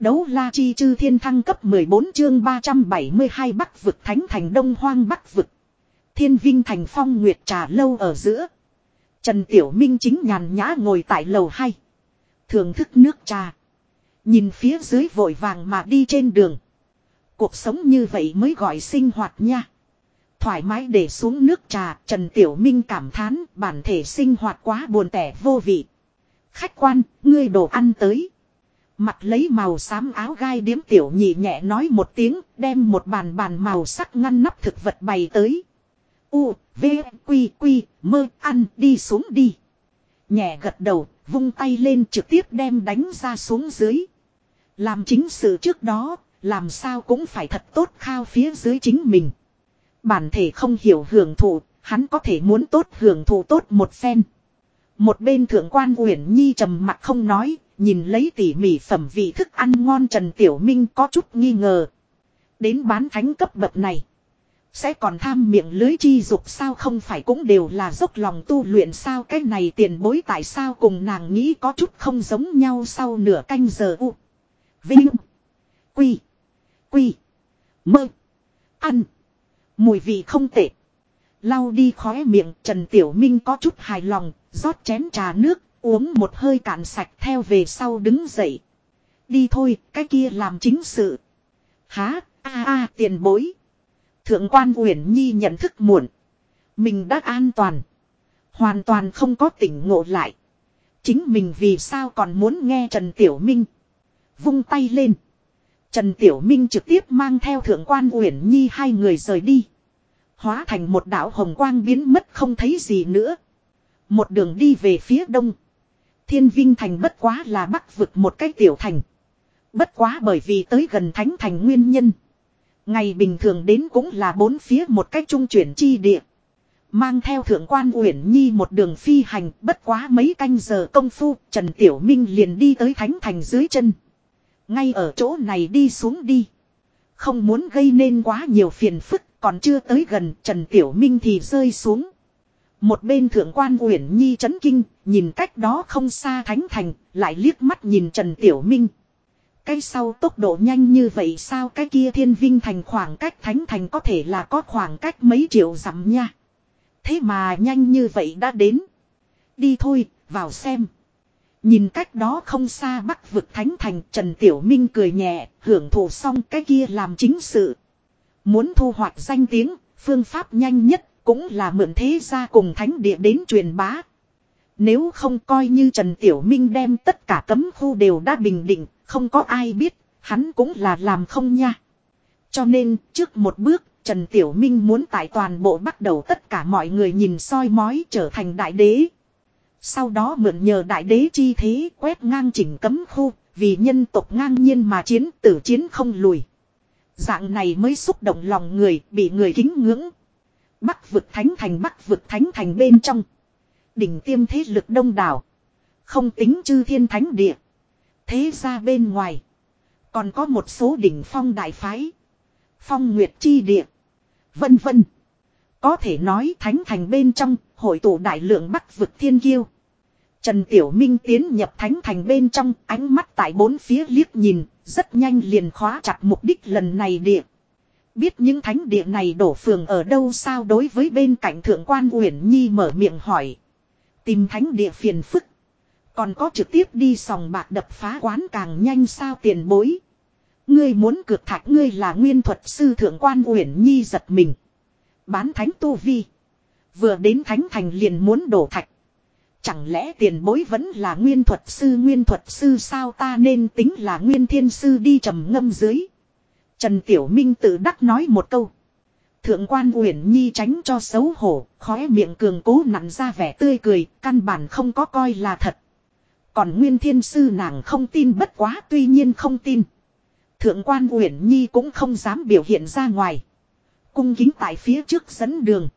Đấu la chi chư thiên thăng cấp 14 chương 372 bắc vực thánh thành đông hoang bắc vực. Thiên vinh thành phong nguyệt trà lâu ở giữa. Trần Tiểu Minh chính nhàn nhã ngồi tại lầu 2. Thưởng thức nước trà. Nhìn phía dưới vội vàng mà đi trên đường. Cuộc sống như vậy mới gọi sinh hoạt nha. Thoải mái để xuống nước trà, Trần Tiểu Minh cảm thán bản thể sinh hoạt quá buồn tẻ vô vị. Khách quan, ngươi đồ ăn tới. Mặt lấy màu xám áo gai điếm tiểu nhị nhẹ nói một tiếng, đem một bàn bàn màu sắc ngăn nắp thực vật bày tới. U, V, Quy, Quy, mơ, ăn, đi xuống đi. Nhẹ gật đầu, vung tay lên trực tiếp đem đánh ra xuống dưới. Làm chính sự trước đó, làm sao cũng phải thật tốt khao phía dưới chính mình. Bản thể không hiểu hưởng thụ, hắn có thể muốn tốt hưởng thụ tốt một phen. Một bên thượng quan Uyển Nhi trầm mặt không nói, nhìn lấy tỉ mỉ phẩm vị thức ăn ngon Trần Tiểu Minh có chút nghi ngờ. Đến bán thánh cấp bậc này. Sẽ còn tham miệng lưới chi dục sao không phải cũng đều là dốc lòng tu luyện sao cái này tiền bối tại sao cùng nàng nghĩ có chút không giống nhau sau nửa canh giờ u. Vinh. Quy. Quy. Mơ. Ăn. Mùi vị không tệ. Lau đi khóe miệng Trần Tiểu Minh có chút hài lòng, rót chén trà nước, uống một hơi cạn sạch theo về sau đứng dậy. Đi thôi, cái kia làm chính sự. Há, a a tiền bối. Thượng quan Uyển Nhi nhận thức muộn. Mình đã an toàn. Hoàn toàn không có tỉnh ngộ lại. Chính mình vì sao còn muốn nghe Trần Tiểu Minh. Vung tay lên. Trần Tiểu Minh trực tiếp mang theo thượng quan Uyển Nhi hai người rời đi. Hóa thành một đạo hồng quang biến mất không thấy gì nữa. Một đường đi về phía đông. Thiên Vinh Thành bất quá là bắc vực một cái tiểu thành. Bất quá bởi vì tới gần Thánh Thành nguyên nhân. Ngày bình thường đến cũng là bốn phía một cách trung chuyển chi địa. Mang theo thượng quan Uyển Nhi một đường phi hành, bất quá mấy canh giờ công phu, Trần Tiểu Minh liền đi tới Thánh Thành dưới chân. Ngay ở chỗ này đi xuống đi. Không muốn gây nên quá nhiều phiền phức, còn chưa tới gần, Trần Tiểu Minh thì rơi xuống. Một bên thượng quan Uyển Nhi chấn kinh, nhìn cách đó không xa Thánh Thành, lại liếc mắt nhìn Trần Tiểu Minh. Cái sau tốc độ nhanh như vậy sao cái kia thiên vinh thành khoảng cách Thánh Thành có thể là có khoảng cách mấy triệu dặm nha. Thế mà nhanh như vậy đã đến. Đi thôi, vào xem. Nhìn cách đó không xa bắc vực Thánh Thành Trần Tiểu Minh cười nhẹ, hưởng thụ xong cái kia làm chính sự. Muốn thu hoạch danh tiếng, phương pháp nhanh nhất cũng là mượn thế gia cùng thánh địa đến truyền bá. Nếu không coi như Trần Tiểu Minh đem tất cả cấm khu đều đã bình định, không có ai biết, hắn cũng là làm không nha. Cho nên, trước một bước, Trần Tiểu Minh muốn tại toàn bộ bắt đầu tất cả mọi người nhìn soi mói trở thành đại đế. Sau đó mượn nhờ đại đế chi thế quét ngang chỉnh cấm khu, vì nhân tộc ngang nhiên mà chiến tử chiến không lùi. Dạng này mới xúc động lòng người, bị người kính ngưỡng. Bắc vực thánh thành bắc vực thánh thành bên trong. Đỉnh tiêm thế lực đông đảo. Không tính chư thiên thánh địa. Thế ra bên ngoài. Còn có một số đỉnh phong đại phái. Phong nguyệt chi địa. Vân vân. Có thể nói thánh thành bên trong, hội tụ đại lượng bắc vực thiên kiêu. Trần Tiểu Minh tiến nhập thánh thành bên trong, ánh mắt tại bốn phía liếc nhìn. Rất nhanh liền khóa chặt mục đích lần này địa. Biết những thánh địa này đổ phường ở đâu sao đối với bên cạnh thượng quan Uyển Nhi mở miệng hỏi. Tìm thánh địa phiền phức. Còn có trực tiếp đi sòng bạc đập phá quán càng nhanh sao tiền bối. Ngươi muốn cược thạch ngươi là nguyên thuật sư thượng quan Uyển Nhi giật mình. Bán thánh tu vi. Vừa đến thánh thành liền muốn đổ thạch. Chẳng lẽ tiền bối vẫn là nguyên thuật sư nguyên thuật sư sao ta nên tính là nguyên thiên sư đi trầm ngâm dưới. Trần Tiểu Minh tự đắc nói một câu. Thượng quan Uyển Nhi tránh cho xấu hổ, khóe miệng cường cố nặn ra vẻ tươi cười, căn bản không có coi là thật. Còn Nguyên Thiên Sư nàng không tin bất quá tuy nhiên không tin. Thượng quan Uyển Nhi cũng không dám biểu hiện ra ngoài. Cung kính tại phía trước dẫn đường.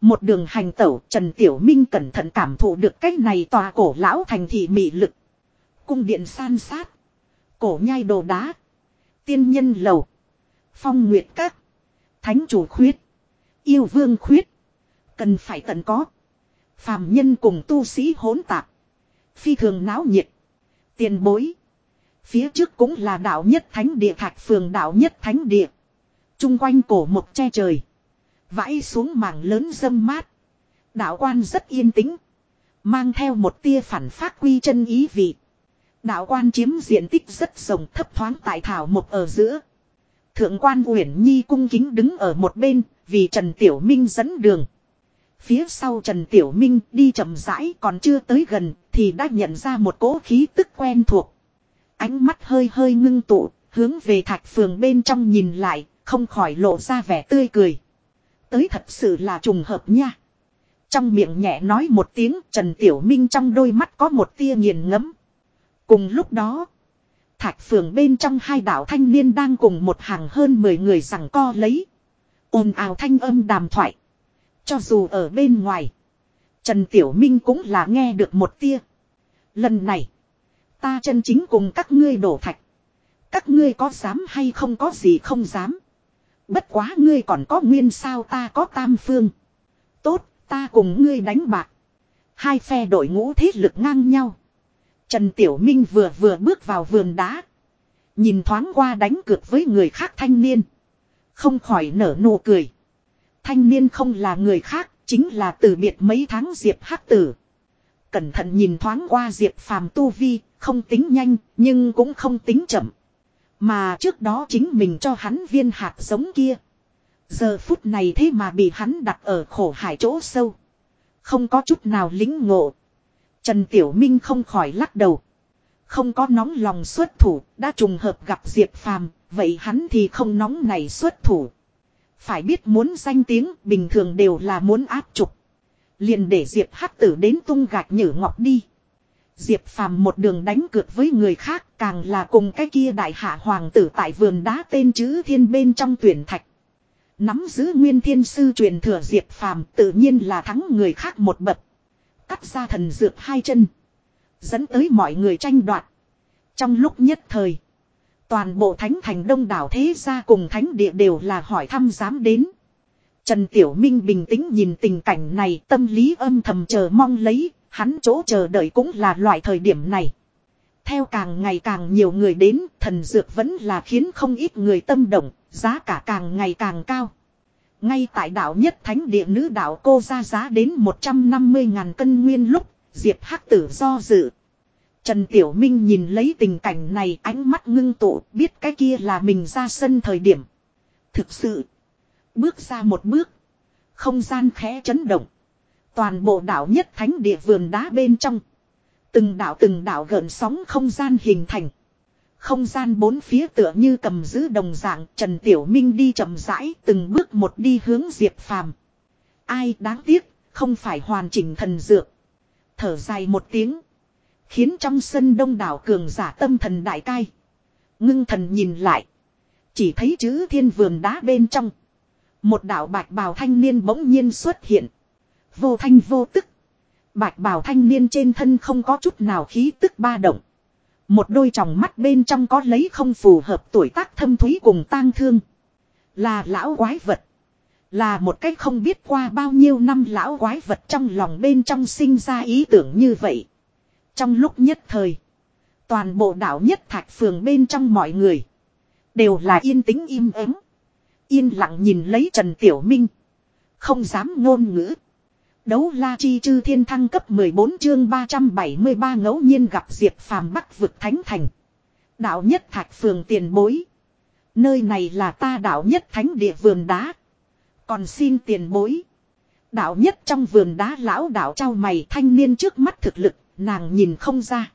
Một đường hành tẩu Trần Tiểu Minh cẩn thận cảm thụ được cách này tòa cổ lão thành thị mị lực. Cung điện san sát. Cổ nhai đồ đá. Tiên nhân lầu. Phong nguyệt các. Thánh chủ khuyết. Yêu vương khuyết. Cần phải tận có. Phàm nhân cùng tu sĩ hỗn tạp. Phi thường náo nhiệt. Tiền bối. Phía trước cũng là đạo nhất thánh địa thạch phường đạo nhất thánh địa. Trung quanh cổ một che trời. Vãi xuống mảng lớn dâm mát. Đạo quan rất yên tĩnh. Mang theo một tia phản phát quy chân ý vị. Đạo quan chiếm diện tích rất rộng thấp thoáng tại thảo một ở giữa. Thượng quan Uyển Nhi cung kính đứng ở một bên, vì Trần Tiểu Minh dẫn đường. Phía sau Trần Tiểu Minh đi chậm rãi còn chưa tới gần, thì đã nhận ra một cỗ khí tức quen thuộc. Ánh mắt hơi hơi ngưng tụ, hướng về thạch phường bên trong nhìn lại, không khỏi lộ ra vẻ tươi cười. Tới thật sự là trùng hợp nha. Trong miệng nhẹ nói một tiếng Trần Tiểu Minh trong đôi mắt có một tia nghiền ngẫm. Cùng lúc đó, thạch phường bên trong hai đạo thanh niên đang cùng một hàng hơn 10 người rằng co lấy. ồn ào thanh âm đàm thoại. Cho dù ở bên ngoài, Trần Tiểu Minh cũng là nghe được một tia. Lần này, ta chân chính cùng các ngươi đổ thạch. Các ngươi có dám hay không có gì không dám. Bất quá ngươi còn có nguyên sao ta có tam phương. Tốt, ta cùng ngươi đánh bạc. Hai phe đội ngũ thế lực ngang nhau. Trần Tiểu Minh vừa vừa bước vào vườn đá. Nhìn thoáng qua đánh cược với người khác thanh niên. Không khỏi nở nụ cười. Thanh niên không là người khác, chính là từ biệt mấy tháng Diệp Hắc Tử. Cẩn thận nhìn thoáng qua Diệp Phàm Tu Vi, không tính nhanh, nhưng cũng không tính chậm. Mà trước đó chính mình cho hắn viên hạt giống kia. Giờ phút này thế mà bị hắn đặt ở khổ hải chỗ sâu. Không có chút nào lính ngộ. Trần Tiểu Minh không khỏi lắc đầu. Không có nóng lòng xuất thủ, đã trùng hợp gặp Diệp Phàm, vậy hắn thì không nóng này xuất thủ. Phải biết muốn danh tiếng bình thường đều là muốn áp trục. Liền để Diệp Hắc Tử đến tung gạch nhử ngọc đi. Diệp Phàm một đường đánh cược với người khác càng là cùng cái kia đại hạ hoàng tử tại vườn đá tên chữ thiên bên trong tuyển thạch. Nắm giữ nguyên thiên sư truyền thừa Diệp Phàm tự nhiên là thắng người khác một bậc. Cắt ra thần dược hai chân. Dẫn tới mọi người tranh đoạt. Trong lúc nhất thời. Toàn bộ thánh thành đông đảo thế gia cùng thánh địa đều là hỏi thăm dám đến. Trần Tiểu Minh bình tĩnh nhìn tình cảnh này tâm lý âm thầm chờ mong lấy, hắn chỗ chờ đợi cũng là loại thời điểm này. Theo càng ngày càng nhiều người đến, thần dược vẫn là khiến không ít người tâm động, giá cả càng ngày càng cao. Ngay tại đảo nhất thánh địa nữ đảo cô ra giá đến 150 ngàn cân nguyên lúc, Diệp Hắc tử do dự. Trần Tiểu Minh nhìn lấy tình cảnh này ánh mắt ngưng tụ biết cái kia là mình ra sân thời điểm. Thực sự. Bước ra một bước. Không gian khẽ chấn động. Toàn bộ đảo nhất thánh địa vườn đá bên trong. Từng đảo từng đảo gợn sóng không gian hình thành. Không gian bốn phía tựa như cầm giữ đồng dạng Trần Tiểu Minh đi chậm rãi từng bước một đi hướng Diệp Phàm. Ai đáng tiếc, không phải hoàn chỉnh thần dược. Thở dài một tiếng. Khiến trong sân đông đảo cường giả tâm thần đại cai. Ngưng thần nhìn lại. Chỉ thấy chữ thiên vườn đá bên trong. Một đạo bạch bào thanh niên bỗng nhiên xuất hiện. Vô thanh vô tức. Bạch bào thanh niên trên thân không có chút nào khí tức ba động. Một đôi tròng mắt bên trong có lấy không phù hợp tuổi tác thâm thúy cùng tang thương. Là lão quái vật. Là một cách không biết qua bao nhiêu năm lão quái vật trong lòng bên trong sinh ra ý tưởng như vậy. Trong lúc nhất thời. Toàn bộ đảo nhất thạch phường bên trong mọi người. Đều là yên tĩnh im ắng, Yên lặng nhìn lấy Trần Tiểu Minh. Không dám ngôn ngữ. Đấu la chi chư thiên thăng cấp 14 chương 373 ngẫu nhiên gặp Diệp Phàm Bắc vực Thánh Thành. Đạo nhất thạch phường tiền bối. Nơi này là ta đạo nhất thánh địa vườn đá. Còn xin tiền bối. Đạo nhất trong vườn đá lão đạo trao mày thanh niên trước mắt thực lực, nàng nhìn không ra.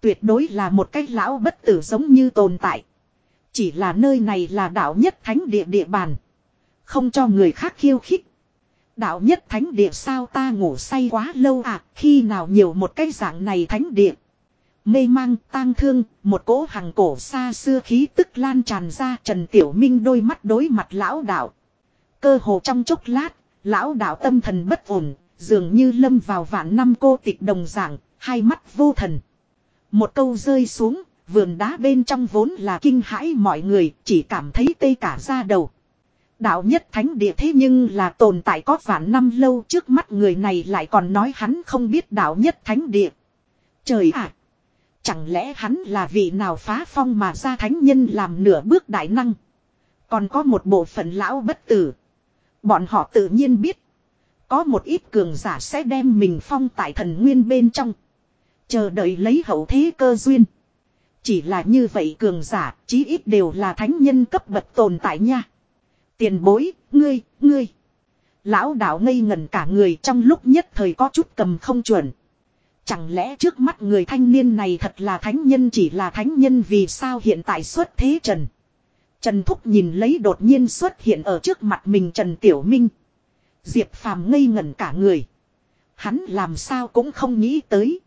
Tuyệt đối là một cái lão bất tử giống như tồn tại. Chỉ là nơi này là đạo nhất thánh địa địa bàn. Không cho người khác khiêu khích. Đạo nhất thánh địa sao ta ngủ say quá lâu à, khi nào nhiều một cái dạng này thánh địa. Mê mang, tang thương, một cỗ hàng cổ xa xưa khí tức lan tràn ra Trần Tiểu Minh đôi mắt đối mặt lão đạo. Cơ hồ trong chốc lát, lão đạo tâm thần bất ổn, dường như lâm vào vạn năm cô tịch đồng dạng, hai mắt vô thần. Một câu rơi xuống, vườn đá bên trong vốn là kinh hãi mọi người, chỉ cảm thấy tê cả da đầu. Đạo nhất thánh địa thế nhưng là tồn tại có vạn năm lâu trước mắt người này lại còn nói hắn không biết đạo nhất thánh địa. Trời ạ! Chẳng lẽ hắn là vị nào phá phong mà ra thánh nhân làm nửa bước đại năng. Còn có một bộ phận lão bất tử. Bọn họ tự nhiên biết. Có một ít cường giả sẽ đem mình phong tại thần nguyên bên trong. Chờ đợi lấy hậu thế cơ duyên. Chỉ là như vậy cường giả, chí ít đều là thánh nhân cấp bậc tồn tại nha. Tiền bối, ngươi, ngươi. Lão đạo ngây ngẩn cả người trong lúc nhất thời có chút cầm không chuẩn. Chẳng lẽ trước mắt người thanh niên này thật là thánh nhân chỉ là thánh nhân vì sao hiện tại xuất thế Trần. Trần Thúc nhìn lấy đột nhiên xuất hiện ở trước mặt mình Trần Tiểu Minh. Diệp Phàm ngây ngẩn cả người. Hắn làm sao cũng không nghĩ tới.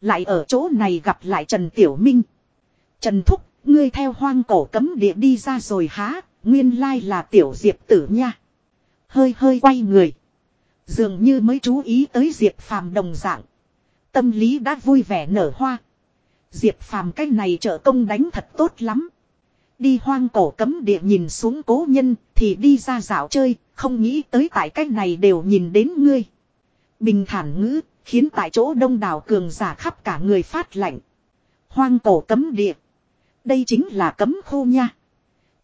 Lại ở chỗ này gặp lại Trần Tiểu Minh. Trần Thúc, ngươi theo hoang cổ cấm địa đi ra rồi há, nguyên lai là Tiểu Diệp tử nha. Hơi hơi quay người. Dường như mới chú ý tới Diệp Phàm đồng dạng. Tâm lý đã vui vẻ nở hoa. Diệp Phàm cái này trợ công đánh thật tốt lắm. Đi hoang cổ cấm địa nhìn xuống cố nhân thì đi ra dạo chơi, không nghĩ tới tại cái này đều nhìn đến ngươi. Bình thản ngữ, khiến tại chỗ đông đảo cường giả khắp cả người phát lạnh. Hoang cổ cấm địa. Đây chính là cấm khu nha.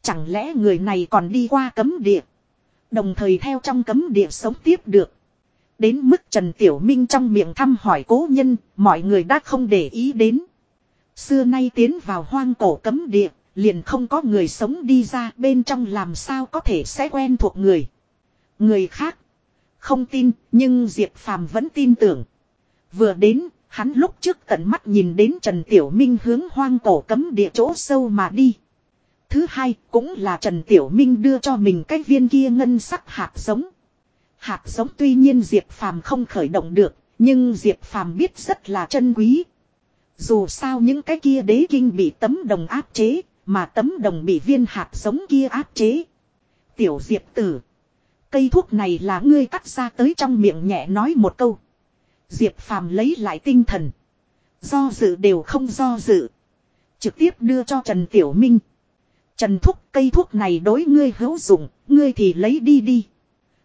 Chẳng lẽ người này còn đi qua cấm địa. Đồng thời theo trong cấm địa sống tiếp được. Đến mức Trần Tiểu Minh trong miệng thăm hỏi cố nhân, mọi người đã không để ý đến. Xưa nay tiến vào hoang cổ cấm địa, liền không có người sống đi ra bên trong làm sao có thể sẽ quen thuộc người. Người khác không tin, nhưng Diệp Phàm vẫn tin tưởng. Vừa đến, hắn lúc trước tận mắt nhìn đến Trần Tiểu Minh hướng hoang cổ cấm địa chỗ sâu mà đi. Thứ hai, cũng là Trần Tiểu Minh đưa cho mình cái viên kia ngân sắc hạt giống. Hạt giống tuy nhiên Diệp Phàm không khởi động được, nhưng Diệp Phàm biết rất là chân quý. Dù sao những cái kia đế kinh bị tấm đồng áp chế, mà tấm đồng bị viên hạt giống kia áp chế. Tiểu Diệp tử. Cây thuốc này là ngươi cắt ra tới trong miệng nhẹ nói một câu. Diệp Phàm lấy lại tinh thần. Do dự đều không do dự. Trực tiếp đưa cho Trần Tiểu Minh. Trần Thúc cây thuốc này đối ngươi hữu dụng, ngươi thì lấy đi đi.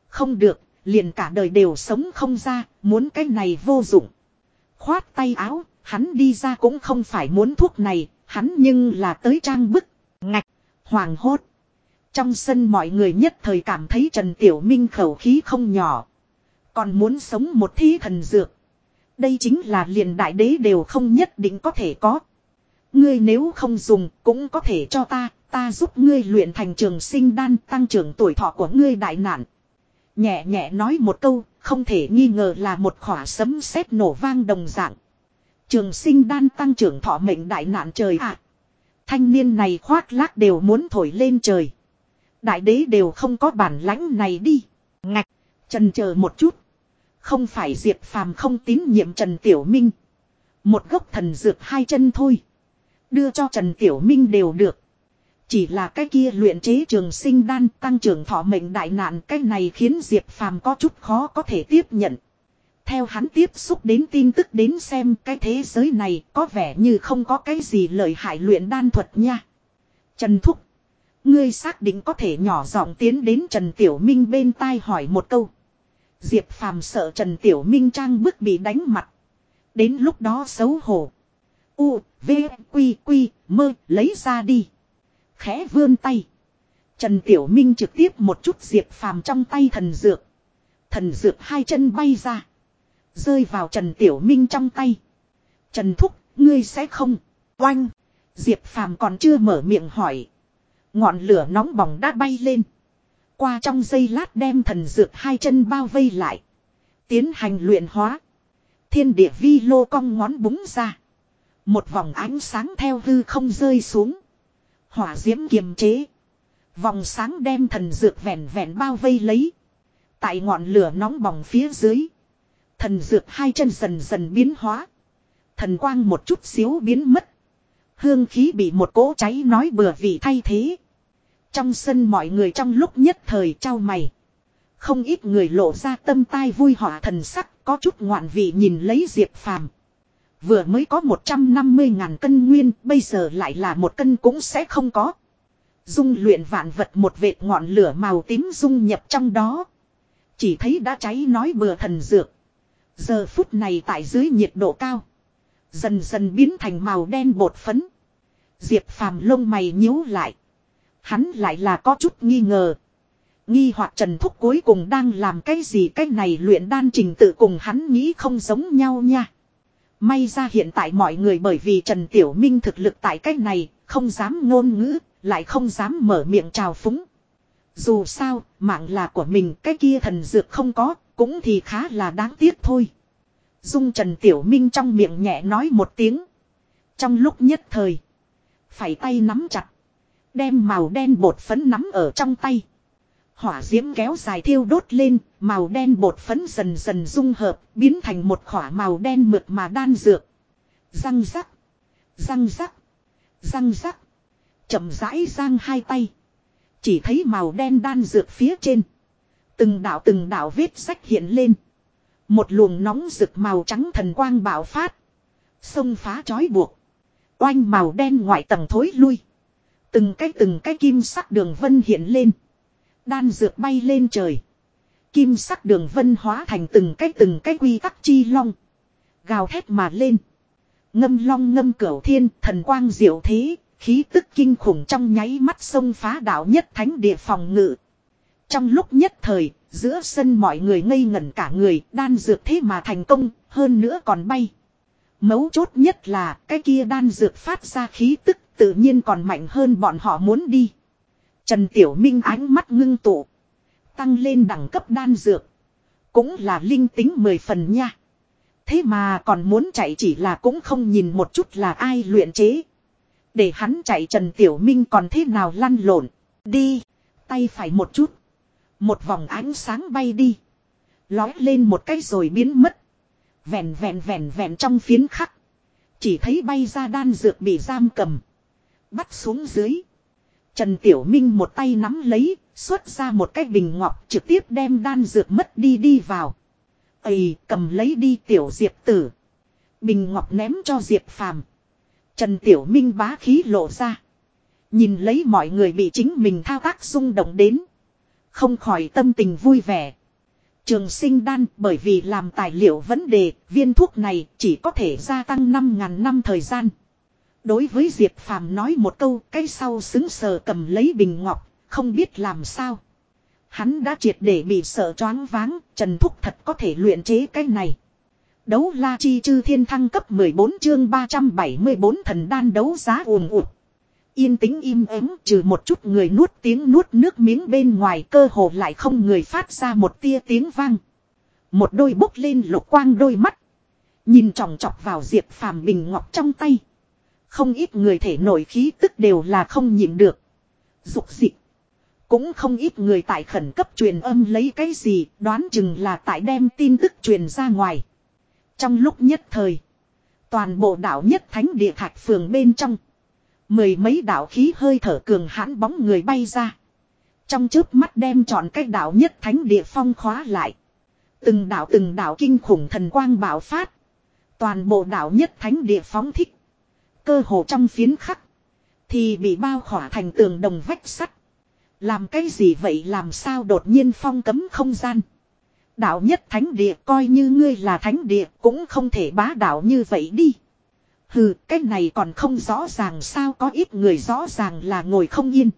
Không được, liền cả đời đều sống không ra, muốn cái này vô dụng. Khoát tay áo, hắn đi ra cũng không phải muốn thuốc này, hắn nhưng là tới trang bức, ngạch, hoàng hốt. Trong sân mọi người nhất thời cảm thấy Trần Tiểu Minh khẩu khí không nhỏ. Còn muốn sống một thí thần dược. Đây chính là liền đại đế đều không nhất định có thể có. Ngươi nếu không dùng cũng có thể cho ta, ta giúp ngươi luyện thành trường sinh đan tăng trưởng tuổi thọ của ngươi đại nạn. Nhẹ nhẹ nói một câu, không thể nghi ngờ là một khỏa sấm sét nổ vang đồng dạng. Trường sinh đan tăng trưởng thọ mệnh đại nạn trời ạ. Thanh niên này khoác lác đều muốn thổi lên trời. Đại đế đều không có bản lãnh này đi. Ngạch, trần chờ một chút. Không phải Diệp Phàm không tín nhiệm Trần Tiểu Minh. Một gốc thần dược hai chân thôi. Đưa cho Trần Tiểu Minh đều được. Chỉ là cái kia luyện chế trường sinh đan tăng trưởng thọ mệnh đại nạn cái này khiến Diệp Phàm có chút khó có thể tiếp nhận. Theo hắn tiếp xúc đến tin tức đến xem cái thế giới này có vẻ như không có cái gì lợi hại luyện đan thuật nha. Trần Thúc. Ngươi xác định có thể nhỏ giọng tiến đến Trần Tiểu Minh bên tai hỏi một câu. Diệp Phàm sợ Trần Tiểu Minh trang bức bị đánh mặt. Đến lúc đó xấu hổ. U, V, Quy, Quy, mơ, lấy ra đi. Khẽ vươn tay. Trần Tiểu Minh trực tiếp một chút Diệp Phàm trong tay thần dược. Thần dược hai chân bay ra. Rơi vào Trần Tiểu Minh trong tay. Trần Thúc, ngươi sẽ không. Oanh. Diệp Phàm còn chưa mở miệng hỏi. Ngọn lửa nóng bỏng đã bay lên. Qua trong giây lát đem thần dược hai chân bao vây lại. Tiến hành luyện hóa. Thiên địa vi lô cong ngón búng ra. Một vòng ánh sáng theo hư không rơi xuống. Hỏa diễm kiềm chế. Vòng sáng đem thần dược vẹn vẹn bao vây lấy. Tại ngọn lửa nóng bỏng phía dưới. Thần dược hai chân dần dần biến hóa. Thần quang một chút xíu biến mất. Hương khí bị một cỗ cháy nói bừa vì thay thế. Trong sân mọi người trong lúc nhất thời trao mày. Không ít người lộ ra tâm tai vui họa thần sắc, có chút ngoạn vị nhìn lấy Diệp Phàm. Vừa mới có 150 ngàn cân nguyên, bây giờ lại là một cân cũng sẽ không có. Dung luyện vạn vật một vệt ngọn lửa màu tím dung nhập trong đó. Chỉ thấy đã cháy nói bừa thần dược. Giờ phút này tại dưới nhiệt độ cao. Dần dần biến thành màu đen bột phấn. Diệp phàm lông mày nhíu lại. Hắn lại là có chút nghi ngờ. Nghi hoặc Trần Thúc cuối cùng đang làm cái gì cái này luyện đan trình tự cùng hắn nghĩ không giống nhau nha. May ra hiện tại mọi người bởi vì Trần Tiểu Minh thực lực tại cách này không dám ngôn ngữ, lại không dám mở miệng chào phúng. Dù sao, mạng là của mình cái kia thần dược không có, cũng thì khá là đáng tiếc thôi. Dung Trần Tiểu Minh trong miệng nhẹ nói một tiếng. Trong lúc nhất thời, phải tay nắm chặt. Đem màu đen bột phấn nắm ở trong tay. Hỏa diễm kéo dài thiêu đốt lên, màu đen bột phấn dần dần dung hợp, biến thành một khỏa màu đen mượt mà đan dược. Răng rắc, răng rắc, răng rắc. Chậm rãi giang hai tay. Chỉ thấy màu đen đan dược phía trên. Từng đạo từng đạo vết sách hiện lên. Một luồng nóng rực màu trắng thần quang bạo phát. Xông phá trói buộc. Oanh màu đen ngoại tầng thối lui. Từng cái từng cái kim sắc đường vân hiện lên. Đan dược bay lên trời. Kim sắc đường vân hóa thành từng cái từng cái quy tắc chi long. Gào thét mà lên. Ngâm long ngâm cửu thiên thần quang diệu thế. Khí tức kinh khủng trong nháy mắt sông phá đạo nhất thánh địa phòng ngự. Trong lúc nhất thời, giữa sân mọi người ngây ngẩn cả người, đan dược thế mà thành công, hơn nữa còn bay. Mấu chốt nhất là cái kia đan dược phát ra khí tức tự nhiên còn mạnh hơn bọn họ muốn đi. Trần Tiểu Minh ánh mắt ngưng tụ. Tăng lên đẳng cấp đan dược. Cũng là linh tính mười phần nha. Thế mà còn muốn chạy chỉ là cũng không nhìn một chút là ai luyện chế. Để hắn chạy Trần Tiểu Minh còn thế nào lăn lộn. Đi. Tay phải một chút. Một vòng ánh sáng bay đi. Lói lên một cái rồi biến mất. Vẹn vẹn vẹn vẹn trong phiến khắc. Chỉ thấy bay ra đan dược bị giam cầm. Bắt xuống dưới. Trần Tiểu Minh một tay nắm lấy, xuất ra một cái bình ngọc trực tiếp đem đan dược mất đi đi vào. Ây, cầm lấy đi Tiểu Diệp tử. Bình ngọc ném cho Diệp Phàm. Trần Tiểu Minh bá khí lộ ra. Nhìn lấy mọi người bị chính mình thao tác xung động đến. Không khỏi tâm tình vui vẻ. Trường sinh đan bởi vì làm tài liệu vấn đề, viên thuốc này chỉ có thể gia tăng 5.000 năm thời gian. Đối với Diệp Phàm nói một câu, cái sau xứng sờ cầm lấy bình ngọc, không biết làm sao. Hắn đã triệt để bị sợ choáng váng, Trần Thúc thật có thể luyện chế cái này. Đấu la chi chư thiên thăng cấp 14 chương 374 thần đan đấu giá ùm ụt. Yên tĩnh im ắng trừ một chút người nuốt tiếng nuốt nước miếng bên ngoài cơ hồ lại không người phát ra một tia tiếng vang. Một đôi bốc lên lục quang đôi mắt. Nhìn tròng trọc vào diệp phàm bình ngọc trong tay. Không ít người thể nổi khí tức đều là không nhịn được. Dục dịch. Cũng không ít người tại khẩn cấp truyền âm lấy cái gì, đoán chừng là tại đem tin tức truyền ra ngoài. Trong lúc nhất thời. Toàn bộ đảo nhất thánh địa thạch phường bên trong. Mười mấy đạo khí hơi thở cường hãn bóng người bay ra. Trong chớp mắt đem chọn cái đảo nhất thánh địa phong khóa lại. Từng đảo từng đảo kinh khủng thần quang bạo phát. Toàn bộ đảo nhất thánh địa phóng thích. Cơ hồ trong phiến khắc. Thì bị bao khỏa thành tường đồng vách sắt. Làm cái gì vậy làm sao đột nhiên phong cấm không gian. Đạo nhất thánh địa coi như ngươi là thánh địa cũng không thể bá đạo như vậy đi. Hừ, cái này còn không rõ ràng sao có ít người rõ ràng là ngồi không yên.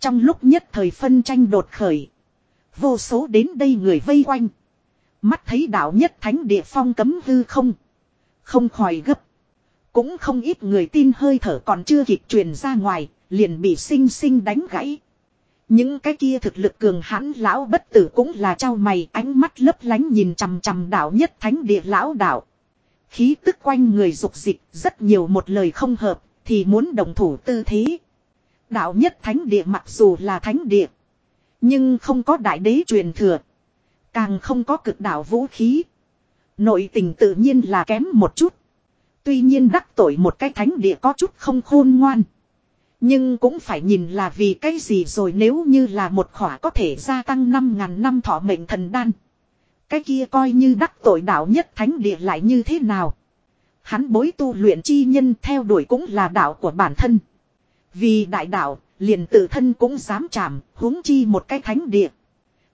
Trong lúc nhất thời phân tranh đột khởi. Vô số đến đây người vây quanh. Mắt thấy đạo nhất thánh địa phong cấm hư không. Không khỏi gấp. Cũng không ít người tin hơi thở còn chưa kịp truyền ra ngoài, liền bị sinh sinh đánh gãy. Những cái kia thực lực cường hãn lão bất tử cũng là trao mày ánh mắt lấp lánh nhìn chằm chằm đạo nhất thánh địa lão đạo. Khí tức quanh người dục dịch rất nhiều một lời không hợp thì muốn đồng thủ tư thế. Đạo nhất thánh địa mặc dù là thánh địa. Nhưng không có đại đế truyền thừa. Càng không có cực đạo vũ khí. Nội tình tự nhiên là kém một chút. Tuy nhiên đắc tội một cái thánh địa có chút không khôn ngoan. Nhưng cũng phải nhìn là vì cái gì rồi nếu như là một khỏa có thể gia tăng 5.000 năm thọ mệnh thần đan. Cái kia coi như đắc tội đạo nhất thánh địa lại như thế nào. Hắn bối tu luyện chi nhân theo đuổi cũng là đạo của bản thân. Vì đại đạo, liền tự thân cũng dám chạm, huống chi một cái thánh địa.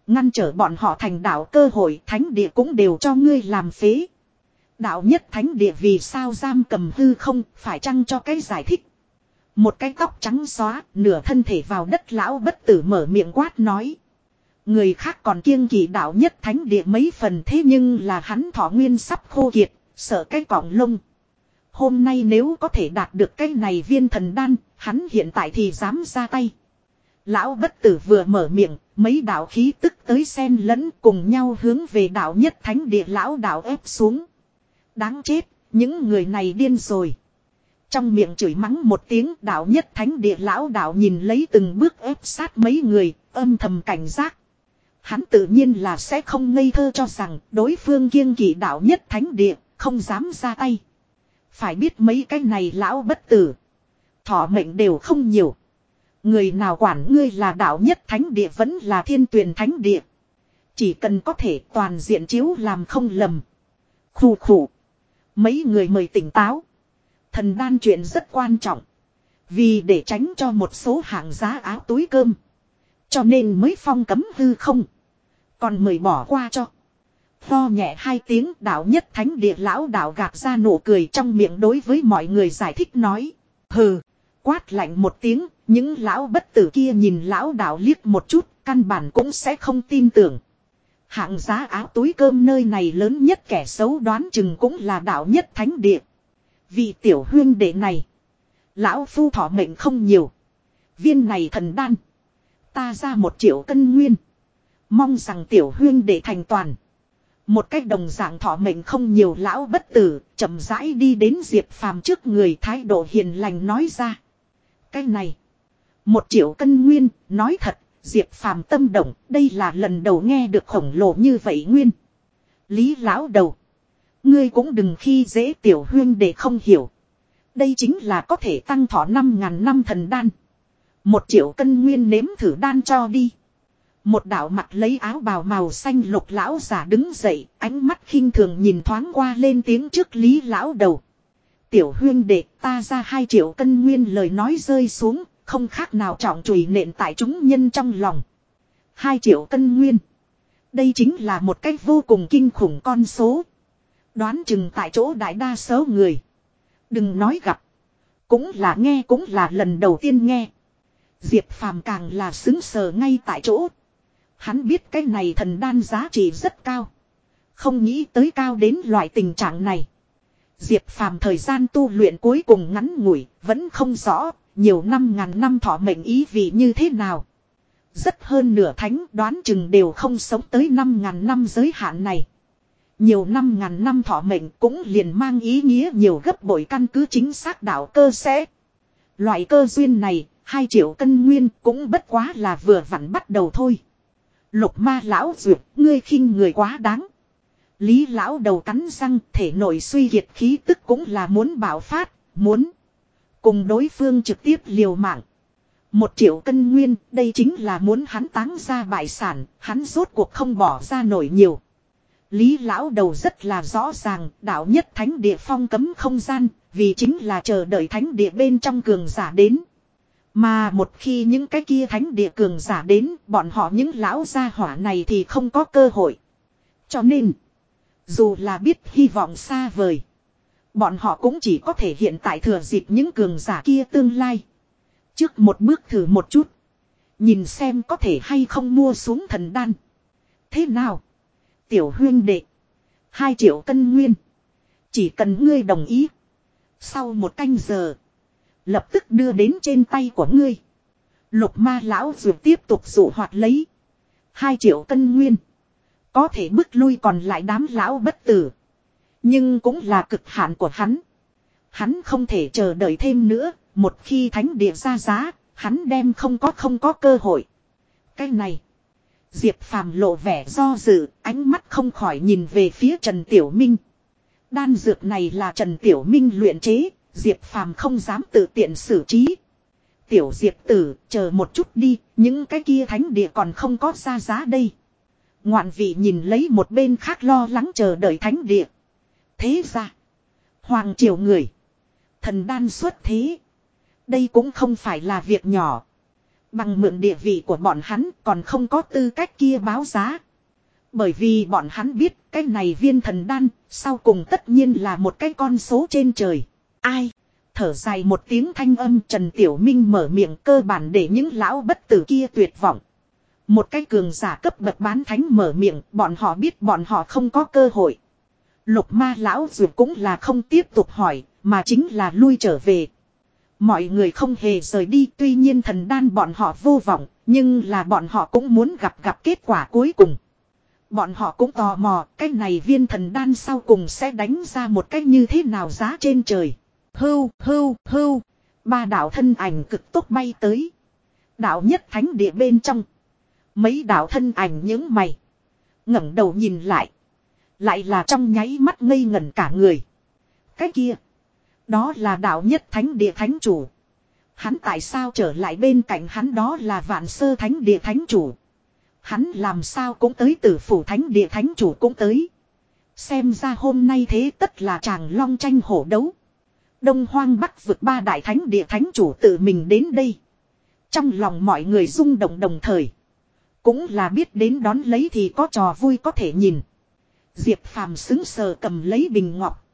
Ngăn trở bọn họ thành đạo cơ hội thánh địa cũng đều cho ngươi làm phế. Đạo nhất thánh địa vì sao giam cầm hư không phải chăng cho cái giải thích. Một cái tóc trắng xóa, nửa thân thể vào đất lão bất tử mở miệng quát nói. Người khác còn kiêng kỳ đạo nhất thánh địa mấy phần thế nhưng là hắn thọ nguyên sắp khô kiệt, sợ cái cọng lông. Hôm nay nếu có thể đạt được cái này viên thần đan, hắn hiện tại thì dám ra tay. Lão bất tử vừa mở miệng, mấy đạo khí tức tới xen lẫn cùng nhau hướng về đạo nhất thánh địa lão đạo ép xuống. Đáng chết, những người này điên rồi. Trong miệng chửi mắng một tiếng đạo nhất thánh địa lão đạo nhìn lấy từng bước ép sát mấy người, âm thầm cảnh giác. Hắn tự nhiên là sẽ không ngây thơ cho rằng đối phương kiêng kỵ đạo nhất thánh địa, không dám ra tay. Phải biết mấy cái này lão bất tử. Thọ mệnh đều không nhiều. Người nào quản ngươi là đạo nhất thánh địa vẫn là thiên tuyển thánh địa. Chỉ cần có thể toàn diện chiếu làm không lầm. Khủ khủ. Mấy người mời tỉnh táo. Thần đan chuyện rất quan trọng. Vì để tránh cho một số hàng giá áo túi cơm. Cho nên mới phong cấm hư không. Còn mời bỏ qua cho. Tho nhẹ hai tiếng đạo nhất thánh địa lão đạo gạt ra nụ cười trong miệng đối với mọi người giải thích nói. Hừ. Quát lạnh một tiếng. Những lão bất tử kia nhìn lão đạo liếc một chút. Căn bản cũng sẽ không tin tưởng. Hạng giá áo túi cơm nơi này lớn nhất kẻ xấu đoán chừng cũng là đạo nhất thánh địa. Vì tiểu huyên đệ này. Lão phu thọ mệnh không nhiều. Viên này thần đan. Ta ra một triệu cân nguyên. Mong rằng tiểu huyên đệ thành toàn. Một cách đồng dạng thọ mệnh không nhiều lão bất tử, chậm rãi đi đến Diệp Phàm trước người thái độ hiền lành nói ra. Cái này, một triệu cân nguyên, nói thật, Diệp Phàm tâm động, đây là lần đầu nghe được khổng lồ như vậy nguyên. Lý lão đầu, ngươi cũng đừng khi dễ tiểu huyên để không hiểu. Đây chính là có thể tăng thọ năm ngàn năm thần đan. Một triệu cân nguyên nếm thử đan cho đi. Một đạo mặt lấy áo bào màu xanh lục lão giả đứng dậy, ánh mắt khinh thường nhìn thoáng qua lên tiếng trước lý lão đầu. Tiểu huyên đệ ta ra hai triệu cân nguyên lời nói rơi xuống, không khác nào trọng chùy nện tại chúng nhân trong lòng. Hai triệu cân nguyên. Đây chính là một cách vô cùng kinh khủng con số. Đoán chừng tại chỗ đại đa số người. Đừng nói gặp. Cũng là nghe cũng là lần đầu tiên nghe. Diệp phàm càng là xứng sờ ngay tại chỗ. Hắn biết cái này thần đan giá trị rất cao. Không nghĩ tới cao đến loại tình trạng này. Diệp phàm thời gian tu luyện cuối cùng ngắn ngủi, vẫn không rõ, nhiều năm ngàn năm thọ mệnh ý vị như thế nào. Rất hơn nửa thánh đoán chừng đều không sống tới năm ngàn năm giới hạn này. Nhiều năm ngàn năm thọ mệnh cũng liền mang ý nghĩa nhiều gấp bội căn cứ chính xác đạo cơ sẽ. Loại cơ duyên này, hai triệu cân nguyên cũng bất quá là vừa vặn bắt đầu thôi. Lục ma lão duyệt, ngươi khinh người quá đáng. Lý lão đầu cắn răng, thể nội suy kiệt khí tức cũng là muốn bảo phát, muốn cùng đối phương trực tiếp liều mạng. Một triệu cân nguyên, đây chính là muốn hắn táng ra bại sản, hắn rốt cuộc không bỏ ra nổi nhiều. Lý lão đầu rất là rõ ràng, đạo nhất thánh địa phong cấm không gian, vì chính là chờ đợi thánh địa bên trong cường giả đến. Mà một khi những cái kia thánh địa cường giả đến, bọn họ những lão gia hỏa này thì không có cơ hội. Cho nên, dù là biết hy vọng xa vời, bọn họ cũng chỉ có thể hiện tại thừa dịp những cường giả kia tương lai. Trước một bước thử một chút, nhìn xem có thể hay không mua xuống thần đan. Thế nào? Tiểu huyên đệ, hai triệu cân nguyên. Chỉ cần ngươi đồng ý. Sau một canh giờ, Lập tức đưa đến trên tay của ngươi. Lục ma lão dù tiếp tục dụ hoạt lấy. Hai triệu cân nguyên. Có thể bước lui còn lại đám lão bất tử. Nhưng cũng là cực hạn của hắn. Hắn không thể chờ đợi thêm nữa. Một khi thánh địa ra giá. Hắn đem không có không có cơ hội. Cái này. Diệp phàm lộ vẻ do dự. Ánh mắt không khỏi nhìn về phía Trần Tiểu Minh. Đan dược này là Trần Tiểu Minh luyện chế. Diệp Phàm không dám tự tiện xử trí. Tiểu Diệp tử, chờ một chút đi, những cái kia thánh địa còn không có ra giá đây. Ngoạn vị nhìn lấy một bên khác lo lắng chờ đợi thánh địa. Thế ra, Hoàng triều người, thần đan xuất thế. Đây cũng không phải là việc nhỏ. Bằng mượn địa vị của bọn hắn còn không có tư cách kia báo giá. Bởi vì bọn hắn biết cái này viên thần đan, sau cùng tất nhiên là một cái con số trên trời. Ai? Thở dài một tiếng thanh âm Trần Tiểu Minh mở miệng cơ bản để những lão bất tử kia tuyệt vọng. Một cái cường giả cấp bậc bán thánh mở miệng, bọn họ biết bọn họ không có cơ hội. Lục ma lão dù cũng là không tiếp tục hỏi, mà chính là lui trở về. Mọi người không hề rời đi, tuy nhiên thần đan bọn họ vô vọng, nhưng là bọn họ cũng muốn gặp gặp kết quả cuối cùng. Bọn họ cũng tò mò, cái này viên thần đan sau cùng sẽ đánh ra một cách như thế nào giá trên trời. Hưu, hưu, hưu. Ba đạo thân ảnh cực tốt bay tới. Đạo nhất thánh địa bên trong. Mấy đạo thân ảnh những mày. ngẩng đầu nhìn lại. Lại là trong nháy mắt ngây ngẩn cả người. Cái kia. Đó là đạo nhất thánh địa thánh chủ. Hắn tại sao trở lại bên cạnh hắn đó là vạn sơ thánh địa thánh chủ. Hắn làm sao cũng tới tử phủ thánh địa thánh chủ cũng tới. Xem ra hôm nay thế tất là chàng long tranh hổ đấu. Đông hoang bắc vượt ba đại thánh địa thánh chủ tự mình đến đây. Trong lòng mọi người rung động đồng thời. Cũng là biết đến đón lấy thì có trò vui có thể nhìn. Diệp phàm xứng sờ cầm lấy bình ngọc.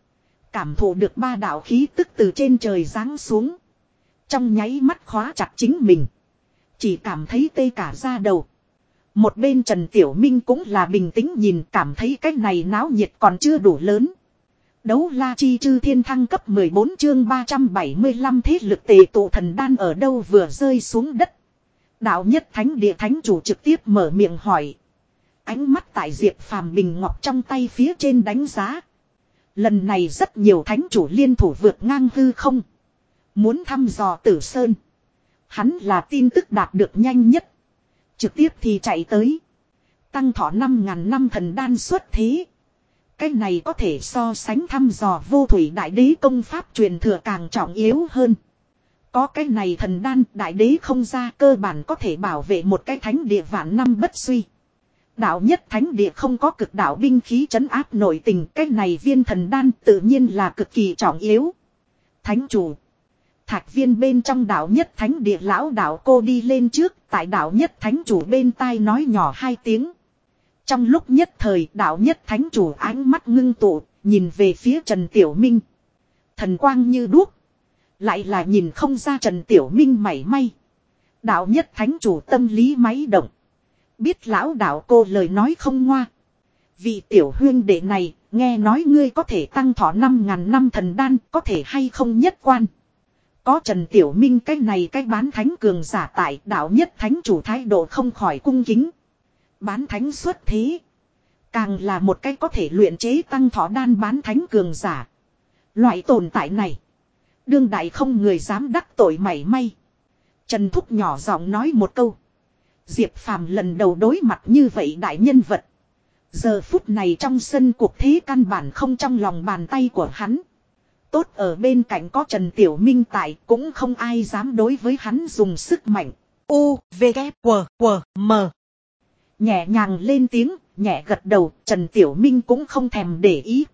Cảm thụ được ba đạo khí tức từ trên trời giáng xuống. Trong nháy mắt khóa chặt chính mình. Chỉ cảm thấy tê cả da đầu. Một bên Trần Tiểu Minh cũng là bình tĩnh nhìn cảm thấy cái này náo nhiệt còn chưa đủ lớn. Đấu la chi chư thiên thăng cấp 14 chương 375 thế lực tề tụ thần đan ở đâu vừa rơi xuống đất. Đạo nhất thánh địa thánh chủ trực tiếp mở miệng hỏi. Ánh mắt tại diệp phàm bình ngọc trong tay phía trên đánh giá. Lần này rất nhiều thánh chủ liên thủ vượt ngang hư không. Muốn thăm dò tử sơn. Hắn là tin tức đạt được nhanh nhất. Trực tiếp thì chạy tới. Tăng thọ 5.000 năm thần đan xuất thế. Cái này có thể so sánh thăm dò vô thủy đại đế công pháp truyền thừa càng trọng yếu hơn. Có cái này thần đan đại đế không ra cơ bản có thể bảo vệ một cái thánh địa vạn năm bất suy. Đạo nhất thánh địa không có cực đạo binh khí trấn áp nội tình cái này viên thần đan tự nhiên là cực kỳ trọng yếu. Thánh chủ. Thạch viên bên trong đạo nhất thánh địa lão đạo cô đi lên trước tại đạo nhất thánh chủ bên tai nói nhỏ hai tiếng. Trong lúc nhất thời đạo nhất thánh chủ ánh mắt ngưng tụ, nhìn về phía Trần Tiểu Minh. Thần quang như đuốc. Lại là nhìn không ra Trần Tiểu Minh mảy may. Đạo nhất thánh chủ tâm lý máy động. Biết lão đạo cô lời nói không ngoa. Vị tiểu huyên đệ này, nghe nói ngươi có thể tăng thọ năm ngàn năm thần đan, có thể hay không nhất quan. Có Trần Tiểu Minh cái này cái bán thánh cường giả tại đạo nhất thánh chủ thái độ không khỏi cung kính. Bán thánh xuất thế. Càng là một cái có thể luyện chế tăng thọ đan bán thánh cường giả. Loại tồn tại này. Đương đại không người dám đắc tội mảy may. Trần Thúc nhỏ giọng nói một câu. Diệp Phàm lần đầu đối mặt như vậy đại nhân vật. Giờ phút này trong sân cuộc thế căn bản không trong lòng bàn tay của hắn. Tốt ở bên cạnh có Trần Tiểu Minh tại cũng không ai dám đối với hắn dùng sức mạnh. U, V, K, W, W, M. Nhẹ nhàng lên tiếng, nhẹ gật đầu, Trần Tiểu Minh cũng không thèm để ý.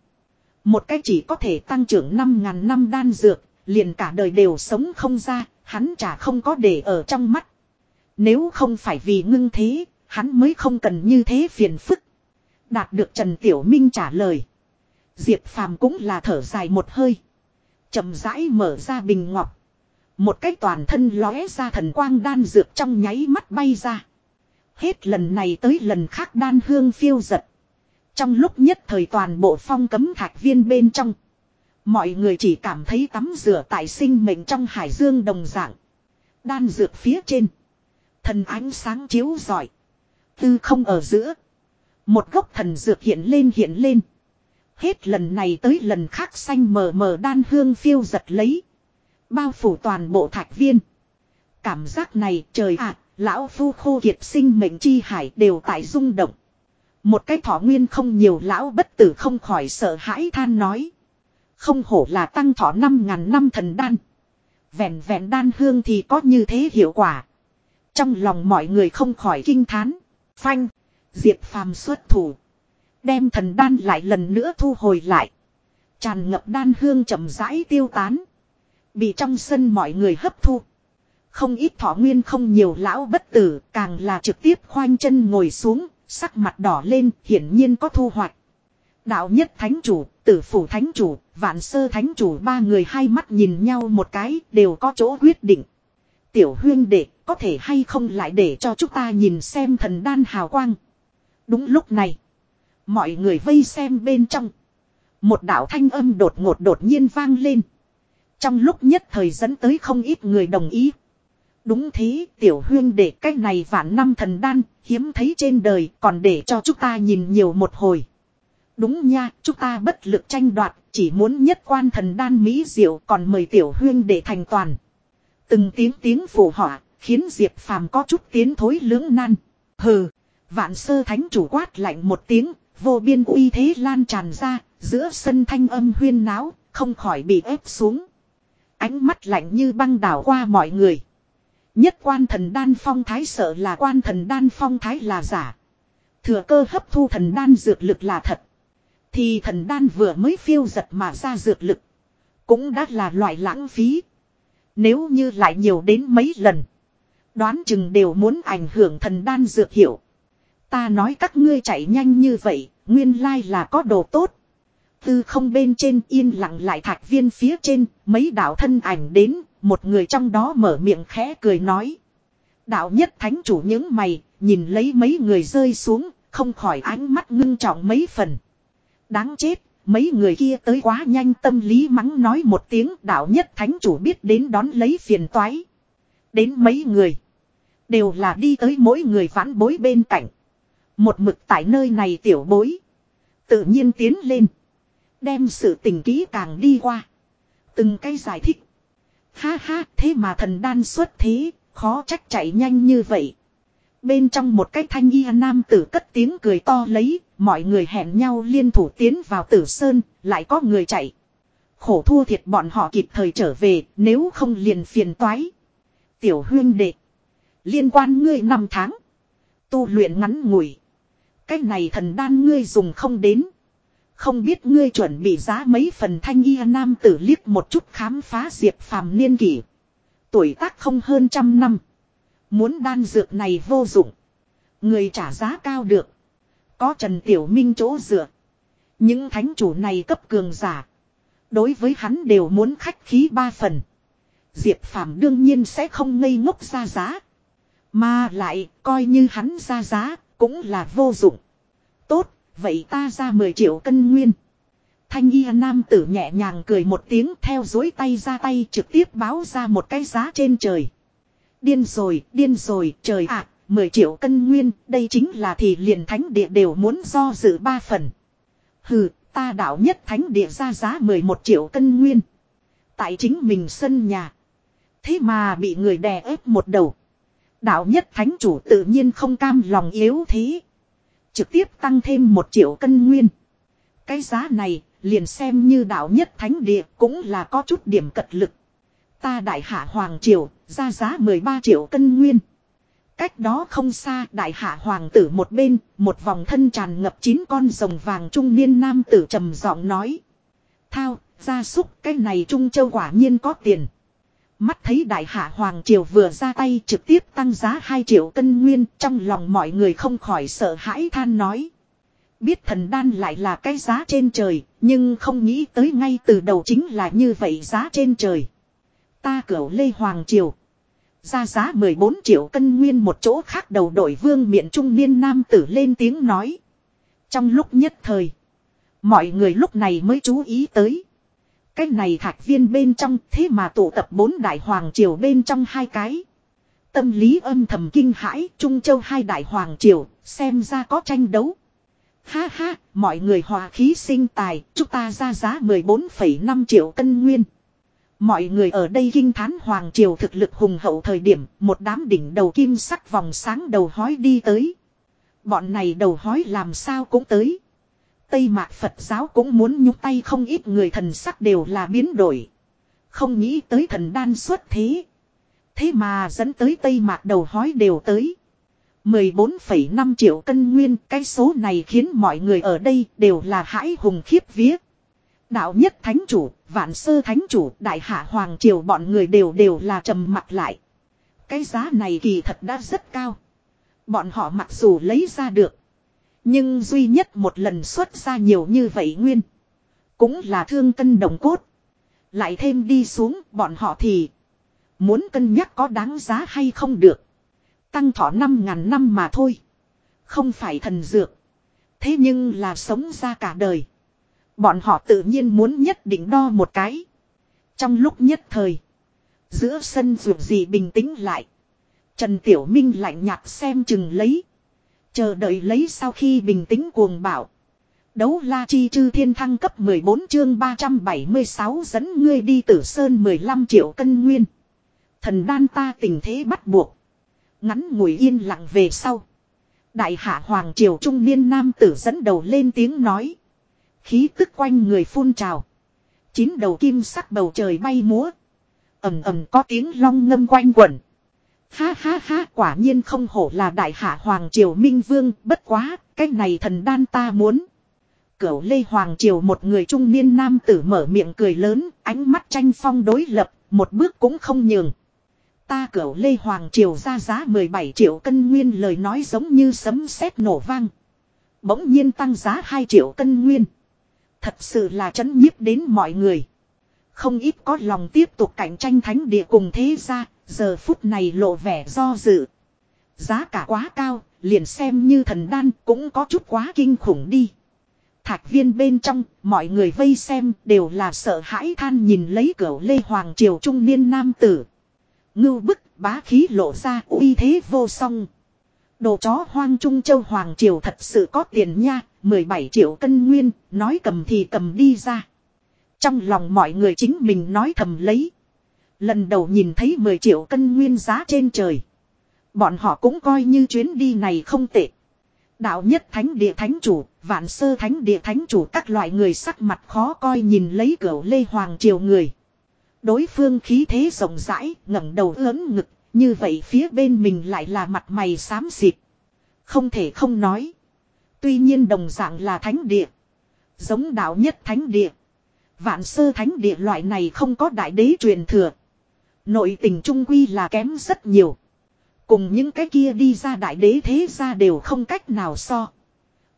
Một cách chỉ có thể tăng trưởng 5.000 năm đan dược, liền cả đời đều sống không ra, hắn chả không có để ở trong mắt. Nếu không phải vì ngưng thế, hắn mới không cần như thế phiền phức. Đạt được Trần Tiểu Minh trả lời. Diệp Phàm cũng là thở dài một hơi. chậm rãi mở ra bình ngọc. Một cái toàn thân lóe ra thần quang đan dược trong nháy mắt bay ra. Hết lần này tới lần khác đan hương phiêu giật. Trong lúc nhất thời toàn bộ phong cấm thạch viên bên trong. Mọi người chỉ cảm thấy tắm rửa tại sinh mệnh trong hải dương đồng dạng. Đan dược phía trên. Thần ánh sáng chiếu rọi. Tư không ở giữa. Một gốc thần dược hiện lên hiện lên. Hết lần này tới lần khác xanh mờ mờ đan hương phiêu giật lấy. Bao phủ toàn bộ thạch viên. Cảm giác này trời ạ, lão phu khô kiệt sinh mệnh chi hải đều tại rung động. Một cái thọ nguyên không nhiều lão bất tử không khỏi sợ hãi than nói. Không hổ là tăng thọ năm ngàn năm thần đan. Vẹn vẹn đan hương thì có như thế hiệu quả. Trong lòng mọi người không khỏi kinh thán. Phanh. Diệp phàm xuất thủ. Đem thần đan lại lần nữa thu hồi lại. Tràn ngập đan hương chậm rãi tiêu tán. Bị trong sân mọi người hấp thu. Không ít thọ nguyên không nhiều lão bất tử, càng là trực tiếp khoanh chân ngồi xuống, Sắc mặt đỏ lên hiển nhiên có thu hoạch. Đạo nhất thánh chủ, tử phủ thánh chủ, vạn sơ thánh chủ ba người hai mắt nhìn nhau một cái đều có chỗ quyết định. Tiểu huyên đệ có thể hay không lại để cho chúng ta nhìn xem thần đan hào quang. Đúng lúc này. Mọi người vây xem bên trong. Một đạo thanh âm đột ngột đột nhiên vang lên. Trong lúc nhất thời dẫn tới không ít người đồng ý. Đúng thế, tiểu huyên để cái này vạn năm thần đan, hiếm thấy trên đời, còn để cho chúng ta nhìn nhiều một hồi. Đúng nha, chúng ta bất lực tranh đoạt, chỉ muốn nhất quan thần đan mỹ diệu còn mời tiểu huyên để thành toàn. Từng tiếng tiếng phù họa, khiến Diệp Phàm có chút tiến thối lưỡng nan. Hừ, vạn sơ thánh chủ quát lạnh một tiếng, vô biên uy thế lan tràn ra, giữa sân thanh âm huyên náo, không khỏi bị ép xuống. Ánh mắt lạnh như băng đảo qua mọi người. Nhất quan thần đan phong thái sợ là quan thần đan phong thái là giả. Thừa cơ hấp thu thần đan dược lực là thật. Thì thần đan vừa mới phiêu giật mà ra dược lực. Cũng đã là loại lãng phí. Nếu như lại nhiều đến mấy lần. Đoán chừng đều muốn ảnh hưởng thần đan dược hiệu. Ta nói các ngươi chạy nhanh như vậy, nguyên lai là có đồ tốt. Tư không bên trên yên lặng lại thạch viên phía trên, mấy đạo thân ảnh đến, một người trong đó mở miệng khẽ cười nói. Đạo nhất thánh chủ những mày, nhìn lấy mấy người rơi xuống, không khỏi ánh mắt ngưng trọng mấy phần. Đáng chết, mấy người kia tới quá nhanh tâm lý mắng nói một tiếng đạo nhất thánh chủ biết đến đón lấy phiền toái. Đến mấy người, đều là đi tới mỗi người vãn bối bên cạnh. Một mực tại nơi này tiểu bối. Tự nhiên tiến lên. Đem sự tình ký càng đi qua. Từng cái giải thích. Ha ha, thế mà thần đan xuất thế, khó trách chạy nhanh như vậy. Bên trong một cái thanh y nam tử cất tiếng cười to lấy, mọi người hẹn nhau liên thủ tiến vào tử sơn, lại có người chạy. Khổ thua thiệt bọn họ kịp thời trở về, nếu không liền phiền toái. Tiểu huyên đệ. Liên quan ngươi năm tháng. Tu luyện ngắn ngủi. Cái này thần đan ngươi dùng không đến. Không biết ngươi chuẩn bị giá mấy phần thanh y nam tử liếc một chút khám phá diệp phàm niên kỷ. Tuổi tác không hơn trăm năm. Muốn đan dược này vô dụng. Người trả giá cao được. Có Trần Tiểu Minh chỗ dựa. Những thánh chủ này cấp cường giả. Đối với hắn đều muốn khách khí ba phần. Diệp Phàm đương nhiên sẽ không ngây ngốc ra giá. Mà lại coi như hắn ra giá cũng là vô dụng. Tốt, vậy ta ra 10 triệu cân nguyên. Thanh y nam tử nhẹ nhàng cười một tiếng theo dối tay ra tay trực tiếp báo ra một cái giá trên trời. Điên rồi, điên rồi, trời ạ, à, 10 triệu cân nguyên, đây chính là thì liền thánh địa đều muốn do dự ba phần. Hừ, ta đạo nhất thánh địa ra giá 11 triệu cân nguyên. Tại chính mình sân nhà. Thế mà bị người đè ép một đầu. Đạo nhất thánh chủ tự nhiên không cam lòng yếu thế. Trực tiếp tăng thêm một triệu cân nguyên. Cái giá này liền xem như đạo nhất thánh địa cũng là có chút điểm cật lực. Ta đại hạ hoàng triều ra giá 13 triệu cân nguyên. Cách đó không xa đại hạ hoàng tử một bên, một vòng thân tràn ngập chín con rồng vàng trung niên nam tử trầm giọng nói. Thao, gia súc cái này trung châu quả nhiên có tiền. Mắt thấy đại hạ Hoàng Triều vừa ra tay trực tiếp tăng giá 2 triệu cân nguyên trong lòng mọi người không khỏi sợ hãi than nói. Biết thần đan lại là cái giá trên trời, nhưng không nghĩ tới ngay từ đầu chính là như vậy giá trên trời. Ta cửu Lê Hoàng Triều. Ra giá 14 triệu cân nguyên một chỗ khác đầu đội vương miện trung niên nam tử lên tiếng nói. Trong lúc nhất thời, mọi người lúc này mới chú ý tới. Cái này thạch viên bên trong thế mà tụ tập bốn đại hoàng triều bên trong hai cái. Tâm lý âm thầm kinh hãi, Trung Châu hai đại hoàng triều, xem ra có tranh đấu. Ha ha, mọi người hòa khí sinh tài, chúng ta ra giá 14,5 triệu cân nguyên. Mọi người ở đây kinh thán hoàng triều thực lực hùng hậu thời điểm, một đám đỉnh đầu kim sắc vòng sáng đầu hói đi tới. Bọn này đầu hói làm sao cũng tới. Tây Mạc Phật giáo cũng muốn nhúc tay không ít người thần sắc đều là biến đổi. Không nghĩ tới thần đan xuất thế. Thế mà dẫn tới Tây Mạc đầu hói đều tới. 14,5 triệu cân nguyên, cái số này khiến mọi người ở đây đều là hãi hùng khiếp vía. Đạo nhất thánh chủ, vạn sơ thánh chủ, đại hạ hoàng triều bọn người đều đều là trầm mặt lại. Cái giá này kỳ thật đã rất cao. Bọn họ mặc dù lấy ra được. Nhưng duy nhất một lần xuất ra nhiều như vậy nguyên. Cũng là thương cân đồng cốt. Lại thêm đi xuống bọn họ thì. Muốn cân nhắc có đáng giá hay không được. Tăng thọ năm ngàn năm mà thôi. Không phải thần dược. Thế nhưng là sống ra cả đời. Bọn họ tự nhiên muốn nhất định đo một cái. Trong lúc nhất thời. Giữa sân dù gì bình tĩnh lại. Trần Tiểu Minh lạnh nhạt xem chừng lấy. Chờ đợi lấy sau khi bình tĩnh cuồng bảo. Đấu la chi chư thiên thăng cấp 14 chương 376 dẫn ngươi đi tử sơn 15 triệu cân nguyên. Thần đan ta tình thế bắt buộc. Ngắn ngủi yên lặng về sau. Đại hạ hoàng triều trung niên nam tử dẫn đầu lên tiếng nói. Khí tức quanh người phun trào. Chín đầu kim sắc bầu trời bay múa. ầm ầm có tiếng long ngâm quanh quẩn. Ha ha ha quả nhiên không hổ là đại hạ hoàng triều minh vương bất quá cái này thần đan ta muốn. Cửu lê hoàng triều một người trung niên nam tử mở miệng cười lớn ánh mắt tranh phong đối lập một bước cũng không nhường. Ta cửu lê hoàng triều ra giá 17 triệu cân nguyên lời nói giống như sấm sét nổ vang. Bỗng nhiên tăng giá 2 triệu cân nguyên. Thật sự là chấn nhiếp đến mọi người. Không ít có lòng tiếp tục cạnh tranh thánh địa cùng thế gia, giờ phút này lộ vẻ do dự. Giá cả quá cao, liền xem như thần đan cũng có chút quá kinh khủng đi. Thạch viên bên trong, mọi người vây xem đều là sợ hãi than nhìn lấy cửa Lê Hoàng Triều trung niên nam tử. Ngưu bức, bá khí lộ ra uy thế vô song. Đồ chó hoang trung châu Hoàng Triều thật sự có tiền nha, 17 triệu cân nguyên, nói cầm thì cầm đi ra. Trong lòng mọi người chính mình nói thầm lấy. Lần đầu nhìn thấy 10 triệu cân nguyên giá trên trời. Bọn họ cũng coi như chuyến đi này không tệ. Đạo nhất thánh địa thánh chủ, vạn sơ thánh địa thánh chủ các loại người sắc mặt khó coi nhìn lấy cửa lê hoàng triều người. Đối phương khí thế rộng rãi, ngẩng đầu lớn ngực, như vậy phía bên mình lại là mặt mày xám xịt. Không thể không nói. Tuy nhiên đồng dạng là thánh địa. Giống đạo nhất thánh địa. Vạn sơ thánh địa loại này không có đại đế truyền thừa. Nội tình trung quy là kém rất nhiều. Cùng những cái kia đi ra đại đế thế ra đều không cách nào so.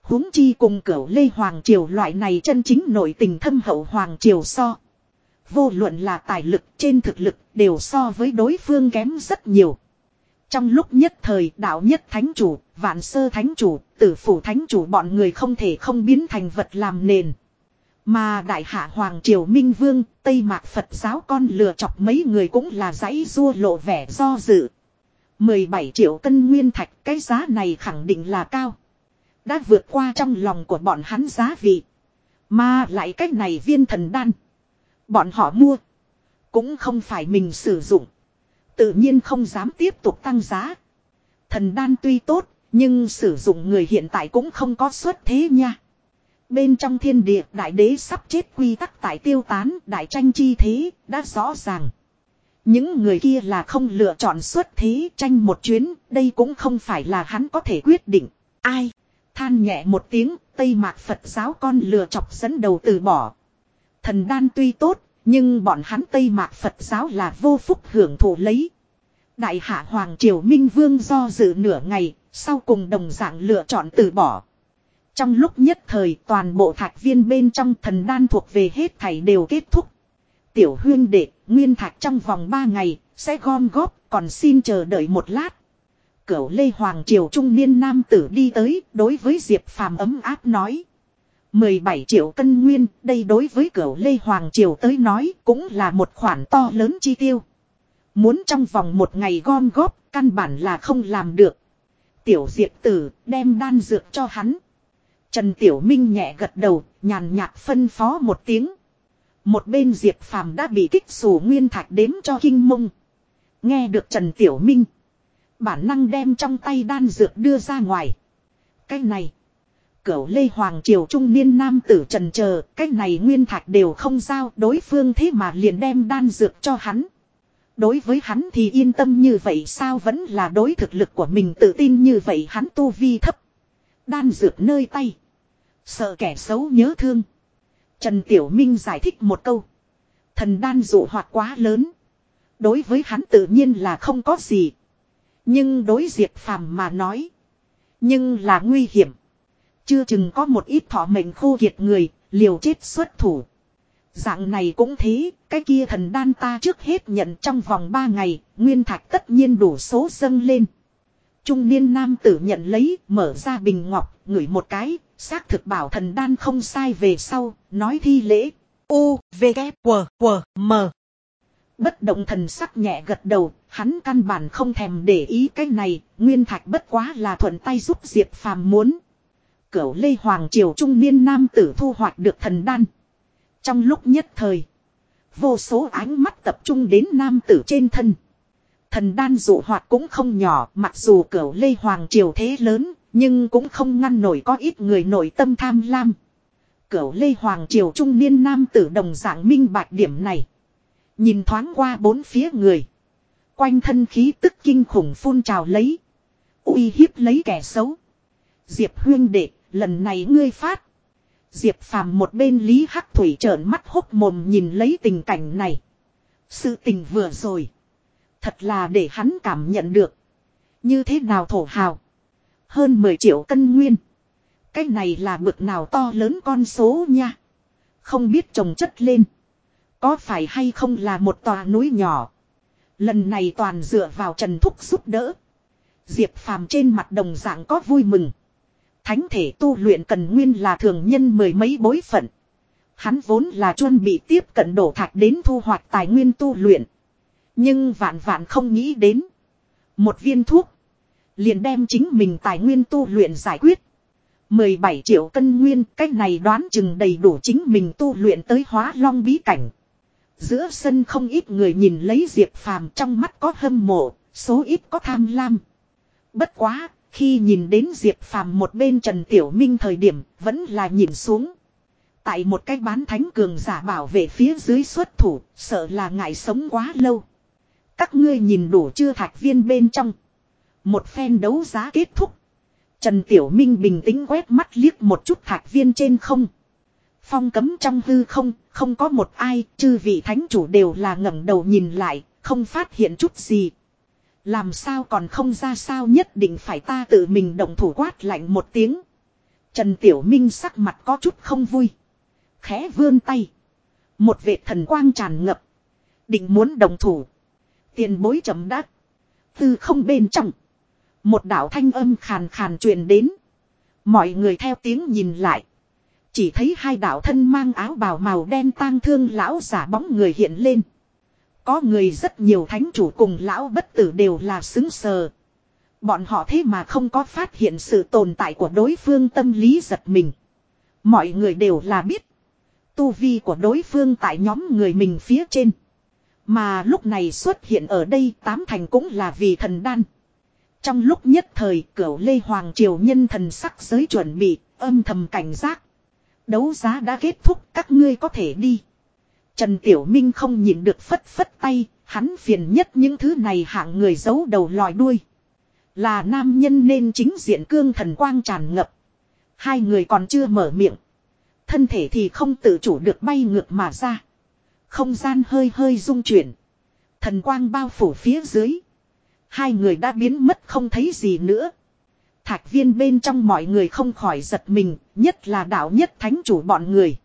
huống chi cùng cửu lê hoàng triều loại này chân chính nội tình thâm hậu hoàng triều so. Vô luận là tài lực trên thực lực đều so với đối phương kém rất nhiều. Trong lúc nhất thời đạo nhất thánh chủ, vạn sơ thánh chủ, tử phủ thánh chủ bọn người không thể không biến thành vật làm nền. Mà đại hạ Hoàng Triều Minh Vương, Tây Mạc Phật giáo con lừa chọc mấy người cũng là giấy rua lộ vẻ do dự. 17 triệu cân nguyên thạch cái giá này khẳng định là cao. Đã vượt qua trong lòng của bọn hắn giá vị. Mà lại cách này viên thần đan. Bọn họ mua. Cũng không phải mình sử dụng. Tự nhiên không dám tiếp tục tăng giá. Thần đan tuy tốt, nhưng sử dụng người hiện tại cũng không có xuất thế nha. Bên trong thiên địa đại đế sắp chết quy tắc tại tiêu tán đại tranh chi thế đã rõ ràng. Những người kia là không lựa chọn xuất thế tranh một chuyến, đây cũng không phải là hắn có thể quyết định. Ai? Than nhẹ một tiếng, Tây Mạc Phật giáo con lừa chọc dẫn đầu từ bỏ. Thần đan tuy tốt, nhưng bọn hắn Tây Mạc Phật giáo là vô phúc hưởng thụ lấy. Đại hạ Hoàng Triều Minh Vương do dự nửa ngày, sau cùng đồng dạng lựa chọn từ bỏ. Trong lúc nhất thời toàn bộ thạch viên bên trong thần đan thuộc về hết thảy đều kết thúc. Tiểu huyên đệ, nguyên thạch trong vòng 3 ngày, sẽ gom góp, còn xin chờ đợi một lát. Cửu Lê Hoàng Triều trung niên nam tử đi tới, đối với Diệp Phàm ấm áp nói. 17 triệu cân nguyên, đây đối với cửu Lê Hoàng Triều tới nói cũng là một khoản to lớn chi tiêu. Muốn trong vòng một ngày gom góp, căn bản là không làm được. Tiểu Diệp Tử đem đan dược cho hắn. Trần Tiểu Minh nhẹ gật đầu, nhàn nhạt phân phó một tiếng. Một bên Diệp Phàm đã bị kích sủ nguyên thạch đếm cho kinh mông. Nghe được Trần Tiểu Minh. Bản năng đem trong tay đan dược đưa ra ngoài. Cái này. Cửu Lê Hoàng Triều trung niên nam tử trần chờ, cái này nguyên thạch đều không giao đối phương thế mà liền đem đan dược cho hắn. Đối với hắn thì yên tâm như vậy sao vẫn là đối thực lực của mình tự tin như vậy hắn tu vi thấp. Đan dược nơi tay. Sợ kẻ xấu nhớ thương. Trần Tiểu Minh giải thích một câu. Thần đan dụ hoạt quá lớn. Đối với hắn tự nhiên là không có gì. Nhưng đối diệt phàm mà nói. Nhưng là nguy hiểm. Chưa chừng có một ít thọ mệnh khô kiệt người, liều chết xuất thủ. Dạng này cũng thế, cái kia thần đan ta trước hết nhận trong vòng 3 ngày, nguyên thạch tất nhiên đủ số dâng lên. Trung niên nam tử nhận lấy, mở ra bình ngọc, ngửi một cái, xác thực bảo thần đan không sai về sau, nói thi lễ. U, V, K, W, W, M. Bất động thần sắc nhẹ gật đầu, hắn căn bản không thèm để ý cái này, nguyên thạch bất quá là thuận tay giúp Diệp Phàm muốn. Cửu Lê Hoàng Triều trung niên nam tử thu hoạch được thần đan. Trong lúc nhất thời, vô số ánh mắt tập trung đến nam tử trên thân. Thần đan dụ hoạt cũng không nhỏ, mặc dù cửu Lê Hoàng Triều thế lớn, nhưng cũng không ngăn nổi có ít người nội tâm tham lam. Cửu Lê Hoàng Triều trung niên nam tử đồng dạng minh bạch điểm này. Nhìn thoáng qua bốn phía người. Quanh thân khí tức kinh khủng phun trào lấy. uy hiếp lấy kẻ xấu. Diệp huyên đệ, lần này ngươi phát. Diệp phàm một bên Lý Hắc Thủy trợn mắt hốc mồm nhìn lấy tình cảnh này. Sự tình vừa rồi. Thật là để hắn cảm nhận được. Như thế nào thổ hào. Hơn 10 triệu cân nguyên. Cái này là bực nào to lớn con số nha. Không biết trồng chất lên. Có phải hay không là một tòa núi nhỏ. Lần này toàn dựa vào Trần Thúc giúp đỡ. Diệp phàm trên mặt đồng dạng có vui mừng. Thánh thể tu luyện cần nguyên là thường nhân mười mấy bối phận. Hắn vốn là chuẩn bị tiếp cận đổ thạch đến thu hoạch tài nguyên tu luyện. Nhưng vạn vạn không nghĩ đến. Một viên thuốc. Liền đem chính mình tài nguyên tu luyện giải quyết. 17 triệu cân nguyên, cách này đoán chừng đầy đủ chính mình tu luyện tới hóa long bí cảnh. Giữa sân không ít người nhìn lấy Diệp Phàm trong mắt có hâm mộ, số ít có tham lam. Bất quá, khi nhìn đến Diệp Phàm một bên Trần Tiểu Minh thời điểm, vẫn là nhìn xuống. Tại một cái bán thánh cường giả bảo vệ phía dưới xuất thủ, sợ là ngại sống quá lâu. Các ngươi nhìn đủ chưa thạch viên bên trong. Một phen đấu giá kết thúc. Trần Tiểu Minh bình tĩnh quét mắt liếc một chút thạch viên trên không. Phong cấm trong hư không, không có một ai, chư vị thánh chủ đều là ngẩng đầu nhìn lại, không phát hiện chút gì. Làm sao còn không ra sao nhất định phải ta tự mình động thủ quát lạnh một tiếng. Trần Tiểu Minh sắc mặt có chút không vui. Khẽ vươn tay. Một vệ thần quang tràn ngập. Định muốn đồng thủ. Tiền bối chậm đắc. Từ không bên trong. Một đạo thanh âm khàn khàn truyền đến. Mọi người theo tiếng nhìn lại. Chỉ thấy hai đạo thân mang áo bào màu đen tang thương lão giả bóng người hiện lên. Có người rất nhiều thánh chủ cùng lão bất tử đều là xứng sờ. Bọn họ thế mà không có phát hiện sự tồn tại của đối phương tâm lý giật mình. Mọi người đều là biết. Tu vi của đối phương tại nhóm người mình phía trên. Mà lúc này xuất hiện ở đây tám thành cũng là vì thần đan. Trong lúc nhất thời cửu Lê Hoàng Triều nhân thần sắc giới chuẩn bị, âm thầm cảnh giác. Đấu giá đã kết thúc các ngươi có thể đi. Trần Tiểu Minh không nhịn được phất phất tay, hắn phiền nhất những thứ này hạng người giấu đầu lòi đuôi. Là nam nhân nên chính diện cương thần quang tràn ngập. Hai người còn chưa mở miệng. Thân thể thì không tự chủ được bay ngược mà ra. Không gian hơi hơi rung chuyển. Thần quang bao phủ phía dưới. Hai người đã biến mất không thấy gì nữa. Thạch viên bên trong mọi người không khỏi giật mình, nhất là đạo nhất thánh chủ bọn người.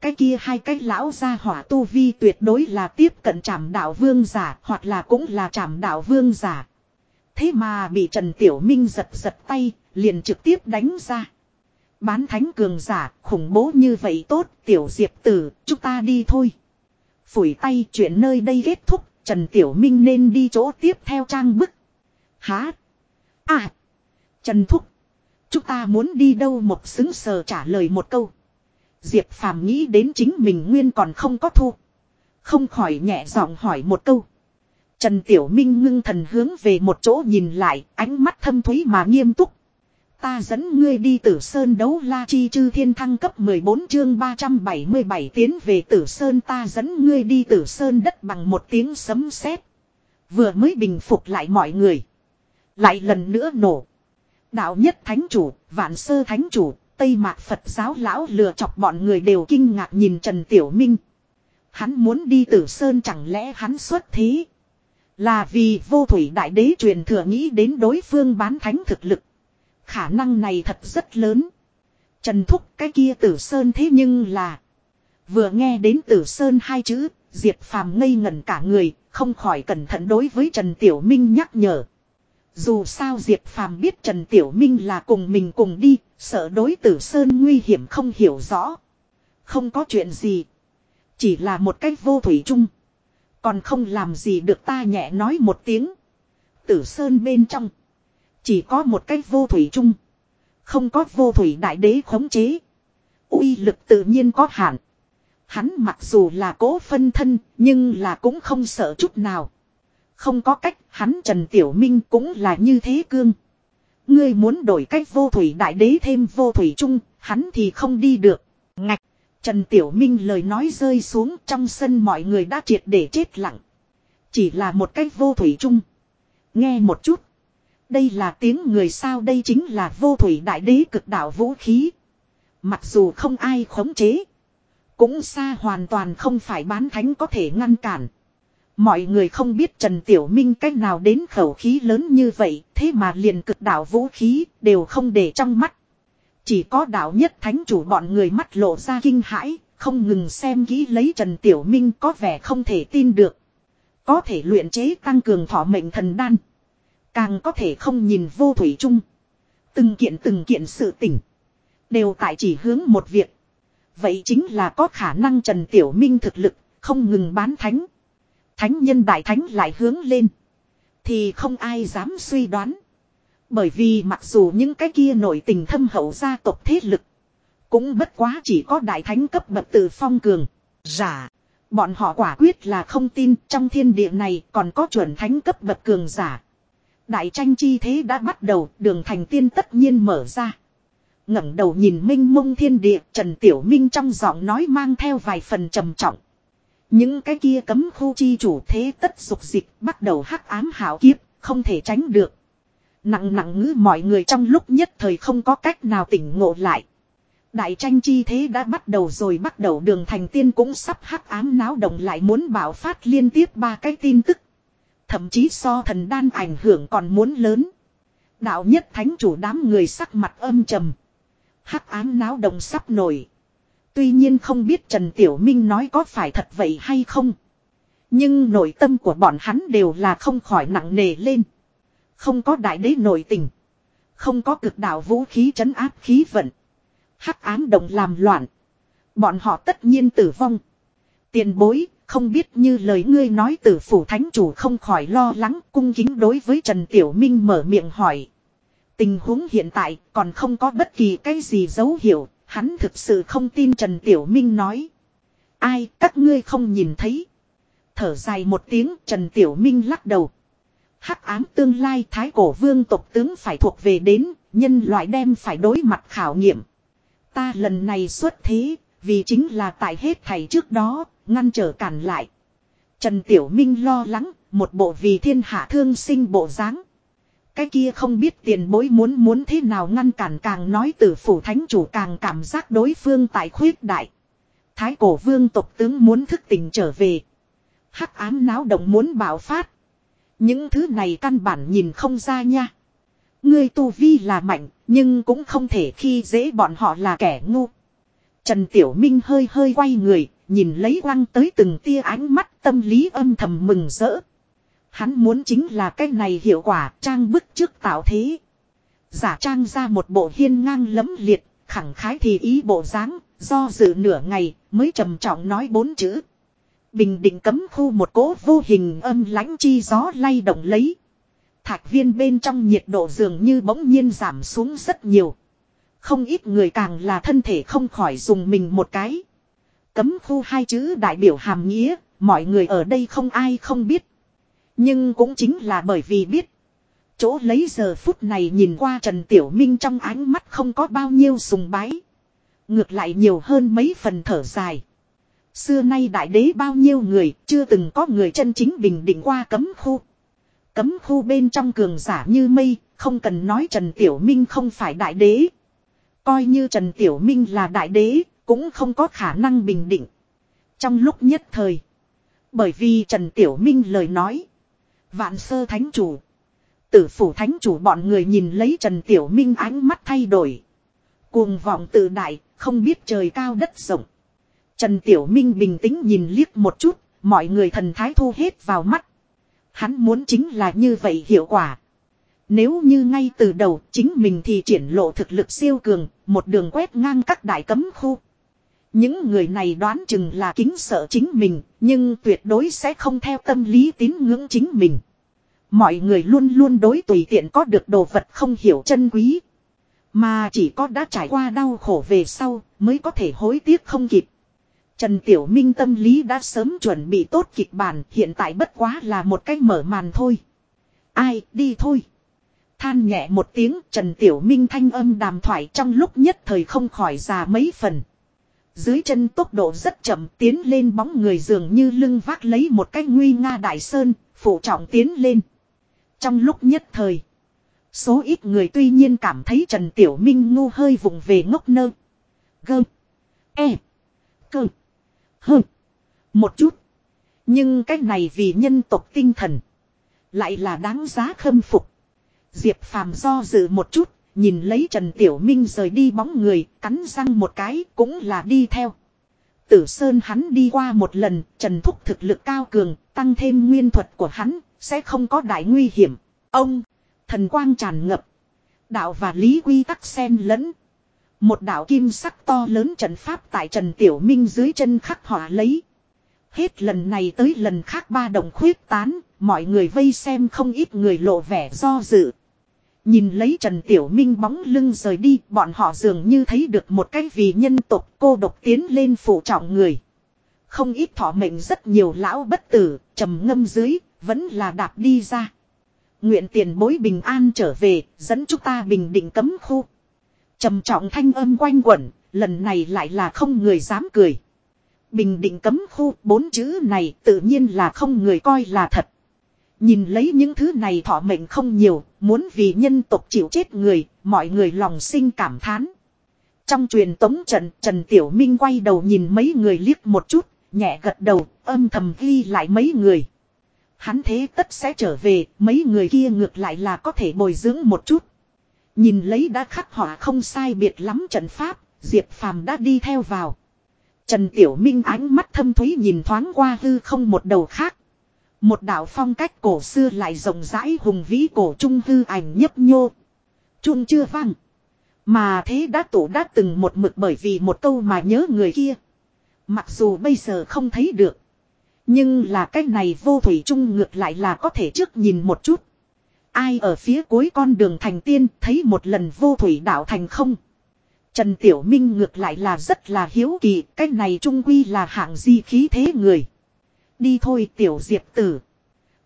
Cái kia hai cái lão gia hỏa tu vi tuyệt đối là tiếp cận trảm đạo vương giả hoặc là cũng là trảm đạo vương giả. Thế mà bị Trần Tiểu Minh giật giật tay, liền trực tiếp đánh ra. Bán thánh cường giả, khủng bố như vậy tốt, Tiểu Diệp Tử, chúng ta đi thôi. Phủi tay chuyện nơi đây kết thúc, Trần Tiểu Minh nên đi chỗ tiếp theo trang bức. Há? À! Trần Thúc! Chúng ta muốn đi đâu một xứng sờ trả lời một câu. Diệp Phàm nghĩ đến chính mình nguyên còn không có thu. Không khỏi nhẹ giọng hỏi một câu. Trần Tiểu Minh ngưng thần hướng về một chỗ nhìn lại, ánh mắt thâm thúy mà nghiêm túc. Ta dẫn ngươi đi tử sơn đấu la chi chư thiên thăng cấp 14 chương 377 tiến về tử sơn ta dẫn ngươi đi tử sơn đất bằng một tiếng sấm sét Vừa mới bình phục lại mọi người. Lại lần nữa nổ. Đạo nhất thánh chủ, vạn sơ thánh chủ, Tây Mạc Phật giáo lão lừa chọc bọn người đều kinh ngạc nhìn Trần Tiểu Minh. Hắn muốn đi tử sơn chẳng lẽ hắn xuất thế. Là vì vô thủy đại đế truyền thừa nghĩ đến đối phương bán thánh thực lực. Khả năng này thật rất lớn. Trần Thúc cái kia tử sơn thế nhưng là. Vừa nghe đến tử sơn hai chữ, Diệp Phàm ngây ngẩn cả người, không khỏi cẩn thận đối với Trần Tiểu Minh nhắc nhở. Dù sao Diệp Phàm biết Trần Tiểu Minh là cùng mình cùng đi, sợ đối tử sơn nguy hiểm không hiểu rõ. Không có chuyện gì. Chỉ là một cách vô thủy chung. Còn không làm gì được ta nhẹ nói một tiếng. Tử sơn bên trong. Chỉ có một cách vô thủy chung. Không có vô thủy đại đế khống chế. uy lực tự nhiên có hạn. Hắn mặc dù là cố phân thân, nhưng là cũng không sợ chút nào. Không có cách, hắn Trần Tiểu Minh cũng là như thế cương. Ngươi muốn đổi cách vô thủy đại đế thêm vô thủy chung, hắn thì không đi được. Ngạch, Trần Tiểu Minh lời nói rơi xuống trong sân mọi người đã triệt để chết lặng. Chỉ là một cách vô thủy chung. Nghe một chút. Đây là tiếng người sao đây chính là vô thủy đại đế cực đạo vũ khí. Mặc dù không ai khống chế. Cũng xa hoàn toàn không phải bán thánh có thể ngăn cản. Mọi người không biết Trần Tiểu Minh cách nào đến khẩu khí lớn như vậy, thế mà liền cực đạo vũ khí, đều không để trong mắt. Chỉ có đạo nhất thánh chủ bọn người mắt lộ ra kinh hãi, không ngừng xem kỹ lấy Trần Tiểu Minh có vẻ không thể tin được. Có thể luyện chế tăng cường thọ mệnh thần đan. Càng có thể không nhìn vô thủy chung. Từng kiện từng kiện sự tỉnh. Đều tại chỉ hướng một việc. Vậy chính là có khả năng Trần Tiểu Minh thực lực, không ngừng bán thánh. Thánh nhân đại thánh lại hướng lên. Thì không ai dám suy đoán. Bởi vì mặc dù những cái kia nổi tình thâm hậu gia tộc thế lực. Cũng bất quá chỉ có đại thánh cấp bậc từ phong cường. Giả. Bọn họ quả quyết là không tin trong thiên địa này còn có chuẩn thánh cấp bậc cường giả. Đại tranh chi thế đã bắt đầu đường thành tiên tất nhiên mở ra ngẩng đầu nhìn minh mông thiên địa Trần Tiểu Minh trong giọng nói mang theo vài phần trầm trọng. Những cái kia cấm khu chi chủ thế tất dục dịch bắt đầu hắc ám hảo kiếp, không thể tránh được. Nặng nặng ngữ mọi người trong lúc nhất thời không có cách nào tỉnh ngộ lại. Đại tranh chi thế đã bắt đầu rồi bắt đầu đường thành tiên cũng sắp hắc ám náo động lại muốn bảo phát liên tiếp ba cái tin tức. Thậm chí so thần đan ảnh hưởng còn muốn lớn. Đạo nhất thánh chủ đám người sắc mặt âm trầm. Hắc ám náo động sắp nổi. Tuy nhiên không biết Trần Tiểu Minh nói có phải thật vậy hay không. Nhưng nội tâm của bọn hắn đều là không khỏi nặng nề lên. Không có đại đế nội tình. Không có cực đạo vũ khí trấn áp khí vận. Hắc ám động làm loạn. Bọn họ tất nhiên tử vong. Tiền bối, không biết như lời ngươi nói tử phủ thánh chủ không khỏi lo lắng cung kính đối với Trần Tiểu Minh mở miệng hỏi. Tình huống hiện tại còn không có bất kỳ cái gì dấu hiệu, hắn thực sự không tin Trần Tiểu Minh nói. Ai, các ngươi không nhìn thấy. Thở dài một tiếng Trần Tiểu Minh lắc đầu. Hắc ám tương lai thái cổ vương tộc tướng phải thuộc về đến, nhân loại đem phải đối mặt khảo nghiệm. Ta lần này xuất thế, vì chính là tại hết thầy trước đó, ngăn trở cản lại. Trần Tiểu Minh lo lắng, một bộ vì thiên hạ thương sinh bộ dáng cái kia không biết tiền bối muốn muốn thế nào ngăn cản càng nói từ phủ thánh chủ càng cảm giác đối phương tại khuyết đại. Thái cổ vương tộc tướng muốn thức tỉnh trở về. Hắc ám náo động muốn bảo phát. Những thứ này căn bản nhìn không ra nha. Ngươi tu vi là mạnh, nhưng cũng không thể khi dễ bọn họ là kẻ ngu. Trần Tiểu Minh hơi hơi quay người, nhìn lấy quăng tới từng tia ánh mắt tâm lý âm thầm mừng rỡ. Hắn muốn chính là cái này hiệu quả trang bức trước tạo thế. Giả trang ra một bộ hiên ngang lấm liệt, khẳng khái thì ý bộ dáng, do dự nửa ngày mới trầm trọng nói bốn chữ. Bình định cấm khu một cỗ vô hình âm lãnh chi gió lay động lấy. Thạch viên bên trong nhiệt độ dường như bỗng nhiên giảm xuống rất nhiều. Không ít người càng là thân thể không khỏi dùng mình một cái. Cấm khu hai chữ đại biểu hàm nghĩa, mọi người ở đây không ai không biết. Nhưng cũng chính là bởi vì biết. Chỗ lấy giờ phút này nhìn qua Trần Tiểu Minh trong ánh mắt không có bao nhiêu sùng bái. Ngược lại nhiều hơn mấy phần thở dài. Xưa nay đại đế bao nhiêu người chưa từng có người chân chính bình định qua cấm khu. Cấm khu bên trong cường giả như mây, không cần nói Trần Tiểu Minh không phải đại đế. Coi như Trần Tiểu Minh là đại đế, cũng không có khả năng bình định. Trong lúc nhất thời. Bởi vì Trần Tiểu Minh lời nói. Vạn sơ thánh chủ. Tử phủ thánh chủ bọn người nhìn lấy Trần Tiểu Minh ánh mắt thay đổi. Cuồng vọng tự đại, không biết trời cao đất rộng. Trần Tiểu Minh bình tĩnh nhìn liếc một chút, mọi người thần thái thu hết vào mắt. Hắn muốn chính là như vậy hiệu quả. Nếu như ngay từ đầu chính mình thì triển lộ thực lực siêu cường, một đường quét ngang các đại cấm khu. Những người này đoán chừng là kính sợ chính mình, nhưng tuyệt đối sẽ không theo tâm lý tín ngưỡng chính mình. Mọi người luôn luôn đối tùy tiện có được đồ vật không hiểu chân quý. Mà chỉ có đã trải qua đau khổ về sau mới có thể hối tiếc không kịp. Trần Tiểu Minh tâm lý đã sớm chuẩn bị tốt kịch bản hiện tại bất quá là một cách mở màn thôi. Ai đi thôi. Than nhẹ một tiếng Trần Tiểu Minh thanh âm đàm thoại trong lúc nhất thời không khỏi già mấy phần. Dưới chân tốc độ rất chậm tiến lên bóng người dường như lưng vác lấy một cái nguy nga đại sơn, phụ trọng tiến lên. Trong lúc nhất thời, số ít người tuy nhiên cảm thấy Trần Tiểu Minh ngu hơi vùng về ngốc nơ. Gơ. E. Cơ. Hơ. Một chút. Nhưng cái này vì nhân tộc tinh thần. Lại là đáng giá khâm phục. Diệp Phàm do dự một chút, nhìn lấy Trần Tiểu Minh rời đi bóng người, cắn răng một cái, cũng là đi theo. Tử Sơn hắn đi qua một lần, Trần Thúc thực lực cao cường, tăng thêm nguyên thuật của hắn, sẽ không có đại nguy hiểm. Ông, thần quang tràn ngập. Đạo và lý quy tắc xen lẫn. Một đạo kim sắc to lớn trận pháp tại Trần Tiểu Minh dưới chân khắc họa lấy. Hết lần này tới lần khác ba đồng khuyết tán, mọi người vây xem không ít người lộ vẻ do dự. Nhìn lấy Trần Tiểu Minh bóng lưng rời đi, bọn họ dường như thấy được một cái vì nhân tộc cô độc tiến lên phụ trọng người. Không ít thọ mệnh rất nhiều lão bất tử, trầm ngâm dưới, vẫn là đạp đi ra. Nguyện tiền bối bình an trở về, dẫn chúng ta bình định cấm khu. trầm trọng thanh âm quanh quẩn, lần này lại là không người dám cười. Bình định cấm khu, bốn chữ này tự nhiên là không người coi là thật. Nhìn lấy những thứ này thọ mệnh không nhiều, muốn vì nhân tộc chịu chết người, mọi người lòng sinh cảm thán. Trong truyền tống trận, Trần Tiểu Minh quay đầu nhìn mấy người liếc một chút, nhẹ gật đầu, âm thầm ghi lại mấy người. Hắn thế tất sẽ trở về, mấy người kia ngược lại là có thể bồi dưỡng một chút. Nhìn lấy đã khắc họa không sai biệt lắm trận pháp, Diệp Phàm đã đi theo vào. Trần Tiểu Minh ánh mắt thâm thúy nhìn thoáng qua hư không một đầu khác. Một đạo phong cách cổ xưa lại rộng rãi hùng vĩ cổ trung hư ảnh nhấp nhô. Trung chưa vang. Mà thế đã tổ đã từng một mực bởi vì một câu mà nhớ người kia. Mặc dù bây giờ không thấy được. Nhưng là cái này vô thủy trung ngược lại là có thể trước nhìn một chút. Ai ở phía cuối con đường thành tiên thấy một lần vô thủy đạo thành không. Trần Tiểu Minh ngược lại là rất là hiếu kỳ. Cái này trung quy là hạng di khí thế người. Đi thôi Tiểu Diệp Tử.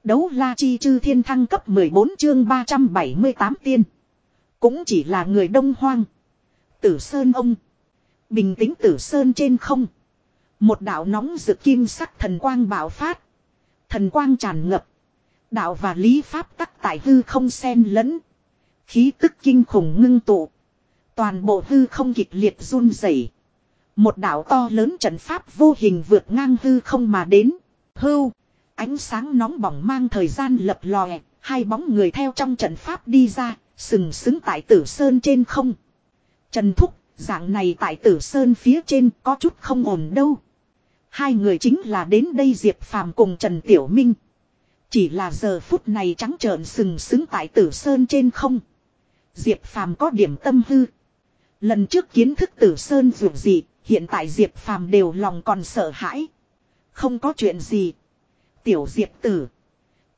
Đấu la chi chư thiên thăng cấp 14 chương 378 tiên. Cũng chỉ là người đông hoang. Tử Sơn ông. Bình tĩnh Tử Sơn trên không. Một đạo nóng rực kim sắc thần quang bạo phát. Thần quang tràn ngập. Đạo và lý pháp tắc tại hư không xen lẫn. Khí tức kinh khủng ngưng tụ. Toàn bộ hư không kịch liệt run rẩy. Một đạo to lớn trận pháp vô hình vượt ngang hư không mà đến. Hưu. Ánh sáng nóng bỏng mang thời gian lập lòe. Hai bóng người theo trong trận pháp đi ra. Sừng sững tại tử sơn trên không. Trần Thúc. Dạng này tại tử sơn phía trên có chút không ổn đâu. Hai người chính là đến đây Diệp Phàm cùng Trần Tiểu Minh. Chỉ là giờ phút này trắng trợn sừng sững tại tử sơn trên không. Diệp Phàm có điểm tâm hư. Lần trước kiến thức tử sơn dù gì, hiện tại Diệp Phàm đều lòng còn sợ hãi. Không có chuyện gì. Tiểu Diệp tử.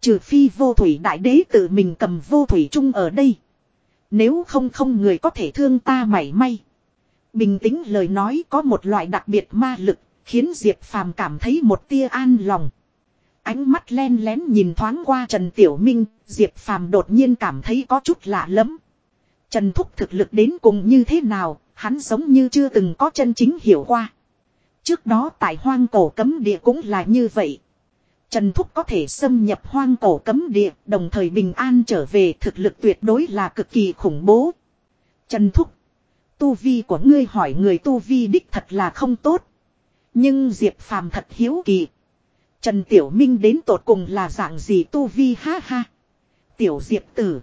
Trừ phi vô thủy đại đế tự mình cầm vô thủy chung ở đây. Nếu không không người có thể thương ta mảy may. Bình tĩnh lời nói có một loại đặc biệt ma lực Khiến Diệp Phàm cảm thấy một tia an lòng. Ánh mắt len lén nhìn thoáng qua Trần Tiểu Minh, Diệp Phàm đột nhiên cảm thấy có chút lạ lắm. Trần Thúc thực lực đến cùng như thế nào, hắn giống như chưa từng có chân chính hiểu qua. Trước đó tại hoang cổ cấm địa cũng là như vậy. Trần Thúc có thể xâm nhập hoang cổ cấm địa, đồng thời bình an trở về thực lực tuyệt đối là cực kỳ khủng bố. Trần Thúc, tu vi của ngươi hỏi người tu vi đích thật là không tốt. Nhưng Diệp Phàm thật hiếu kỳ. Trần Tiểu Minh đến tột cùng là dạng gì tu vi ha ha. Tiểu Diệp tử.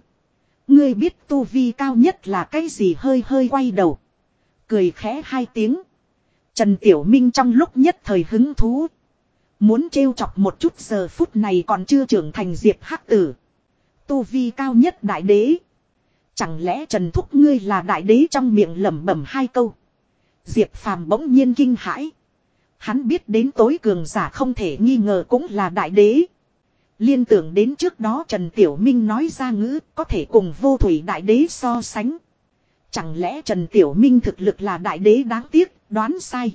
Ngươi biết tu vi cao nhất là cái gì hơi hơi quay đầu. Cười khẽ hai tiếng. Trần Tiểu Minh trong lúc nhất thời hứng thú. Muốn trêu chọc một chút giờ phút này còn chưa trưởng thành diệp hắc tử. Tu vi cao nhất đại đế. Chẳng lẽ Trần Thúc ngươi là đại đế trong miệng lẩm bẩm hai câu. Diệp phàm bỗng nhiên kinh hãi. Hắn biết đến tối cường giả không thể nghi ngờ cũng là đại đế. Liên tưởng đến trước đó Trần Tiểu Minh nói ra ngữ có thể cùng vô thủy đại đế so sánh. Chẳng lẽ Trần Tiểu Minh thực lực là đại đế đáng tiếc, đoán sai.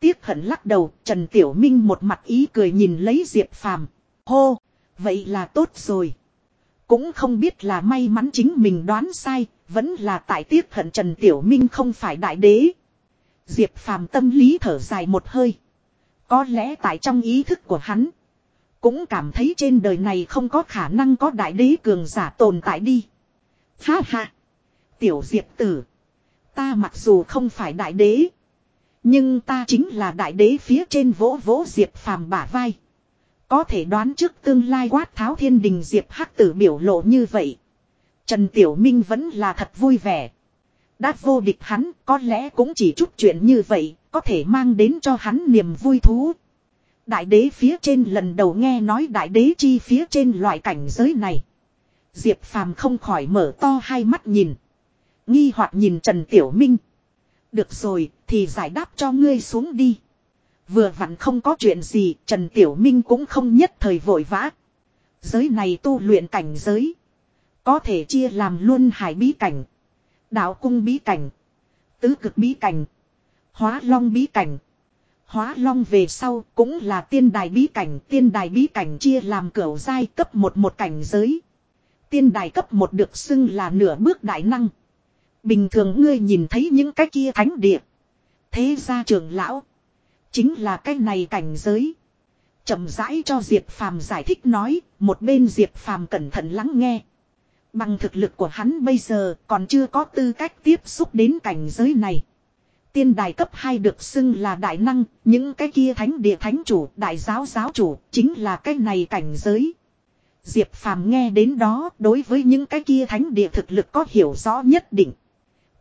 Tiếc hận lắc đầu, Trần Tiểu Minh một mặt ý cười nhìn lấy Diệp Phàm. Hô, vậy là tốt rồi. Cũng không biết là may mắn chính mình đoán sai, vẫn là tại tiếc hận Trần Tiểu Minh không phải đại đế. Diệp Phàm tâm lý thở dài một hơi. Có lẽ tại trong ý thức của hắn, cũng cảm thấy trên đời này không có khả năng có đại đế cường giả tồn tại đi. Ha ha! Tiểu Diệp tử! Ta mặc dù không phải đại đế, nhưng ta chính là đại đế phía trên vỗ vỗ Diệp phàm bả vai. Có thể đoán trước tương lai quát tháo thiên đình Diệp hắc tử biểu lộ như vậy. Trần Tiểu Minh vẫn là thật vui vẻ. Đã vô địch hắn có lẽ cũng chỉ chút chuyện như vậy có thể mang đến cho hắn niềm vui thú. Đại đế phía trên lần đầu nghe nói đại đế chi phía trên loại cảnh giới này. Diệp phàm không khỏi mở to hai mắt nhìn. Nghi hoặc nhìn Trần Tiểu Minh. Được rồi, thì giải đáp cho ngươi xuống đi. Vừa vặn không có chuyện gì, Trần Tiểu Minh cũng không nhất thời vội vã. Giới này tu luyện cảnh giới. Có thể chia làm luôn hải bí cảnh. Đạo cung bí cảnh. Tứ cực bí cảnh. Hóa long bí cảnh. Hóa long về sau cũng là tiên đài bí cảnh. Tiên đài bí cảnh chia làm cửa giai cấp một một cảnh giới. Tiên đài cấp một được xưng là nửa bước đại năng. Bình thường ngươi nhìn thấy những cái kia thánh địa. Thế ra trường lão. Chính là cái này cảnh giới. chậm rãi cho Diệp Phàm giải thích nói. Một bên Diệp Phàm cẩn thận lắng nghe. Bằng thực lực của hắn bây giờ còn chưa có tư cách tiếp xúc đến cảnh giới này. Tiên đài cấp 2 được xưng là đại năng, những cái kia thánh địa thánh chủ, đại giáo giáo chủ, chính là cái này cảnh giới. Diệp Phàm nghe đến đó, đối với những cái kia thánh địa thực lực có hiểu rõ nhất định.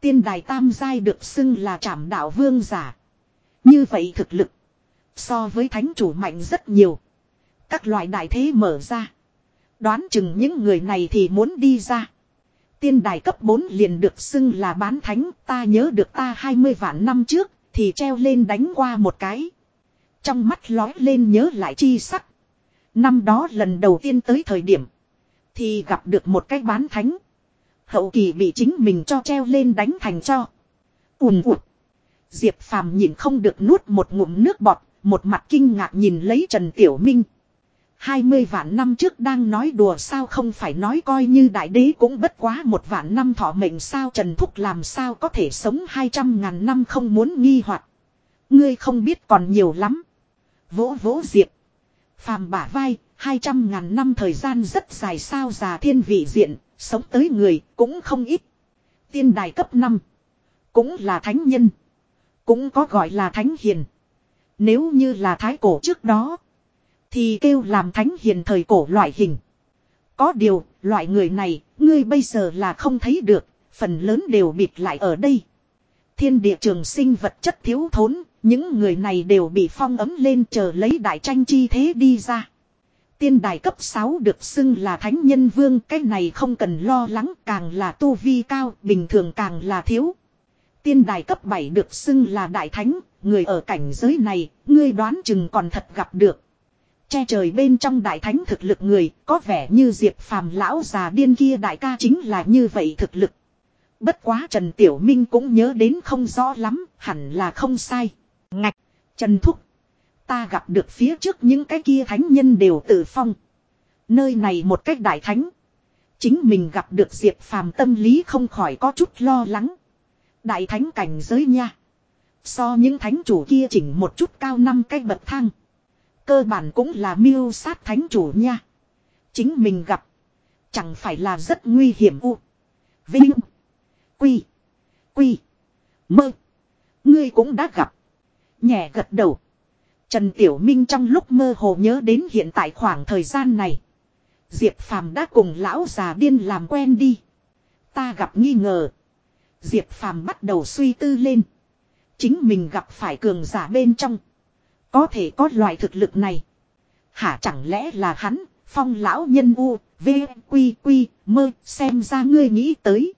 Tiên đài tam giai được xưng là trảm đạo vương giả. Như vậy thực lực. So với thánh chủ mạnh rất nhiều. Các loại đại thế mở ra. Đoán chừng những người này thì muốn đi ra. Tiên đài cấp 4 liền được xưng là bán thánh. Ta nhớ được ta 20 vạn năm trước. Thì treo lên đánh qua một cái. Trong mắt lói lên nhớ lại chi sắc. Năm đó lần đầu tiên tới thời điểm. Thì gặp được một cái bán thánh. Hậu kỳ bị chính mình cho treo lên đánh thành cho. Ùm ụt. Diệp phàm nhìn không được nuốt một ngụm nước bọt. Một mặt kinh ngạc nhìn lấy Trần Tiểu Minh. hai mươi vạn năm trước đang nói đùa sao không phải nói coi như đại đế cũng bất quá một vạn năm thọ mệnh sao Trần Thúc làm sao có thể sống hai trăm ngàn năm không muốn nghi hoặc Ngươi không biết còn nhiều lắm. Vỗ vỗ Diệp. Phàm bả vai, hai trăm ngàn năm thời gian rất dài sao già thiên vị diện, Sống tới người cũng không ít. Tiên đài cấp 5. Cũng là thánh nhân. Cũng có gọi là thánh hiền. Nếu như là thái cổ trước đó. Thì kêu làm thánh hiền thời cổ loại hình. Có điều, loại người này, ngươi bây giờ là không thấy được. Phần lớn đều bịt lại ở đây. Thiên địa trường sinh vật chất thiếu thốn. Những người này đều bị phong ấm lên chờ lấy đại tranh chi thế đi ra. Tiên đài cấp 6 được xưng là thánh nhân vương cái này không cần lo lắng càng là tu vi cao bình thường càng là thiếu. Tiên đài cấp 7 được xưng là đại thánh, người ở cảnh giới này, ngươi đoán chừng còn thật gặp được. Che trời bên trong đại thánh thực lực người, có vẻ như diệp phàm lão già điên kia đại ca chính là như vậy thực lực. Bất quá Trần Tiểu Minh cũng nhớ đến không rõ lắm, hẳn là không sai. Ngạch, Trần Thúc. Ta gặp được phía trước những cái kia thánh nhân đều tự phong. Nơi này một cách đại thánh. Chính mình gặp được Diệp Phàm tâm lý không khỏi có chút lo lắng. Đại thánh cảnh giới nha. So những thánh chủ kia chỉnh một chút cao năm cái bậc thang. Cơ bản cũng là miêu sát thánh chủ nha. Chính mình gặp. Chẳng phải là rất nguy hiểm u. Vinh. Quy. Quy. Mơ. Ngươi cũng đã gặp. Nhẹ gật đầu. Trần Tiểu Minh trong lúc mơ hồ nhớ đến hiện tại khoảng thời gian này. Diệp Phàm đã cùng lão già điên làm quen đi. Ta gặp nghi ngờ. Diệp Phàm bắt đầu suy tư lên. Chính mình gặp phải cường giả bên trong. Có thể có loại thực lực này. Hả chẳng lẽ là hắn, phong lão nhân u, v, quy quy, mơ, xem ra ngươi nghĩ tới.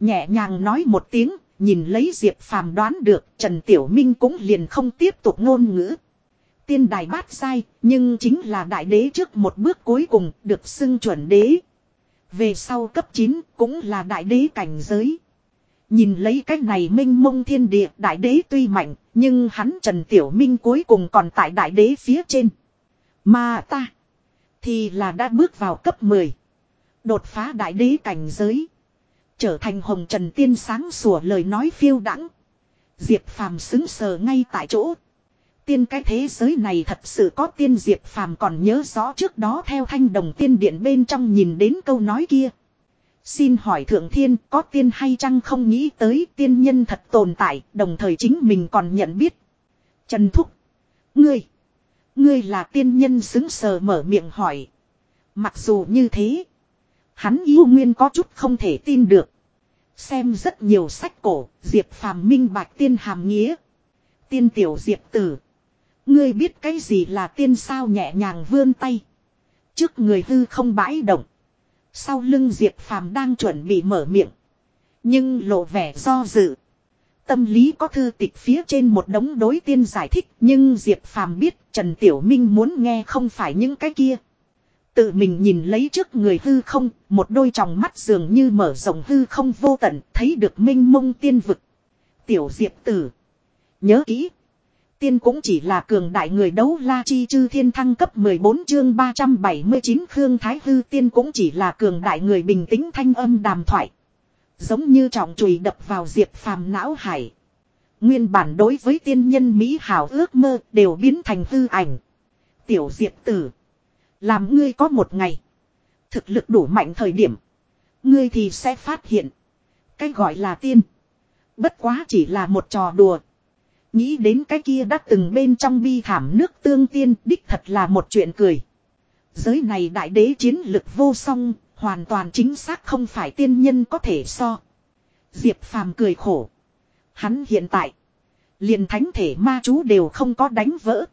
Nhẹ nhàng nói một tiếng, nhìn lấy Diệp Phàm đoán được, Trần Tiểu Minh cũng liền không tiếp tục ngôn ngữ. Tiên đài bát sai, nhưng chính là đại đế trước một bước cuối cùng, được xưng chuẩn đế. Về sau cấp 9, cũng là đại đế cảnh giới. Nhìn lấy cách này minh mông thiên địa đại đế tuy mạnh, nhưng hắn Trần Tiểu Minh cuối cùng còn tại đại đế phía trên. Mà ta, thì là đã bước vào cấp 10. Đột phá đại đế cảnh giới. Trở thành hồng trần tiên sáng sủa lời nói phiêu đẳng Diệp phàm xứng sờ ngay tại chỗ. Tiên cái thế giới này thật sự có tiên Diệp phàm còn nhớ rõ trước đó theo thanh đồng tiên điện bên trong nhìn đến câu nói kia. Xin hỏi thượng thiên có tiên hay chăng không nghĩ tới tiên nhân thật tồn tại đồng thời chính mình còn nhận biết. Trần Thúc. Ngươi. Ngươi là tiên nhân xứng sờ mở miệng hỏi. Mặc dù như thế. Hắn yêu nguyên có chút không thể tin được. Xem rất nhiều sách cổ, Diệp Phàm minh bạch tiên hàm nghĩa. Tiên tiểu Diệp tử. Ngươi biết cái gì là tiên sao nhẹ nhàng vươn tay. Trước người hư không bãi động. Sau lưng Diệp Phàm đang chuẩn bị mở miệng. Nhưng lộ vẻ do dự. Tâm lý có thư tịch phía trên một đống đối tiên giải thích nhưng Diệp Phàm biết Trần Tiểu Minh muốn nghe không phải những cái kia. Tự mình nhìn lấy trước người hư không, một đôi tròng mắt dường như mở rộng hư không vô tận, thấy được minh mông tiên vực. Tiểu Diệp Tử. Nhớ kỹ. Tiên cũng chỉ là cường đại người đấu la chi chư thiên thăng cấp 14 chương 379 Khương Thái Hư tiên cũng chỉ là cường đại người bình tĩnh thanh âm đàm thoại. Giống như trọng chùy đập vào diệp phàm não hải. Nguyên bản đối với tiên nhân Mỹ hảo ước mơ đều biến thành hư ảnh. Tiểu diệp tử. Làm ngươi có một ngày. Thực lực đủ mạnh thời điểm. Ngươi thì sẽ phát hiện. Cái gọi là tiên. Bất quá chỉ là một trò đùa. Nghĩ đến cái kia đã từng bên trong bi thảm nước tương tiên đích thật là một chuyện cười. Giới này đại đế chiến lực vô song, hoàn toàn chính xác không phải tiên nhân có thể so. Diệp phàm cười khổ. Hắn hiện tại, liền thánh thể ma chú đều không có đánh vỡ.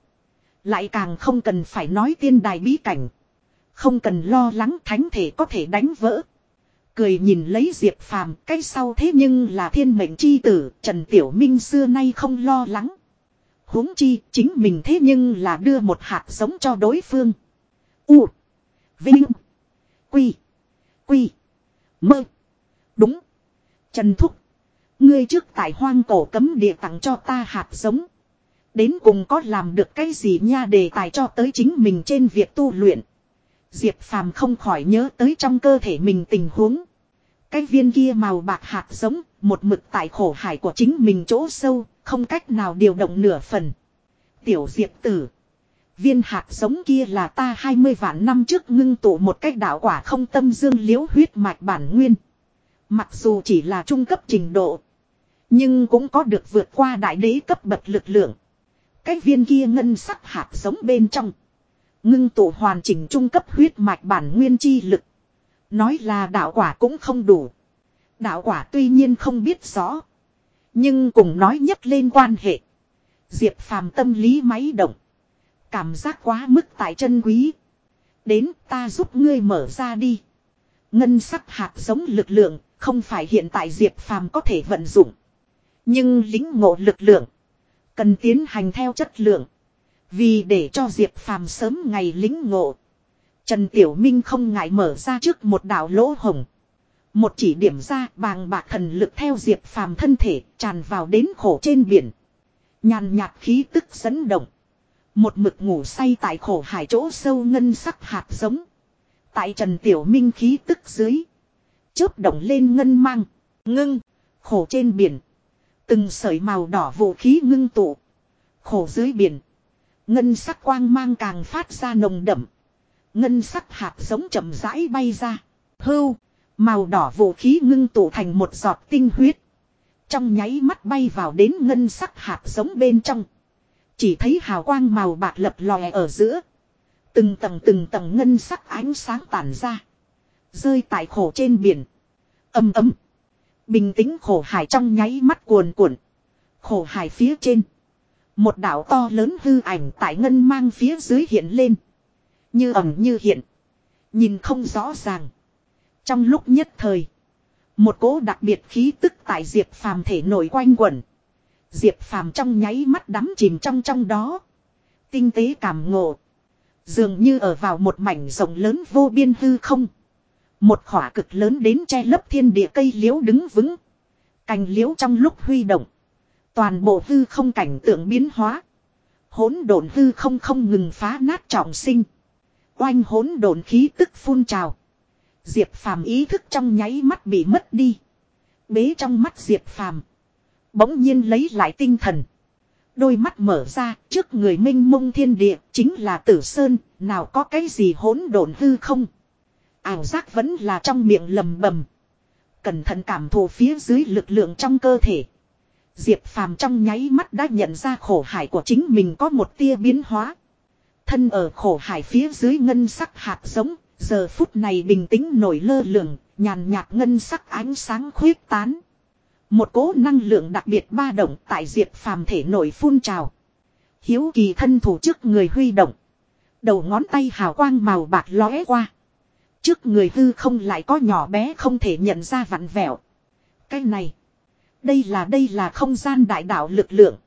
Lại càng không cần phải nói tiên đài bí cảnh. Không cần lo lắng thánh thể có thể đánh vỡ. Cười nhìn lấy Diệp Phàm, cái sau thế nhưng là thiên mệnh chi tử, Trần Tiểu Minh xưa nay không lo lắng. huống chi, chính mình thế nhưng là đưa một hạt giống cho đối phương. U. Vinh. Quy. Quy. Mơ. Đúng. Trần Thúc. Ngươi trước tại hoang cổ cấm địa tặng cho ta hạt giống. Đến cùng có làm được cái gì nha đề tài cho tới chính mình trên việc tu luyện. Diệp Phàm không khỏi nhớ tới trong cơ thể mình tình huống. Cái viên kia màu bạc hạt giống, một mực tại khổ hải của chính mình chỗ sâu, không cách nào điều động nửa phần. Tiểu Diệp Tử. Viên hạt giống kia là ta 20 vạn năm trước ngưng tụ một cách đạo quả không tâm dương liễu huyết mạch bản nguyên. Mặc dù chỉ là trung cấp trình độ. Nhưng cũng có được vượt qua đại đế cấp bậc lực lượng. Cái viên kia ngân sắc hạt giống bên trong. Ngưng tụ hoàn chỉnh trung cấp huyết mạch bản nguyên chi lực. Nói là đạo quả cũng không đủ. Đạo quả tuy nhiên không biết rõ. Nhưng cùng nói nhất lên quan hệ. Diệp phàm tâm lý máy động. Cảm giác quá mức tại chân quý. Đến ta giúp ngươi mở ra đi. Ngân sắc hạt giống lực lượng, không phải hiện tại Diệp Phàm có thể vận dụng. Nhưng lính ngộ lực lượng, cần tiến hành theo chất lượng. Vì để cho Diệp Phàm sớm ngày lính ngộ. Trần Tiểu Minh không ngại mở ra trước một đạo lỗ hồng. Một chỉ điểm ra bàng bạc thần lực theo Diệp Phàm thân thể tràn vào đến khổ trên biển. Nhàn nhạt khí tức dẫn động. Một mực ngủ say tại khổ hải chỗ sâu ngân sắc hạt giống. Tại Trần Tiểu Minh khí tức dưới. Chớp động lên ngân mang. Ngưng. Khổ trên biển. Từng sợi màu đỏ vũ khí ngưng tụ. Khổ dưới biển. Ngân sắc quang mang càng phát ra nồng đậm. Ngân sắc hạt giống chậm rãi bay ra. Hưu. Màu đỏ vũ khí ngưng tụ thành một giọt tinh huyết. Trong nháy mắt bay vào đến ngân sắc hạt giống bên trong. Chỉ thấy hào quang màu bạc lập lòe ở giữa. Từng tầng từng tầng ngân sắc ánh sáng tản ra. Rơi tại khổ trên biển. Âm ấm. Bình tĩnh khổ hải trong nháy mắt cuồn cuộn. Khổ hải phía trên. Một đảo to lớn hư ảnh tại ngân mang phía dưới hiện lên. Như ẩm như hiện. Nhìn không rõ ràng. Trong lúc nhất thời. Một cỗ đặc biệt khí tức tại Diệp Phàm thể nổi quanh quẩn. Diệp Phàm trong nháy mắt đắm chìm trong trong đó. Tinh tế cảm ngộ. Dường như ở vào một mảnh rộng lớn vô biên hư không. Một khỏa cực lớn đến che lấp thiên địa cây liễu đứng vững. Cành liễu trong lúc huy động. Toàn bộ hư không cảnh tượng biến hóa. Hỗn độn hư không không ngừng phá nát trọng sinh. Oanh hỗn độn khí tức phun trào. Diệp Phàm ý thức trong nháy mắt bị mất đi. Bế trong mắt Diệp Phàm, bỗng nhiên lấy lại tinh thần. Đôi mắt mở ra, trước người minh mông thiên địa, chính là Tử Sơn, nào có cái gì hỗn độn hư không? Ảo giác vẫn là trong miệng lầm bầm. Cẩn thận cảm thụ phía dưới lực lượng trong cơ thể. Diệp Phàm trong nháy mắt đã nhận ra khổ hải của chính mình có một tia biến hóa. Thân ở khổ hải phía dưới ngân sắc hạt giống, giờ phút này bình tĩnh nổi lơ lửng, nhàn nhạt ngân sắc ánh sáng khuyết tán. Một cố năng lượng đặc biệt ba động tại Diệp Phàm thể nổi phun trào. Hiếu kỳ thân thủ trước người huy động. Đầu ngón tay hào quang màu bạc lóe qua. Trước người hư không lại có nhỏ bé không thể nhận ra vặn vẹo. Cái này. Đây là đây là không gian đại đạo lực lượng.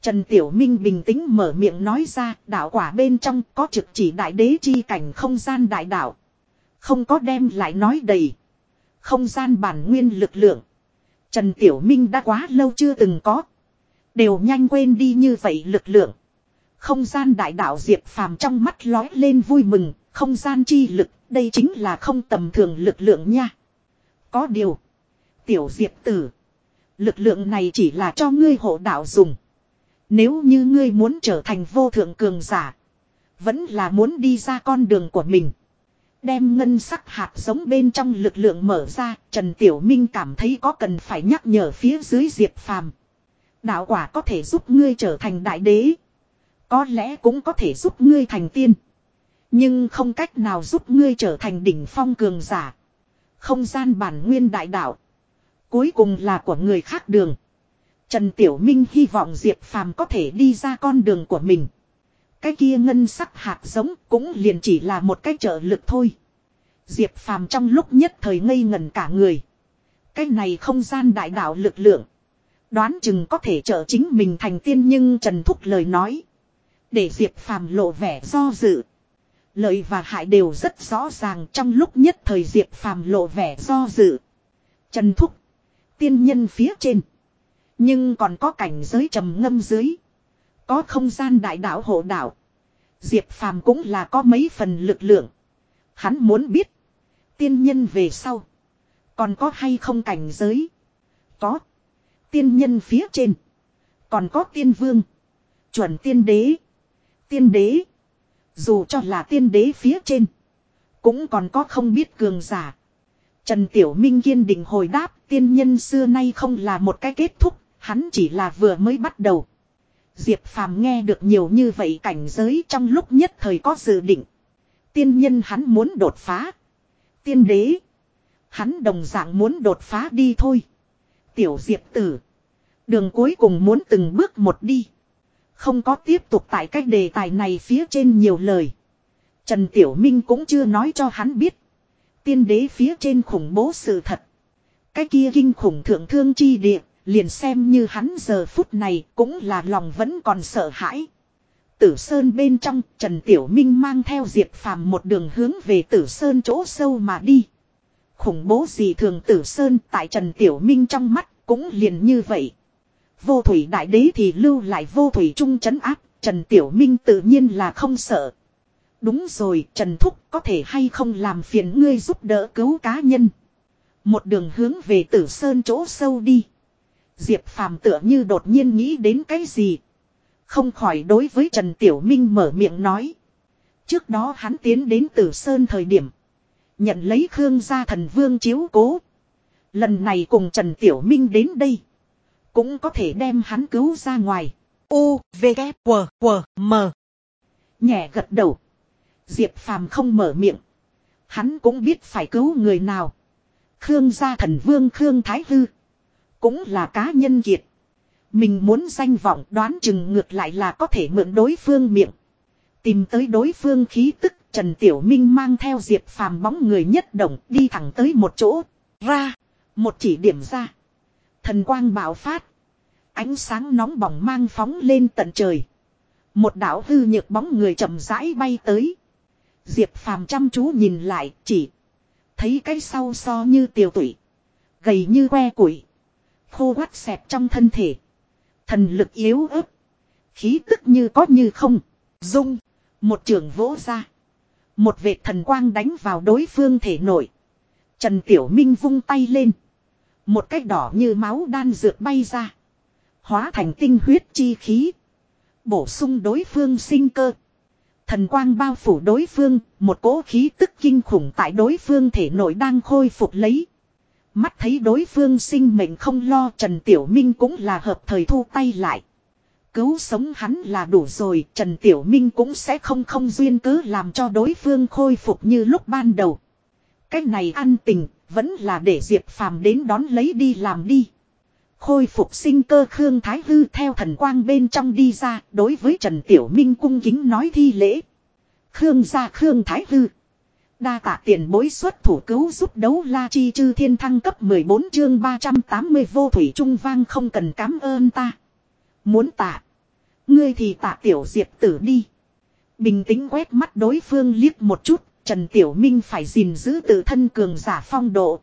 Trần Tiểu Minh bình tĩnh mở miệng nói ra đạo quả bên trong có trực chỉ đại đế chi cảnh không gian đại đạo. Không có đem lại nói đầy. Không gian bản nguyên lực lượng. Trần Tiểu Minh đã quá lâu chưa từng có. Đều nhanh quên đi như vậy lực lượng. Không gian đại đạo Diệp Phàm trong mắt lói lên vui mừng, không gian chi lực, đây chính là không tầm thường lực lượng nha. Có điều. Tiểu Diệp tử. Lực lượng này chỉ là cho ngươi hộ đạo dùng. Nếu như ngươi muốn trở thành vô thượng cường giả. Vẫn là muốn đi ra con đường của mình. Đem ngân sắc hạt giống bên trong lực lượng mở ra. Trần Tiểu Minh cảm thấy có cần phải nhắc nhở phía dưới Diệp Phàm. Đạo quả có thể giúp ngươi trở thành đại đế. Có lẽ cũng có thể giúp ngươi thành tiên. Nhưng không cách nào giúp ngươi trở thành đỉnh phong cường giả. Không gian bản nguyên đại đạo. Cuối cùng là của người khác đường. Trần Tiểu Minh hy vọng Diệp Phàm có thể đi ra con đường của mình. Cái kia ngân sắc hạt giống cũng liền chỉ là một cái trợ lực thôi. Diệp Phàm trong lúc nhất thời ngây ngẩn cả người. Cái này không gian đại đạo lực lượng. Đoán chừng có thể trợ chính mình thành tiên nhưng Trần Thúc lời nói. Để Diệp Phàm lộ vẻ do dự. Lợi và hại đều rất rõ ràng trong lúc nhất thời Diệp Phàm lộ vẻ do dự. Trần Thúc. Tiên nhân phía trên. Nhưng còn có cảnh giới trầm ngâm dưới. Có không gian đại đạo hộ đạo. Diệp Phàm cũng là có mấy phần lực lượng. Hắn muốn biết. Tiên nhân về sau. Còn có hay không cảnh giới? Có. Tiên nhân phía trên. Còn có tiên vương. Chuẩn tiên đế. Tiên đế. Dù cho là tiên đế phía trên. Cũng còn có không biết cường giả. Trần Tiểu Minh kiên định hồi đáp tiên nhân xưa nay không là một cái kết thúc, hắn chỉ là vừa mới bắt đầu. Diệp Phàm nghe được nhiều như vậy cảnh giới trong lúc nhất thời có dự định. Tiên nhân hắn muốn đột phá. Tiên đế. Hắn đồng dạng muốn đột phá đi thôi. Tiểu Diệp tử. Đường cuối cùng muốn từng bước một đi. Không có tiếp tục tại cách đề tài này phía trên nhiều lời. Trần Tiểu Minh cũng chưa nói cho hắn biết. Tiên đế phía trên khủng bố sự thật. Cái kia kinh khủng thượng thương chi địa, liền xem như hắn giờ phút này cũng là lòng vẫn còn sợ hãi. Tử Sơn bên trong, Trần Tiểu Minh mang theo Diệp Phàm một đường hướng về Tử Sơn chỗ sâu mà đi. Khủng bố gì thường Tử Sơn tại Trần Tiểu Minh trong mắt cũng liền như vậy. Vô thủy đại đế thì lưu lại vô thủy trung chấn áp, Trần Tiểu Minh tự nhiên là không sợ. Đúng rồi, Trần Thúc có thể hay không làm phiền ngươi giúp đỡ cứu cá nhân. Một đường hướng về tử sơn chỗ sâu đi. Diệp phàm tựa như đột nhiên nghĩ đến cái gì. Không khỏi đối với Trần Tiểu Minh mở miệng nói. Trước đó hắn tiến đến tử sơn thời điểm. Nhận lấy Khương gia thần vương chiếu cố. Lần này cùng Trần Tiểu Minh đến đây. Cũng có thể đem hắn cứu ra ngoài. U, V, K, W, W, M. Nhẹ gật đầu. Diệp Phàm không mở miệng. Hắn cũng biết phải cứu người nào. Khương gia thần vương Khương Thái Hư. Cũng là cá nhân kiệt. Mình muốn danh vọng đoán chừng ngược lại là có thể mượn đối phương miệng. Tìm tới đối phương khí tức, Trần Tiểu Minh mang theo Diệp Phàm bóng người nhất động, đi thẳng tới một chỗ. Ra. Một chỉ điểm ra. Thần quang bạo phát. Ánh sáng nóng bỏng mang phóng lên tận trời. Một đạo hư nhược bóng người chậm rãi bay tới. Diệp Phàm chăm chú nhìn lại, chỉ. Thấy cái sau so như tiểu tụy. Gầy như que củi. Khô quắt xẹp trong thân thể. Thần lực yếu ớt. Khí tức như có như không. Dung. Một trường vỗ ra. Một vệt thần quang đánh vào đối phương thể nội. Trần Tiểu Minh vung tay lên. Một cái đỏ như máu đan dược bay ra. Hóa thành tinh huyết chi khí. Bổ sung đối phương sinh cơ. Thần quang bao phủ đối phương, một cỗ khí tức kinh khủng tại đối phương thể nội đang khôi phục lấy. Mắt thấy đối phương sinh mệnh không lo Trần Tiểu Minh cũng là hợp thời thu tay lại. Cứu sống hắn là đủ rồi, Trần Tiểu Minh cũng sẽ không không duyên cứ làm cho đối phương khôi phục như lúc ban đầu. Cái này ăn tình, vẫn là để Diệp Phàm đến đón lấy đi làm đi. Khôi phục sinh cơ Khương Thái Hư theo thần quang bên trong đi ra, đối với Trần Tiểu Minh cung kính nói thi lễ. Khương gia Khương Thái Hư. Đa tạ tiền bối xuất thủ cứu giúp đấu la chi chư thiên thăng cấp 14 chương 380 vô thủy trung vang không cần cảm ơn ta. Muốn tạ. Ngươi thì tạ tiểu diệp tử đi. Bình tĩnh quét mắt đối phương liếc một chút, Trần Tiểu Minh phải gìn giữ tự thân cường giả phong độ.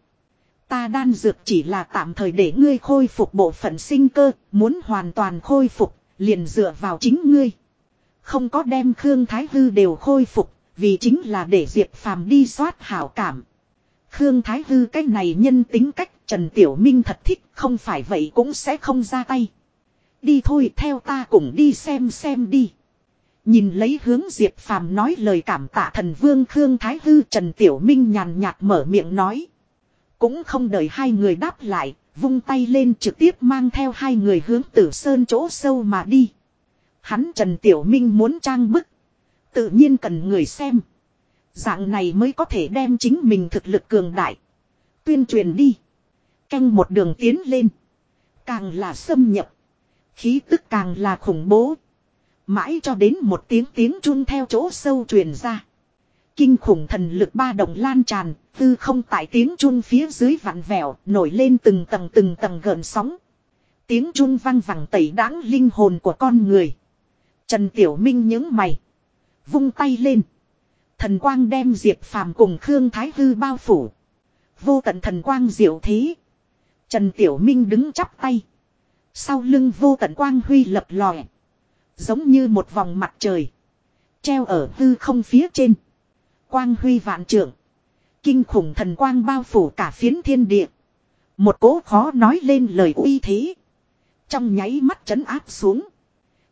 Ta đan dược chỉ là tạm thời để ngươi khôi phục bộ phận sinh cơ, muốn hoàn toàn khôi phục, liền dựa vào chính ngươi. Không có đem Khương Thái Hư đều khôi phục, vì chính là để Diệp Phàm đi soát hảo cảm. Khương Thái Hư cách này nhân tính cách Trần Tiểu Minh thật thích, không phải vậy cũng sẽ không ra tay. Đi thôi theo ta cùng đi xem xem đi. Nhìn lấy hướng Diệp Phàm nói lời cảm tạ thần vương Khương Thái Hư Trần Tiểu Minh nhàn nhạt mở miệng nói. Cũng không đợi hai người đáp lại, vung tay lên trực tiếp mang theo hai người hướng tử sơn chỗ sâu mà đi. Hắn Trần Tiểu Minh muốn trang bức. Tự nhiên cần người xem. Dạng này mới có thể đem chính mình thực lực cường đại. Tuyên truyền đi. Canh một đường tiến lên. Càng là xâm nhập. Khí tức càng là khủng bố. Mãi cho đến một tiếng tiếng chun theo chỗ sâu truyền ra. Kinh khủng thần lực ba động lan tràn, tư không tại tiếng chun phía dưới vặn vẹo, nổi lên từng tầng từng tầng gợn sóng. Tiếng chun vang vẳng tẩy đáng linh hồn của con người. Trần Tiểu Minh nhớ mày. Vung tay lên. Thần quang đem Diệp Phàm cùng Khương Thái Hư bao phủ. Vô tận thần quang diệu thế. Trần Tiểu Minh đứng chắp tay. Sau lưng vô tận quang huy lập lòe. Giống như một vòng mặt trời. Treo ở hư không phía trên. Quang huy vạn trưởng. Kinh khủng thần quang bao phủ cả phiến thiên địa. Một cố khó nói lên lời uy thế. Trong nháy mắt chấn áp xuống.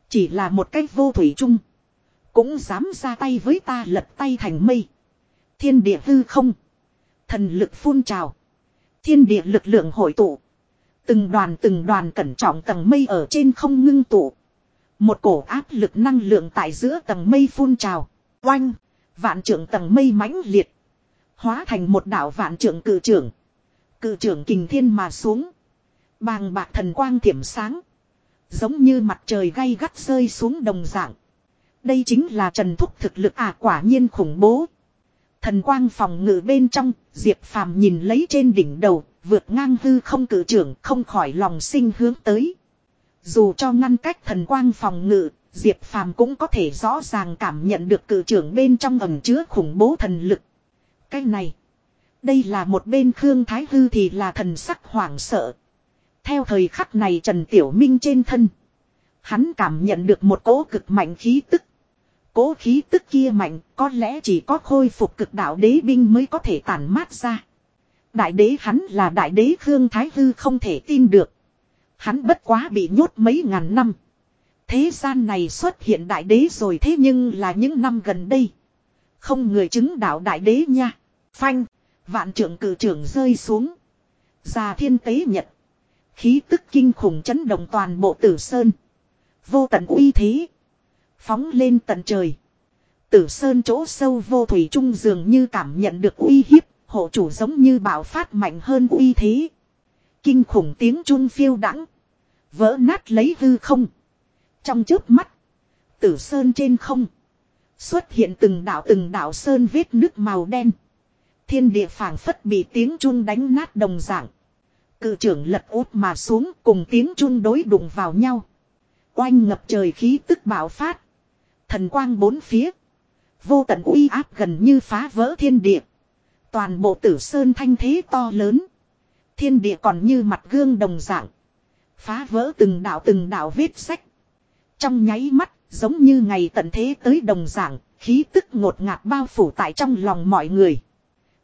Chỉ là một cái vô thủy chung. Cũng dám ra tay với ta lật tay thành mây. Thiên địa hư không. Thần lực phun trào. Thiên địa lực lượng hội tụ. Từng đoàn từng đoàn cẩn trọng tầng mây ở trên không ngưng tụ. Một cổ áp lực năng lượng tại giữa tầng mây phun trào. Oanh. Vạn trưởng tầng mây mãnh liệt. Hóa thành một đảo vạn trưởng cử trưởng. Cử trưởng kình thiên mà xuống. Bàng bạc thần quang thiểm sáng. Giống như mặt trời gay gắt rơi xuống đồng dạng. Đây chính là trần thúc thực lực à quả nhiên khủng bố. Thần quang phòng ngự bên trong, Diệp Phàm nhìn lấy trên đỉnh đầu, vượt ngang hư không cử trưởng không khỏi lòng sinh hướng tới. Dù cho ngăn cách thần quang phòng ngự, Diệp Phàm cũng có thể rõ ràng cảm nhận được cử trưởng bên trong ẩm chứa khủng bố thần lực. Cái này, đây là một bên Khương Thái Hư thì là thần sắc hoảng sợ. Theo thời khắc này Trần Tiểu Minh trên thân. Hắn cảm nhận được một cỗ cực mạnh khí tức. Cố khí tức kia mạnh có lẽ chỉ có khôi phục cực đạo đế binh mới có thể tản mát ra. Đại đế hắn là đại đế Khương Thái Hư không thể tin được. Hắn bất quá bị nhốt mấy ngàn năm. Thế gian này xuất hiện đại đế rồi thế nhưng là những năm gần đây. Không người chứng đạo đại đế nha. Phanh, vạn trưởng cử trưởng rơi xuống. Già thiên tế nhật. Khí tức kinh khủng chấn động toàn bộ tử sơn. Vô tận uy thế. Phóng lên tận trời. Tử sơn chỗ sâu vô thủy trung dường như cảm nhận được uy hiếp, hộ chủ giống như bạo phát mạnh hơn uy thế. Kinh khủng tiếng chun phiêu đắng. Vỡ nát lấy hư không. Trong trước mắt. Tử sơn trên không. Xuất hiện từng đạo từng đạo sơn vết nước màu đen. Thiên địa phảng phất bị tiếng chun đánh nát đồng dạng. Cự trưởng lật út mà xuống cùng tiếng chun đối đụng vào nhau. Oanh ngập trời khí tức bạo phát. Thần quang bốn phía. Vô tận uy áp gần như phá vỡ thiên địa. Toàn bộ tử sơn thanh thế to lớn. Thiên địa còn như mặt gương đồng dạng. Phá vỡ từng đạo từng đạo vết sách. Trong nháy mắt, giống như ngày tận thế tới đồng dạng, khí tức ngột ngạt bao phủ tại trong lòng mọi người.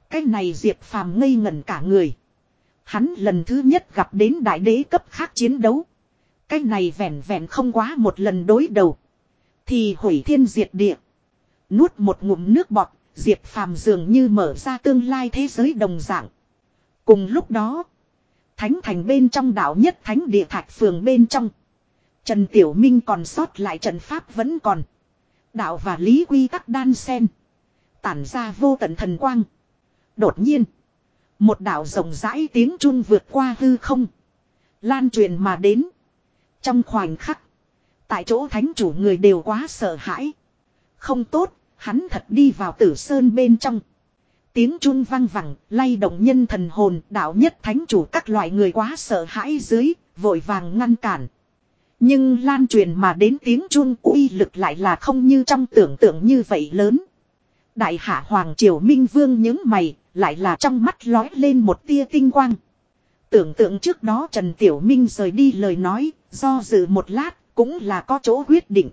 Cái này Diệp Phàm ngây ngẩn cả người. Hắn lần thứ nhất gặp đến đại đế cấp khác chiến đấu. Cái này vẹn vẹn không quá một lần đối đầu. Thì hủy thiên diệt địa. Nuốt một ngụm nước bọt, Diệp Phàm dường như mở ra tương lai thế giới đồng dạng. Cùng lúc đó, Thánh thành bên trong đảo nhất thánh địa thạch phường bên trong. Trần Tiểu Minh còn sót lại trận pháp vẫn còn. Đạo và lý quy tắc đan sen. Tản ra vô tận thần quang. Đột nhiên. Một đạo rộng rãi tiếng chun vượt qua hư không. Lan truyền mà đến. Trong khoảnh khắc. Tại chỗ thánh chủ người đều quá sợ hãi. Không tốt, hắn thật đi vào tử sơn bên trong. Tiếng chun vang vẳng, lay động nhân thần hồn, đạo nhất thánh chủ các loại người quá sợ hãi dưới, vội vàng ngăn cản. Nhưng lan truyền mà đến tiếng chuông uy lực lại là không như trong tưởng tượng như vậy lớn. Đại hạ Hoàng Triều Minh Vương những mày, lại là trong mắt lói lên một tia tinh quang. Tưởng tượng trước đó Trần Tiểu Minh rời đi lời nói, do dự một lát, cũng là có chỗ quyết định.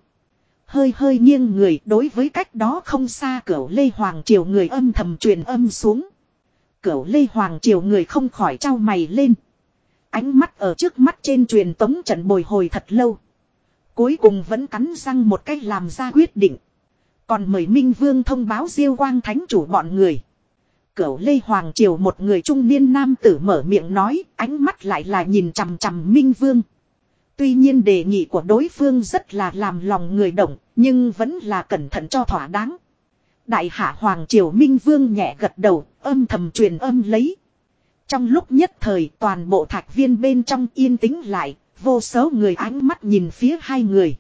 Hơi hơi nghiêng người đối với cách đó không xa cửu Lê Hoàng Triều người âm thầm truyền âm xuống. Cửu Lê Hoàng Triều người không khỏi trao mày lên. Ánh mắt ở trước mắt trên truyền tống trận bồi hồi thật lâu. Cuối cùng vẫn cắn răng một cách làm ra quyết định. Còn mời Minh Vương thông báo diêu quang thánh chủ bọn người. Cửu Lê Hoàng Triều một người trung niên nam tử mở miệng nói, ánh mắt lại là nhìn chằm chằm Minh Vương. Tuy nhiên đề nghị của đối phương rất là làm lòng người động, nhưng vẫn là cẩn thận cho thỏa đáng. Đại hạ Hoàng Triều Minh Vương nhẹ gật đầu, âm thầm truyền âm lấy. Trong lúc nhất thời toàn bộ thạch viên bên trong yên tĩnh lại, vô số người ánh mắt nhìn phía hai người.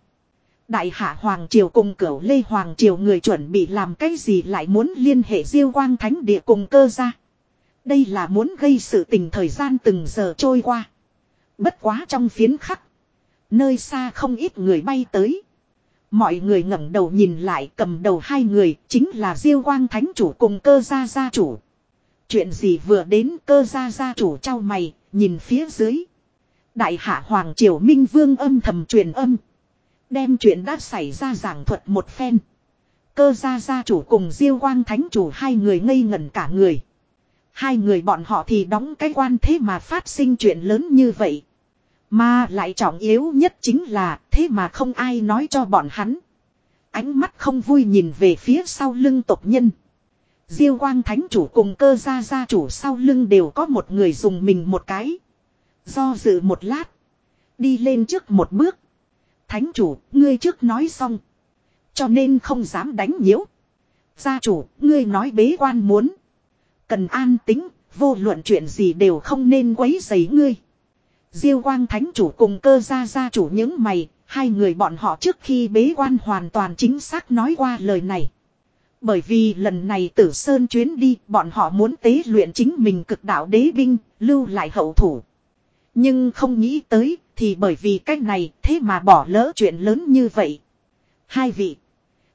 Đại hạ Hoàng Triều cùng cửu Lê Hoàng Triều người chuẩn bị làm cái gì lại muốn liên hệ diêu quang thánh địa cùng cơ ra. Đây là muốn gây sự tình thời gian từng giờ trôi qua. Bất quá trong phiến khắc. Nơi xa không ít người bay tới. Mọi người ngẩng đầu nhìn lại cầm đầu hai người chính là Diêu Quang Thánh Chủ cùng cơ gia gia chủ. Chuyện gì vừa đến cơ gia gia chủ trao mày, nhìn phía dưới. Đại hạ Hoàng Triều Minh Vương âm thầm truyền âm. Đem chuyện đã xảy ra giảng thuật một phen. Cơ gia gia chủ cùng Diêu Quang Thánh Chủ hai người ngây ngẩn cả người. Hai người bọn họ thì đóng cái quan thế mà phát sinh chuyện lớn như vậy. Mà lại trọng yếu nhất chính là thế mà không ai nói cho bọn hắn. Ánh mắt không vui nhìn về phía sau lưng tộc nhân. Diêu quang thánh chủ cùng cơ gia gia chủ sau lưng đều có một người dùng mình một cái. Do dự một lát. Đi lên trước một bước. Thánh chủ, ngươi trước nói xong. Cho nên không dám đánh nhiễu. Gia chủ, ngươi nói bế quan muốn. Cần an tính, vô luận chuyện gì đều không nên quấy rầy ngươi. Diêu quang thánh chủ cùng cơ gia gia chủ những mày, hai người bọn họ trước khi bế quan hoàn toàn chính xác nói qua lời này. Bởi vì lần này tử sơn chuyến đi, bọn họ muốn tế luyện chính mình cực đạo đế binh, lưu lại hậu thủ. Nhưng không nghĩ tới, thì bởi vì cách này, thế mà bỏ lỡ chuyện lớn như vậy. Hai vị,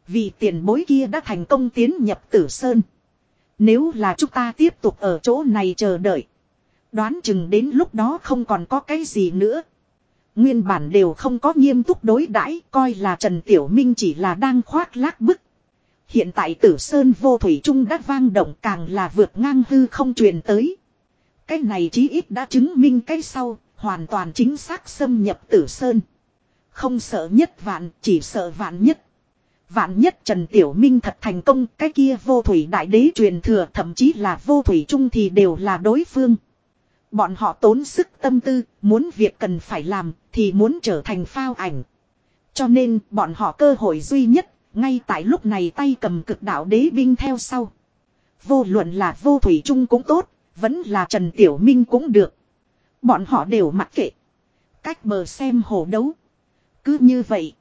vì tiền bối kia đã thành công tiến nhập tử sơn. Nếu là chúng ta tiếp tục ở chỗ này chờ đợi. Đoán chừng đến lúc đó không còn có cái gì nữa. Nguyên bản đều không có nghiêm túc đối đãi coi là Trần Tiểu Minh chỉ là đang khoác lác bức. Hiện tại tử sơn vô thủy trung đã vang động càng là vượt ngang hư không truyền tới. Cái này chí ít đã chứng minh cái sau, hoàn toàn chính xác xâm nhập tử sơn. Không sợ nhất vạn, chỉ sợ vạn nhất. Vạn nhất Trần Tiểu Minh thật thành công, cái kia vô thủy đại đế truyền thừa thậm chí là vô thủy trung thì đều là đối phương. Bọn họ tốn sức tâm tư, muốn việc cần phải làm, thì muốn trở thành phao ảnh. Cho nên, bọn họ cơ hội duy nhất, ngay tại lúc này tay cầm cực đạo đế binh theo sau. Vô luận là vô thủy trung cũng tốt, vẫn là Trần Tiểu Minh cũng được. Bọn họ đều mặc kệ. Cách bờ xem hồ đấu. Cứ như vậy.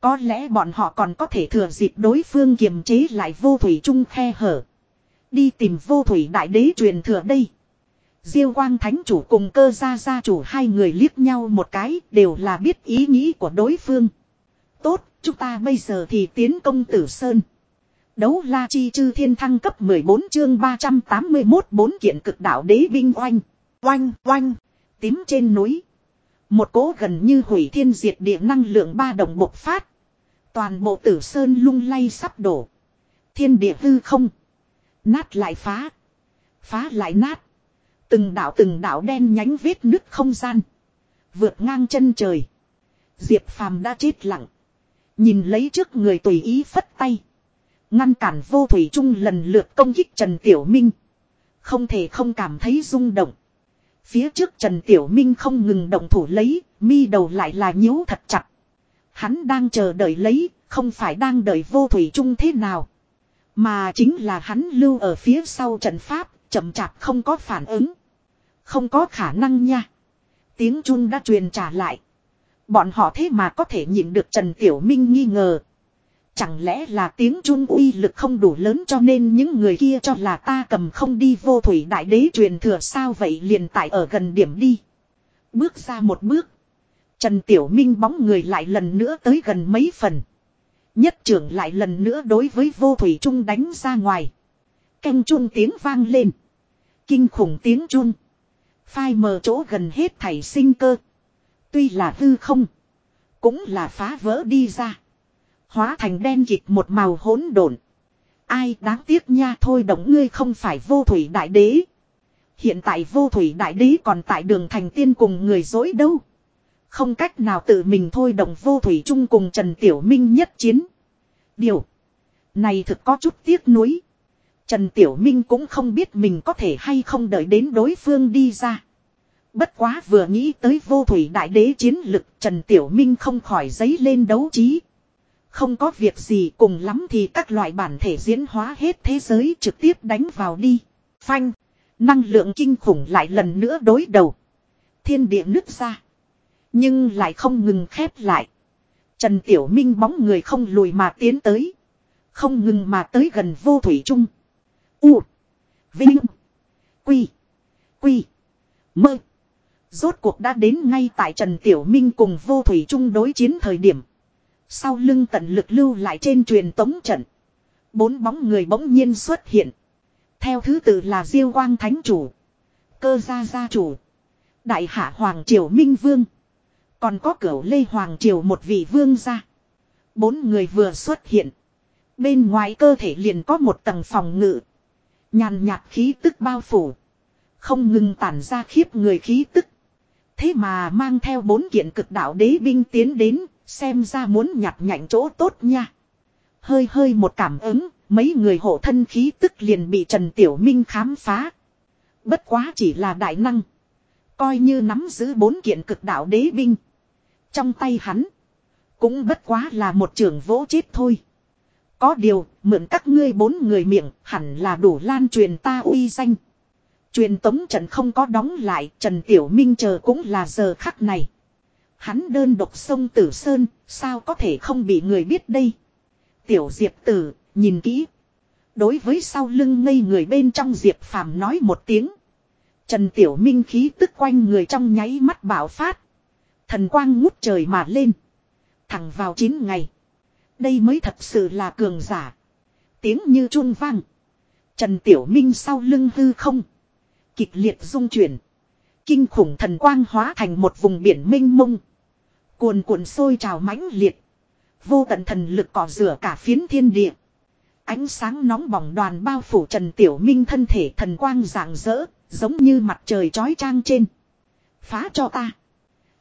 Có lẽ bọn họ còn có thể thừa dịp đối phương kiềm chế lại vô thủy trung khe hở. Đi tìm vô thủy đại đế truyền thừa đây. Diêu quang thánh chủ cùng cơ gia gia chủ hai người liếc nhau một cái đều là biết ý nghĩ của đối phương. Tốt, chúng ta bây giờ thì tiến công tử Sơn. Đấu la chi chư thiên thăng cấp 14 chương 381 bốn kiện cực đạo đế binh oanh. Oanh, oanh, tím trên núi. Một cố gần như hủy thiên diệt địa năng lượng ba đồng bộc phát. Toàn bộ tử sơn lung lay sắp đổ. Thiên địa hư không. Nát lại phá. Phá lại nát. Từng đạo từng đạo đen nhánh vết nứt không gian. Vượt ngang chân trời. Diệp phàm đã chết lặng. Nhìn lấy trước người tùy ý phất tay. Ngăn cản vô thủy trung lần lượt công kích Trần Tiểu Minh. Không thể không cảm thấy rung động. Phía trước Trần Tiểu Minh không ngừng động thủ lấy, mi đầu lại là nhíu thật chặt. Hắn đang chờ đợi lấy, không phải đang đợi vô thủy trung thế nào. Mà chính là hắn lưu ở phía sau trận pháp, chậm chạp không có phản ứng. Không có khả năng nha. Tiếng chun đã truyền trả lại. Bọn họ thế mà có thể nhịn được Trần Tiểu Minh nghi ngờ. Chẳng lẽ là tiếng chun uy lực không đủ lớn cho nên những người kia cho là ta cầm không đi vô thủy đại đế truyền thừa sao vậy liền tại ở gần điểm đi. Bước ra một bước. Trần Tiểu Minh bóng người lại lần nữa tới gần mấy phần. Nhất trưởng lại lần nữa đối với vô thủy trung đánh ra ngoài. Canh chun tiếng vang lên. Kinh khủng tiếng chun. Phai mờ chỗ gần hết thảy sinh cơ. Tuy là hư không. Cũng là phá vỡ đi ra. Hóa thành đen kịt một màu hỗn độn. Ai đáng tiếc nha, thôi động ngươi không phải vô thủy đại đế. Hiện tại vô thủy đại đế còn tại đường thành tiên cùng người dối đâu. Không cách nào tự mình thôi động vô thủy chung cùng Trần Tiểu Minh nhất chiến. Điều. Này thực có chút tiếc nuối. Trần Tiểu Minh cũng không biết mình có thể hay không đợi đến đối phương đi ra. Bất quá vừa nghĩ tới vô thủy đại đế chiến lực, Trần Tiểu Minh không khỏi giấy lên đấu trí. Không có việc gì cùng lắm thì các loại bản thể diễn hóa hết thế giới trực tiếp đánh vào đi. Phanh. Năng lượng kinh khủng lại lần nữa đối đầu. Thiên địa nứt ra. Nhưng lại không ngừng khép lại. Trần Tiểu Minh bóng người không lùi mà tiến tới. Không ngừng mà tới gần vô thủy trung. U. Vinh. Quy. Quy. Mơ. Rốt cuộc đã đến ngay tại Trần Tiểu Minh cùng vô thủy trung đối chiến thời điểm. Sau lưng tận lực lưu lại trên truyền tống trận. Bốn bóng người bỗng nhiên xuất hiện. Theo thứ tự là Diêu Quang Thánh Chủ. Cơ Gia Gia Chủ. Đại Hạ Hoàng Triều Minh Vương. Còn có cửu Lê Hoàng Triều một vị vương gia. Bốn người vừa xuất hiện. Bên ngoài cơ thể liền có một tầng phòng ngự. Nhàn nhạt khí tức bao phủ. Không ngừng tản ra khiếp người khí tức. Thế mà mang theo bốn kiện cực đạo đế binh tiến đến, xem ra muốn nhặt nhạnh chỗ tốt nha. Hơi hơi một cảm ứng, mấy người hộ thân khí tức liền bị Trần Tiểu Minh khám phá. Bất quá chỉ là đại năng. Coi như nắm giữ bốn kiện cực đạo đế binh. Trong tay hắn. Cũng bất quá là một trường vỗ chết thôi. Có điều, mượn các ngươi bốn người miệng, hẳn là đủ lan truyền ta uy danh. Truyền tống trận không có đóng lại, Trần Tiểu Minh chờ cũng là giờ khắc này. Hắn đơn độc sông Tử Sơn, sao có thể không bị người biết đây. Tiểu Diệp Tử, nhìn kỹ. Đối với sau lưng ngây người bên trong Diệp Phàm nói một tiếng. Trần Tiểu Minh khí tức quanh người trong nháy mắt bạo phát. Thần quang ngút trời mà lên. Thẳng vào chín ngày. Đây mới thật sự là cường giả. Tiếng như chuông vang. Trần Tiểu Minh sau lưng hư không. Kịch liệt dung chuyển. Kinh khủng thần quang hóa thành một vùng biển mênh mông. Cuồn cuộn sôi trào mãnh liệt. Vô tận thần lực cỏ rửa cả phiến thiên địa. Ánh sáng nóng bỏng đoàn bao phủ Trần Tiểu Minh thân thể thần quang rạng rỡ, giống như mặt trời chói trang trên. Phá cho ta.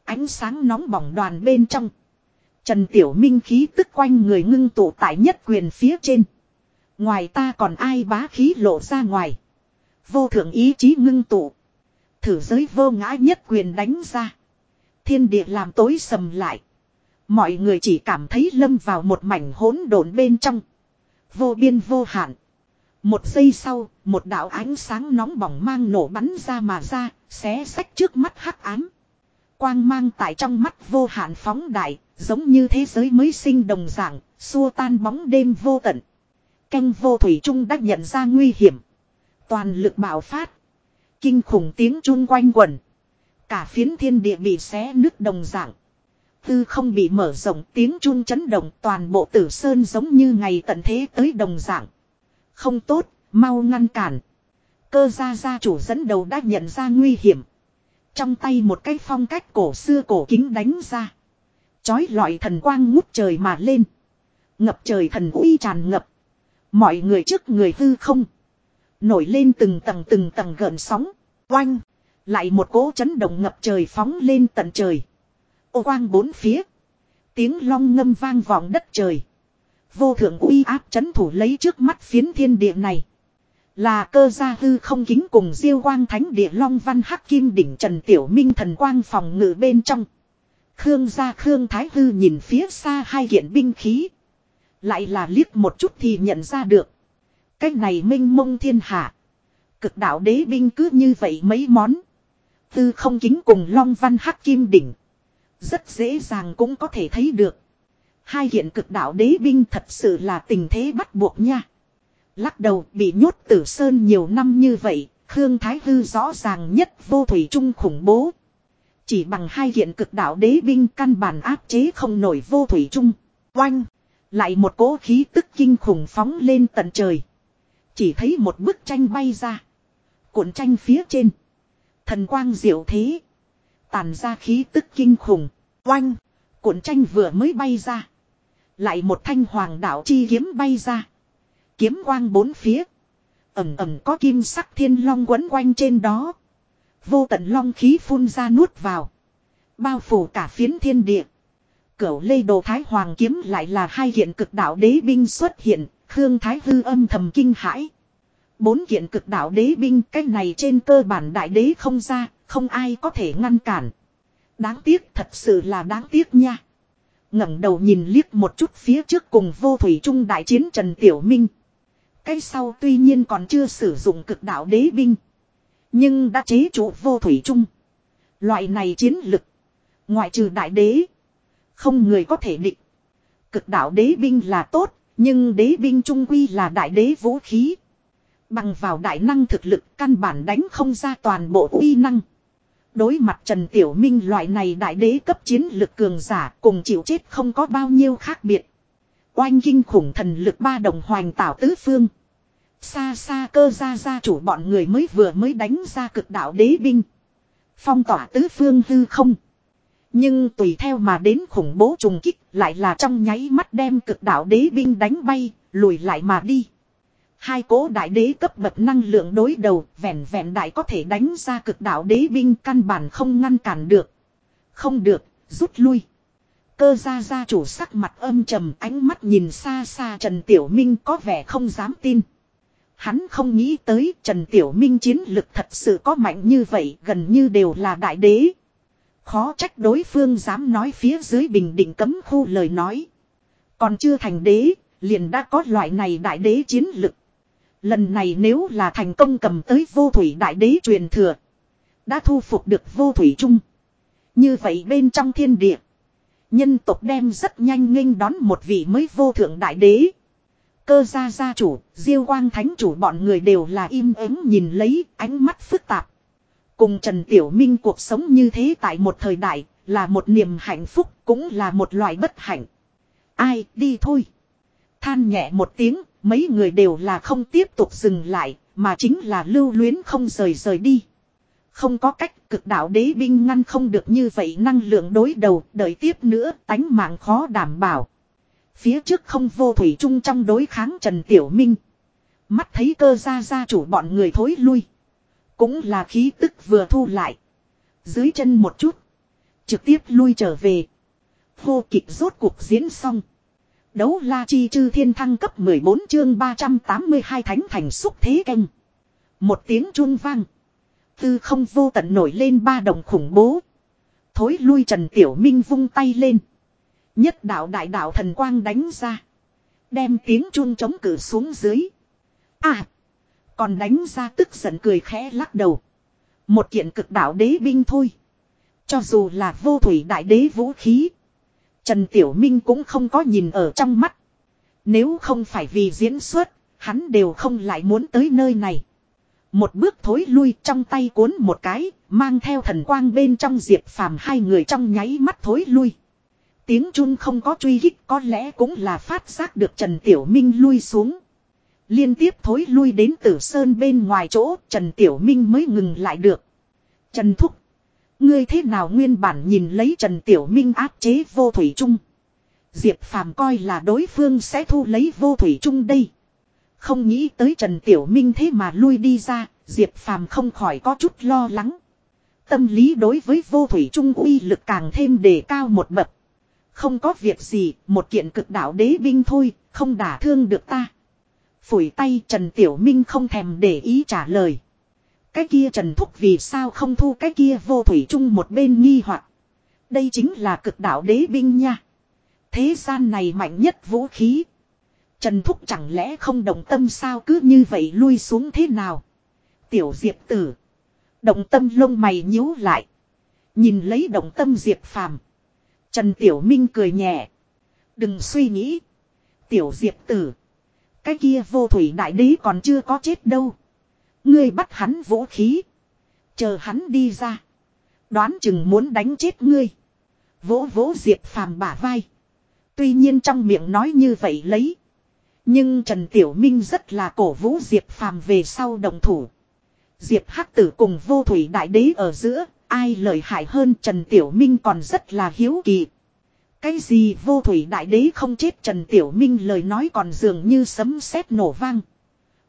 Ánh sáng nóng bỏng đoàn bên trong. Trần Tiểu Minh khí tức quanh người ngưng tụ tại nhất quyền phía trên. Ngoài ta còn ai bá khí lộ ra ngoài. Vô thượng ý chí ngưng tụ. Thử giới vô ngã nhất quyền đánh ra. Thiên địa làm tối sầm lại. Mọi người chỉ cảm thấy lâm vào một mảnh hỗn độn bên trong. Vô biên vô hạn. Một giây sau, một đạo ánh sáng nóng bỏng mang nổ bắn ra mà ra, xé sách trước mắt hắc ám. Quang mang tại trong mắt vô hạn phóng đại, giống như thế giới mới sinh đồng dạng, xua tan bóng đêm vô tận. Canh vô thủy trung đã nhận ra nguy hiểm. Toàn lực bạo phát. Kinh khủng tiếng chung quanh quẩn. Cả phiến thiên địa bị xé nứt đồng dạng. Tư không bị mở rộng tiếng chun chấn động toàn bộ tử sơn giống như ngày tận thế tới đồng dạng. Không tốt, mau ngăn cản. Cơ gia gia chủ dẫn đầu đã nhận ra nguy hiểm. Trong tay một cái phong cách cổ xưa cổ kính đánh ra. Chói lọi thần quang ngút trời mà lên. Ngập trời thần uy tràn ngập. Mọi người trước người hư không. Nổi lên từng tầng từng tầng gợn sóng. Oanh. Lại một cỗ chấn động ngập trời phóng lên tận trời. Ô quang bốn phía. Tiếng long ngâm vang vọng đất trời. Vô thượng uy áp chấn thủ lấy trước mắt phiến thiên địa này. Là cơ gia hư không kính cùng diêu quang thánh địa long văn hắc kim đỉnh trần tiểu minh thần quang phòng ngự bên trong. Khương gia khương thái hư nhìn phía xa hai kiện binh khí. Lại là liếc một chút thì nhận ra được. Cái này minh mông thiên hạ. Cực đạo đế binh cứ như vậy mấy món. Tư không kính cùng long văn hắc kim đỉnh. Rất dễ dàng cũng có thể thấy được. Hai hiện cực đạo đế binh thật sự là tình thế bắt buộc nha. Lắc đầu bị nhốt tử sơn nhiều năm như vậy, Khương Thái Hư rõ ràng nhất vô thủy trung khủng bố. Chỉ bằng hai hiện cực đạo đế binh căn bản áp chế không nổi vô thủy trung. Oanh! Lại một cỗ khí tức kinh khủng phóng lên tận trời. Chỉ thấy một bức tranh bay ra. Cuộn tranh phía trên. Thần quang diệu thế. Tàn ra khí tức kinh khủng. Oanh! Cuộn tranh vừa mới bay ra. Lại một thanh hoàng đạo chi kiếm bay ra. Kiếm quang bốn phía. Ẩm ẩm có kim sắc thiên long quấn quanh trên đó. Vô tận long khí phun ra nuốt vào. Bao phủ cả phiến thiên địa. Cửu lê đồ thái hoàng kiếm lại là hai hiện cực đạo đế binh xuất hiện. Khương Thái Hư âm thầm kinh hãi. Bốn kiện cực đạo đế binh cái này trên cơ bản đại đế không ra, không ai có thể ngăn cản. Đáng tiếc thật sự là đáng tiếc nha. ngẩng đầu nhìn liếc một chút phía trước cùng vô thủy trung đại chiến Trần Tiểu Minh. Cái sau tuy nhiên còn chưa sử dụng cực đạo đế binh. Nhưng đã chế trụ vô thủy trung. Loại này chiến lực. Ngoại trừ đại đế. Không người có thể định. Cực đạo đế binh là tốt. Nhưng đế binh trung quy là đại đế vũ khí. Bằng vào đại năng thực lực căn bản đánh không ra toàn bộ uy năng. Đối mặt Trần Tiểu Minh loại này đại đế cấp chiến lực cường giả cùng chịu chết không có bao nhiêu khác biệt. Oanh kinh khủng thần lực ba đồng hoành tảo tứ phương. Xa xa cơ ra ra chủ bọn người mới vừa mới đánh ra cực đạo đế binh. Phong tỏa tứ phương hư không. Nhưng tùy theo mà đến khủng bố trùng kích lại là trong nháy mắt đem cực đạo đế binh đánh bay, lùi lại mà đi. Hai cố đại đế cấp bậc năng lượng đối đầu, vẹn vẹn đại có thể đánh ra cực đạo đế binh căn bản không ngăn cản được. Không được, rút lui. Cơ gia gia chủ sắc mặt âm trầm ánh mắt nhìn xa xa Trần Tiểu Minh có vẻ không dám tin. Hắn không nghĩ tới Trần Tiểu Minh chiến lực thật sự có mạnh như vậy gần như đều là đại đế. Khó trách đối phương dám nói phía dưới bình định cấm khu lời nói. Còn chưa thành đế, liền đã có loại này đại đế chiến lực. Lần này nếu là thành công cầm tới vô thủy đại đế truyền thừa. Đã thu phục được vô thủy chung. Như vậy bên trong thiên địa. Nhân tộc đem rất nhanh nghênh đón một vị mới vô thượng đại đế. Cơ gia gia chủ, diêu quang thánh chủ bọn người đều là im ắng nhìn lấy ánh mắt phức tạp. Cùng Trần Tiểu Minh cuộc sống như thế tại một thời đại, là một niềm hạnh phúc, cũng là một loại bất hạnh. Ai, đi thôi. Than nhẹ một tiếng, mấy người đều là không tiếp tục dừng lại, mà chính là lưu luyến không rời rời đi. Không có cách cực đạo đế binh ngăn không được như vậy năng lượng đối đầu, đợi tiếp nữa tánh mạng khó đảm bảo. Phía trước không vô thủy chung trong đối kháng Trần Tiểu Minh. Mắt thấy cơ ra ra chủ bọn người thối lui. Cũng là khí tức vừa thu lại. Dưới chân một chút. Trực tiếp lui trở về. Hô kịch rốt cuộc diễn xong. Đấu la chi chư thiên thăng cấp 14 chương 382 thánh thành xúc thế canh. Một tiếng chuông vang. Tư không vô tận nổi lên ba đồng khủng bố. Thối lui Trần Tiểu Minh vung tay lên. Nhất đạo đại đạo thần quang đánh ra. Đem tiếng chuông chống cử xuống dưới. À. Còn đánh ra tức giận cười khẽ lắc đầu. Một kiện cực đạo đế binh thôi. Cho dù là vô thủy đại đế vũ khí. Trần Tiểu Minh cũng không có nhìn ở trong mắt. Nếu không phải vì diễn xuất, hắn đều không lại muốn tới nơi này. Một bước thối lui trong tay cuốn một cái, mang theo thần quang bên trong diệp phàm hai người trong nháy mắt thối lui. Tiếng chun không có truy hích có lẽ cũng là phát giác được Trần Tiểu Minh lui xuống. Liên tiếp thối lui đến tử sơn bên ngoài chỗ Trần Tiểu Minh mới ngừng lại được. Trần Thúc. Ngươi thế nào nguyên bản nhìn lấy Trần Tiểu Minh áp chế vô thủy trung. Diệp Phàm coi là đối phương sẽ thu lấy vô thủy trung đây. Không nghĩ tới Trần Tiểu Minh thế mà lui đi ra, Diệp Phàm không khỏi có chút lo lắng. Tâm lý đối với vô thủy trung uy lực càng thêm đề cao một bậc. Không có việc gì, một kiện cực đạo đế binh thôi, không đả thương được ta. Phủi tay Trần Tiểu Minh không thèm để ý trả lời. Cái kia Trần Thúc vì sao không thu cái kia vô thủy chung một bên nghi hoặc Đây chính là cực đạo đế binh nha. Thế gian này mạnh nhất vũ khí. Trần Thúc chẳng lẽ không động tâm sao cứ như vậy lui xuống thế nào. Tiểu Diệp tử. Động tâm lông mày nhíu lại. Nhìn lấy động tâm Diệp phàm. Trần Tiểu Minh cười nhẹ. Đừng suy nghĩ. Tiểu Diệp tử. Cái kia vô thủy đại đế còn chưa có chết đâu. Ngươi bắt hắn vũ khí. Chờ hắn đi ra. Đoán chừng muốn đánh chết ngươi. Vỗ vỗ Diệp phàm bả vai. Tuy nhiên trong miệng nói như vậy lấy. Nhưng Trần Tiểu Minh rất là cổ vũ Diệp phàm về sau đồng thủ. Diệp Hắc Tử cùng vô thủy đại đế ở giữa, ai lợi hại hơn Trần Tiểu Minh còn rất là hiếu kỳ. Cái gì vô thủy đại đế không chết Trần Tiểu Minh lời nói còn dường như sấm sét nổ vang.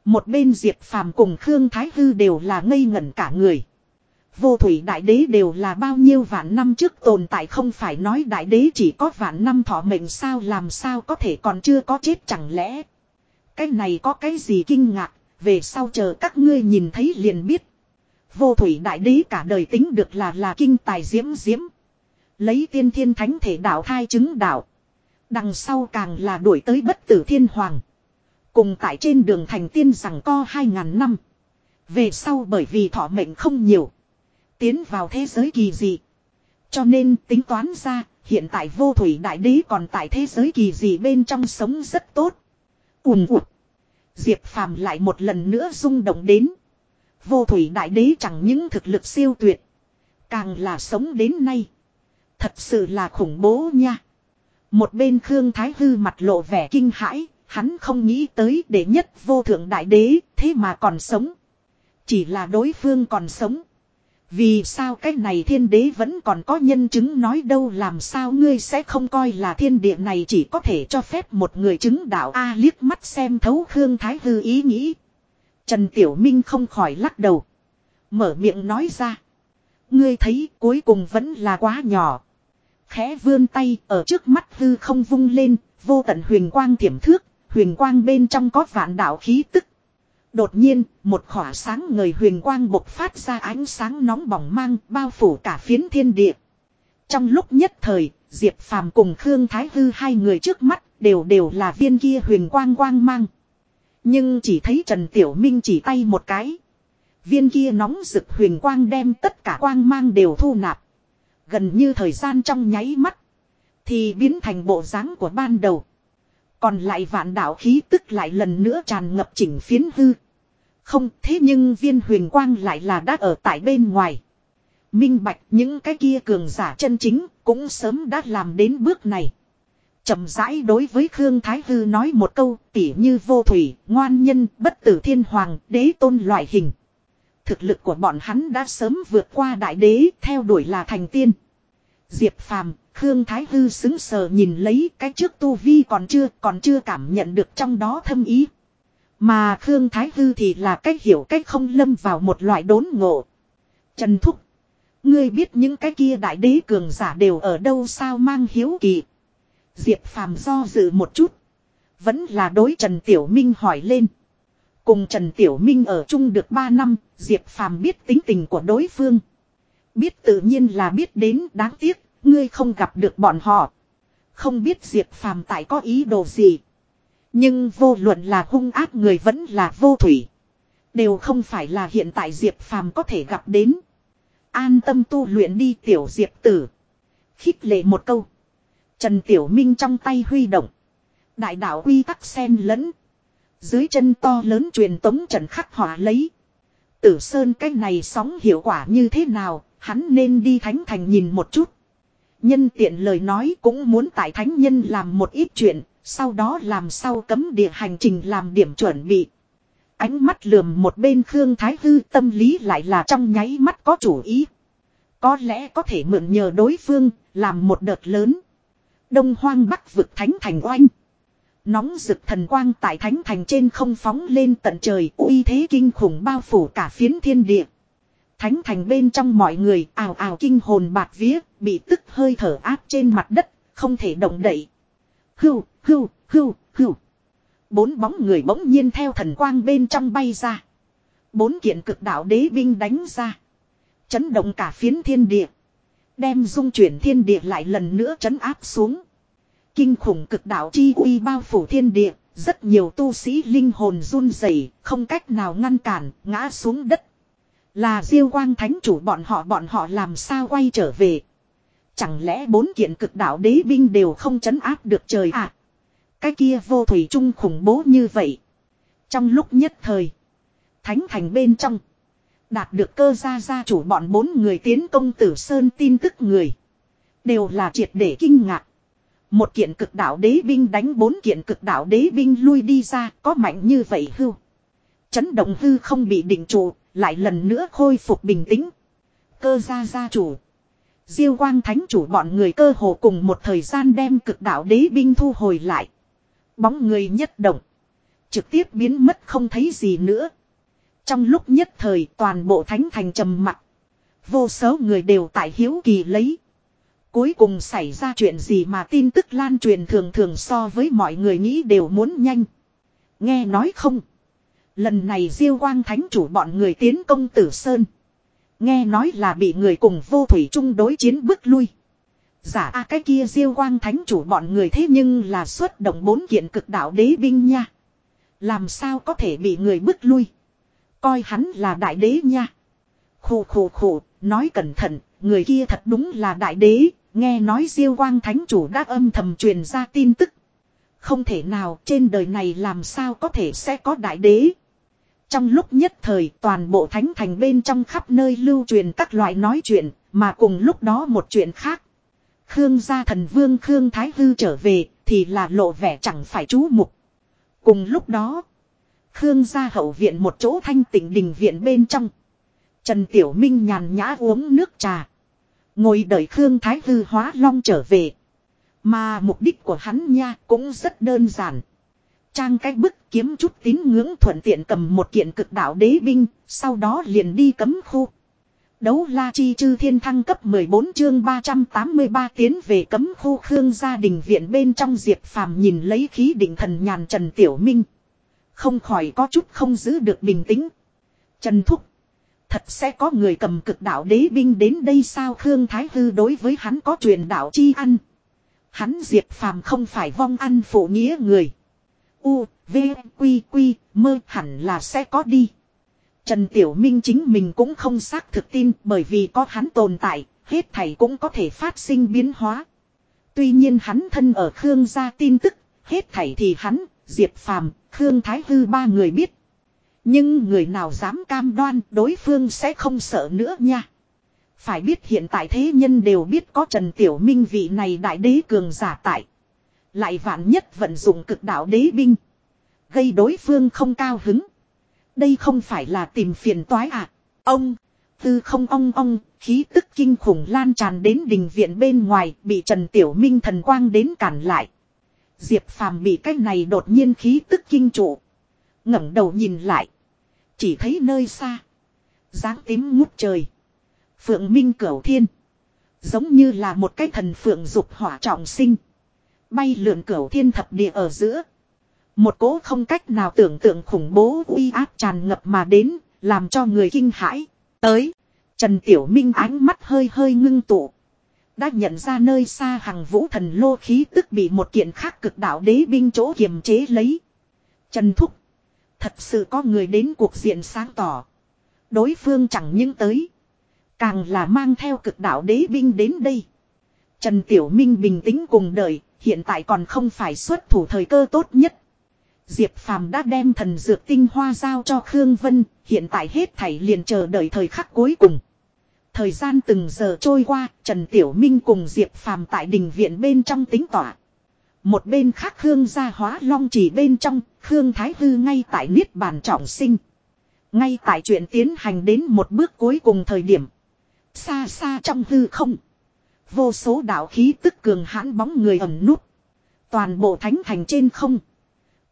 Một bên Diệp Phàm cùng Khương Thái Hư đều là ngây ngẩn cả người. Vô thủy đại đế đều là bao nhiêu vạn năm trước tồn tại không phải nói đại đế chỉ có vạn năm thọ mệnh sao làm sao có thể còn chưa có chết chẳng lẽ. Cái này có cái gì kinh ngạc, về sau chờ các ngươi nhìn thấy liền biết. Vô thủy đại đế cả đời tính được là là kinh tài diễm diễm. Lấy tiên thiên thánh thể đạo thai chứng đạo. Đằng sau càng là đuổi tới bất tử thiên hoàng. Cùng tại trên đường thành tiên rằng co hai ngàn năm. Về sau bởi vì thọ mệnh không nhiều. Tiến vào thế giới kỳ dị. Cho nên tính toán ra, hiện tại vô thủy đại đế còn tại thế giới kỳ dị bên trong sống rất tốt. Ùm ụt. Diệp phàm lại một lần nữa rung động đến. Vô thủy đại đế chẳng những thực lực siêu tuyệt. Càng là sống đến nay. Thật sự là khủng bố nha. Một bên Khương Thái Hư mặt lộ vẻ kinh hãi, hắn không nghĩ tới để nhất vô thượng đại đế, thế mà còn sống. Chỉ là đối phương còn sống. Vì sao cái này thiên đế vẫn còn có nhân chứng nói đâu làm sao ngươi sẽ không coi là thiên địa này chỉ có thể cho phép một người chứng đạo A liếc mắt xem thấu Khương Thái Hư ý nghĩ. Trần Tiểu Minh không khỏi lắc đầu. Mở miệng nói ra. Ngươi thấy cuối cùng vẫn là quá nhỏ. Khẽ vươn tay ở trước mắt hư không vung lên, vô tận huyền quang thiểm thước, huyền quang bên trong có vạn đạo khí tức. Đột nhiên, một khỏa sáng người huyền quang bộc phát ra ánh sáng nóng bỏng mang bao phủ cả phiến thiên địa. Trong lúc nhất thời, Diệp Phàm cùng Khương Thái Hư hai người trước mắt đều đều là viên kia huyền quang quang mang. Nhưng chỉ thấy Trần Tiểu Minh chỉ tay một cái. Viên kia nóng rực huyền quang đem tất cả quang mang đều thu nạp. Gần như thời gian trong nháy mắt. Thì biến thành bộ dáng của ban đầu. Còn lại vạn đạo khí tức lại lần nữa tràn ngập chỉnh phiến hư. Không thế nhưng viên huyền quang lại là đã ở tại bên ngoài. Minh bạch những cái kia cường giả chân chính cũng sớm đã làm đến bước này. chậm rãi đối với Khương Thái Hư nói một câu tỉ như vô thủy, ngoan nhân, bất tử thiên hoàng, đế tôn loại hình. Thực lực của bọn hắn đã sớm vượt qua đại đế theo đuổi là thành tiên. Diệp Phàm, Khương Thái Hư xứng sờ nhìn lấy cái trước tu vi còn chưa còn chưa cảm nhận được trong đó thâm ý. Mà Khương Thái Hư thì là cách hiểu cách không lâm vào một loại đốn ngộ. Trần Thúc. Ngươi biết những cái kia đại đế cường giả đều ở đâu sao mang hiếu kỳ. Diệp Phàm do dự một chút. Vẫn là đối Trần Tiểu Minh hỏi lên. Cùng Trần Tiểu Minh ở chung được 3 năm, Diệp Phàm biết tính tình của đối phương. Biết tự nhiên là biết đến đáng tiếc, ngươi không gặp được bọn họ. Không biết Diệp Phàm tại có ý đồ gì. Nhưng vô luận là hung ác người vẫn là vô thủy. Đều không phải là hiện tại Diệp Phàm có thể gặp đến. An tâm tu luyện đi tiểu diệp tử. Khích lệ một câu. Trần Tiểu Minh trong tay huy động. Đại đạo quy tắc sen lẫn. Dưới chân to lớn truyền tống trần khắc họa lấy. Tử Sơn cái này sóng hiệu quả như thế nào, hắn nên đi Thánh Thành nhìn một chút. Nhân tiện lời nói cũng muốn tại Thánh Nhân làm một ít chuyện, sau đó làm sau cấm địa hành trình làm điểm chuẩn bị. Ánh mắt lườm một bên Khương Thái Hư tâm lý lại là trong nháy mắt có chủ ý. Có lẽ có thể mượn nhờ đối phương, làm một đợt lớn. Đông hoang bắc vực thánh thành oanh. Nóng rực thần quang tại thánh thành trên không phóng lên tận trời uy thế kinh khủng bao phủ cả phiến thiên địa. Thánh thành bên trong mọi người ào ào kinh hồn bạc vía, bị tức hơi thở áp trên mặt đất, không thể động đậy. Hưu, hưu, hưu, hưu. Bốn bóng người bỗng nhiên theo thần quang bên trong bay ra. Bốn kiện cực đạo đế binh đánh ra. Chấn động cả phiến thiên địa. Đem dung chuyển thiên địa lại lần nữa chấn áp xuống. Kinh khủng cực đạo chi uy bao phủ thiên địa. Rất nhiều tu sĩ linh hồn run rẩy, không cách nào ngăn cản, ngã xuống đất. Là diêu quang thánh chủ bọn họ bọn họ làm sao quay trở về. Chẳng lẽ bốn kiện cực đạo đế binh đều không chấn áp được trời à? Cái kia vô thủy trung khủng bố như vậy. Trong lúc nhất thời. Thánh thành bên trong. Đạt được cơ gia gia chủ bọn bốn người tiến công tử Sơn tin tức người. Đều là triệt để kinh ngạc. Một kiện cực đạo đế binh đánh bốn kiện cực đạo đế binh lui đi ra có mạnh như vậy hưu. Chấn động hư không bị định trụ, lại lần nữa khôi phục bình tĩnh. Cơ gia gia chủ. Diêu quang thánh chủ bọn người cơ hồ cùng một thời gian đem cực đạo đế binh thu hồi lại. Bóng người nhất động. Trực tiếp biến mất không thấy gì nữa. Trong lúc nhất thời toàn bộ thánh thành trầm mặc. Vô số người đều tại hiếu kỳ lấy. Cuối cùng xảy ra chuyện gì mà tin tức lan truyền thường thường so với mọi người nghĩ đều muốn nhanh. Nghe nói không. Lần này diêu quang thánh chủ bọn người tiến công tử Sơn. Nghe nói là bị người cùng vô thủy chung đối chiến bước lui. Giả a cái kia diêu quang thánh chủ bọn người thế nhưng là xuất động bốn kiện cực đạo đế binh nha. Làm sao có thể bị người bước lui. Coi hắn là đại đế nha. Khổ khổ khổ, nói cẩn thận, người kia thật đúng là đại đế, nghe nói diêu quang thánh chủ đã âm thầm truyền ra tin tức. Không thể nào trên đời này làm sao có thể sẽ có đại đế. Trong lúc nhất thời toàn bộ thánh thành bên trong khắp nơi lưu truyền các loại nói chuyện, mà cùng lúc đó một chuyện khác. Khương gia thần vương Khương Thái Hư trở về thì là lộ vẻ chẳng phải chú mục. Cùng lúc đó, Khương gia hậu viện một chỗ thanh tịnh đình viện bên trong. Trần Tiểu Minh nhàn nhã uống nước trà. Ngồi đợi Khương Thái Hư hóa long trở về. Mà mục đích của hắn nha cũng rất đơn giản. Trang cái bức kiếm chút tín ngưỡng thuận tiện cầm một kiện cực đạo đế binh, sau đó liền đi cấm khu. Đấu la chi chư thiên thăng cấp 14 chương 383 tiến về cấm khu Khương gia đình viện bên trong Diệp Phàm nhìn lấy khí định thần nhàn Trần Tiểu Minh. Không khỏi có chút không giữ được bình tĩnh. Trần Thúc. Thật sẽ có người cầm cực đạo đế binh đến đây sao Khương Thái Hư đối với hắn có truyền đạo chi ăn. Hắn diệt Phàm không phải vong ăn phụ nghĩa người. U, V, Quy, Quy, mơ hẳn là sẽ có đi. Trần Tiểu Minh chính mình cũng không xác thực tin bởi vì có hắn tồn tại, hết thảy cũng có thể phát sinh biến hóa. Tuy nhiên hắn thân ở Khương gia tin tức, hết thảy thì hắn, Diệp Phàm, Khương Thái Hư ba người biết. Nhưng người nào dám cam đoan đối phương sẽ không sợ nữa nha. Phải biết hiện tại thế nhân đều biết có Trần Tiểu Minh vị này đại đế cường giả tại. Lại vạn nhất vận dụng cực đạo đế binh. Gây đối phương không cao hứng. Đây không phải là tìm phiền toái à. Ông, tư không ong ong, khí tức kinh khủng lan tràn đến đình viện bên ngoài, bị Trần Tiểu Minh thần quang đến cản lại. Diệp Phàm bị cái này đột nhiên khí tức kinh trụ. ngẩng đầu nhìn lại. Chỉ thấy nơi xa. dáng tím ngút trời. Phượng Minh Cửu Thiên. Giống như là một cái thần phượng dục hỏa trọng sinh. Bay lượn cửu thiên thập địa ở giữa. Một cố không cách nào tưởng tượng khủng bố uy áp tràn ngập mà đến, làm cho người kinh hãi. Tới, Trần Tiểu Minh ánh mắt hơi hơi ngưng tụ. Đã nhận ra nơi xa hàng vũ thần lô khí tức bị một kiện khác cực đạo đế binh chỗ kiềm chế lấy. Trần Thúc. Thật sự có người đến cuộc diện sáng tỏ. Đối phương chẳng những tới. Càng là mang theo cực đạo đế binh đến đây. Trần Tiểu Minh bình tĩnh cùng đợi, hiện tại còn không phải xuất thủ thời cơ tốt nhất. Diệp Phàm đã đem thần dược tinh hoa giao cho Khương Vân, hiện tại hết thảy liền chờ đợi thời khắc cuối cùng. Thời gian từng giờ trôi qua, Trần Tiểu Minh cùng Diệp Phàm tại đình viện bên trong tính tỏa. Một bên khác Khương gia hóa long chỉ bên trong, Khương Thái Hư ngay tại Niết Bàn trọng sinh. Ngay tại chuyện tiến hành đến một bước cuối cùng thời điểm. Xa xa trong hư không. Vô số đạo khí tức cường hãn bóng người ẩn nút. Toàn bộ thánh thành trên không.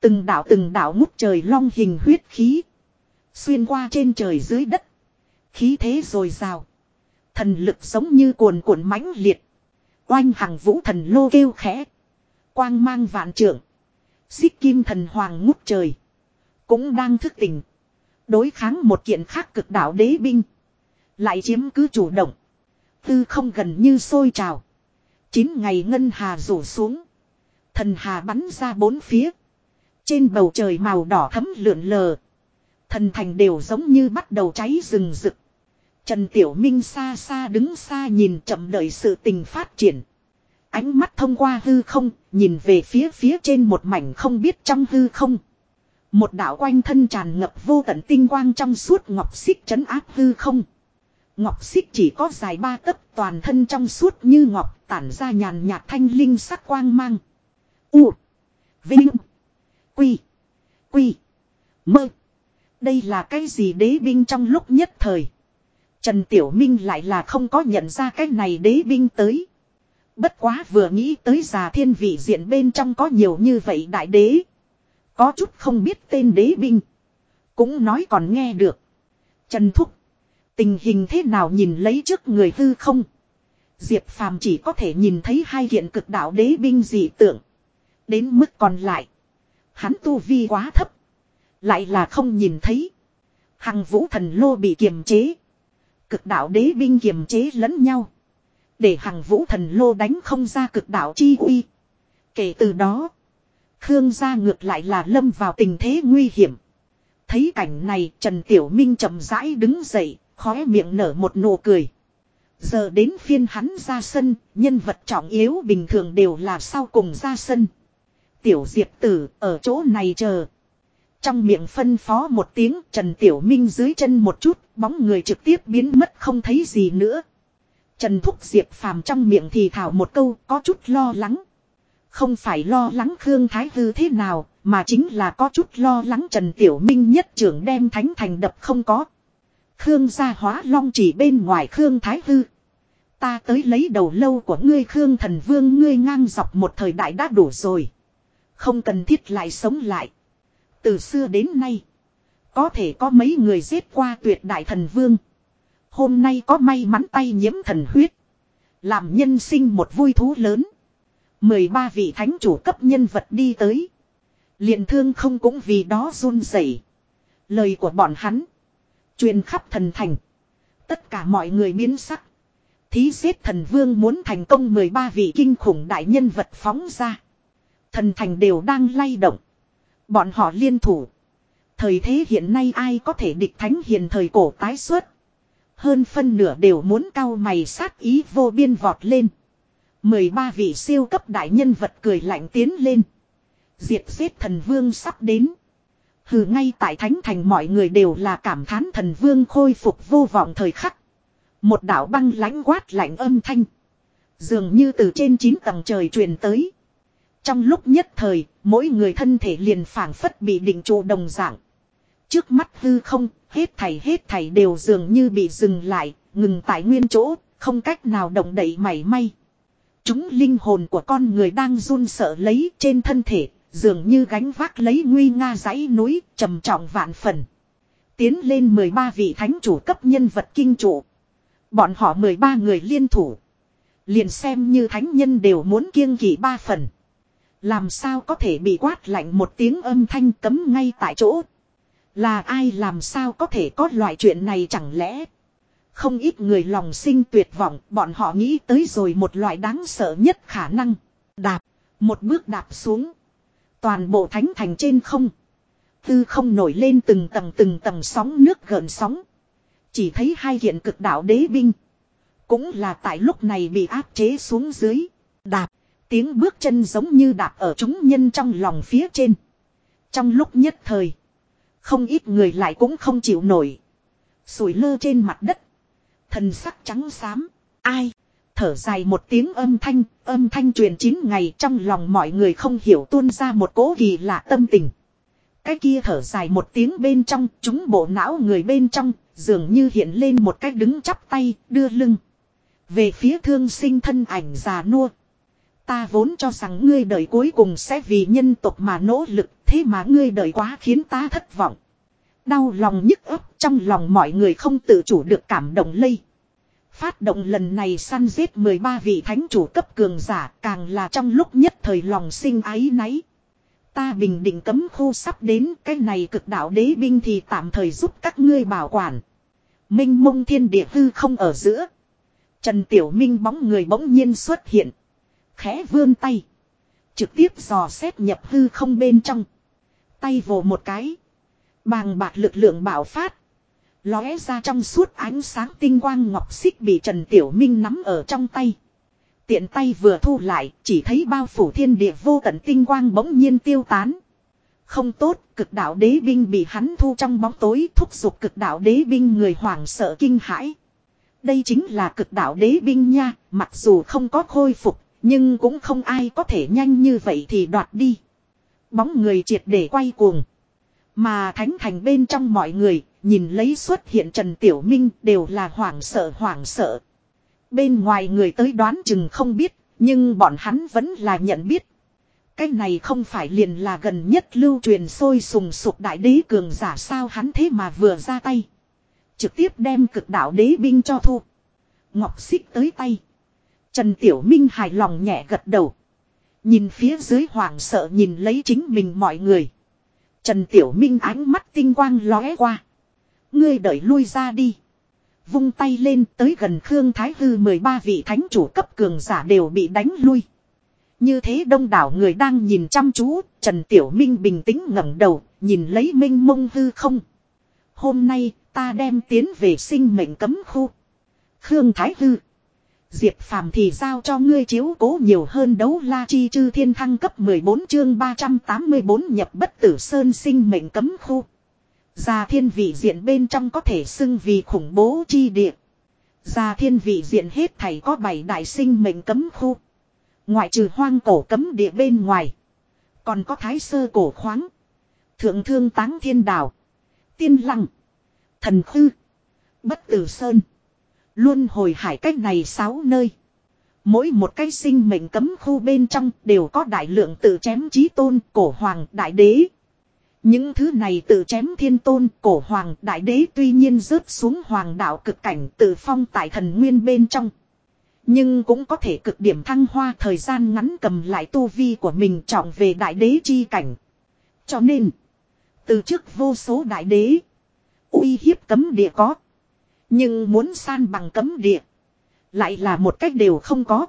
Từng đạo từng đạo ngút trời long hình huyết khí. Xuyên qua trên trời dưới đất. Khí thế rồi rào. Thần lực giống như cuồn cuộn mãnh liệt. Oanh hằng vũ thần lô kêu khẽ. Quang mang vạn trưởng. Xích kim thần hoàng ngút trời. Cũng đang thức tỉnh. Đối kháng một kiện khác cực đạo đế binh. Lại chiếm cứ chủ động. Tư không gần như sôi trào. Chín ngày ngân hà rủ xuống. Thần hà bắn ra bốn phía. Trên bầu trời màu đỏ thấm lượn lờ. Thần thành đều giống như bắt đầu cháy rừng rực. Trần Tiểu Minh xa xa đứng xa nhìn chậm đợi sự tình phát triển. Ánh mắt thông qua hư không, nhìn về phía phía trên một mảnh không biết trong hư không. Một đạo quanh thân tràn ngập vô tận tinh quang trong suốt ngọc xích trấn áp hư không. Ngọc xích chỉ có dài ba tấc toàn thân trong suốt như ngọc tản ra nhàn nhạt thanh linh sắc quang mang. U. Vinh. Quy. Quy. Mơ. Đây là cái gì đế binh trong lúc nhất thời. Trần Tiểu Minh lại là không có nhận ra cái này đế binh tới. Bất quá vừa nghĩ tới già thiên vị diện bên trong có nhiều như vậy đại đế. Có chút không biết tên đế binh. Cũng nói còn nghe được. Trần Thúc. Tình hình thế nào nhìn lấy trước người hư không. Diệp Phàm chỉ có thể nhìn thấy hai hiện cực đạo đế binh dị tượng. Đến mức còn lại. Hắn tu vi quá thấp. Lại là không nhìn thấy. Hằng vũ thần lô bị kiềm chế. Cực đạo đế binh kiềm chế lẫn nhau. Để hằng vũ thần lô đánh không ra cực đạo chi uy. Kể từ đó. Khương gia ngược lại là lâm vào tình thế nguy hiểm. Thấy cảnh này Trần Tiểu Minh chậm rãi đứng dậy, khóe miệng nở một nụ cười. Giờ đến phiên hắn ra sân, nhân vật trọng yếu bình thường đều là sau cùng ra sân. Tiểu Diệp Tử ở chỗ này chờ. Trong miệng phân phó một tiếng Trần Tiểu Minh dưới chân một chút, bóng người trực tiếp biến mất không thấy gì nữa. Trần Thúc Diệp phàm trong miệng thì thảo một câu có chút lo lắng. Không phải lo lắng Khương Thái Hư thế nào, mà chính là có chút lo lắng Trần Tiểu Minh nhất trưởng đem thánh thành đập không có. Khương gia hóa long chỉ bên ngoài Khương Thái Hư. Ta tới lấy đầu lâu của ngươi Khương thần vương ngươi ngang dọc một thời đại đã đủ rồi. Không cần thiết lại sống lại. Từ xưa đến nay. Có thể có mấy người giết qua tuyệt đại thần vương. Hôm nay có may mắn tay nhiễm thần huyết. Làm nhân sinh một vui thú lớn. 13 vị thánh chủ cấp nhân vật đi tới. liền thương không cũng vì đó run rẩy. Lời của bọn hắn. Truyền khắp thần thành. Tất cả mọi người biến sắc. Thí xếp thần vương muốn thành công 13 vị kinh khủng đại nhân vật phóng ra. Thần thành đều đang lay động. Bọn họ liên thủ. Thời thế hiện nay ai có thể địch thánh hiền thời cổ tái xuất. Hơn phân nửa đều muốn cao mày sát ý vô biên vọt lên. 13 vị siêu cấp đại nhân vật cười lạnh tiến lên. Diệt giết thần vương sắp đến. Hừ ngay tại thánh thành mọi người đều là cảm thán thần vương khôi phục vô vọng thời khắc. Một đạo băng lãnh quát lạnh âm thanh. Dường như từ trên 9 tầng trời truyền tới. Trong lúc nhất thời, mỗi người thân thể liền phảng phất bị định trụ đồng dạng. Trước mắt hư không, hết thảy hết thảy đều dường như bị dừng lại, ngừng tại nguyên chỗ, không cách nào động đậy mảy may. Chúng linh hồn của con người đang run sợ lấy trên thân thể, dường như gánh vác lấy nguy nga dãy núi, trầm trọng vạn phần. Tiến lên 13 vị thánh chủ cấp nhân vật kinh chủ. Bọn họ 13 người liên thủ. Liền xem như thánh nhân đều muốn kiêng kỵ ba phần. Làm sao có thể bị quát lạnh một tiếng âm thanh cấm ngay tại chỗ. Là ai làm sao có thể có loại chuyện này chẳng lẽ. Không ít người lòng sinh tuyệt vọng, bọn họ nghĩ tới rồi một loại đáng sợ nhất khả năng. Đạp, một bước đạp xuống. Toàn bộ thánh thành trên không. Tư không nổi lên từng tầng từng tầng sóng nước gợn sóng. Chỉ thấy hai hiện cực đạo đế binh. Cũng là tại lúc này bị áp chế xuống dưới. Đạp. Tiếng bước chân giống như đạp ở chúng nhân trong lòng phía trên. Trong lúc nhất thời. Không ít người lại cũng không chịu nổi. Sủi lơ trên mặt đất. Thần sắc trắng xám. Ai? Thở dài một tiếng âm thanh, âm thanh truyền chín ngày trong lòng mọi người không hiểu tuôn ra một cố kỳ lạ tâm tình. Cái kia thở dài một tiếng bên trong, chúng bộ não người bên trong, dường như hiện lên một cái đứng chắp tay, đưa lưng. Về phía thương sinh thân ảnh già nua. Ta vốn cho rằng ngươi đời cuối cùng sẽ vì nhân tộc mà nỗ lực, thế mà ngươi đời quá khiến ta thất vọng. Đau lòng nhức ấp trong lòng mọi người không tự chủ được cảm động lây. Phát động lần này săn giết 13 vị thánh chủ cấp cường giả càng là trong lúc nhất thời lòng sinh ái náy. Ta bình định cấm khu sắp đến cái này cực đạo đế binh thì tạm thời giúp các ngươi bảo quản. Minh mông thiên địa hư không ở giữa. Trần Tiểu Minh bóng người bỗng nhiên xuất hiện. Khẽ vươn tay. Trực tiếp dò xét nhập hư không bên trong. Tay vồ một cái. Bàng bạc lực lượng bạo phát. Lóe ra trong suốt ánh sáng tinh quang ngọc xích bị Trần Tiểu Minh nắm ở trong tay. Tiện tay vừa thu lại, chỉ thấy bao phủ thiên địa vô tận tinh quang bỗng nhiên tiêu tán. Không tốt, cực đạo đế binh bị hắn thu trong bóng tối thúc giục cực đạo đế binh người hoảng sợ kinh hãi. Đây chính là cực đạo đế binh nha, mặc dù không có khôi phục, nhưng cũng không ai có thể nhanh như vậy thì đoạt đi. Bóng người triệt để quay cuồng. Mà thánh thành bên trong mọi người, nhìn lấy xuất hiện Trần Tiểu Minh đều là hoảng sợ hoảng sợ. Bên ngoài người tới đoán chừng không biết, nhưng bọn hắn vẫn là nhận biết. Cái này không phải liền là gần nhất lưu truyền sôi sùng sục đại đế cường giả sao hắn thế mà vừa ra tay. Trực tiếp đem cực đạo đế binh cho thu. Ngọc xích tới tay. Trần Tiểu Minh hài lòng nhẹ gật đầu. Nhìn phía dưới hoàng sợ nhìn lấy chính mình mọi người. Trần Tiểu Minh ánh mắt tinh quang lóe qua. Ngươi đợi lui ra đi. Vung tay lên tới gần Khương Thái Hư 13 vị thánh chủ cấp cường giả đều bị đánh lui. Như thế đông đảo người đang nhìn chăm chú, Trần Tiểu Minh bình tĩnh ngẩng đầu, nhìn lấy minh mông hư không. Hôm nay, ta đem tiến về sinh mệnh cấm khu. Khương Thái Hư. Diệp Phàm thì giao cho ngươi chiếu cố nhiều hơn đấu la chi chư thiên thăng cấp 14 chương 384 nhập bất tử sơn sinh mệnh cấm khu. Già thiên vị diện bên trong có thể xưng vì khủng bố chi địa. Già thiên vị diện hết thảy có 7 đại sinh mệnh cấm khu. Ngoại trừ hoang cổ cấm địa bên ngoài. Còn có thái sơ cổ khoáng. Thượng thương táng thiên đảo. Tiên lăng. Thần khư. Bất tử sơn. Luôn hồi hải cách này 6 nơi. Mỗi một cái sinh mệnh cấm khu bên trong đều có đại lượng tự chém chí tôn, cổ hoàng, đại đế. Những thứ này tự chém thiên tôn, cổ hoàng, đại đế tuy nhiên rớt xuống hoàng đạo cực cảnh tự phong tại thần nguyên bên trong. Nhưng cũng có thể cực điểm thăng hoa thời gian ngắn cầm lại tu vi của mình trọng về đại đế chi cảnh. Cho nên, từ trước vô số đại đế, uy hiếp cấm địa có. Nhưng muốn san bằng cấm địa, lại là một cách đều không có.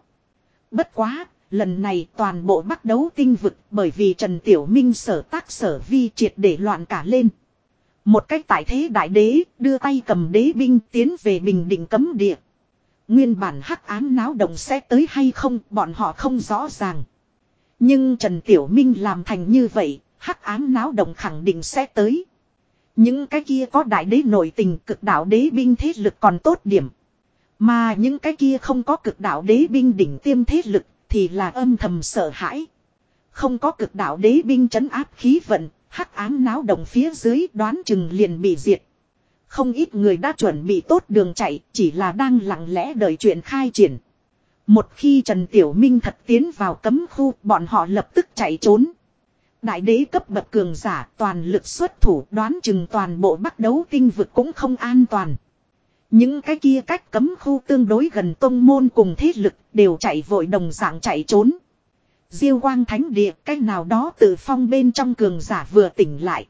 Bất quá, lần này toàn bộ bắt đấu tinh vực bởi vì Trần Tiểu Minh sở tác sở vi triệt để loạn cả lên. Một cách tại thế đại đế đưa tay cầm đế binh tiến về bình định cấm địa. Nguyên bản hắc ám náo động sẽ tới hay không bọn họ không rõ ràng. Nhưng Trần Tiểu Minh làm thành như vậy, hắc ám náo động khẳng định sẽ tới. Những cái kia có đại đế nổi tình cực đạo đế binh thế lực còn tốt điểm. Mà những cái kia không có cực đạo đế binh đỉnh tiêm thế lực thì là âm thầm sợ hãi. Không có cực đạo đế binh trấn áp khí vận, hắc ám náo động phía dưới đoán chừng liền bị diệt. Không ít người đã chuẩn bị tốt đường chạy, chỉ là đang lặng lẽ đợi chuyện khai triển. Một khi Trần Tiểu Minh thật tiến vào cấm khu, bọn họ lập tức chạy trốn. Đại đế cấp bậc cường giả toàn lực xuất thủ đoán chừng toàn bộ bắt đấu tinh vực cũng không an toàn. Những cái kia cách cấm khu tương đối gần tông môn cùng thế lực đều chạy vội đồng dạng chạy trốn. Diêu quang thánh địa cách nào đó tự phong bên trong cường giả vừa tỉnh lại.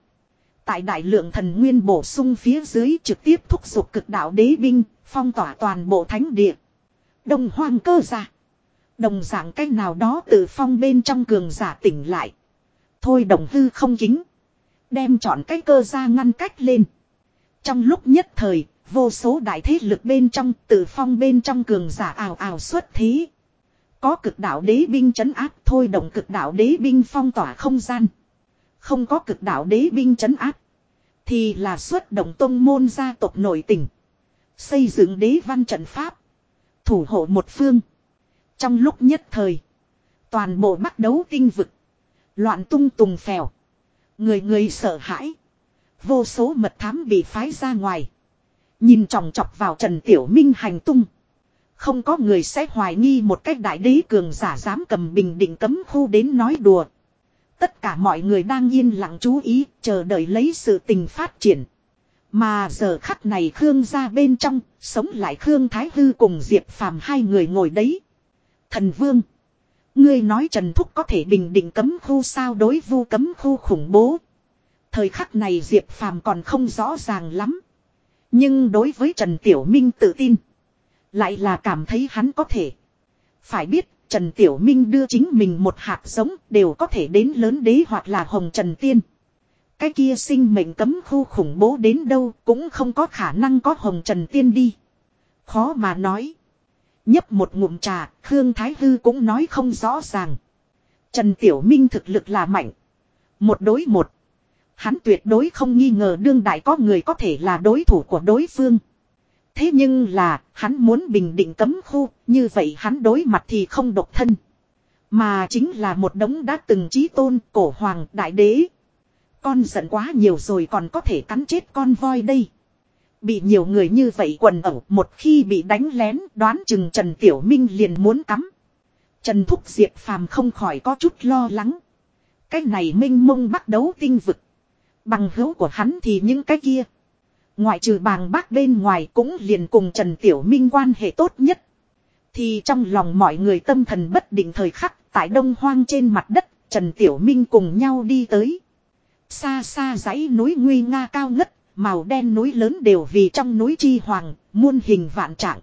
Tại đại lượng thần nguyên bổ sung phía dưới trực tiếp thúc giục cực đạo đế binh, phong tỏa toàn bộ thánh địa. Đồng hoang cơ giả. Đồng dạng cách nào đó tự phong bên trong cường giả tỉnh lại. Thôi đồng hư không chính. Đem chọn cái cơ ra ngăn cách lên. Trong lúc nhất thời, vô số đại thế lực bên trong tự phong bên trong cường giả ảo ảo xuất thí. Có cực đạo đế binh chấn áp thôi động cực đạo đế binh phong tỏa không gian. Không có cực đạo đế binh chấn áp. Thì là xuất động tông môn gia tộc nội tỉnh. Xây dựng đế văn trận pháp. Thủ hộ một phương. Trong lúc nhất thời. Toàn bộ bắt đấu tinh vực. Loạn tung tùng phèo. Người người sợ hãi. Vô số mật thám bị phái ra ngoài. Nhìn chòng chọc vào Trần Tiểu Minh hành tung. Không có người sẽ hoài nghi một cách đại đế cường giả dám cầm bình định cấm khu đến nói đùa. Tất cả mọi người đang yên lặng chú ý, chờ đợi lấy sự tình phát triển. Mà giờ khắc này Khương ra bên trong, sống lại Khương Thái Hư cùng Diệp Phàm hai người ngồi đấy. Thần Vương. Ngươi nói Trần Thúc có thể bình định cấm khu sao đối vu cấm khu khủng bố. Thời khắc này Diệp Phàm còn không rõ ràng lắm. Nhưng đối với Trần Tiểu Minh tự tin. Lại là cảm thấy hắn có thể. Phải biết, Trần Tiểu Minh đưa chính mình một hạt giống đều có thể đến lớn đế hoặc là hồng trần tiên. Cái kia sinh mệnh cấm khu khủng bố đến đâu cũng không có khả năng có hồng trần tiên đi. Khó mà nói. Nhấp một ngụm trà, Khương Thái Hư cũng nói không rõ ràng. Trần Tiểu Minh thực lực là mạnh. Một đối một. Hắn tuyệt đối không nghi ngờ đương đại có người có thể là đối thủ của đối phương. Thế nhưng là, hắn muốn bình định cấm khu, như vậy hắn đối mặt thì không độc thân. Mà chính là một đống đã từng trí tôn, cổ hoàng, đại đế. Con giận quá nhiều rồi còn có thể cắn chết con voi đây. Bị nhiều người như vậy quần ẩu một khi bị đánh lén đoán chừng Trần Tiểu Minh liền muốn cắm. Trần Thúc Diệp Phàm không khỏi có chút lo lắng. Cái này minh mông bắt đấu tinh vực. Bằng hữu của hắn thì những cái kia. Ngoại trừ bàng bác bên ngoài cũng liền cùng Trần Tiểu Minh quan hệ tốt nhất. Thì trong lòng mọi người tâm thần bất định thời khắc tại đông hoang trên mặt đất, Trần Tiểu Minh cùng nhau đi tới. Xa xa dãy núi nguy nga cao ngất, màu đen núi lớn đều vì trong núi chi hoàng, muôn hình vạn trạng.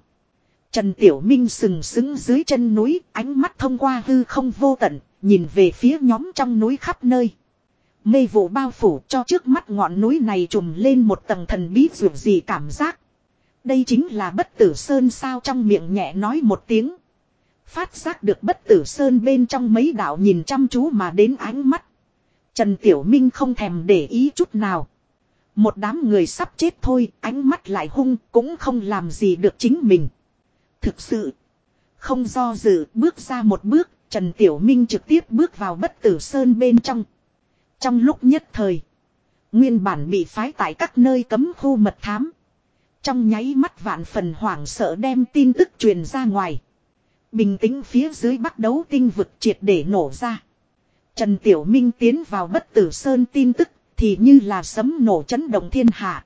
Trần Tiểu Minh sừng sững dưới chân núi, ánh mắt thông qua hư không vô tận, nhìn về phía nhóm trong núi khắp nơi. Mê vụ bao phủ cho trước mắt ngọn núi này trùm lên một tầng thần bí dù gì cảm giác. Đây chính là bất tử sơn sao trong miệng nhẹ nói một tiếng. Phát giác được bất tử sơn bên trong mấy đạo nhìn chăm chú mà đến ánh mắt. Trần Tiểu Minh không thèm để ý chút nào. Một đám người sắp chết thôi, ánh mắt lại hung, cũng không làm gì được chính mình. Thực sự, không do dự, bước ra một bước, Trần Tiểu Minh trực tiếp bước vào bất tử sơn bên trong. Trong lúc nhất thời, nguyên bản bị phái tại các nơi cấm khu mật thám. Trong nháy mắt vạn phần hoảng sợ đem tin tức truyền ra ngoài. Bình tĩnh phía dưới bắt đấu tinh vực triệt để nổ ra. Trần Tiểu Minh tiến vào bất tử sơn tin tức thì như là sấm nổ chấn động thiên hạ.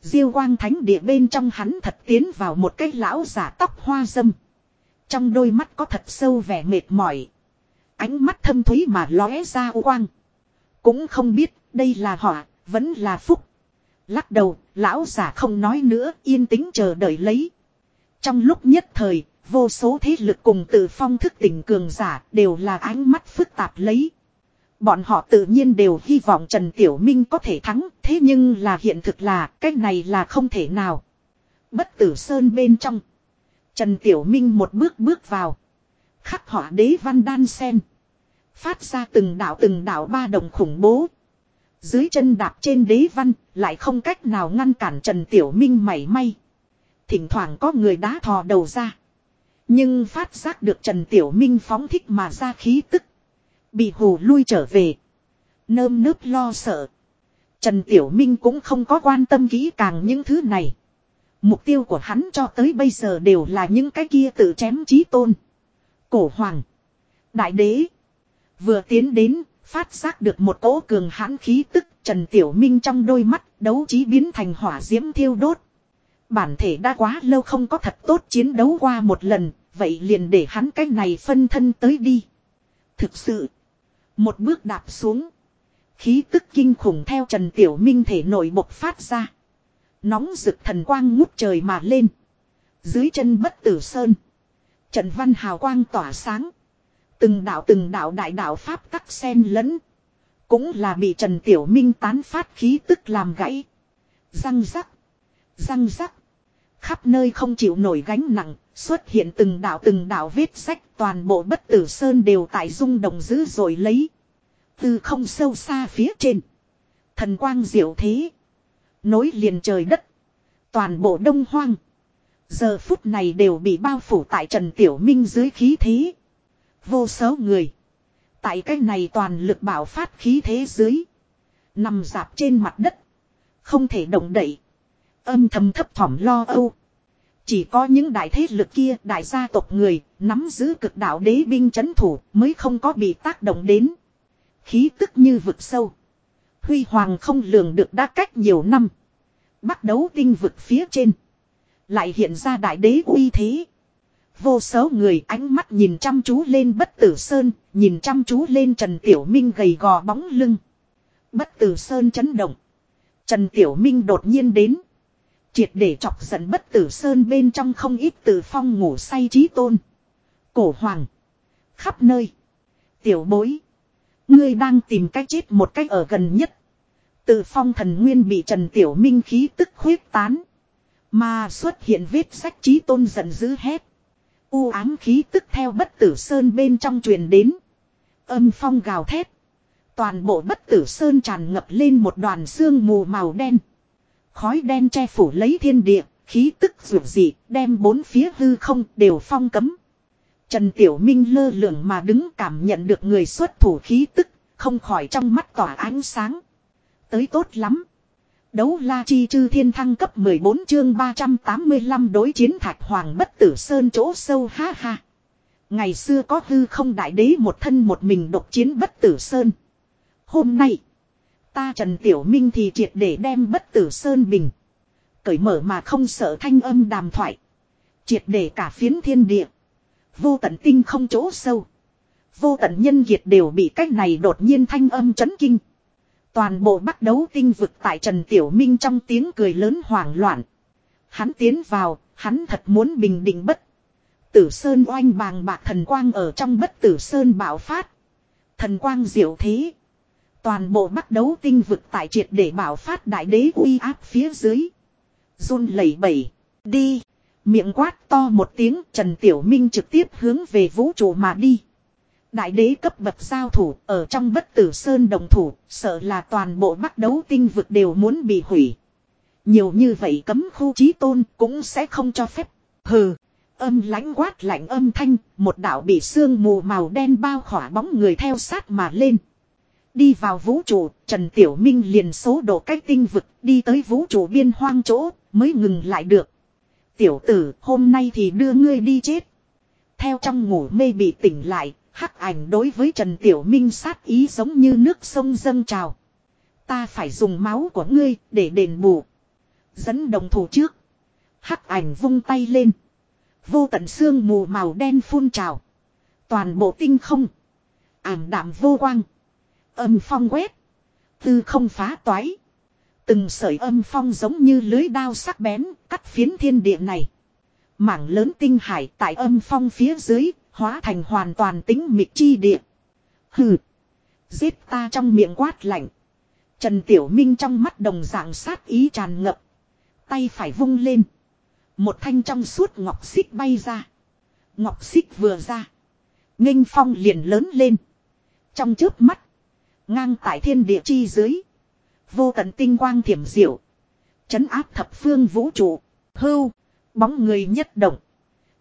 Diêu quang thánh địa bên trong hắn thật tiến vào một cái lão giả tóc hoa dâm. Trong đôi mắt có thật sâu vẻ mệt mỏi. Ánh mắt thâm thúy mà lóe ra quang. Cũng không biết đây là họa, vẫn là phúc. Lắc đầu, lão giả không nói nữa, yên tĩnh chờ đợi lấy. Trong lúc nhất thời, vô số thế lực cùng tự phong thức tỉnh cường giả đều là ánh mắt phức tạp lấy. Bọn họ tự nhiên đều hy vọng Trần Tiểu Minh có thể thắng, thế nhưng là hiện thực là cái này là không thể nào. Bất tử sơn bên trong. Trần Tiểu Minh một bước bước vào. Khắc họa đế văn đan sen. Phát ra từng đạo từng đạo ba đồng khủng bố. Dưới chân đạp trên đế văn, lại không cách nào ngăn cản Trần Tiểu Minh mảy may. Thỉnh thoảng có người đá thò đầu ra. Nhưng phát giác được Trần Tiểu Minh phóng thích mà ra khí tức. Bị hù lui trở về. Nơm nớp lo sợ. Trần Tiểu Minh cũng không có quan tâm kỹ càng những thứ này. Mục tiêu của hắn cho tới bây giờ đều là những cái kia tự chém chí tôn. Cổ hoàng. Đại đế. Vừa tiến đến, phát giác được một cỗ cường hãn khí tức, Trần Tiểu Minh trong đôi mắt, đấu trí biến thành hỏa diễm thiêu đốt. Bản thể đã quá lâu không có thật tốt chiến đấu qua một lần, vậy liền để hắn cái này phân thân tới đi. Thực sự, một bước đạp xuống. Khí tức kinh khủng theo Trần Tiểu Minh thể nội bộc phát ra. Nóng rực thần quang ngút trời mà lên. Dưới chân bất tử sơn. Trần văn hào quang tỏa sáng. Từng đạo từng đạo đại đạo pháp tắc sen lẫn. Cũng là bị Trần Tiểu Minh tán phát khí tức làm gãy. Răng rắc. Răng rắc. Khắp nơi không chịu nổi gánh nặng, xuất hiện từng đạo từng đạo vết sách toàn bộ bất tử sơn đều tại rung động dữ rồi lấy. Từ không sâu xa phía trên. Thần quang diệu thế. Nối liền trời đất. Toàn bộ đông hoang. Giờ phút này đều bị bao phủ tại Trần Tiểu Minh dưới khí thế. Vô số người. Tại cái này toàn lực bảo phát khí thế dưới. Nằm dạp trên mặt đất. Không thể động đậy. Âm thầm thấp thỏm lo âu. Chỉ có những đại thế lực kia, đại gia tộc người, nắm giữ cực đạo đế binh chấn thủ mới không có bị tác động đến. Khí tức như vực sâu. Huy hoàng không lường được đã cách nhiều năm. Bắt đấu tinh vực phía trên. Lại hiện ra đại đế uy thế. Vô số người ánh mắt nhìn chăm chú lên bất tử sơn, nhìn chăm chú lên Trần Tiểu Minh gầy gò bóng lưng. Bất tử sơn chấn động. Trần Tiểu Minh đột nhiên đến. Triệt để chọc giận bất tử sơn bên trong không ít tử phong ngủ say trí tôn. Cổ hoàng. Khắp nơi. Tiểu bối. Ngươi đang tìm cách chết một cách ở gần nhất. từ phong thần nguyên bị Trần Tiểu Minh khí tức khuyết tán. Mà xuất hiện vết sách trí tôn giận dữ hét. U ám khí tức theo bất tử sơn bên trong truyền đến. Âm phong gào thét. Toàn bộ bất tử sơn tràn ngập lên một đoàn xương mù màu đen. Khói đen che phủ lấy thiên địa, khí tức ruột dị, đem bốn phía hư không đều phong cấm. Trần Tiểu Minh lơ lửng mà đứng cảm nhận được người xuất thủ khí tức, không khỏi trong mắt tỏa ánh sáng. Tới tốt lắm. Đấu la chi chư thiên thăng cấp 14 chương 385 đối chiến thạch hoàng bất tử sơn chỗ sâu ha ha. Ngày xưa có hư không đại đế một thân một mình độc chiến bất tử sơn. Hôm nay, ta Trần Tiểu Minh thì triệt để đem bất tử sơn bình. Cởi mở mà không sợ thanh âm đàm thoại. Triệt để cả phiến thiên địa. Vô tận tinh không chỗ sâu. Vô tận nhân diệt đều bị cách này đột nhiên thanh âm chấn kinh. Toàn bộ bắt đấu tinh vực tại Trần Tiểu Minh trong tiếng cười lớn hoảng loạn. Hắn tiến vào, hắn thật muốn bình định bất. Tử Sơn oanh bàng bạc thần quang ở trong bất tử Sơn bạo phát. Thần quang diệu thế. Toàn bộ bắt đấu tinh vực tại triệt để bảo phát đại đế uy áp phía dưới. run lẩy bẩy. Đi. Miệng quát to một tiếng Trần Tiểu Minh trực tiếp hướng về vũ trụ mà đi. Đại đế cấp bậc giao thủ ở trong bất tử sơn đồng thủ, sợ là toàn bộ bắt đấu tinh vực đều muốn bị hủy. Nhiều như vậy cấm khu trí tôn cũng sẽ không cho phép. Hừ, âm lãnh quát lạnh âm thanh, một đạo bị sương mù màu đen bao khỏa bóng người theo sát mà lên. Đi vào vũ trụ, Trần Tiểu Minh liền số độ cách tinh vực, đi tới vũ trụ biên hoang chỗ, mới ngừng lại được. Tiểu tử, hôm nay thì đưa ngươi đi chết. Theo trong ngủ mê bị tỉnh lại, hắc ảnh đối với Trần Tiểu Minh sát ý giống như nước sông dâng trào. Ta phải dùng máu của ngươi để đền bù. Dẫn đồng thủ trước. Hắc ảnh vung tay lên. Vô tận xương mù màu đen phun trào. Toàn bộ tinh không. Ảm đạm vô quang. Âm phong quét. Tư không phá toái. Từng sợi âm phong giống như lưới đao sắc bén, cắt phiến thiên địa này. Mảng lớn tinh hải tại âm phong phía dưới, hóa thành hoàn toàn tính mịt chi địa. Hừ. Giết ta trong miệng quát lạnh. Trần Tiểu Minh trong mắt đồng dạng sát ý tràn ngập. Tay phải vung lên. Một thanh trong suốt ngọc xích bay ra. Ngọc xích vừa ra. nghênh phong liền lớn lên. Trong trước mắt. Ngang tại thiên địa chi dưới. Vô tận tinh quang thiểm diệu. Chấn áp thập phương vũ trụ. Hưu. Bóng người nhất động.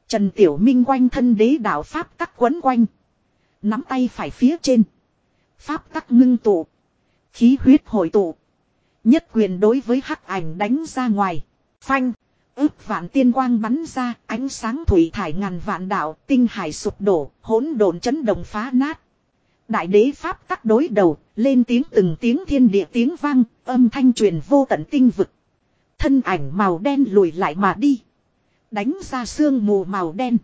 Trần Tiểu Minh quanh thân đế đạo Pháp tắc quấn quanh. Nắm tay phải phía trên. Pháp tắc ngưng tụ. Khí huyết hội tụ. Nhất quyền đối với hắc ảnh đánh ra ngoài. Phanh. ước vạn tiên quang bắn ra. Ánh sáng thủy thải ngàn vạn đạo. Tinh hải sụp đổ. hỗn độn chấn động phá nát. Đại đế Pháp tắc đối đầu, lên tiếng từng tiếng thiên địa tiếng vang, âm thanh truyền vô tận tinh vực. Thân ảnh màu đen lùi lại mà đi. Đánh ra sương mù màu đen.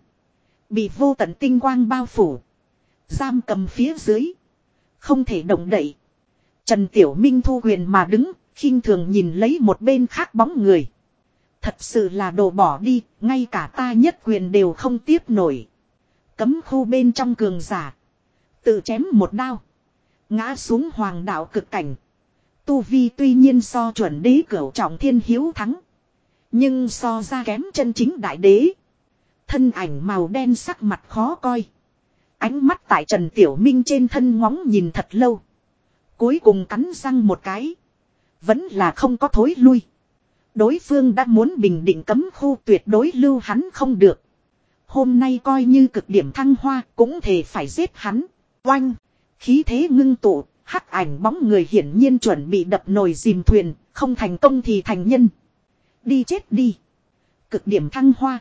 Bị vô tận tinh quang bao phủ. Giam cầm phía dưới. Không thể động đậy. Trần Tiểu Minh thu quyền mà đứng, khinh thường nhìn lấy một bên khác bóng người. Thật sự là đồ bỏ đi, ngay cả ta nhất quyền đều không tiếp nổi. Cấm khu bên trong cường giả, Tự chém một đao. Ngã xuống hoàng đạo cực cảnh. Tu Vi tuy nhiên so chuẩn đế cửu trọng thiên hiếu thắng. Nhưng so ra kém chân chính đại đế. Thân ảnh màu đen sắc mặt khó coi. Ánh mắt tại Trần Tiểu Minh trên thân ngóng nhìn thật lâu. Cuối cùng cắn răng một cái. Vẫn là không có thối lui. Đối phương đã muốn bình định cấm khu tuyệt đối lưu hắn không được. Hôm nay coi như cực điểm thăng hoa cũng thể phải giết hắn. Oanh. Khí thế ngưng tụ. Hắc ảnh bóng người hiển nhiên chuẩn bị đập nồi dìm thuyền. Không thành công thì thành nhân. Đi chết đi. Cực điểm thăng hoa.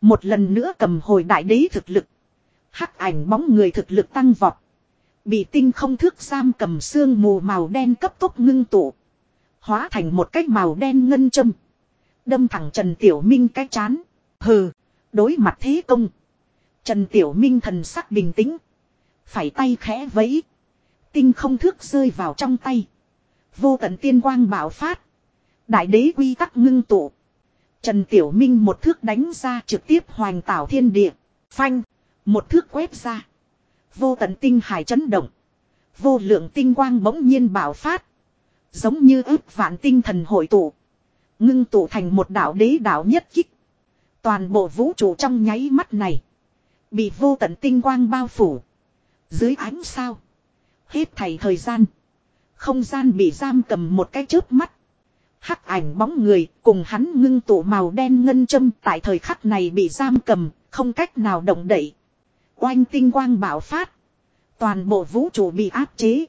Một lần nữa cầm hồi đại đế thực lực. Hắc ảnh bóng người thực lực tăng vọt. Bị tinh không thước giam cầm xương mù màu đen cấp tốc ngưng tụ. Hóa thành một cái màu đen ngân châm. Đâm thẳng Trần Tiểu Minh cái chán. Hừ. Đối mặt thế công. Trần Tiểu Minh thần sắc bình tĩnh. Phải tay khẽ vẫy. Tinh không thước rơi vào trong tay. Vô tận tiên quang bạo phát. Đại đế quy tắc ngưng tụ. Trần Tiểu Minh một thước đánh ra trực tiếp hoành tảo thiên địa. Phanh. Một thước quét ra. Vô tận tinh hải chấn động. Vô lượng tinh quang bỗng nhiên bạo phát. Giống như ước vạn tinh thần hội tụ. Ngưng tụ thành một đạo đế đạo nhất kích. Toàn bộ vũ trụ trong nháy mắt này. Bị vô tận tinh quang bao phủ. Dưới ánh sao. Hết thảy thời gian. Không gian bị giam cầm một cái chớp mắt. Hắc ảnh bóng người cùng hắn ngưng tụ màu đen ngân châm tại thời khắc này bị giam cầm, không cách nào động đậy. Oanh tinh quang bạo phát. Toàn bộ vũ trụ bị áp chế.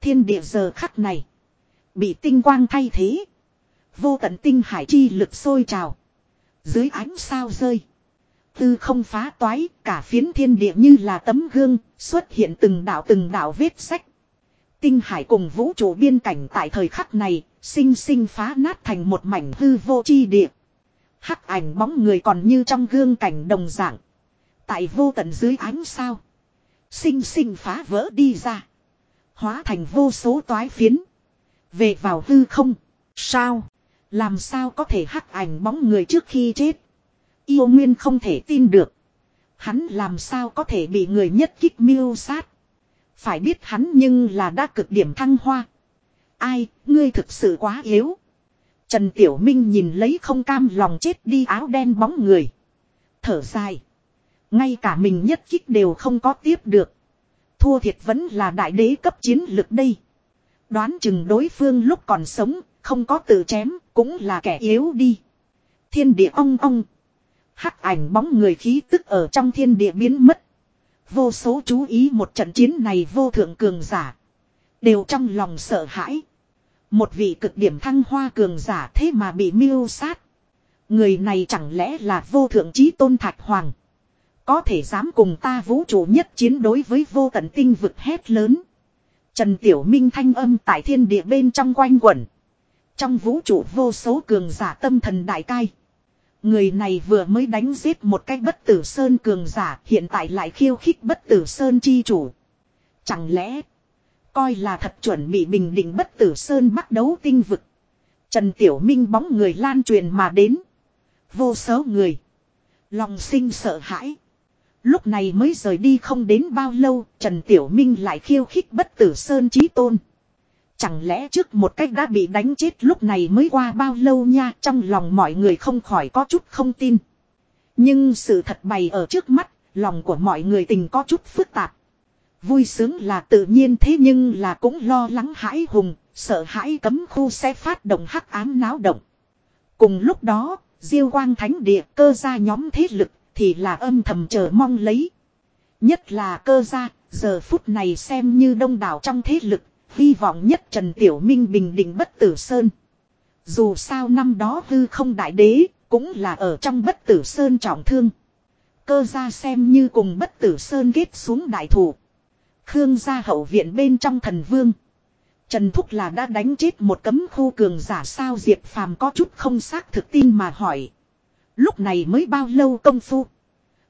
Thiên địa giờ khắc này. Bị tinh quang thay thế. Vô tận tinh hải chi lực sôi trào. Dưới ánh sao rơi. Tư không phá toái, cả phiến thiên địa như là tấm gương, xuất hiện từng đạo từng đạo vết sách. Tinh hải cùng vũ trụ biên cảnh tại thời khắc này, sinh sinh phá nát thành một mảnh hư vô chi địa. Hắc ảnh bóng người còn như trong gương cảnh đồng dạng. Tại vô tận dưới ánh sao. Sinh sinh phá vỡ đi ra. Hóa thành vô số toái phiến. Về vào hư không. Sao? Làm sao có thể hắc ảnh bóng người trước khi chết? Yêu Nguyên không thể tin được. Hắn làm sao có thể bị người nhất kích miêu sát? Phải biết hắn nhưng là đã cực điểm thăng hoa. Ai, ngươi thực sự quá yếu. Trần Tiểu Minh nhìn lấy không cam lòng chết đi áo đen bóng người. Thở dài. Ngay cả mình nhất kích đều không có tiếp được. Thua thiệt vẫn là đại đế cấp chiến lực đây. Đoán chừng đối phương lúc còn sống, không có tự chém, cũng là kẻ yếu đi. Thiên địa ong ong. Hắc ảnh bóng người khí tức ở trong thiên địa biến mất. Vô số chú ý một trận chiến này vô thượng cường giả. Đều trong lòng sợ hãi. Một vị cực điểm thăng hoa cường giả thế mà bị miêu sát. Người này chẳng lẽ là vô thượng trí tôn thạch hoàng. Có thể dám cùng ta vũ trụ nhất chiến đối với vô tận tinh vực hét lớn. Trần Tiểu Minh thanh âm tại thiên địa bên trong quanh quẩn. Trong vũ trụ vô số cường giả tâm thần đại cai. Người này vừa mới đánh giết một cái bất tử sơn cường giả hiện tại lại khiêu khích bất tử sơn chi chủ. Chẳng lẽ coi là thật chuẩn bị bình định bất tử sơn bắt đấu tinh vực. Trần Tiểu Minh bóng người lan truyền mà đến. Vô số người. Lòng sinh sợ hãi. Lúc này mới rời đi không đến bao lâu, Trần Tiểu Minh lại khiêu khích bất tử Sơn Chí Tôn. Chẳng lẽ trước một cách đã bị đánh chết lúc này mới qua bao lâu nha, trong lòng mọi người không khỏi có chút không tin. Nhưng sự thật bày ở trước mắt, lòng của mọi người tình có chút phức tạp. Vui sướng là tự nhiên thế nhưng là cũng lo lắng hãi hùng, sợ hãi cấm khu sẽ phát động hắc ám náo động. Cùng lúc đó, Diêu Quang Thánh Địa cơ ra nhóm thế lực thì là âm thầm chờ mong lấy. Nhất là cơ gia, giờ phút này xem như đông đảo trong thế lực, hy vọng nhất Trần Tiểu Minh bình định bất tử sơn. Dù sao năm đó hư không đại đế, cũng là ở trong bất tử sơn trọng thương. Cơ gia xem như cùng bất tử sơn ghét xuống đại thủ. Khương gia hậu viện bên trong thần vương. Trần Thúc là đã đánh chết một cấm khu cường giả sao Diệp Phàm có chút không xác thực tin mà hỏi. Lúc này mới bao lâu công phu.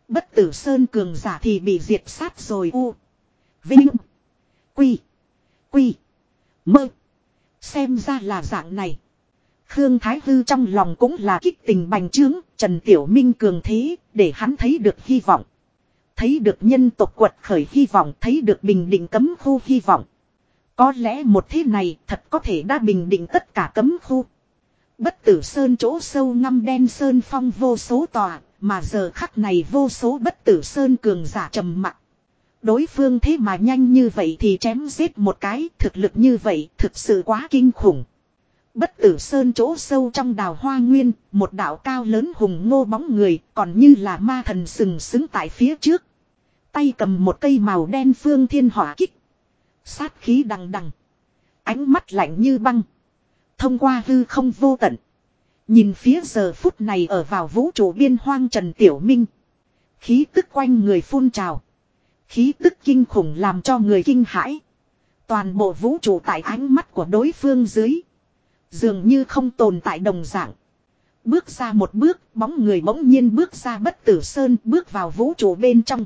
Bất tử Sơn cường giả thì bị diệt sát rồi u. Vinh. Quy. Quy. Mơ. Xem ra là dạng này. Khương Thái Hư trong lòng cũng là kích tình bành trướng, Trần Tiểu Minh cường thế, để hắn thấy được hy vọng. Thấy được nhân tộc quật khởi hy vọng, thấy được bình định cấm khu hy vọng. Có lẽ một thế này thật có thể đã bình định tất cả cấm khu. Bất tử sơn chỗ sâu ngăm đen sơn phong vô số tòa, mà giờ khắc này vô số bất tử sơn cường giả trầm mặc. Đối phương thế mà nhanh như vậy thì chém giết một cái, thực lực như vậy thực sự quá kinh khủng. Bất tử sơn chỗ sâu trong đào hoa nguyên, một đạo cao lớn hùng ngô bóng người, còn như là ma thần sừng sững tại phía trước. Tay cầm một cây màu đen phương thiên hỏa kích. Sát khí đằng đằng. Ánh mắt lạnh như băng. Thông qua hư không vô tận. Nhìn phía giờ phút này ở vào vũ trụ biên hoang Trần Tiểu Minh. Khí tức quanh người phun trào. Khí tức kinh khủng làm cho người kinh hãi. Toàn bộ vũ trụ tại ánh mắt của đối phương dưới. Dường như không tồn tại đồng dạng. Bước ra một bước, bóng người bỗng nhiên bước ra bất tử sơn, bước vào vũ trụ bên trong.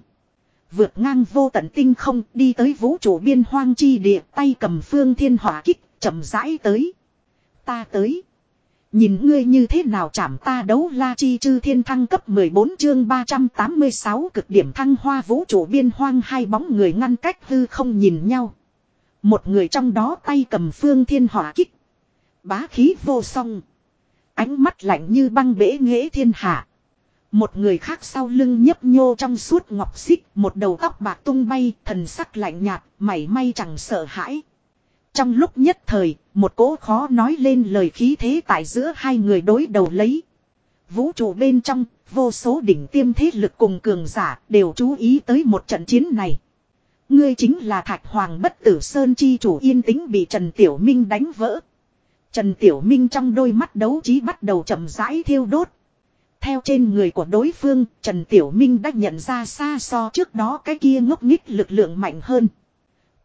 Vượt ngang vô tận tinh không, đi tới vũ trụ biên hoang chi địa, tay cầm phương thiên hỏa kích, chậm rãi tới. Ta tới. Nhìn ngươi như thế nào chảm ta đấu la chi chư thiên thăng cấp 14 chương 386 cực điểm thăng hoa vũ trụ biên hoang hai bóng người ngăn cách hư không nhìn nhau. Một người trong đó tay cầm phương thiên hỏa kích. Bá khí vô song. Ánh mắt lạnh như băng bể nghễ thiên hạ. Một người khác sau lưng nhấp nhô trong suốt ngọc xích, một đầu tóc bạc tung bay, thần sắc lạnh nhạt, mảy may chẳng sợ hãi. Trong lúc nhất thời, một cỗ khó nói lên lời khí thế tại giữa hai người đối đầu lấy. Vũ trụ bên trong, vô số đỉnh tiêm thế lực cùng cường giả đều chú ý tới một trận chiến này. Ngươi chính là Thạch Hoàng bất tử Sơn chi chủ yên tĩnh bị Trần Tiểu Minh đánh vỡ. Trần Tiểu Minh trong đôi mắt đấu trí bắt đầu chậm rãi thiêu đốt. Theo trên người của đối phương, Trần Tiểu Minh đã nhận ra xa so trước đó cái kia ngốc nghích lực lượng mạnh hơn.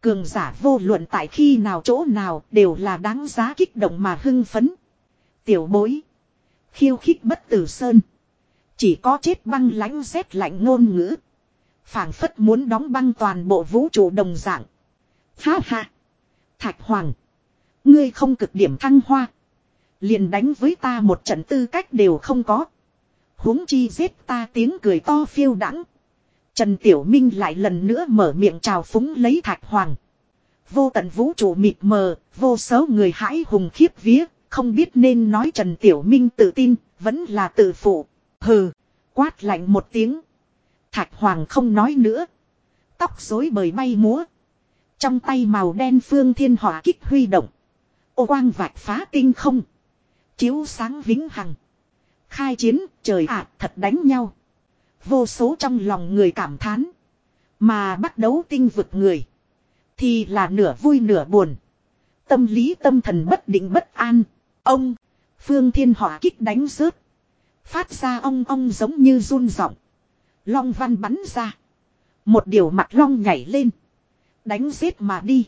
Cường giả vô luận tại khi nào chỗ nào đều là đáng giá kích động mà hưng phấn. Tiểu bối. Khiêu khích bất tử sơn. Chỉ có chết băng lãnh rét lạnh ngôn ngữ. phảng phất muốn đóng băng toàn bộ vũ trụ đồng dạng. Ha ha. Thạch Hoàng. Ngươi không cực điểm thăng hoa. Liền đánh với ta một trận tư cách đều không có. huống chi giết ta tiếng cười to phiêu đắng. Trần Tiểu Minh lại lần nữa mở miệng chào phúng lấy thạch hoàng. Vô tận vũ trụ mịt mờ, vô số người hãi hùng khiếp vía, không biết nên nói Trần Tiểu Minh tự tin, vẫn là tự phụ. Hừ, quát lạnh một tiếng. Thạch hoàng không nói nữa. Tóc rối bời bay múa. Trong tay màu đen phương thiên hỏa kích huy động. Ô quang vạch phá tinh không. Chiếu sáng vĩnh hằng. Khai chiến, trời ạ, thật đánh nhau. Vô số trong lòng người cảm thán. Mà bắt đấu tinh vực người. Thì là nửa vui nửa buồn. Tâm lý tâm thần bất định bất an. Ông. Phương thiên hỏa kích đánh rớt. Phát ra ong ong giống như run giọng. Long văn bắn ra. Một điều mặt long nhảy lên. Đánh giết mà đi.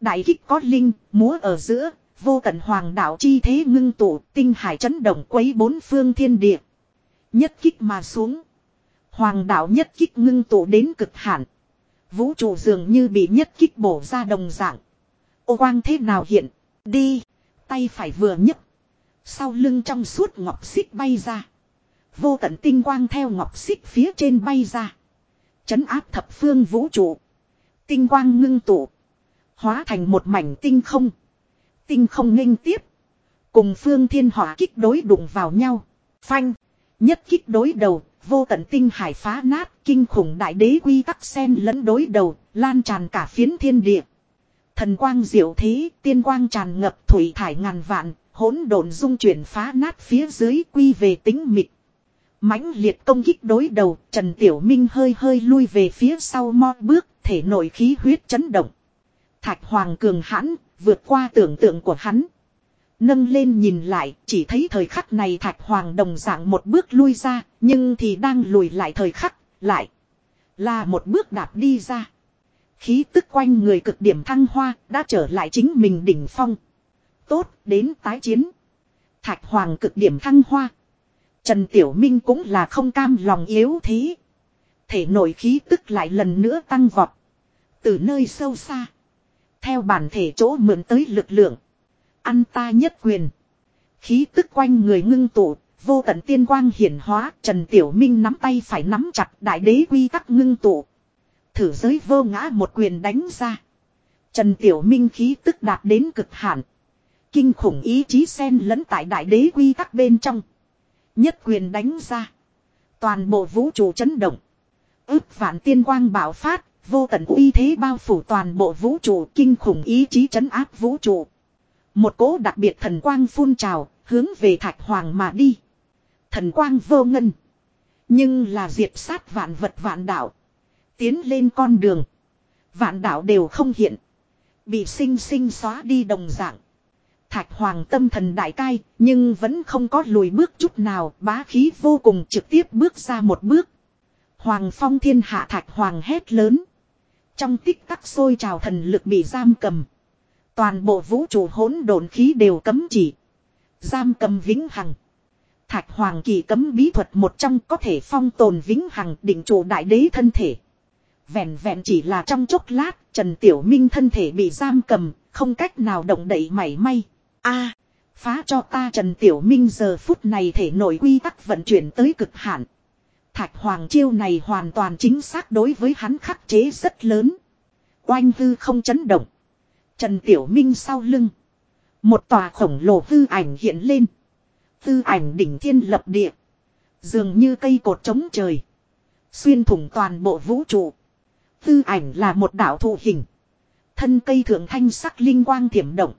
Đại kích có linh, múa ở giữa, vô tận hoàng đạo chi thế ngưng tụ, tinh hải chấn động quấy bốn phương thiên địa. Nhất kích mà xuống. Hoàng đạo nhất kích ngưng tụ đến cực hạn. Vũ trụ dường như bị nhất kích bổ ra đồng dạng. Ô quang thế nào hiện? Đi. Tay phải vừa nhấc. Sau lưng trong suốt ngọc xích bay ra. Vô tận tinh quang theo ngọc xích phía trên bay ra. Chấn áp thập phương vũ trụ. Tinh quang ngưng tụ. Hóa thành một mảnh tinh không. Tinh không nghênh tiếp. Cùng phương thiên hỏa kích đối đụng vào nhau. Phanh. Nhất kích đối đầu, vô tận tinh hải phá nát, kinh khủng đại đế quy tắc sen lẫn đối đầu, lan tràn cả phiến thiên địa. Thần quang diệu thế, tiên quang tràn ngập thủy thải ngàn vạn, hỗn độn dung chuyển phá nát phía dưới quy về tính mịt. mãnh liệt công kích đối đầu, Trần Tiểu Minh hơi hơi lui về phía sau mo bước, thể nội khí huyết chấn động. Thạch Hoàng cường hãn, vượt qua tưởng tượng của hắn. Nâng lên nhìn lại, chỉ thấy thời khắc này thạch hoàng đồng dạng một bước lui ra, nhưng thì đang lùi lại thời khắc, lại. Là một bước đạp đi ra. Khí tức quanh người cực điểm thăng hoa, đã trở lại chính mình đỉnh phong. Tốt, đến tái chiến. Thạch hoàng cực điểm thăng hoa. Trần Tiểu Minh cũng là không cam lòng yếu thế. Thể nội khí tức lại lần nữa tăng vọt. Từ nơi sâu xa. Theo bản thể chỗ mượn tới lực lượng. Ăn ta nhất quyền. Khí tức quanh người ngưng tụ, vô tận tiên quang hiển hóa, Trần Tiểu Minh nắm tay phải nắm chặt đại đế quy tắc ngưng tụ. Thử giới vô ngã một quyền đánh ra. Trần Tiểu Minh khí tức đạt đến cực hạn. Kinh khủng ý chí sen lẫn tại đại đế quy tắc bên trong. Nhất quyền đánh ra. Toàn bộ vũ trụ chấn động. ước vạn tiên quang bạo phát, vô tận uy thế bao phủ toàn bộ vũ trụ kinh khủng ý chí chấn áp vũ trụ. Một cỗ đặc biệt thần quang phun trào, hướng về thạch hoàng mà đi. Thần quang vô ngân. Nhưng là diệt sát vạn vật vạn đạo. Tiến lên con đường. Vạn đạo đều không hiện. Bị sinh sinh xóa đi đồng dạng. Thạch hoàng tâm thần đại cai, nhưng vẫn không có lùi bước chút nào, bá khí vô cùng trực tiếp bước ra một bước. Hoàng phong thiên hạ thạch hoàng hét lớn. Trong tích tắc sôi trào thần lực bị giam cầm. Toàn bộ vũ trụ hỗn độn khí đều cấm chỉ. Giam cầm vĩnh hằng. Thạch hoàng kỳ cấm bí thuật một trong có thể phong tồn vĩnh hằng định trụ đại đế thân thể. Vẹn vẹn chỉ là trong chốc lát, Trần Tiểu Minh thân thể bị giam cầm, không cách nào động đậy mảy may. a phá cho ta Trần Tiểu Minh giờ phút này thể nổi quy tắc vận chuyển tới cực hạn. Thạch Hoàng chiêu này hoàn toàn chính xác đối với hắn khắc chế rất lớn. Oanh hư không chấn động. Trần Tiểu Minh sau lưng. Một tòa khổng lồ hư ảnh hiện lên. Hư ảnh đỉnh thiên lập địa. Dường như cây cột trống trời. Xuyên thủng toàn bộ vũ trụ. Tư ảnh là một đạo thụ hình. Thân cây thượng thanh sắc linh quang thiểm động.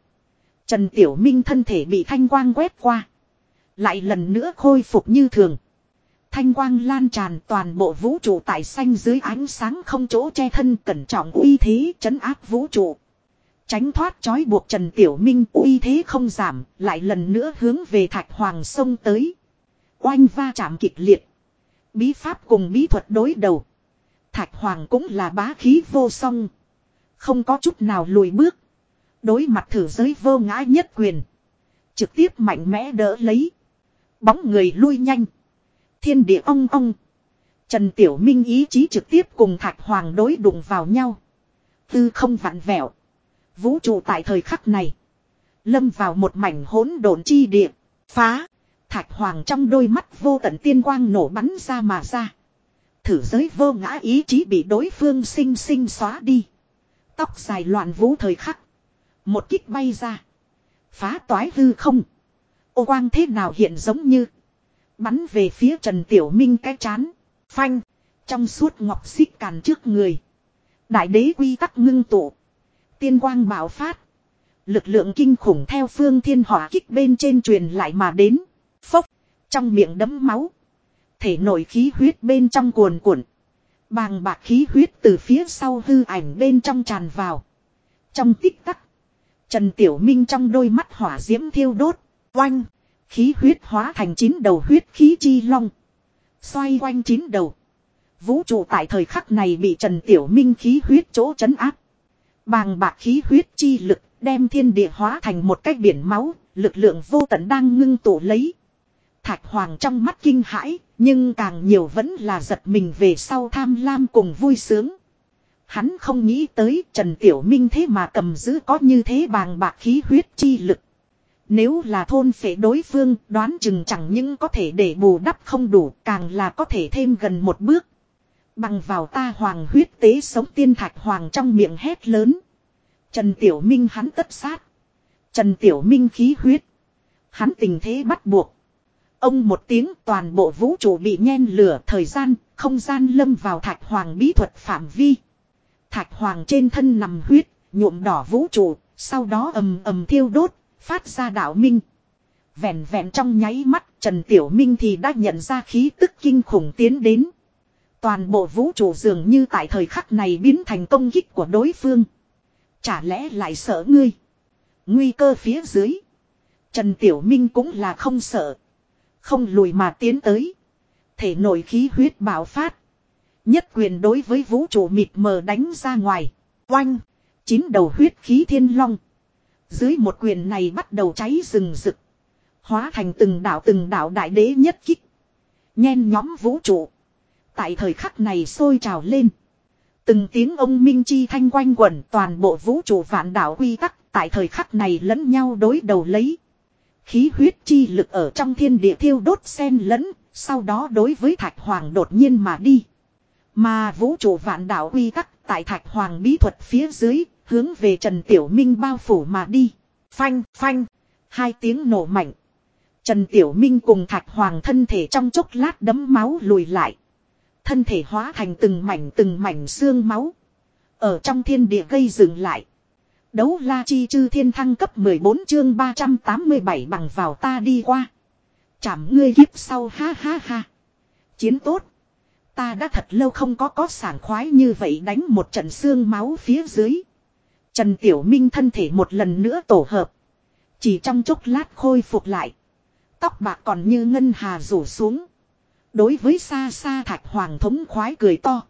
Trần Tiểu Minh thân thể bị thanh quang quét qua. Lại lần nữa khôi phục như thường. Thanh quang lan tràn toàn bộ vũ trụ tại xanh dưới ánh sáng không chỗ che thân cẩn trọng uy thế chấn áp vũ trụ. Tránh thoát trói buộc Trần Tiểu Minh uy thế không giảm, lại lần nữa hướng về Thạch Hoàng sông tới. Oanh va chạm kịch liệt. Bí pháp cùng bí thuật đối đầu. Thạch Hoàng cũng là bá khí vô song. Không có chút nào lùi bước. Đối mặt thử giới vô ngã nhất quyền. Trực tiếp mạnh mẽ đỡ lấy. Bóng người lui nhanh. Thiên địa ong ong. Trần Tiểu Minh ý chí trực tiếp cùng Thạch Hoàng đối đụng vào nhau. Tư không vặn vẹo. Vũ trụ tại thời khắc này. Lâm vào một mảnh hỗn độn chi địa. Phá. Thạch Hoàng trong đôi mắt vô tận tiên quang nổ bắn ra mà ra. Thử giới vô ngã ý chí bị đối phương sinh sinh xóa đi. Tóc dài loạn vũ thời khắc. Một kích bay ra. Phá toái hư không. Ô quang thế nào hiện giống như. Bắn về phía Trần Tiểu Minh cái chán. Phanh. Trong suốt ngọc xích càn trước người. Đại đế quy tắc ngưng tụ. Tiên quang bạo phát. Lực lượng kinh khủng theo phương thiên hỏa kích bên trên truyền lại mà đến. Phốc. Trong miệng đấm máu thể nội khí huyết bên trong cuồn cuộn. Bàng bạc khí huyết từ phía sau hư ảnh bên trong tràn vào. Trong tích tắc. Trần Tiểu Minh trong đôi mắt hỏa diễm thiêu đốt. Oanh. Khí huyết hóa thành chín đầu huyết khí chi long. Xoay quanh chín đầu. Vũ trụ tại thời khắc này bị Trần Tiểu Minh khí huyết chỗ chấn áp. Bàng bạc khí huyết chi lực đem thiên địa hóa thành một cái biển máu, lực lượng vô tận đang ngưng tụ lấy. Thạch Hoàng trong mắt kinh hãi, nhưng càng nhiều vẫn là giật mình về sau tham lam cùng vui sướng. Hắn không nghĩ tới Trần Tiểu Minh thế mà cầm giữ có như thế bàng bạc khí huyết chi lực. Nếu là thôn phệ đối phương đoán chừng chẳng những có thể để bù đắp không đủ càng là có thể thêm gần một bước. Bằng vào ta hoàng huyết tế sống tiên thạch hoàng trong miệng hét lớn. Trần Tiểu Minh hắn tất sát. Trần Tiểu Minh khí huyết. Hắn tình thế bắt buộc. Ông một tiếng toàn bộ vũ trụ bị nhen lửa thời gian, không gian lâm vào thạch hoàng bí thuật phạm vi. Thạch hoàng trên thân nằm huyết, nhuộm đỏ vũ trụ, sau đó ầm ầm thiêu đốt, phát ra đạo minh. Vẹn vẹn trong nháy mắt Trần Tiểu Minh thì đã nhận ra khí tức kinh khủng tiến đến. Toàn bộ vũ trụ dường như tại thời khắc này biến thành công kích của đối phương. Chả lẽ lại sợ ngươi? Nguy cơ phía dưới. Trần Tiểu Minh cũng là không sợ. Không lùi mà tiến tới. Thể nội khí huyết bạo phát. Nhất quyền đối với vũ trụ mịt mờ đánh ra ngoài. Oanh. Chín đầu huyết khí thiên long. Dưới một quyền này bắt đầu cháy rừng rực. Hóa thành từng đảo từng đảo đại đế nhất kích. Nhen nhóm vũ trụ. Tại thời khắc này sôi trào lên. Từng tiếng ông Minh Chi thanh quanh quẩn toàn bộ vũ trụ vạn đảo quy tắc tại thời khắc này lẫn nhau đối đầu lấy. Khí huyết chi lực ở trong thiên địa thiêu đốt sen lẫn, sau đó đối với thạch hoàng đột nhiên mà đi. Mà vũ trụ vạn đạo quy tắc tại thạch hoàng bí thuật phía dưới, hướng về Trần Tiểu Minh bao phủ mà đi. Phanh, phanh, Hai tiếng nổ mạnh. Trần Tiểu Minh cùng Thạch Hoàng thân thể trong chốc lát đấm máu lùi lại. Thân thể hóa thành từng mảnh từng mảnh xương máu. Ở trong thiên địa gây dừng lại. Đấu la chi chư thiên thăng cấp 14 chương 387 bằng vào ta đi qua. Chảm ngươi hiếp sau, ha ha ha. Chiến tốt. Ta đã thật lâu không có có sảng khoái như vậy đánh một trận xương máu phía dưới. Trần Tiểu Minh thân thể một lần nữa tổ hợp. Chỉ trong chốc lát khôi phục lại. Tóc bạc còn như ngân hà rủ xuống. Đối với xa xa thạch hoàng thống khoái cười to.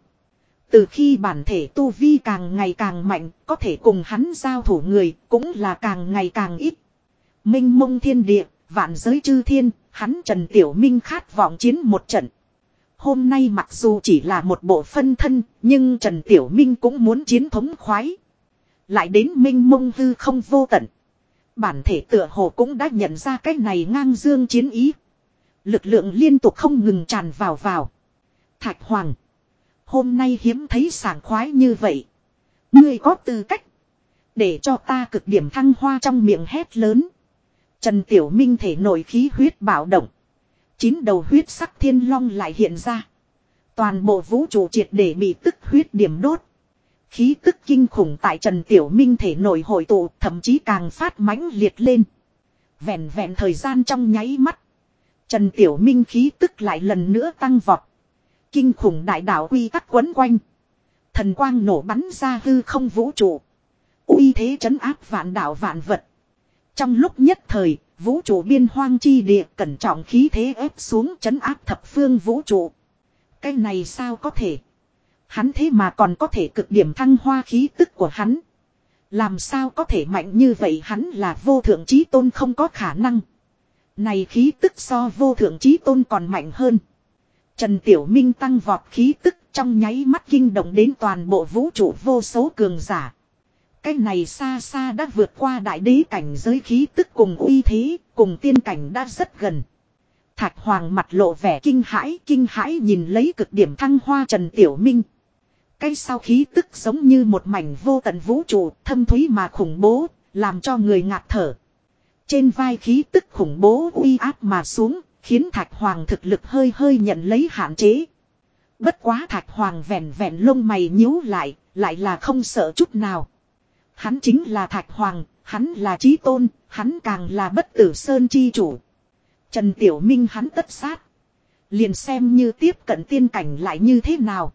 Từ khi bản thể tu vi càng ngày càng mạnh, có thể cùng hắn giao thủ người cũng là càng ngày càng ít. Minh mông thiên địa, vạn giới chư thiên, hắn Trần Tiểu Minh khát vọng chiến một trận. Hôm nay mặc dù chỉ là một bộ phân thân, nhưng Trần Tiểu Minh cũng muốn chiến thống khoái. Lại đến minh mông hư không vô tận. Bản thể tựa hồ cũng đã nhận ra cái này ngang dương chiến ý. Lực lượng liên tục không ngừng tràn vào vào. Thạch Hoàng. Hôm nay hiếm thấy sảng khoái như vậy. Ngươi có tư cách. Để cho ta cực điểm thăng hoa trong miệng hét lớn. Trần Tiểu Minh thể nổi khí huyết bạo động. Chín đầu huyết sắc thiên long lại hiện ra. Toàn bộ vũ trụ triệt để bị tức huyết điểm đốt. Khí tức kinh khủng tại Trần Tiểu Minh thể nổi hội tụ, thậm chí càng phát mãnh liệt lên. Vẹn vẹn thời gian trong nháy mắt. Trần Tiểu Minh khí tức lại lần nữa tăng vọt. Kinh khủng đại đạo quy tắc quấn quanh. Thần quang nổ bắn ra hư không vũ trụ. uy thế trấn áp vạn đạo vạn vật. Trong lúc nhất thời, vũ trụ biên hoang chi địa cẩn trọng khí thế ép xuống trấn áp thập phương vũ trụ. Cái này sao có thể? Hắn thế mà còn có thể cực điểm thăng hoa khí tức của hắn. Làm sao có thể mạnh như vậy hắn là vô thượng trí tôn không có khả năng. Này khí tức so vô thượng trí tôn còn mạnh hơn. Trần Tiểu Minh tăng vọt khí tức trong nháy mắt kinh động đến toàn bộ vũ trụ vô số cường giả. Cái này xa xa đã vượt qua đại đế cảnh giới khí tức cùng uy thế, cùng tiên cảnh đã rất gần. Thạch Hoàng mặt lộ vẻ kinh hãi, kinh hãi nhìn lấy cực điểm thăng hoa Trần Tiểu Minh. Cái sau khí tức giống như một mảnh vô tận vũ trụ, thâm thúy mà khủng bố, làm cho người ngạt thở. Trên vai khí tức khủng bố uy áp mà xuống, khiến Thạch Hoàng thực lực hơi hơi nhận lấy hạn chế. Bất quá Thạch Hoàng vẹn vẹn lông mày nhíu lại, lại là không sợ chút nào. Hắn chính là Thạch Hoàng, hắn là trí tôn, hắn càng là bất tử sơn chi chủ. Trần Tiểu Minh hắn tất sát. Liền xem như tiếp cận tiên cảnh lại như thế nào.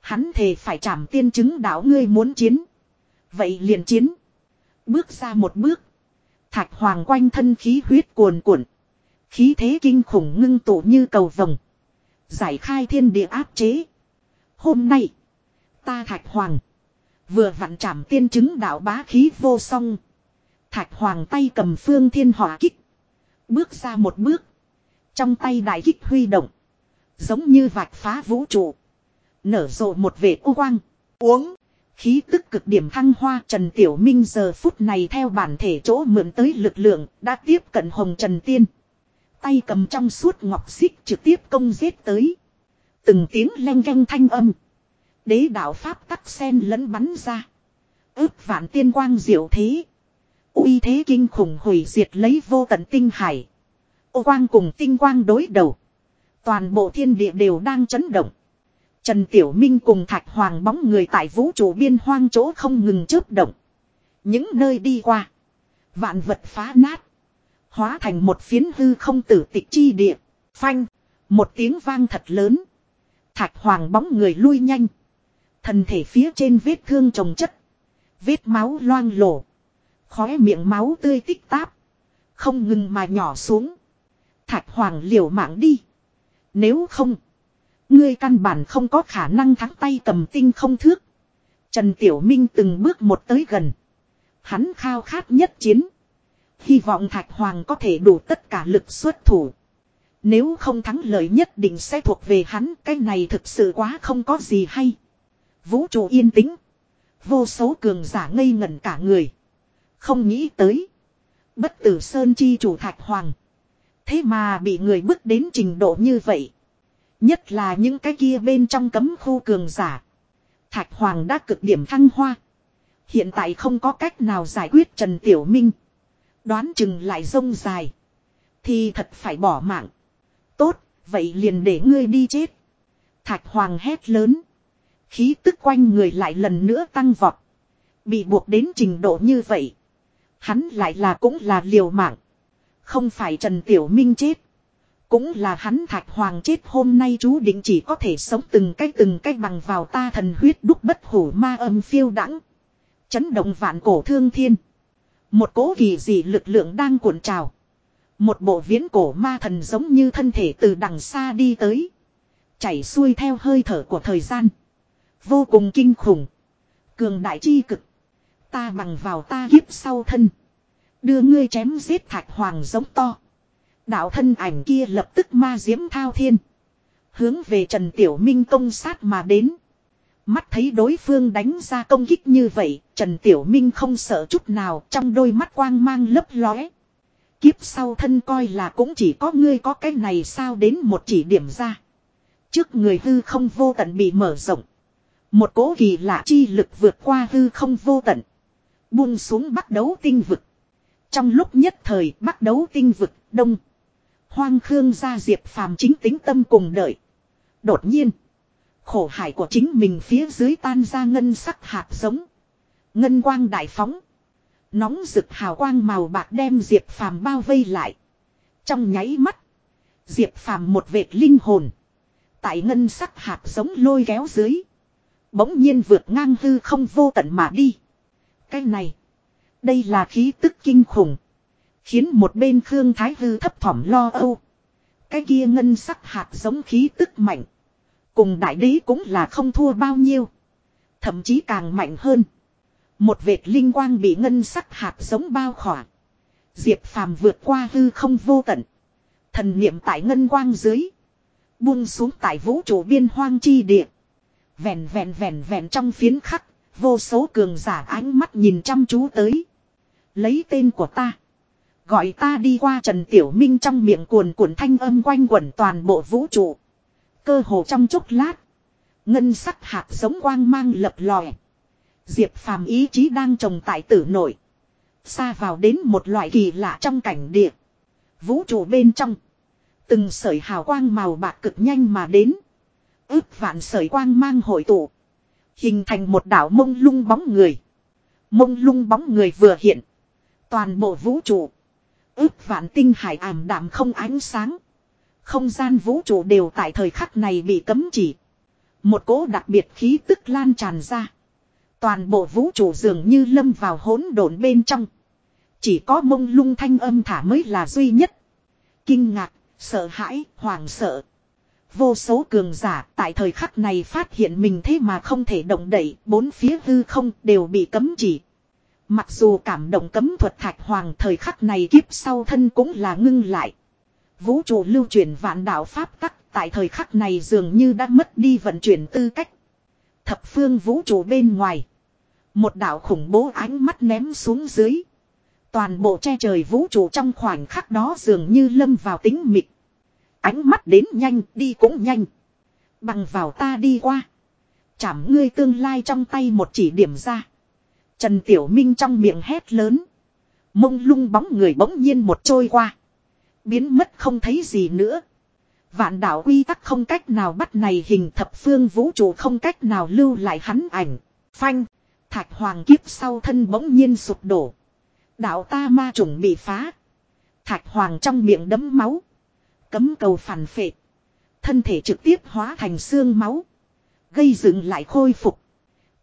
Hắn thề phải chảm tiên chứng đảo ngươi muốn chiến. Vậy liền chiến. Bước ra một bước. Thạch hoàng quanh thân khí huyết cuồn cuộn. Khí thế kinh khủng ngưng tụ như cầu vồng. Giải khai thiên địa áp chế. Hôm nay. Ta thạch hoàng. Vừa vặn chạm tiên chứng đạo bá khí vô song. Thạch hoàng tay cầm phương thiên hỏa kích. Bước ra một bước. Trong tay đại kích huy động. Giống như vạch phá vũ trụ. Nở rộ một vệt u quang. Uống. Khí tức cực điểm thăng hoa Trần Tiểu Minh giờ phút này theo bản thể chỗ mượn tới lực lượng đã tiếp cận Hồng Trần Tiên. Tay cầm trong suốt ngọc xích trực tiếp công giết tới. Từng tiếng len canh thanh âm. Đế đạo Pháp tắc sen lẫn bắn ra. ước vạn tiên quang diệu thế. uy thế kinh khủng hủy diệt lấy vô tận tinh hải. Ô quang cùng tinh quang đối đầu. Toàn bộ thiên địa đều đang chấn động. Trần Tiểu Minh cùng Thạch Hoàng bóng người tại vũ trụ biên hoang chỗ không ngừng chớp động. Những nơi đi qua. Vạn vật phá nát. Hóa thành một phiến hư không tử tịch chi địa. Phanh. Một tiếng vang thật lớn. Thạch Hoàng bóng người lui nhanh. Thần thể phía trên vết thương trồng chất. Vết máu loang lổ. Khóe miệng máu tươi tích táp. Không ngừng mà nhỏ xuống. Thạch Hoàng liều mạng đi. Nếu không. Ngươi căn bản không có khả năng thắng tay cầm tinh không thước. Trần Tiểu Minh từng bước một tới gần. Hắn khao khát nhất chiến. Hy vọng Thạch Hoàng có thể đủ tất cả lực xuất thủ. Nếu không thắng lợi nhất định sẽ thuộc về hắn. Cái này thực sự quá không có gì hay. Vũ trụ yên tĩnh. Vô số cường giả ngây ngẩn cả người. Không nghĩ tới. Bất tử Sơn Chi chủ Thạch Hoàng. Thế mà bị người bước đến trình độ như vậy. Nhất là những cái kia bên trong cấm khu cường giả. Thạch Hoàng đã cực điểm thăng hoa. Hiện tại không có cách nào giải quyết Trần Tiểu Minh. Đoán chừng lại rông dài. Thì thật phải bỏ mạng. Tốt, vậy liền để ngươi đi chết. Thạch Hoàng hét lớn. Khí tức quanh người lại lần nữa tăng vọt. Bị buộc đến trình độ như vậy. Hắn lại là cũng là liều mạng. Không phải Trần Tiểu Minh chết. Cũng là hắn Thạch Hoàng chết hôm nay chú định chỉ có thể sống từng cái từng cái bằng vào ta thần huyết đúc bất hủ ma âm phiêu đãng Chấn động vạn cổ thương thiên. Một cố kỳ dị lực lượng đang cuộn trào. Một bộ viễn cổ ma thần giống như thân thể từ đằng xa đi tới. Chảy xuôi theo hơi thở của thời gian. Vô cùng kinh khủng. Cường đại chi cực. Ta bằng vào ta kiếp sau thân. Đưa ngươi chém giết thạch hoàng giống to. Đạo thân ảnh kia lập tức ma diễm thao thiên. Hướng về Trần Tiểu Minh công sát mà đến. Mắt thấy đối phương đánh ra công kích như vậy, Trần Tiểu Minh không sợ chút nào trong đôi mắt quang mang lấp lóe. Kiếp sau thân coi là cũng chỉ có ngươi có cái này sao đến một chỉ điểm ra. Trước người hư không vô tận bị mở rộng. Một cố kỳ lạ chi lực vượt qua hư không vô tận. Buông xuống bắt đấu tinh vực. Trong lúc nhất thời bắt đấu tinh vực đông. Hoang Khương gia Diệp Phàm chính tính tâm cùng đợi. Đột nhiên. Khổ hải của chính mình phía dưới tan ra ngân sắc hạt giống. Ngân quang đại phóng. Nóng rực hào quang màu bạc đem Diệp Phàm bao vây lại. Trong nháy mắt. Diệp Phàm một vệt linh hồn. Tại ngân sắc hạt giống lôi kéo dưới. Bỗng nhiên vượt ngang hư không vô tận mà đi. Cái này. Đây là khí tức kinh khủng. Khiến một bên Khương Thái Hư thấp thỏm lo âu. Cái kia ngân sắc hạt giống khí tức mạnh. Cùng đại đế cũng là không thua bao nhiêu. Thậm chí càng mạnh hơn. Một vệt linh quang bị ngân sắc hạt giống bao khỏa. Diệp phàm vượt qua hư không vô tận. Thần niệm tại ngân quang dưới. Buông xuống tại vũ trụ biên hoang chi địa. Vẹn vẹn vẹn vẹn trong phiến khắc. Vô số cường giả ánh mắt nhìn chăm chú tới. Lấy tên của ta. Gọi ta đi qua Trần Tiểu Minh trong miệng cuồn cuộn thanh âm quanh quẩn toàn bộ vũ trụ. Cơ hồ trong chốc lát. Ngân sắc hạt giống quang mang lập lòe. Diệp phàm ý chí đang trồng tại tử nội. Xa vào đến một loại kỳ lạ trong cảnh địa. Vũ trụ bên trong. Từng sợi hào quang màu bạc cực nhanh mà đến. Ước vạn sợi quang mang hội tụ. Hình thành một đảo mông lung bóng người. Mông lung bóng người vừa hiện. Toàn bộ vũ trụ. Ước vạn tinh hải ảm đạm không ánh sáng. Không gian vũ trụ đều tại thời khắc này bị cấm chỉ. Một cỗ đặc biệt khí tức lan tràn ra. Toàn bộ vũ trụ dường như lâm vào hỗn độn bên trong. Chỉ có mông lung thanh âm thả mới là duy nhất. Kinh ngạc, sợ hãi, hoảng sợ. Vô số cường giả tại thời khắc này phát hiện mình thế mà không thể động đậy, bốn phía hư không đều bị cấm chỉ. Mặc dù cảm động cấm thuật thạch hoàng thời khắc này kiếp sau thân cũng là ngưng lại. Vũ trụ lưu chuyển vạn đạo pháp tắc tại thời khắc này dường như đã mất đi vận chuyển tư cách. Thập phương vũ trụ bên ngoài. Một đạo khủng bố ánh mắt ném xuống dưới. Toàn bộ che trời vũ trụ trong khoảnh khắc đó dường như lâm vào tính mịch. Ánh mắt đến nhanh, đi cũng nhanh. Bằng vào ta đi qua. Chảm ngươi tương lai trong tay một chỉ điểm ra. Trần Tiểu Minh trong miệng hét lớn. Mông lung bóng người bỗng nhiên một trôi qua. Biến mất không thấy gì nữa. Vạn đạo quy tắc không cách nào bắt này hình thập phương vũ trụ không cách nào lưu lại hắn ảnh. Phanh. Thạch hoàng kiếp sau thân bỗng nhiên sụp đổ. Đạo ta ma trùng bị phá. Thạch hoàng trong miệng đấm máu. Cấm cầu phản phệ. Thân thể trực tiếp hóa thành xương máu. Gây dựng lại khôi phục.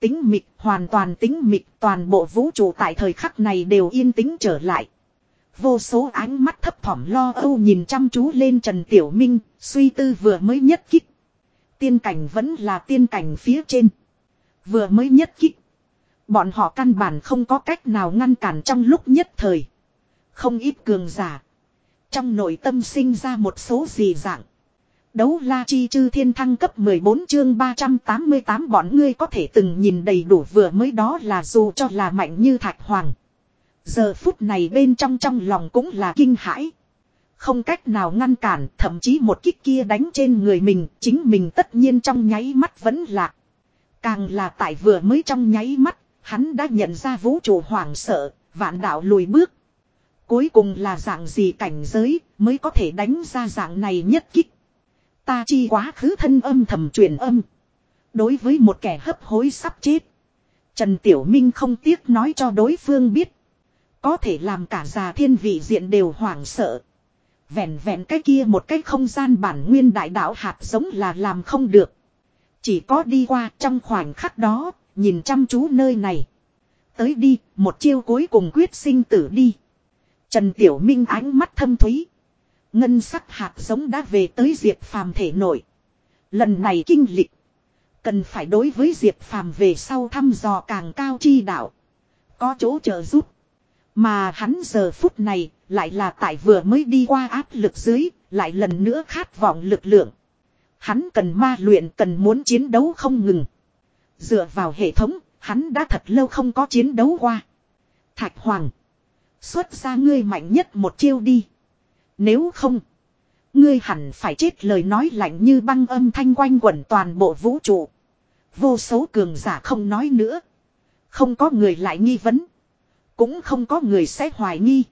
Tính mịch hoàn toàn tính mịch toàn bộ vũ trụ tại thời khắc này đều yên tĩnh trở lại. Vô số ánh mắt thấp thỏm lo âu nhìn chăm chú lên Trần Tiểu Minh, suy tư vừa mới nhất kích. Tiên cảnh vẫn là tiên cảnh phía trên. Vừa mới nhất kích. Bọn họ căn bản không có cách nào ngăn cản trong lúc nhất thời. Không ít cường giả. Trong nội tâm sinh ra một số gì dạng. Đấu la chi chư thiên thăng cấp 14 chương 388 bọn ngươi có thể từng nhìn đầy đủ vừa mới đó là dù cho là mạnh như thạch hoàng. Giờ phút này bên trong trong lòng cũng là kinh hãi. Không cách nào ngăn cản, thậm chí một kích kia đánh trên người mình, chính mình tất nhiên trong nháy mắt vẫn lạc. Càng là tại vừa mới trong nháy mắt, hắn đã nhận ra vũ trụ hoảng sợ, vạn đạo lùi bước. Cuối cùng là dạng gì cảnh giới mới có thể đánh ra dạng này nhất kích. Ta chi quá khứ thân âm thầm truyền âm. Đối với một kẻ hấp hối sắp chết. Trần Tiểu Minh không tiếc nói cho đối phương biết. Có thể làm cả già thiên vị diện đều hoảng sợ. Vẹn vẹn cái kia một cái không gian bản nguyên đại đạo hạt giống là làm không được. Chỉ có đi qua trong khoảnh khắc đó, nhìn chăm chú nơi này. Tới đi, một chiêu cuối cùng quyết sinh tử đi. Trần Tiểu Minh ánh mắt thâm thúy. Ngân sắc hạt giống đã về tới Diệp Phàm thể nội. Lần này kinh lịch. Cần phải đối với Diệp Phàm về sau thăm dò càng cao chi đạo. Có chỗ trợ giúp. Mà hắn giờ phút này lại là tại vừa mới đi qua áp lực dưới, lại lần nữa khát vọng lực lượng. Hắn cần ma luyện cần muốn chiến đấu không ngừng. Dựa vào hệ thống, hắn đã thật lâu không có chiến đấu qua. Thạch Hoàng. Xuất ra ngươi mạnh nhất một chiêu đi. Nếu không. Ngươi hẳn phải chết lời nói lạnh như băng âm thanh quanh quẩn toàn bộ vũ trụ. Vô số cường giả không nói nữa. Không có người lại nghi vấn. Cũng không có người sẽ hoài nghi.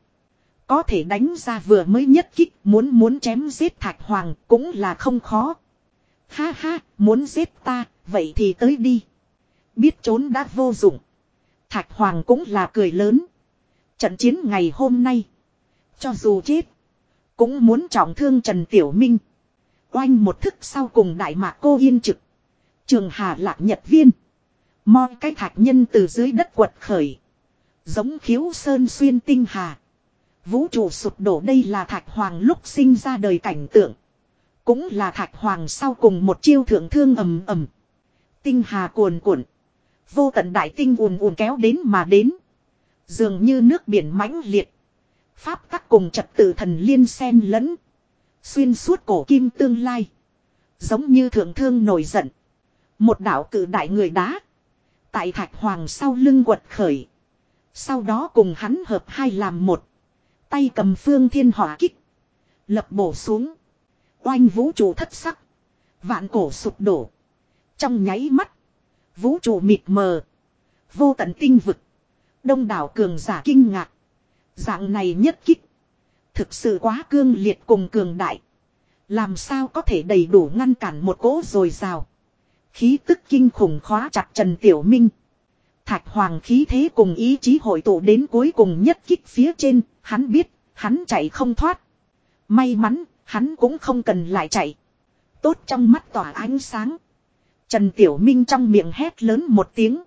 Có thể đánh ra vừa mới nhất kích muốn muốn chém giết thạch hoàng cũng là không khó. Ha ha, muốn giết ta, vậy thì tới đi. Biết trốn đã vô dụng. Thạch hoàng cũng là cười lớn. Trận chiến ngày hôm nay. Cho dù chết. Cũng muốn trọng thương Trần Tiểu Minh. Oanh một thức sau cùng đại mạc cô yên trực. Trường Hà Lạc Nhật Viên. Moi cái thạch nhân từ dưới đất quật khởi. Giống khiếu sơn xuyên tinh hà. Vũ trụ sụp đổ đây là thạch hoàng lúc sinh ra đời cảnh tượng. Cũng là thạch hoàng sau cùng một chiêu thượng thương ầm ầm. Tinh hà cuồn cuộn. Vô tận đại tinh ùn ùn kéo đến mà đến. Dường như nước biển mãnh liệt. Pháp tắc cùng trật tự thần liên xen lẫn. Xuyên suốt cổ kim tương lai. Giống như thượng thương nổi giận. Một đạo cử đại người đá. Tại thạch hoàng sau lưng quật khởi. Sau đó cùng hắn hợp hai làm một. Tay cầm phương thiên hỏa kích. Lập bổ xuống. Oanh vũ trụ thất sắc. Vạn cổ sụp đổ. Trong nháy mắt. Vũ trụ mịt mờ. Vô tận tinh vực. Đông đảo cường giả kinh ngạc. Dạng này nhất kích. Thực sự quá cương liệt cùng cường đại. Làm sao có thể đầy đủ ngăn cản một cỗ rồi rào. Khí tức kinh khủng khóa chặt Trần Tiểu Minh. Thạch Hoàng khí thế cùng ý chí hội tụ đến cuối cùng nhất kích phía trên, hắn biết, hắn chạy không thoát. May mắn, hắn cũng không cần lại chạy. Tốt trong mắt tỏa ánh sáng. Trần Tiểu Minh trong miệng hét lớn một tiếng.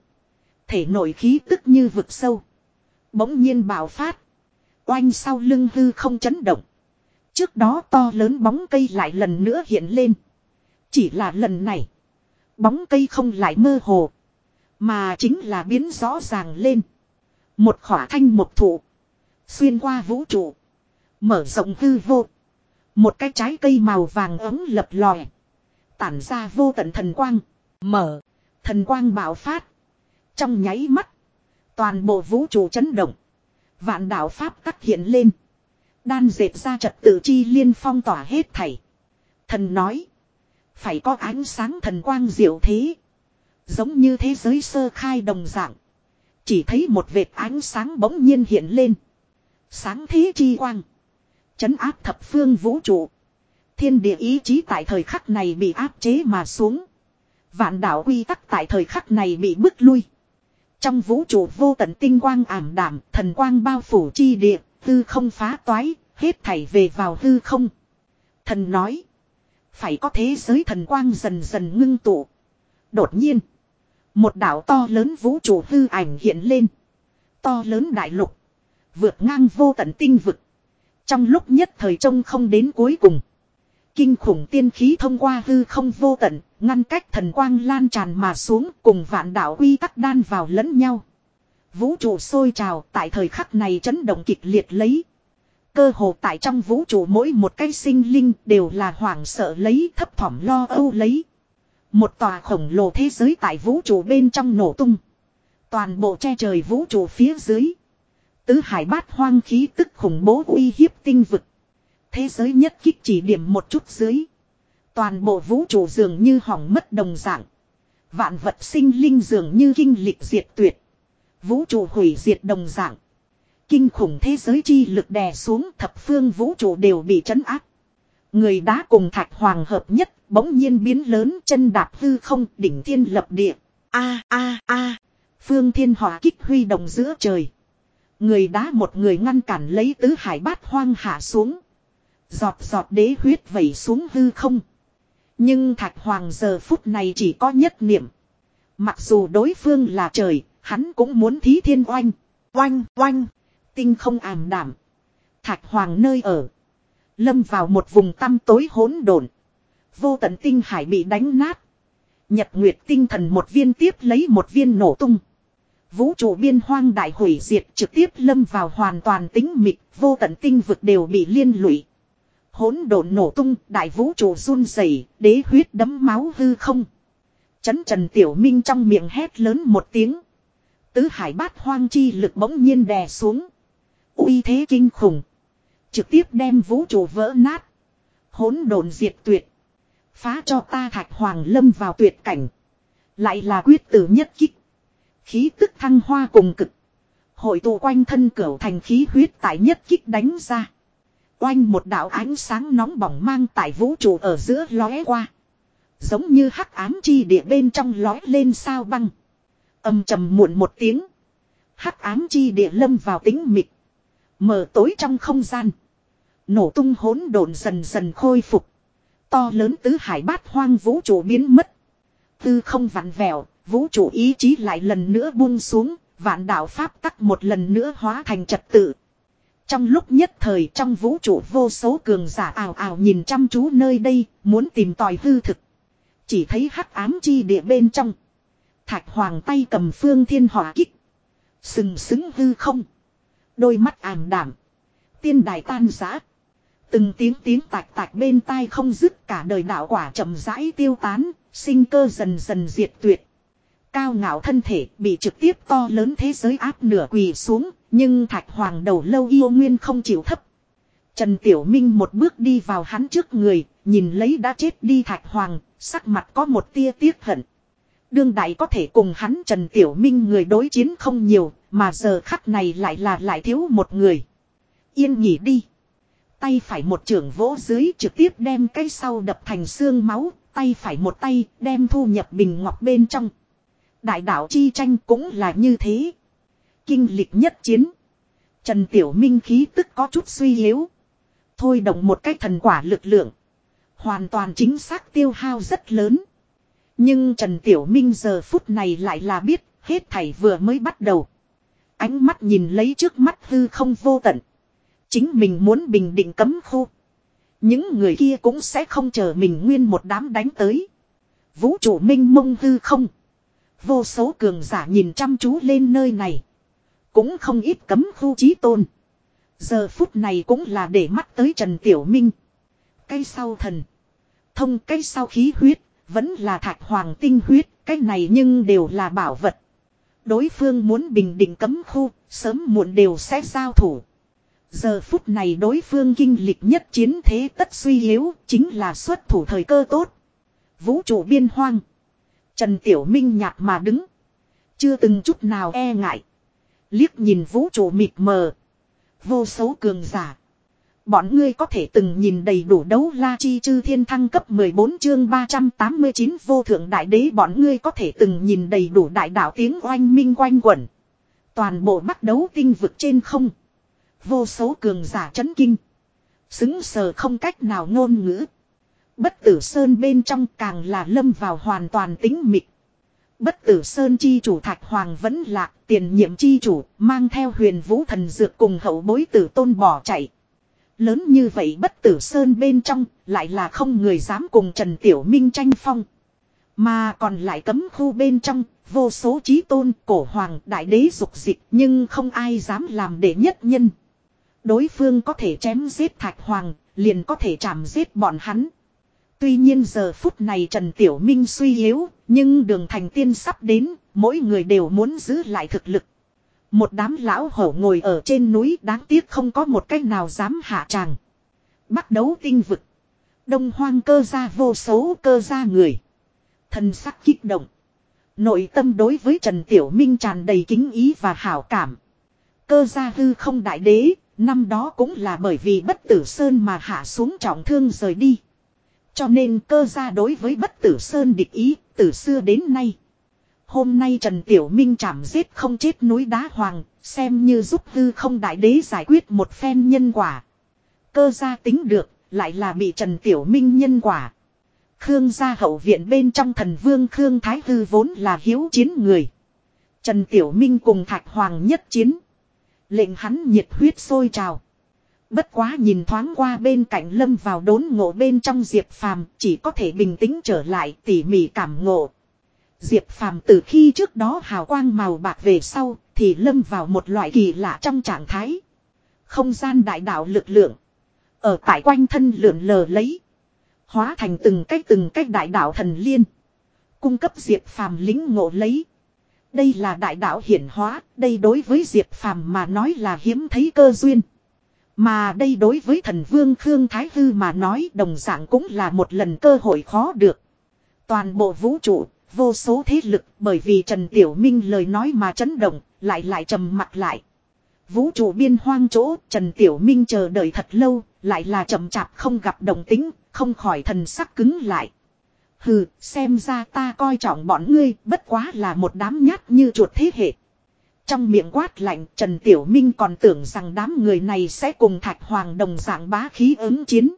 Thể nổi khí tức như vực sâu. Bỗng nhiên bạo phát. Oanh sau lưng hư không chấn động. Trước đó to lớn bóng cây lại lần nữa hiện lên. Chỉ là lần này. Bóng cây không lại mơ hồ. Mà chính là biến rõ ràng lên. Một khỏa thanh một thụ. Xuyên qua vũ trụ. Mở rộng hư vô. Một cái trái cây màu vàng ấm lập lòe. Tản ra vô tận thần quang. Mở. Thần quang bạo phát. Trong nháy mắt. Toàn bộ vũ trụ chấn động. Vạn đạo Pháp tắc hiện lên. Đan dệt ra trật tự chi liên phong tỏa hết thảy. Thần nói. Phải có ánh sáng thần quang diệu thế. Giống như thế giới sơ khai đồng dạng. Chỉ thấy một vệt ánh sáng bỗng nhiên hiện lên. Sáng thế chi quang. Chấn áp thập phương vũ trụ. Thiên địa ý chí tại thời khắc này bị áp chế mà xuống. Vạn đạo quy tắc tại thời khắc này bị bức lui. Trong vũ trụ vô tận tinh quang ảm đảm, thần quang bao phủ chi địa, hư không phá toái, hết thảy về vào hư không. Thần nói, phải có thế giới thần quang dần dần ngưng tụ. Đột nhiên, một đảo to lớn vũ trụ hư ảnh hiện lên. To lớn đại lục, vượt ngang vô tận tinh vực. Trong lúc nhất thời trông không đến cuối cùng. Kinh khủng tiên khí thông qua hư không vô tận, ngăn cách thần quang lan tràn mà xuống cùng vạn đạo quy tắc đan vào lẫn nhau. Vũ trụ sôi trào tại thời khắc này chấn động kịch liệt lấy. Cơ hồ tại trong vũ trụ mỗi một cái sinh linh đều là hoảng sợ lấy, thấp thỏm lo âu lấy. Một tòa khổng lồ thế giới tại vũ trụ bên trong nổ tung. Toàn bộ che trời vũ trụ phía dưới. Tứ hải bát hoang khí tức khủng bố uy hiếp tinh vực. Thế giới nhất kích chỉ điểm một chút dưới. Toàn bộ vũ trụ dường như hỏng mất đồng dạng. Vạn vật sinh linh dường như kinh lịch diệt tuyệt. Vũ trụ hủy diệt đồng dạng. Kinh khủng thế giới chi lực đè xuống thập phương vũ trụ đều bị trấn áp. Người đá cùng thạch hoàng hợp nhất, bỗng nhiên biến lớn chân đạp hư không đỉnh thiên lập địa. A a a Phương thiên hỏa kích huy động giữa trời. Người đá một người ngăn cản lấy tứ hải bát hoang hạ xuống. Giọt giọt đế huyết vẩy xuống hư không. Nhưng thạch hoàng giờ phút này chỉ có nhất niệm. Mặc dù đối phương là trời, hắn cũng muốn thí thiên oanh. Oanh, oanh, tinh không ảm đảm. Thạch hoàng nơi ở. Lâm vào một vùng tăm tối hỗn độn. Vô tận tinh hải bị đánh nát. Nhật nguyệt tinh thần một viên tiếp lấy một viên nổ tung. Vũ trụ biên hoang đại hủy diệt trực tiếp lâm vào hoàn toàn tính mịt, vô tận tinh vực đều bị liên lụy. Hỗn độn nổ tung, đại vũ trụ run rẩy, đế huyết đấm máu hư không. Chấn Trần Tiểu Minh trong miệng hét lớn một tiếng. Tứ hải bát hoang chi lực bỗng nhiên đè xuống. uy thế kinh khủng. Trực tiếp đem vũ trụ vỡ nát. Hỗn độn diệt tuyệt. Phá cho ta thạch hoàng lâm vào tuyệt cảnh. Lại là quyết tử nhất kích. Khí tức thăng hoa cùng cực. Hội tụ quanh thân cửu thành khí huyết tại nhất kích đánh ra. Oanh một đạo ánh sáng nóng bỏng mang tại vũ trụ ở giữa lóe qua. Giống như hắc ám chi địa bên trong lói lên sao băng. Âm trầm muộn một tiếng. Hắc ám chi địa lâm vào tính mịt. Mở tối trong không gian. Nổ tung hỗn độn dần dần khôi phục. To lớn tứ hải bát hoang vũ trụ biến mất. Tư không vặn vẹo, vũ trụ ý chí lại lần nữa buông xuống, vạn đạo pháp tắc một lần nữa hóa thành trật tự. Trong lúc nhất thời trong vũ trụ vô số cường giả ảo ảo nhìn chăm chú nơi đây, muốn tìm tòi hư thực. Chỉ thấy hắc ám chi địa bên trong. Thạch hoàng tay cầm phương thiên hỏa kích. Sừng sững hư không. Đôi mắt ảm đảm. Tiên đài tan giã. Từng tiếng tiếng tạch tạch bên tai không dứt cả đời đạo quả chậm rãi tiêu tán, sinh cơ dần dần diệt tuyệt. Cao ngạo thân thể bị trực tiếp to lớn thế giới áp nửa quỳ xuống, nhưng thạch hoàng đầu lâu yêu nguyên không chịu thấp. Trần Tiểu Minh một bước đi vào hắn trước người, nhìn lấy đã chết đi thạch hoàng, sắc mặt có một tia tiếc hận. Đương đại có thể cùng hắn Trần Tiểu Minh người đối chiến không nhiều, mà giờ khắc này lại là lại thiếu một người. Yên nghỉ đi. Tay phải một trưởng vỗ dưới trực tiếp đem cái sau đập thành xương máu, tay phải một tay đem thu nhập bình ngọc bên trong. Đại đạo chi tranh cũng là như thế. Kinh lịch nhất chiến. Trần Tiểu Minh khí tức có chút suy yếu. Thôi động một cách thần quả lực lượng. Hoàn toàn chính xác tiêu hao rất lớn. Nhưng Trần Tiểu Minh giờ phút này lại là biết hết thảy vừa mới bắt đầu. Ánh mắt nhìn lấy trước mắt hư không vô tận. Chính mình muốn bình định cấm khu. Những người kia cũng sẽ không chờ mình nguyên một đám đánh tới. Vũ trụ minh mông hư không. Vô số cường giả nhìn chăm chú lên nơi này. Cũng không ít cấm khu trí tôn. Giờ phút này cũng là để mắt tới Trần Tiểu Minh. Cây sau thần. Thông cây sau khí huyết. Vẫn là thạch hoàng tinh huyết. Cái này nhưng đều là bảo vật. Đối phương muốn bình định cấm khu. Sớm muộn đều sẽ giao thủ. Giờ phút này đối phương kinh lịch nhất chiến thế tất suy yếu. Chính là xuất thủ thời cơ tốt. Vũ trụ biên hoang. Trần Tiểu Minh nhạt mà đứng. Chưa từng chút nào e ngại. Liếc nhìn vũ trụ mịt mờ. Vô số cường giả. Bọn ngươi có thể từng nhìn đầy đủ đấu la chi chư thiên thăng cấp 14 chương 389 vô thượng đại đế bọn ngươi có thể từng nhìn đầy đủ đại đạo tiếng oanh minh quanh quẩn. Toàn bộ bắt đấu tinh vực trên không. Vô số cường giả chấn kinh. Xứng sờ không cách nào ngôn ngữ. Bất tử sơn bên trong càng là lâm vào hoàn toàn tính mịt. Bất tử sơn chi chủ thạch hoàng vẫn lạc tiền nhiệm chi chủ, mang theo huyền vũ thần dược cùng hậu bối tử tôn bỏ chạy. Lớn như vậy bất tử sơn bên trong lại là không người dám cùng Trần Tiểu Minh tranh phong. Mà còn lại cấm khu bên trong, vô số trí tôn, cổ hoàng, đại đế dục dịch, nhưng không ai dám làm để nhất nhân. Đối phương có thể chém giết thạch hoàng, liền có thể chạm giết bọn hắn. Tuy nhiên giờ phút này Trần Tiểu Minh suy yếu, nhưng đường thành tiên sắp đến, mỗi người đều muốn giữ lại thực lực. Một đám lão hổ ngồi ở trên núi đáng tiếc không có một cách nào dám hạ tràng. Bắt đấu tinh vực. Đông hoang cơ ra vô số cơ ra người. Thần sắc kích động. Nội tâm đối với Trần Tiểu Minh tràn đầy kính ý và hảo cảm. cơ gia hư không đại đế, năm đó cũng là bởi vì bất tử sơn mà hạ xuống trọng thương rời đi. Cho nên cơ gia đối với bất tử sơn địch ý, từ xưa đến nay. Hôm nay Trần Tiểu Minh chảm giết không chết núi đá hoàng, xem như giúp hư không đại đế giải quyết một phen nhân quả. Cơ gia tính được, lại là bị Trần Tiểu Minh nhân quả. Khương gia hậu viện bên trong thần vương Khương Thái Hư vốn là hiếu chiến người. Trần Tiểu Minh cùng Thạch Hoàng nhất chiến. Lệnh hắn nhiệt huyết sôi trào. Bất quá nhìn thoáng qua bên cạnh lâm vào đốn ngộ bên trong Diệp Phàm chỉ có thể bình tĩnh trở lại tỉ mỉ cảm ngộ. Diệp Phàm từ khi trước đó hào quang màu bạc về sau thì lâm vào một loại kỳ lạ trong trạng thái. Không gian đại đạo lực lượng. Ở tại quanh thân lượn lờ lấy. Hóa thành từng cách từng cách đại đạo thần liên. Cung cấp Diệp Phàm lính ngộ lấy. Đây là đại đạo hiển hóa, đây đối với Diệp Phàm mà nói là hiếm thấy cơ duyên. Mà đây đối với thần vương Khương Thái Hư mà nói đồng dạng cũng là một lần cơ hội khó được. Toàn bộ vũ trụ, vô số thế lực bởi vì Trần Tiểu Minh lời nói mà chấn động, lại lại trầm mặt lại. Vũ trụ biên hoang chỗ, Trần Tiểu Minh chờ đợi thật lâu, lại là chậm chạp không gặp đồng tính, không khỏi thần sắc cứng lại. Hừ, xem ra ta coi trọng bọn ngươi, bất quá là một đám nhát như chuột thế hệ. Trong miệng quát lạnh, Trần Tiểu Minh còn tưởng rằng đám người này sẽ cùng Thạch Hoàng đồng dạng bá khí ứng chiến.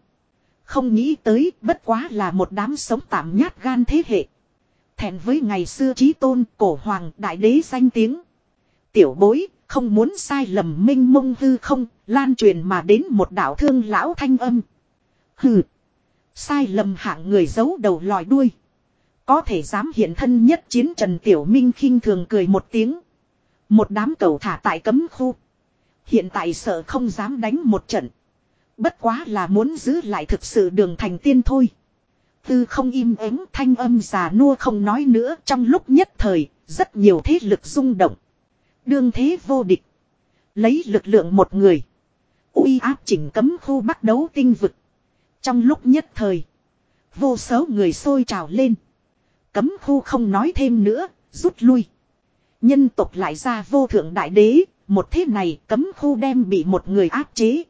Không nghĩ tới, bất quá là một đám sống tạm nhát gan thế hệ. Thẹn với ngày xưa trí tôn, cổ hoàng, đại đế danh tiếng. Tiểu bối, không muốn sai lầm minh mông hư không, lan truyền mà đến một đạo thương lão thanh âm. Hừ. Sai lầm hạng người giấu đầu lòi đuôi. Có thể dám hiện thân nhất chiến Trần Tiểu Minh khinh thường cười một tiếng. Một đám cầu thả tại cấm khu. Hiện tại sợ không dám đánh một trận. Bất quá là muốn giữ lại thực sự đường thành tiên thôi. Tư không im ắng thanh âm già nua không nói nữa trong lúc nhất thời, rất nhiều thế lực rung động. Đương thế vô địch. Lấy lực lượng một người. uy áp chỉnh cấm khu bắt đấu tinh vực. Trong lúc nhất thời. Vô số người sôi trào lên. Cấm khu không nói thêm nữa, rút lui. Nhân tộc lại ra vô thượng đại đế, một thế này cấm khu đem bị một người áp chế.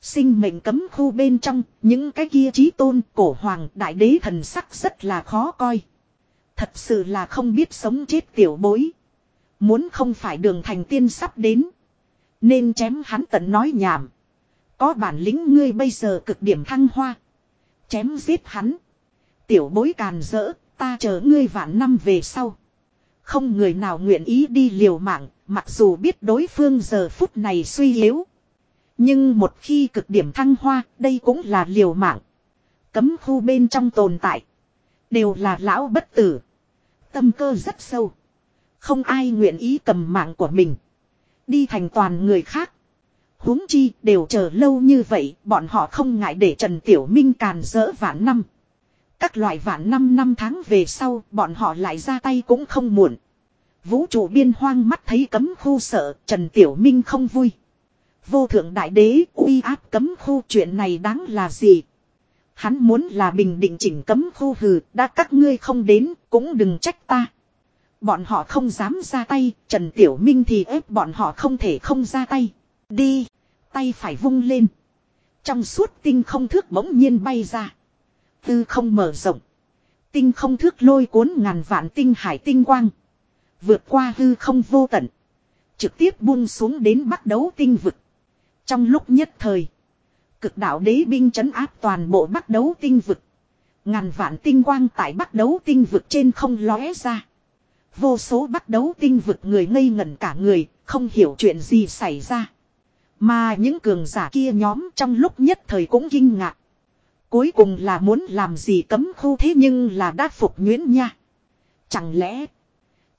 Sinh mệnh cấm khu bên trong, những cái kia trí tôn, cổ hoàng, đại đế thần sắc rất là khó coi. Thật sự là không biết sống chết tiểu bối. Muốn không phải đường thành tiên sắp đến. Nên chém hắn tận nói nhảm. Có bản lĩnh ngươi bây giờ cực điểm thăng hoa. Chém giết hắn. Tiểu bối càn rỡ, ta chờ ngươi vạn năm về sau. Không người nào nguyện ý đi liều mạng, mặc dù biết đối phương giờ phút này suy yếu. Nhưng một khi cực điểm thăng hoa, đây cũng là liều mạng. Cấm khu bên trong tồn tại. Đều là lão bất tử. Tâm cơ rất sâu. Không ai nguyện ý cầm mạng của mình. Đi thành toàn người khác huống chi đều chờ lâu như vậy, bọn họ không ngại để Trần Tiểu Minh càn rỡ vạn năm. Các loại vạn năm năm tháng về sau, bọn họ lại ra tay cũng không muộn. Vũ trụ biên hoang mắt thấy cấm khu sợ, Trần Tiểu Minh không vui. Vô thượng đại đế uy áp cấm khu chuyện này đáng là gì? Hắn muốn là bình định chỉnh cấm khu hừ, đã các ngươi không đến, cũng đừng trách ta. Bọn họ không dám ra tay, Trần Tiểu Minh thì ép bọn họ không thể không ra tay. Đi. Tay phải vung lên. Trong suốt tinh không thước bỗng nhiên bay ra. Tư không mở rộng. Tinh không thước lôi cuốn ngàn vạn tinh hải tinh quang. Vượt qua hư không vô tận. Trực tiếp buông xuống đến bắt đấu tinh vực. Trong lúc nhất thời. Cực đạo đế binh chấn áp toàn bộ bắt đấu tinh vực. Ngàn vạn tinh quang tại bắt đấu tinh vực trên không lóe ra. Vô số bắt đấu tinh vực người ngây ngẩn cả người, không hiểu chuyện gì xảy ra. Mà những cường giả kia nhóm trong lúc nhất thời cũng kinh ngạc. Cuối cùng là muốn làm gì cấm khu thế nhưng là đã phục nhuyễn nha. Chẳng lẽ.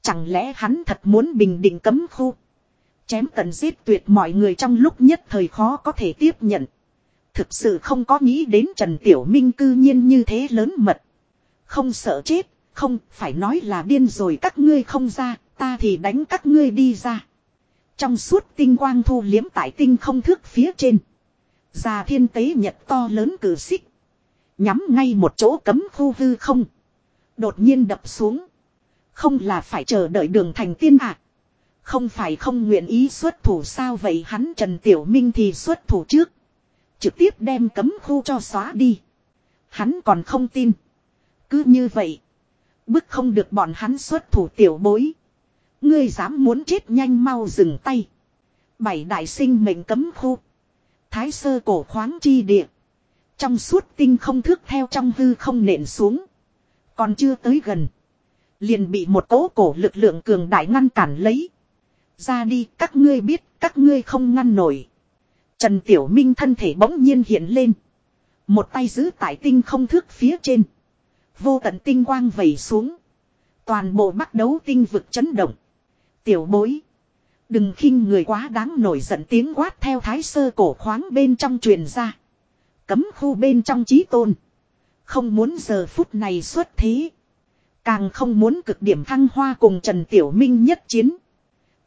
Chẳng lẽ hắn thật muốn bình định cấm khu. Chém tận giết tuyệt mọi người trong lúc nhất thời khó có thể tiếp nhận. Thực sự không có nghĩ đến Trần Tiểu Minh cư nhiên như thế lớn mật. Không sợ chết, không phải nói là điên rồi các ngươi không ra, ta thì đánh các ngươi đi ra. Trong suốt tinh quang thu liếm tại tinh không thước phía trên. Già thiên tế nhật to lớn cử xích. Nhắm ngay một chỗ cấm khu hư không. Đột nhiên đập xuống. Không là phải chờ đợi đường thành tiên à. Không phải không nguyện ý xuất thủ sao vậy hắn Trần Tiểu Minh thì xuất thủ trước. Trực tiếp đem cấm khu cho xóa đi. Hắn còn không tin. Cứ như vậy. Bức không được bọn hắn xuất thủ tiểu bối. Ngươi dám muốn chết nhanh mau dừng tay. Bảy đại sinh mệnh cấm khu. Thái sơ cổ khoáng chi địa. Trong suốt tinh không thước theo trong hư không nện xuống. Còn chưa tới gần. Liền bị một cỗ cổ lực lượng cường đại ngăn cản lấy. Ra đi, các ngươi biết, các ngươi không ngăn nổi. Trần Tiểu Minh thân thể bỗng nhiên hiện lên. Một tay giữ tại tinh không thước phía trên. Vô tận tinh quang vẩy xuống. Toàn bộ bắt đấu tinh vực chấn động. Tiểu bối. Đừng khinh người quá đáng nổi giận tiếng quát theo thái sơ cổ khoáng bên trong truyền ra. Cấm khu bên trong trí tôn. Không muốn giờ phút này xuất thế. Càng không muốn cực điểm thăng hoa cùng Trần Tiểu Minh nhất chiến.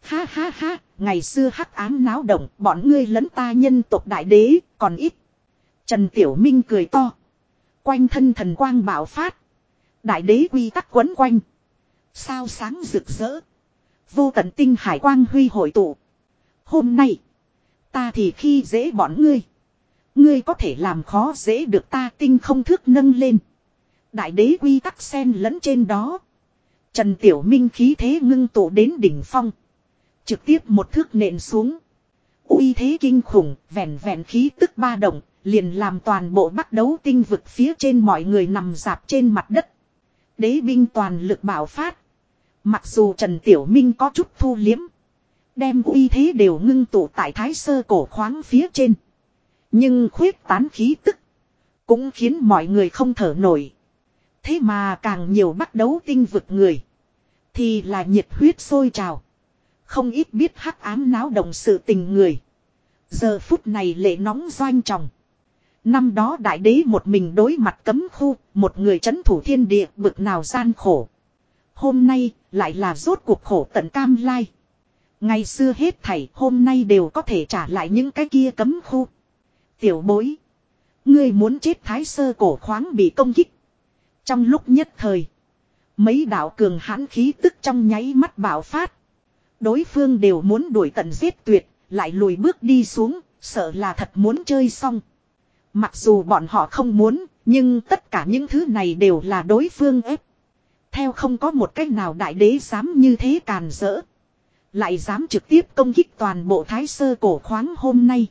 Ha ha ha, ngày xưa hắc ám náo động, bọn ngươi lẫn ta nhân tộc đại đế, còn ít. Trần Tiểu Minh cười to. Quanh thân thần quang bạo phát. Đại đế quy tắc quấn quanh. Sao sáng rực rỡ. Vô tận tinh hải quang huy hội tụ. Hôm nay. Ta thì khi dễ bọn ngươi. Ngươi có thể làm khó dễ được ta tinh không thước nâng lên. Đại đế quy tắc sen lẫn trên đó. Trần Tiểu Minh khí thế ngưng tụ đến đỉnh phong. Trực tiếp một thước nện xuống. uy thế kinh khủng, vẹn vẹn khí tức ba động, liền làm toàn bộ bắt đấu tinh vực phía trên mọi người nằm dạp trên mặt đất. Đế binh toàn lực bảo phát. Mặc dù Trần Tiểu Minh có chút thu liếm. Đem uy thế đều ngưng tụ tại thái sơ cổ khoáng phía trên. Nhưng khuyết tán khí tức. Cũng khiến mọi người không thở nổi. Thế mà càng nhiều bắt đấu tinh vực người. Thì là nhiệt huyết sôi trào. Không ít biết hắc ám náo động sự tình người. Giờ phút này lệ nóng doanh trọng. Năm đó đại đế một mình đối mặt cấm khu, một người chấn thủ thiên địa bực nào gian khổ. Hôm nay, lại là rốt cuộc khổ tận cam lai. Ngày xưa hết thảy hôm nay đều có thể trả lại những cái kia cấm khu. Tiểu bối. Ngươi muốn chết thái sơ cổ khoáng bị công kích. Trong lúc nhất thời. Mấy đạo cường hãn khí tức trong nháy mắt bạo phát. Đối phương đều muốn đuổi tận giết tuyệt, lại lùi bước đi xuống, sợ là thật muốn chơi xong. Mặc dù bọn họ không muốn, nhưng tất cả những thứ này đều là đối phương ép. Theo không có một cách nào đại đế dám như thế càn rỡ. Lại dám trực tiếp công kích toàn bộ thái sơ cổ khoáng hôm nay.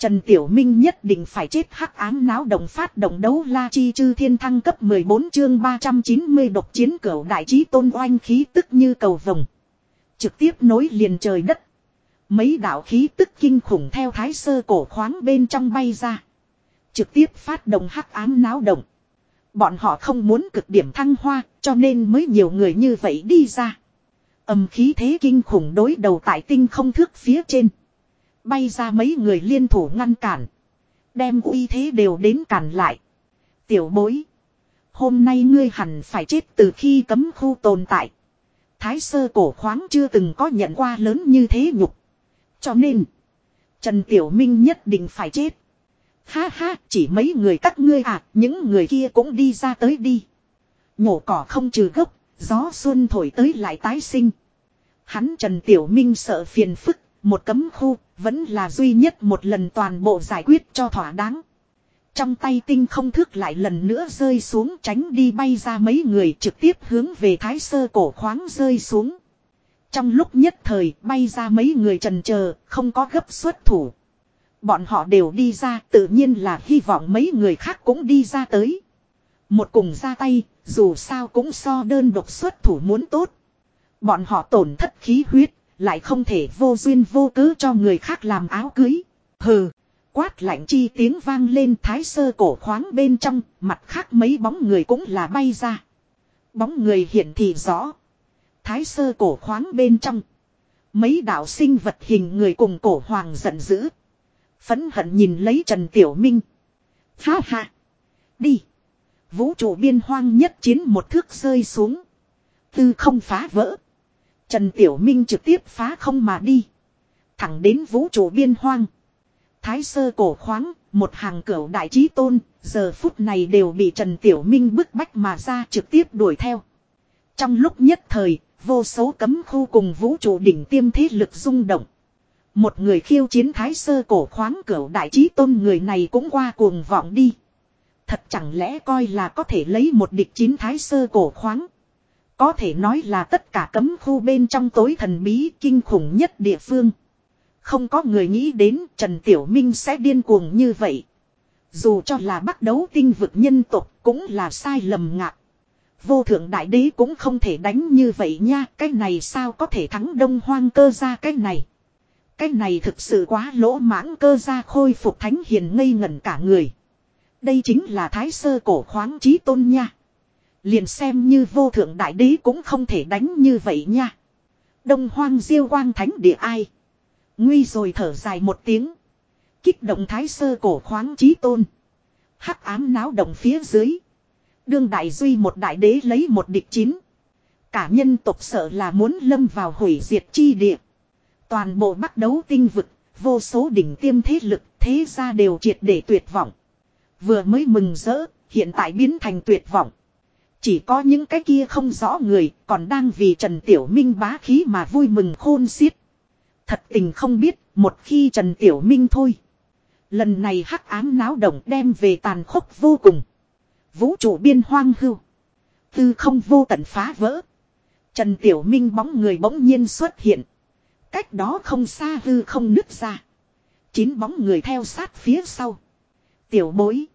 Trần Tiểu Minh nhất định phải chết hắc ám náo động phát động đấu la chi chư thiên thăng cấp 14 chương 390 độc chiến cửu đại trí tôn oanh khí tức như cầu vồng. Trực tiếp nối liền trời đất. Mấy đạo khí tức kinh khủng theo thái sơ cổ khoáng bên trong bay ra. Trực tiếp phát động hắc ám náo động. Bọn họ không muốn cực điểm thăng hoa, cho nên mới nhiều người như vậy đi ra. Âm khí thế kinh khủng đối đầu tại tinh không thước phía trên. Bay ra mấy người liên thủ ngăn cản. Đem uy thế đều đến cản lại. Tiểu bối. Hôm nay ngươi hẳn phải chết từ khi cấm khu tồn tại. Thái sơ cổ khoáng chưa từng có nhận qua lớn như thế nhục. Cho nên. Trần Tiểu Minh nhất định phải chết. Ha ha, chỉ mấy người các ngươi à, những người kia cũng đi ra tới đi. Nhổ cỏ không trừ gốc, gió xuân thổi tới lại tái sinh. Hắn Trần Tiểu Minh sợ phiền phức, một cấm khu, vẫn là duy nhất một lần toàn bộ giải quyết cho thỏa đáng. Trong tay tinh không thước lại lần nữa rơi xuống tránh đi bay ra mấy người trực tiếp hướng về thái sơ cổ khoáng rơi xuống. Trong lúc nhất thời bay ra mấy người trần chờ không có gấp xuất thủ. Bọn họ đều đi ra tự nhiên là hy vọng mấy người khác cũng đi ra tới. Một cùng ra tay, dù sao cũng so đơn độc xuất thủ muốn tốt. Bọn họ tổn thất khí huyết, lại không thể vô duyên vô cớ cho người khác làm áo cưới. Hừ, quát lạnh chi tiếng vang lên thái sơ cổ khoáng bên trong, mặt khác mấy bóng người cũng là bay ra. Bóng người hiện thị rõ. Thái sơ cổ khoáng bên trong. Mấy đạo sinh vật hình người cùng cổ hoàng giận dữ. Phấn hận nhìn lấy Trần Tiểu Minh. Ha ha. Đi. Vũ trụ biên hoang nhất chiến một thước rơi xuống. Tư không phá vỡ. Trần Tiểu Minh trực tiếp phá không mà đi. Thẳng đến vũ trụ biên hoang. Thái sơ cổ khoáng, một hàng cửu đại trí tôn, giờ phút này đều bị Trần Tiểu Minh bức bách mà ra trực tiếp đuổi theo. Trong lúc nhất thời, Vô số cấm khu cùng vũ trụ đỉnh tiêm thế lực rung động. Một người khiêu chiến thái sơ cổ khoáng cửu đại trí tôn người này cũng qua cuồng vọng đi. Thật chẳng lẽ coi là có thể lấy một địch chín thái sơ cổ khoáng. Có thể nói là tất cả cấm khu bên trong tối thần bí kinh khủng nhất địa phương. Không có người nghĩ đến Trần Tiểu Minh sẽ điên cuồng như vậy. Dù cho là bắt đấu tinh vực nhân tộc cũng là sai lầm ngạc. Vô thượng đại đế cũng không thể đánh như vậy nha. Cái này sao có thể thắng đông hoang cơ ra cái này. Cái này thực sự quá lỗ mãng cơ ra khôi phục thánh hiền ngây ngẩn cả người. Đây chính là thái sơ cổ khoáng trí tôn nha. Liền xem như vô thượng đại đế cũng không thể đánh như vậy nha. Đông hoang diêu quang thánh địa ai. Nguy rồi thở dài một tiếng. Kích động thái sơ cổ khoáng trí tôn. Hắc ám náo động phía dưới. Đương đại duy một đại đế lấy một địch chín. Cả nhân tộc sợ là muốn lâm vào hủy diệt chi địa. Toàn bộ bắt đấu tinh vực, vô số đỉnh tiêm thế lực, thế ra đều triệt để tuyệt vọng. Vừa mới mừng rỡ, hiện tại biến thành tuyệt vọng. Chỉ có những cái kia không rõ người, còn đang vì Trần Tiểu Minh bá khí mà vui mừng khôn xiết. Thật tình không biết, một khi Trần Tiểu Minh thôi. Lần này hắc ám náo động đem về tàn khốc vô cùng. Vũ trụ biên hoang hưu. Tư không vô tận phá vỡ. Trần Tiểu Minh bóng người bỗng nhiên xuất hiện. Cách đó không xa hư không nứt ra. Chín bóng người theo sát phía sau. Tiểu bối.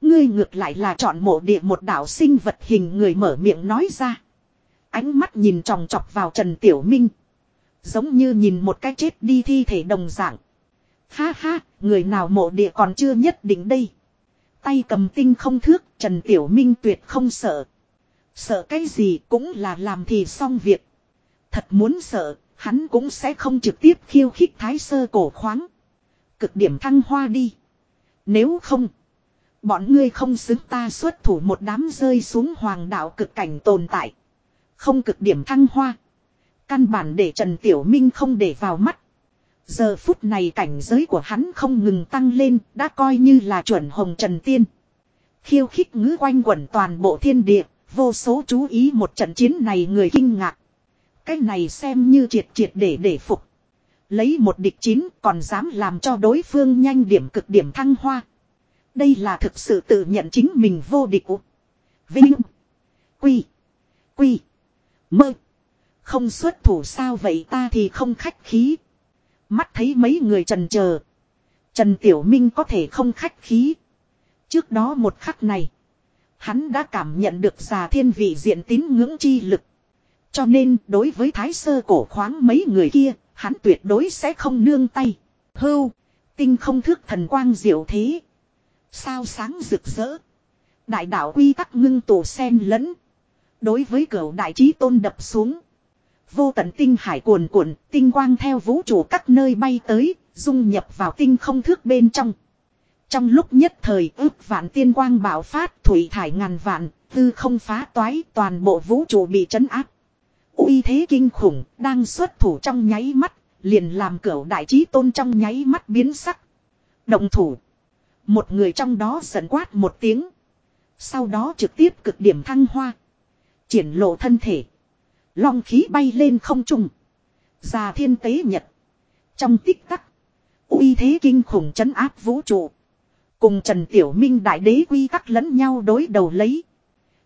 Ngươi ngược lại là chọn mộ địa một đạo sinh vật hình người mở miệng nói ra. Ánh mắt nhìn tròng trọc vào Trần Tiểu Minh. Giống như nhìn một cái chết đi thi thể đồng dạng. Ha ha, người nào mộ địa còn chưa nhất định đây. Tay cầm tinh không thước, Trần Tiểu Minh tuyệt không sợ. Sợ cái gì cũng là làm thì xong việc. Thật muốn sợ, hắn cũng sẽ không trực tiếp khiêu khích thái sơ cổ khoáng. Cực điểm thăng hoa đi. Nếu không, bọn ngươi không xứng ta xuất thủ một đám rơi xuống hoàng đạo cực cảnh tồn tại. Không cực điểm thăng hoa. Căn bản để Trần Tiểu Minh không để vào mắt. Giờ phút này cảnh giới của hắn không ngừng tăng lên, đã coi như là chuẩn hồng trần tiên. Khiêu khích ngữ quanh quẩn toàn bộ thiên địa, vô số chú ý một trận chiến này người kinh ngạc. Cái này xem như triệt triệt để để phục. Lấy một địch chín còn dám làm cho đối phương nhanh điểm cực điểm thăng hoa. Đây là thực sự tự nhận chính mình vô địch. Vinh. Quy. Quy. Mơ. Không xuất thủ sao vậy ta thì không khách khí. Mắt thấy mấy người trần chờ Trần Tiểu Minh có thể không khách khí. Trước đó một khắc này. Hắn đã cảm nhận được già thiên vị diện tín ngưỡng chi lực. Cho nên đối với thái sơ cổ khoáng mấy người kia, hắn tuyệt đối sẽ không nương tay. Hưu, tinh không thước thần quang diệu thế. Sao sáng rực rỡ. Đại đạo quy tắc ngưng tổ sen lẫn. Đối với cửu đại trí tôn đập xuống. Vô tận tinh hải cuồn cuộn, tinh quang theo vũ trụ các nơi bay tới, dung nhập vào tinh không thước bên trong. Trong lúc nhất thời ước vạn tiên quang bạo phát thủy thải ngàn vạn, tư không phá toái toàn bộ vũ trụ bị trấn áp. uy thế kinh khủng, đang xuất thủ trong nháy mắt, liền làm cửu đại trí tôn trong nháy mắt biến sắc. Động thủ. Một người trong đó giận quát một tiếng. Sau đó trực tiếp cực điểm thăng hoa. Triển lộ thân thể. Long khí bay lên không trung. Già thiên tế nhật. Trong tích tắc. uy thế kinh khủng chấn áp vũ trụ. Cùng Trần Tiểu Minh đại đế quy tắc lẫn nhau đối đầu lấy.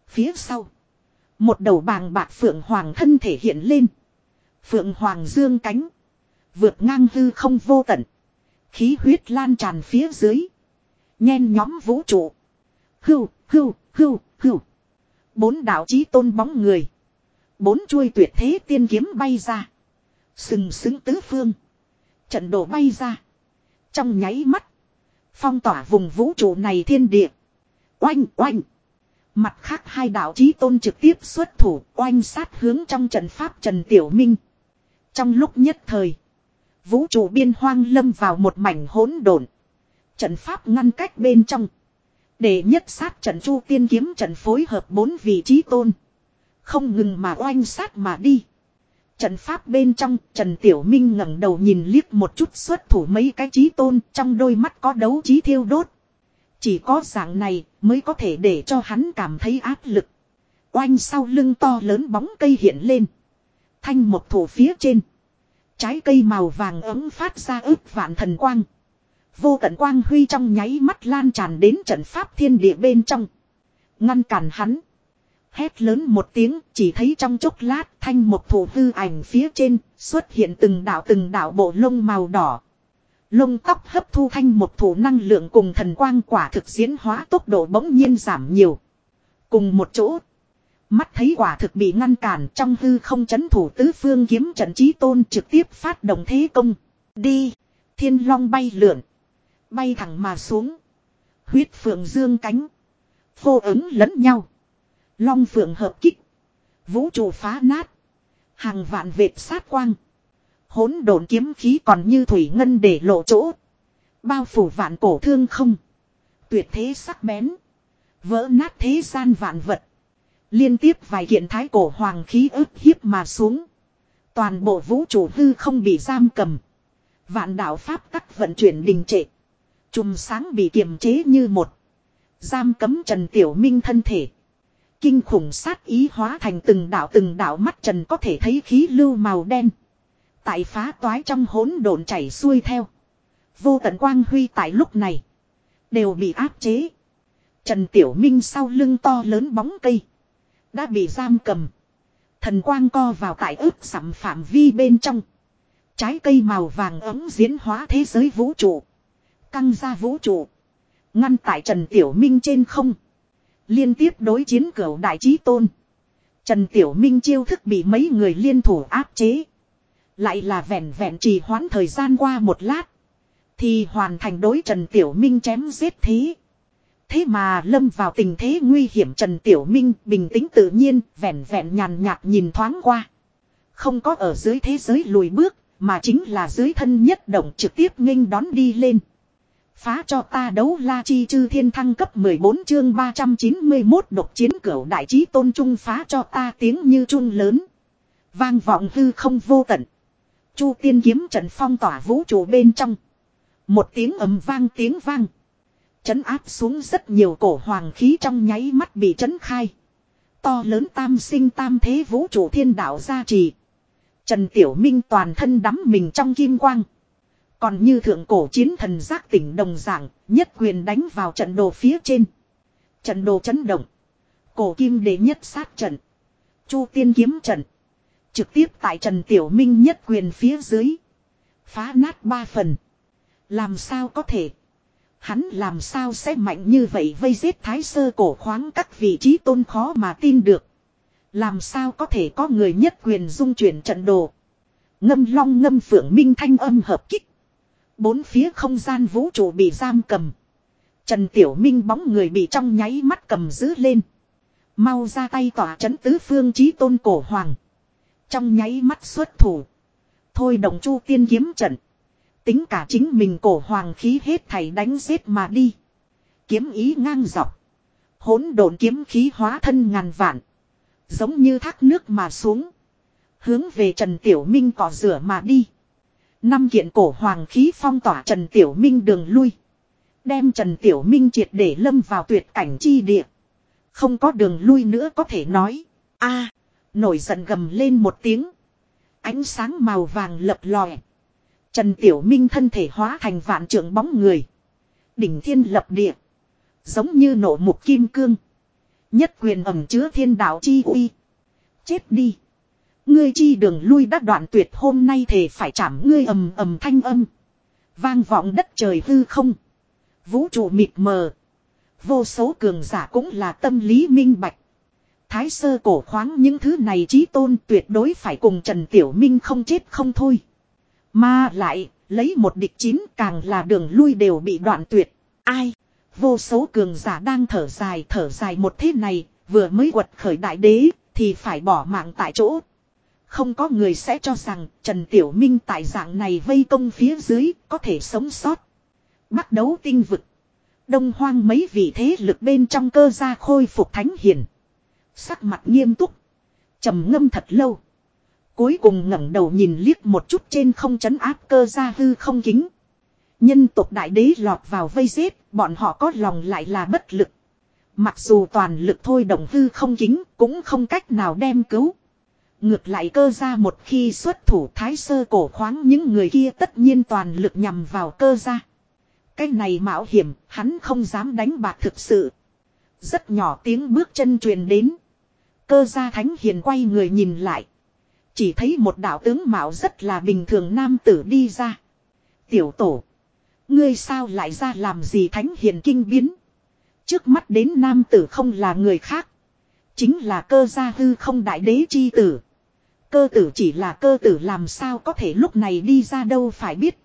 Phía sau. Một đầu bàng bạc phượng hoàng thân thể hiện lên. Phượng hoàng dương cánh. Vượt ngang hư không vô tận. Khí huyết lan tràn phía dưới. Nhen nhóm vũ trụ. Hưu, hưu, hưu, hưu. Bốn đạo chí tôn bóng người. Bốn chuôi tuyệt thế tiên kiếm bay ra. Sừng sững tứ phương. Trận đổ bay ra. Trong nháy mắt. Phong tỏa vùng vũ trụ này thiên địa. Oanh oanh. Mặt khác hai đạo chí tôn trực tiếp xuất thủ oanh sát hướng trong trận pháp Trần Tiểu Minh. Trong lúc nhất thời. Vũ trụ biên hoang lâm vào một mảnh hỗn độn. Trận pháp ngăn cách bên trong. Để nhất sát trận chu tiên kiếm trận phối hợp bốn vị trí tôn. Không ngừng mà oanh sát mà đi. Trận pháp bên trong, Trần Tiểu Minh ngẩng đầu nhìn liếc một chút xuất thủ mấy cái trí tôn, trong đôi mắt có đấu trí thiêu đốt. Chỉ có dạng này mới có thể để cho hắn cảm thấy áp lực. Oanh sau lưng to lớn bóng cây hiện lên. Thanh một thủ phía trên. Trái cây màu vàng ấm phát ra ức vạn thần quang. Vô tận quang huy trong nháy mắt lan tràn đến trận pháp thiên địa bên trong. Ngăn cản hắn. Hét lớn một tiếng, chỉ thấy trong chốc lát thanh một thủ hư ảnh phía trên xuất hiện từng đạo từng đạo bộ lông màu đỏ. Lông tóc hấp thu thanh một thủ năng lượng cùng thần quang quả thực diễn hóa tốc độ bỗng nhiên giảm nhiều. Cùng một chỗ. Mắt thấy quả thực bị ngăn cản trong hư không chấn thủ tứ phương kiếm trận trí tôn trực tiếp phát động thế công. Đi. Thiên long bay lượn. Bay thẳng mà xuống. Huyết phượng dương cánh. phô ứng lẫn nhau. Long phượng hợp kích. Vũ trụ phá nát. Hàng vạn vệt sát quang. Hỗn độn kiếm khí còn như thủy ngân để lộ chỗ. Bao phủ vạn cổ thương không. Tuyệt thế sắc bén. Vỡ nát thế gian vạn vật. Liên tiếp vài kiện thái cổ hoàng khí ức hiếp mà xuống. Toàn bộ vũ trụ hư không bị giam cầm. Vạn đạo pháp tắc vận chuyển đình trệ. Chùm sáng bị kiềm chế như một. Giam cấm Trần Tiểu Minh thân thể. Kinh khủng sát ý hóa thành từng đạo từng đạo mắt Trần có thể thấy khí lưu màu đen. Tại phá toái trong hỗn độn chảy xuôi theo. Vô tận quang huy tại lúc này. Đều bị áp chế. Trần Tiểu Minh sau lưng to lớn bóng cây. Đã bị giam cầm. Thần quang co vào tại ướp sắm phạm vi bên trong. Trái cây màu vàng ấm diễn hóa thế giới vũ trụ. Căng ra vũ trụ. Ngăn tại Trần Tiểu Minh trên không. Liên tiếp đối chiến cửu đại trí tôn. Trần Tiểu Minh chiêu thức bị mấy người liên thủ áp chế. Lại là vẹn vẹn trì hoãn thời gian qua một lát. Thì hoàn thành đối Trần Tiểu Minh chém giết thế. Thế mà lâm vào tình thế nguy hiểm Trần Tiểu Minh bình tĩnh tự nhiên, vẹn vẹn nhàn nhạt nhìn thoáng qua. Không có ở dưới thế giới lùi bước, mà chính là dưới thân nhất động trực tiếp nghênh đón đi lên. Phá cho ta đấu la chi chư thiên thăng cấp 14 chương 391 độc chiến cửu đại trí tôn trung phá cho ta tiếng như trung lớn. Vang vọng hư không vô tận. Chu tiên kiếm trận phong tỏa vũ trụ bên trong. Một tiếng ầm vang tiếng vang. Chấn áp xuống rất nhiều cổ hoàng khí trong nháy mắt bị chấn khai. To lớn tam sinh tam thế vũ trụ thiên đạo gia trì. Trần Tiểu Minh toàn thân đắm mình trong kim quang. Còn như thượng cổ chiến thần giác tỉnh đồng dạng, nhất quyền đánh vào trận đồ phía trên. Trận đồ chấn động. Cổ kim đế nhất sát trận. Chu tiên kiếm trận. Trực tiếp tại Trần Tiểu Minh nhất quyền phía dưới. Phá nát ba phần. Làm sao có thể. Hắn làm sao sẽ mạnh như vậy vây giết thái sơ cổ khoáng các vị trí tôn khó mà tin được. Làm sao có thể có người nhất quyền dung chuyển trận đồ. Ngâm long ngâm phượng minh thanh âm hợp kích. Bốn phía không gian vũ trụ bị giam cầm. Trần Tiểu Minh bóng người bị trong nháy mắt cầm giữ lên. Mau ra tay tỏa chấn tứ phương trí tôn cổ hoàng. Trong nháy mắt xuất thủ. Thôi đồng chu tiên kiếm trận. Tính cả chính mình cổ hoàng khí hết thảy đánh giết mà đi. Kiếm ý ngang dọc. Hỗn độn kiếm khí hóa thân ngàn vạn. Giống như thác nước mà xuống. Hướng về Trần Tiểu Minh cỏ rửa mà đi. Năm kiện cổ hoàng khí phong tỏa Trần Tiểu Minh đường lui. Đem Trần Tiểu Minh triệt để lâm vào tuyệt cảnh chi địa. Không có đường lui nữa có thể nói. a, nổi giận gầm lên một tiếng. Ánh sáng màu vàng lập lòe. Trần Tiểu Minh thân thể hóa thành vạn trượng bóng người. Đỉnh thiên lập địa. Giống như nổ mục kim cương. Nhất quyền ẩm chứa thiên đạo chi uy. Chết đi. Ngươi chi đường lui đã đoạn tuyệt hôm nay thề phải chạm ngươi ầm ầm thanh âm. Vang vọng đất trời hư không. Vũ trụ mịt mờ. Vô số cường giả cũng là tâm lý minh bạch. Thái sơ cổ khoáng những thứ này trí tôn tuyệt đối phải cùng Trần Tiểu Minh không chết không thôi. Mà lại, lấy một địch chín càng là đường lui đều bị đoạn tuyệt. Ai? Vô số cường giả đang thở dài thở dài một thế này, vừa mới quật khởi đại đế, thì phải bỏ mạng tại chỗ. Không có người sẽ cho rằng Trần Tiểu Minh tại dạng này vây công phía dưới có thể sống sót. Bắt đấu tinh vực. Đông hoang mấy vị thế lực bên trong cơ gia khôi phục thánh hiền. Sắc mặt nghiêm túc. trầm ngâm thật lâu. Cuối cùng ngẩng đầu nhìn liếc một chút trên không chấn áp cơ gia hư không kính. Nhân tộc đại đế lọt vào vây giết, bọn họ có lòng lại là bất lực. Mặc dù toàn lực thôi động hư không kính, cũng không cách nào đem cứu. Ngược lại cơ ra một khi xuất thủ thái sơ cổ khoáng những người kia tất nhiên toàn lực nhằm vào cơ ra. Cái này mạo hiểm, hắn không dám đánh bạc thực sự. Rất nhỏ tiếng bước chân truyền đến. Cơ gia thánh hiền quay người nhìn lại. Chỉ thấy một đạo tướng mạo rất là bình thường nam tử đi ra. Tiểu tổ. Ngươi sao lại ra làm gì thánh hiền kinh biến. Trước mắt đến nam tử không là người khác. Chính là cơ gia hư không đại đế chi tử. Cơ tử chỉ là cơ tử làm sao có thể lúc này đi ra đâu phải biết.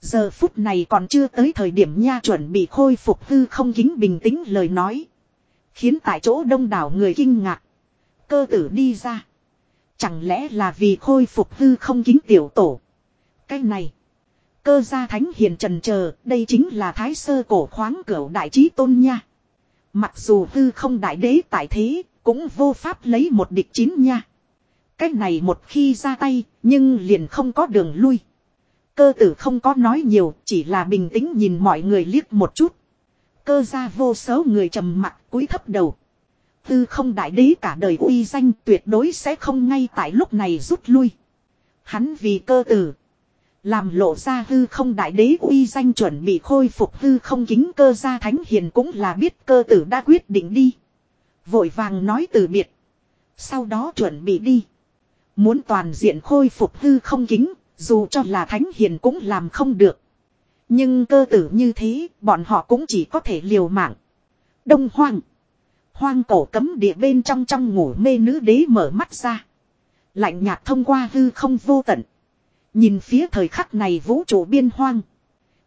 Giờ phút này còn chưa tới thời điểm nha chuẩn bị khôi phục hư không kính bình tĩnh lời nói. Khiến tại chỗ đông đảo người kinh ngạc. Cơ tử đi ra. Chẳng lẽ là vì khôi phục hư không kính tiểu tổ. Cái này. Cơ gia thánh hiền trần chờ đây chính là thái sơ cổ khoáng cửu đại trí tôn nha. Mặc dù hư không đại đế tại thế, cũng vô pháp lấy một địch chín nha. Cái này một khi ra tay, nhưng liền không có đường lui. Cơ tử không có nói nhiều, chỉ là bình tĩnh nhìn mọi người liếc một chút. Cơ ra vô số người trầm mặt cúi thấp đầu. Tư không đại đế cả đời uy danh tuyệt đối sẽ không ngay tại lúc này rút lui. Hắn vì cơ tử. Làm lộ ra hư không đại đế uy danh chuẩn bị khôi phục hư không kính cơ gia thánh hiền cũng là biết cơ tử đã quyết định đi. Vội vàng nói từ biệt. Sau đó chuẩn bị đi. Muốn toàn diện khôi phục hư không kính, dù cho là thánh hiền cũng làm không được. Nhưng cơ tử như thế, bọn họ cũng chỉ có thể liều mạng. Đông hoang. Hoang cổ cấm địa bên trong trong ngủ mê nữ đế mở mắt ra. Lạnh nhạt thông qua hư không vô tận. Nhìn phía thời khắc này vũ trụ biên hoang.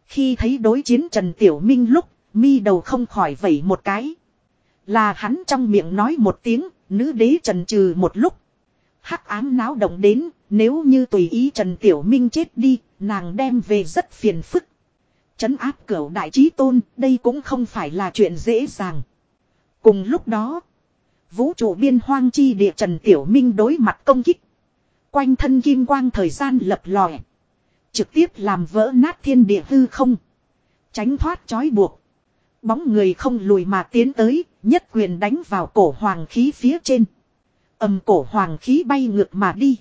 Khi thấy đối chiến Trần Tiểu Minh lúc, mi đầu không khỏi vẩy một cái. Là hắn trong miệng nói một tiếng, nữ đế trần trừ một lúc. Hắc ám náo động đến, nếu như tùy ý Trần Tiểu Minh chết đi, nàng đem về rất phiền phức. Chấn áp cửu đại trí tôn, đây cũng không phải là chuyện dễ dàng. Cùng lúc đó, vũ trụ biên hoang chi địa Trần Tiểu Minh đối mặt công kích. Quanh thân kim quang thời gian lập lòe. Trực tiếp làm vỡ nát thiên địa hư không. Tránh thoát trói buộc. Bóng người không lùi mà tiến tới, nhất quyền đánh vào cổ hoàng khí phía trên. Âm cổ hoàng khí bay ngược mà đi.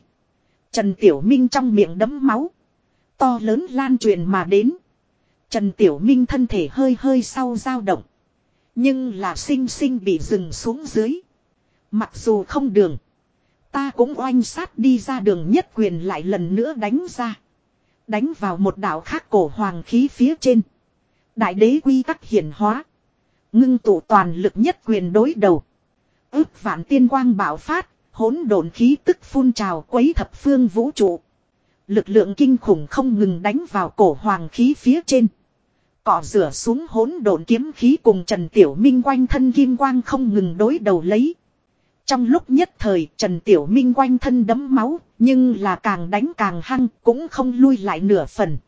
Trần Tiểu Minh trong miệng đấm máu. To lớn lan truyền mà đến. Trần Tiểu Minh thân thể hơi hơi sau dao động. Nhưng là sinh sinh bị dừng xuống dưới. Mặc dù không đường. Ta cũng oanh sát đi ra đường nhất quyền lại lần nữa đánh ra. Đánh vào một đảo khác cổ hoàng khí phía trên. Đại đế quy tắc hiển hóa. Ngưng tụ toàn lực nhất quyền đối đầu ước vạn tiên quang bạo phát, hỗn độn khí tức phun trào quấy thập phương vũ trụ. Lực lượng kinh khủng không ngừng đánh vào cổ hoàng khí phía trên. Cỏ rửa xuống hỗn độn kiếm khí cùng Trần Tiểu Minh quanh thân kim quang không ngừng đối đầu lấy. Trong lúc nhất thời Trần Tiểu Minh quanh thân đấm máu, nhưng là càng đánh càng hăng, cũng không lui lại nửa phần.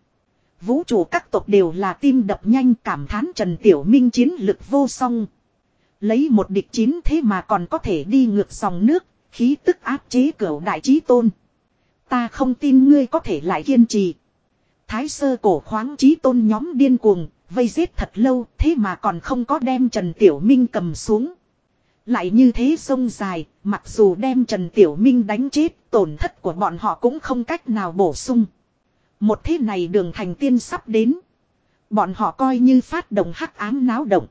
Vũ trụ các tộc đều là tim đập nhanh cảm thán Trần Tiểu Minh chiến lực vô song. Lấy một địch chín thế mà còn có thể đi ngược dòng nước, khí tức áp chế cửu đại trí tôn. Ta không tin ngươi có thể lại kiên trì. Thái sơ cổ khoáng trí tôn nhóm điên cuồng, vây giết thật lâu, thế mà còn không có đem Trần Tiểu Minh cầm xuống. Lại như thế sông dài, mặc dù đem Trần Tiểu Minh đánh chết, tổn thất của bọn họ cũng không cách nào bổ sung. Một thế này đường thành tiên sắp đến. Bọn họ coi như phát động hắc ám náo động.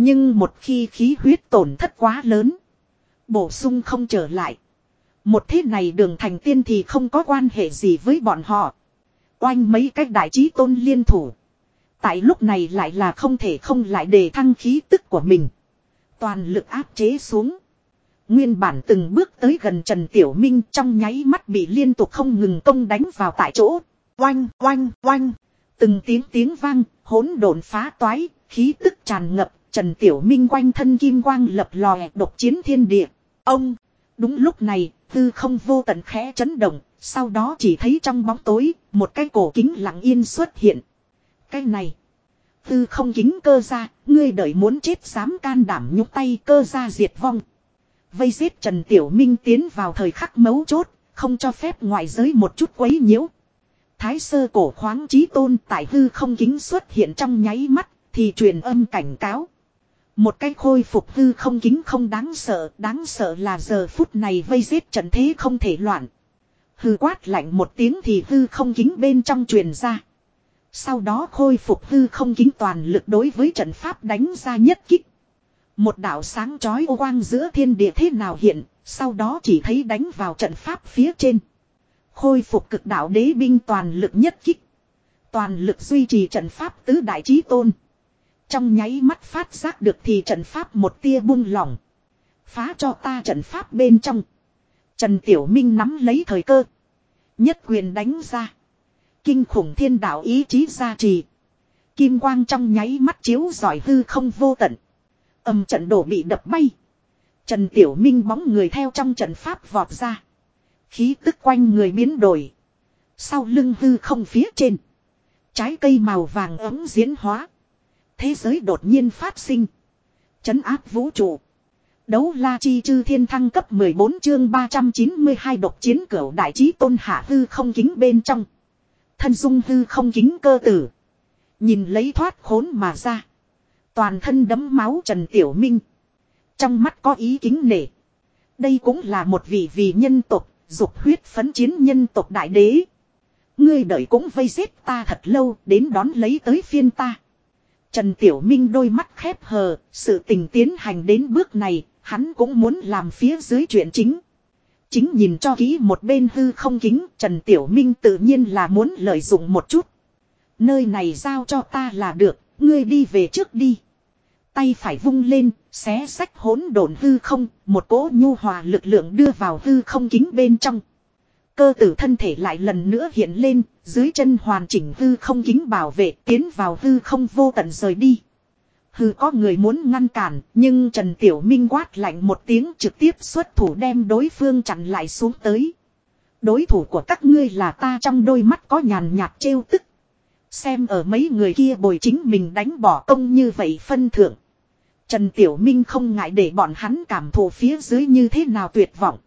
Nhưng một khi khí huyết tổn thất quá lớn. Bổ sung không trở lại. Một thế này đường thành tiên thì không có quan hệ gì với bọn họ. Oanh mấy cách đại trí tôn liên thủ. Tại lúc này lại là không thể không lại đề thăng khí tức của mình. Toàn lực áp chế xuống. Nguyên bản từng bước tới gần Trần Tiểu Minh trong nháy mắt bị liên tục không ngừng công đánh vào tại chỗ. Oanh, oanh, oanh. Từng tiếng tiếng vang, hỗn độn phá toái, khí tức tràn ngập, Trần Tiểu Minh quanh thân kim quang lập lòe độc chiến thiên địa. Ông, đúng lúc này, tư không vô tận khẽ chấn động, sau đó chỉ thấy trong bóng tối, một cái cổ kính lặng yên xuất hiện. Cái này, tư không kính cơ ra, ngươi đợi muốn chết dám can đảm nhúc tay cơ ra diệt vong. Vây giết Trần Tiểu Minh tiến vào thời khắc mấu chốt, không cho phép ngoại giới một chút quấy nhiễu. Thái sơ cổ khoáng trí tôn tại hư không kính xuất hiện trong nháy mắt, thì truyền âm cảnh cáo. Một cái khôi phục hư không kính không đáng sợ, đáng sợ là giờ phút này vây giết trận thế không thể loạn. Hư quát lạnh một tiếng thì hư không kính bên trong truyền ra. Sau đó khôi phục hư không kính toàn lực đối với trận pháp đánh ra nhất kích. Một đạo sáng chói ô quang giữa thiên địa thế nào hiện, sau đó chỉ thấy đánh vào trận pháp phía trên. Khôi phục cực đạo đế binh toàn lực nhất kích. Toàn lực duy trì trận pháp tứ đại trí tôn. Trong nháy mắt phát giác được thì trận pháp một tia buông lỏng. Phá cho ta trận pháp bên trong. Trần Tiểu Minh nắm lấy thời cơ. Nhất quyền đánh ra. Kinh khủng thiên đạo ý chí gia trì. Kim quang trong nháy mắt chiếu giỏi hư không vô tận. Âm trận đổ bị đập bay. Trần Tiểu Minh bóng người theo trong trận pháp vọt ra. Khí tức quanh người biến đổi. Sau lưng hư không phía trên. Trái cây màu vàng ấm diễn hóa. Thế giới đột nhiên phát sinh. Chấn áp vũ trụ. Đấu la chi chư thiên thăng cấp 14 chương 392 độc chiến cửu đại trí tôn hạ hư không kính bên trong. Thân dung hư không kính cơ tử. Nhìn lấy thoát khốn mà ra. Toàn thân đấm máu Trần Tiểu Minh. Trong mắt có ý kính nể. Đây cũng là một vị vì nhân tộc, dục huyết phấn chiến nhân tộc đại đế. Ngươi đợi cũng vây giết ta thật lâu đến đón lấy tới phiên ta. Trần Tiểu Minh đôi mắt khép hờ, sự tình tiến hành đến bước này, hắn cũng muốn làm phía dưới chuyện chính. Chính nhìn cho kỹ một bên hư không kính, Trần Tiểu Minh tự nhiên là muốn lợi dụng một chút. Nơi này giao cho ta là được, ngươi đi về trước đi. Tay phải vung lên, xé sách hỗn độn hư không, một cỗ nhu hòa lực lượng đưa vào hư không kính bên trong. Cơ tử thân thể lại lần nữa hiện lên, dưới chân hoàn chỉnh hư không kính bảo vệ tiến vào hư không vô tận rời đi. Hư có người muốn ngăn cản, nhưng Trần Tiểu Minh quát lạnh một tiếng trực tiếp xuất thủ đem đối phương chặn lại xuống tới. Đối thủ của các ngươi là ta trong đôi mắt có nhàn nhạt trêu tức. Xem ở mấy người kia bồi chính mình đánh bỏ công như vậy phân thượng. Trần Tiểu Minh không ngại để bọn hắn cảm thụ phía dưới như thế nào tuyệt vọng.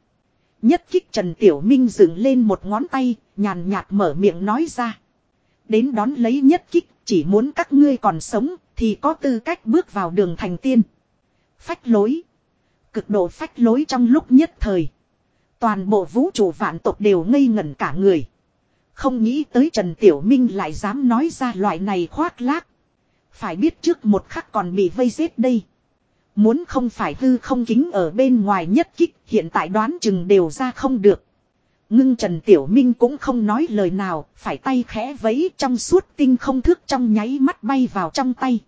Nhất kích Trần Tiểu Minh dựng lên một ngón tay, nhàn nhạt mở miệng nói ra. Đến đón lấy nhất kích, chỉ muốn các ngươi còn sống, thì có tư cách bước vào đường thành tiên. Phách lối. Cực độ phách lối trong lúc nhất thời. Toàn bộ vũ trụ vạn tộc đều ngây ngẩn cả người. Không nghĩ tới Trần Tiểu Minh lại dám nói ra loại này khoác lác. Phải biết trước một khắc còn bị vây giết đây. Muốn không phải hư không kính ở bên ngoài nhất kích hiện tại đoán chừng đều ra không được. Ngưng Trần Tiểu Minh cũng không nói lời nào, phải tay khẽ vấy trong suốt tinh không thước trong nháy mắt bay vào trong tay.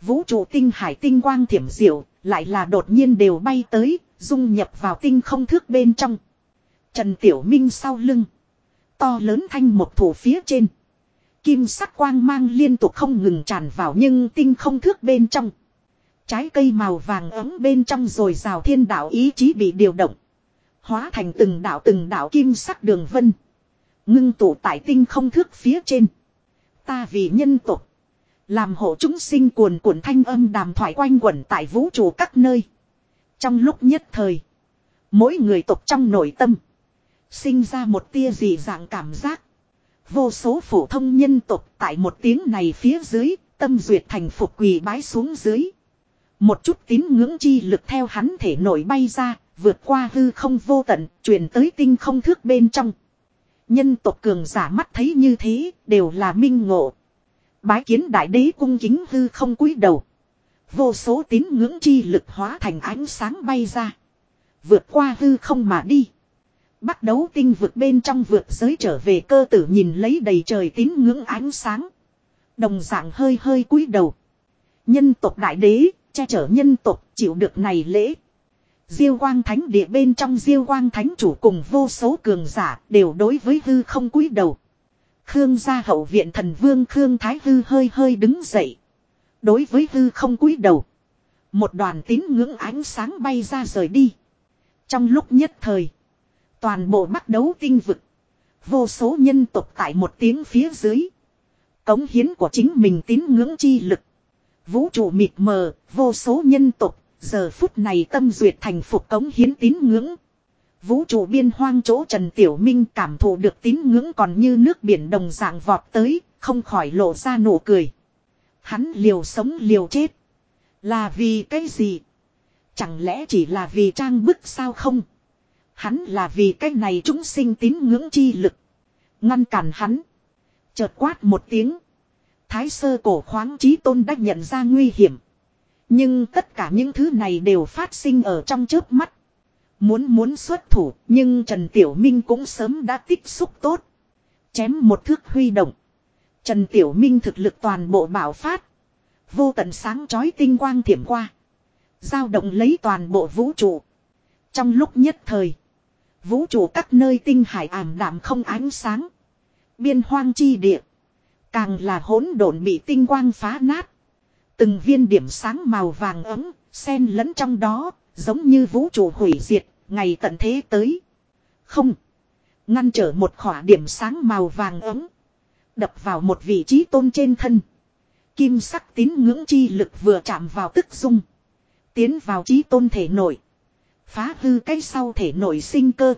Vũ trụ tinh hải tinh quang thiểm diệu, lại là đột nhiên đều bay tới, dung nhập vào tinh không thước bên trong. Trần Tiểu Minh sau lưng. To lớn thanh một thủ phía trên. Kim sắc quang mang liên tục không ngừng tràn vào nhưng tinh không thước bên trong. Trái cây màu vàng ấm bên trong rồi rào thiên đạo ý chí bị điều động. Hóa thành từng đạo từng đạo kim sắc đường vân. Ngưng tụ tại tinh không thước phía trên. Ta vì nhân tục. Làm hộ chúng sinh cuồn cuộn thanh âm đàm thoại quanh quẩn tại vũ trụ các nơi. Trong lúc nhất thời. Mỗi người tục trong nội tâm. Sinh ra một tia dị dạng cảm giác. Vô số phổ thông nhân tục tại một tiếng này phía dưới. Tâm duyệt thành phục quỳ bái xuống dưới. Một chút tín ngưỡng chi lực theo hắn thể nổi bay ra, vượt qua hư không vô tận, truyền tới tinh không thước bên trong. Nhân tộc cường giả mắt thấy như thế, đều là minh ngộ. Bái kiến đại đế cung kính hư không cúi đầu. Vô số tín ngưỡng chi lực hóa thành ánh sáng bay ra. Vượt qua hư không mà đi. Bắt đấu tinh vượt bên trong vượt giới trở về cơ tử nhìn lấy đầy trời tín ngưỡng ánh sáng. Đồng dạng hơi hơi cúi đầu. Nhân tộc đại đế, che chở nhân tộc chịu được này lễ. Diêu quang thánh địa bên trong diêu quang thánh chủ cùng vô số cường giả đều đối với hư không cúi đầu. Khương gia hậu viện thần vương Khương Thái Hư hơi hơi đứng dậy. Đối với hư không cúi đầu. Một đoàn tín ngưỡng ánh sáng bay ra rời đi. Trong lúc nhất thời. Toàn bộ bắt đấu tinh vực. Vô số nhân tộc tại một tiếng phía dưới. Cống hiến của chính mình tín ngưỡng chi lực. Vũ trụ mịt mờ, vô số nhân tộc, giờ phút này tâm duyệt thành phục cống hiến tín ngưỡng. Vũ trụ biên hoang chỗ Trần Tiểu Minh cảm thụ được tín ngưỡng còn như nước biển đồng dạng vọt tới, không khỏi lộ ra nụ cười. Hắn liều sống liều chết. Là vì cái gì? Chẳng lẽ chỉ là vì trang bức sao không? Hắn là vì cái này chúng sinh tín ngưỡng chi lực. Ngăn cản hắn. Chợt quát một tiếng. Thái sơ cổ khoáng trí tôn đã nhận ra nguy hiểm. Nhưng tất cả những thứ này đều phát sinh ở trong chớp mắt. Muốn muốn xuất thủ, nhưng Trần Tiểu Minh cũng sớm đã tích xúc tốt. Chém một thước huy động. Trần Tiểu Minh thực lực toàn bộ bảo phát. Vô tận sáng chói tinh quang thiểm qua. giao động lấy toàn bộ vũ trụ. Trong lúc nhất thời. Vũ trụ các nơi tinh hải ảm đạm không ánh sáng. Biên hoang chi địa. Càng là hỗn độn bị tinh quang phá nát. Từng viên điểm sáng màu vàng ấm, xen lẫn trong đó, giống như vũ trụ hủy diệt, ngày tận thế tới. Không. Ngăn trở một khỏa điểm sáng màu vàng ấm. Đập vào một vị trí tôn trên thân. Kim sắc tín ngưỡng chi lực vừa chạm vào tức dung. Tiến vào trí tôn thể nội. Phá hư cái sau thể nội sinh cơ.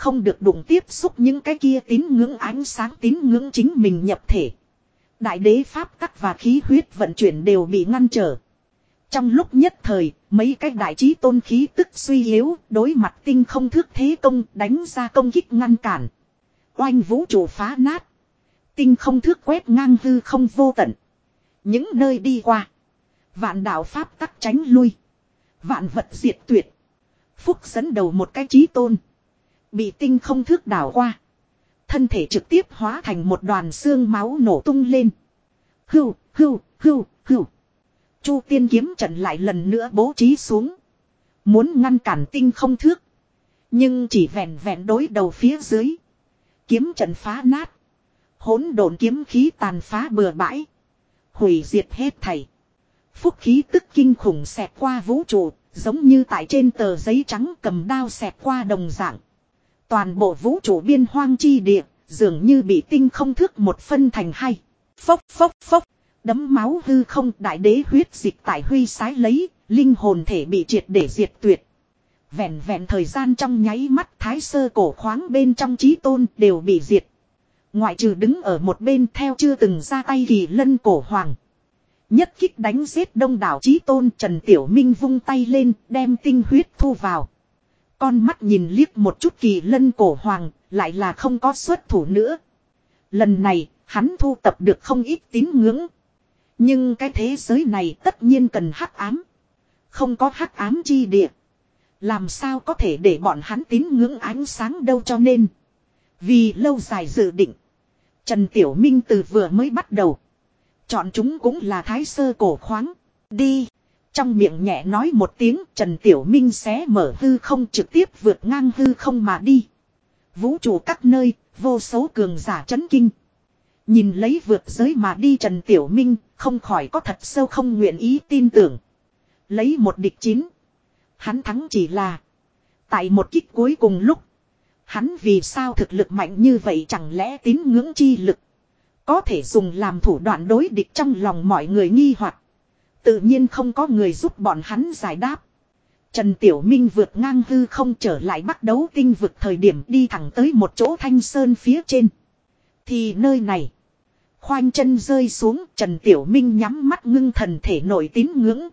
Không được đụng tiếp xúc những cái kia tín ngưỡng ánh sáng tín ngưỡng chính mình nhập thể. Đại đế pháp tắc và khí huyết vận chuyển đều bị ngăn trở. Trong lúc nhất thời, mấy cái đại trí tôn khí tức suy yếu, đối mặt tinh không thước thế công đánh ra công kích ngăn cản. Oanh vũ trụ phá nát. Tinh không thước quét ngang hư không vô tận. Những nơi đi qua. Vạn đạo pháp tắc tránh lui. Vạn vật diệt tuyệt. Phúc dẫn đầu một cái trí tôn. Bị tinh không thước đảo qua. Thân thể trực tiếp hóa thành một đoàn xương máu nổ tung lên. Hưu, hưu, hưu, hưu. Chu tiên kiếm trận lại lần nữa bố trí xuống. Muốn ngăn cản tinh không thước. Nhưng chỉ vẹn vẹn đối đầu phía dưới. Kiếm trận phá nát. hỗn độn kiếm khí tàn phá bừa bãi. Hủy diệt hết thảy. Phúc khí tức kinh khủng xẹt qua vũ trụ. Giống như tại trên tờ giấy trắng cầm đao xẹt qua đồng dạng. Toàn bộ vũ trụ biên hoang chi địa. Dường như bị tinh không thước một phân thành hai. Phốc phốc phốc. Đấm máu hư không đại đế huyết dịch tại huy sái lấy, linh hồn thể bị triệt để diệt tuyệt. Vẹn vẹn thời gian trong nháy mắt thái sơ cổ khoáng bên trong trí tôn đều bị diệt. Ngoại trừ đứng ở một bên theo chưa từng ra tay kỳ lân cổ hoàng. Nhất kích đánh giết đông đảo trí tôn Trần Tiểu Minh vung tay lên đem tinh huyết thu vào. Con mắt nhìn liếc một chút kỳ lân cổ hoàng, lại là không có xuất thủ nữa. Lần này, hắn thu tập được không ít tín ngưỡng. Nhưng cái thế giới này tất nhiên cần hắc ám. Không có hắc ám chi địa. Làm sao có thể để bọn hắn tín ngưỡng ánh sáng đâu cho nên. Vì lâu dài dự định. Trần Tiểu Minh từ vừa mới bắt đầu. Chọn chúng cũng là thái sơ cổ khoáng. Đi. Trong miệng nhẹ nói một tiếng Trần Tiểu Minh xé mở hư không trực tiếp vượt ngang hư không mà đi. Vũ trụ các nơi, vô số cường giả chấn kinh. Nhìn lấy vượt giới mà đi Trần Tiểu Minh, không khỏi có thật sâu không nguyện ý tin tưởng. Lấy một địch chín. Hắn thắng chỉ là. Tại một kích cuối cùng lúc. Hắn vì sao thực lực mạnh như vậy chẳng lẽ tín ngưỡng chi lực. Có thể dùng làm thủ đoạn đối địch trong lòng mọi người nghi hoặc Tự nhiên không có người giúp bọn hắn giải đáp. Trần Tiểu Minh vượt ngang hư không trở lại bắt đấu tinh vực thời điểm đi thẳng tới một chỗ thanh sơn phía trên. Thì nơi này. Khoanh chân rơi xuống Trần Tiểu Minh nhắm mắt ngưng thần thể nổi tín ngưỡng.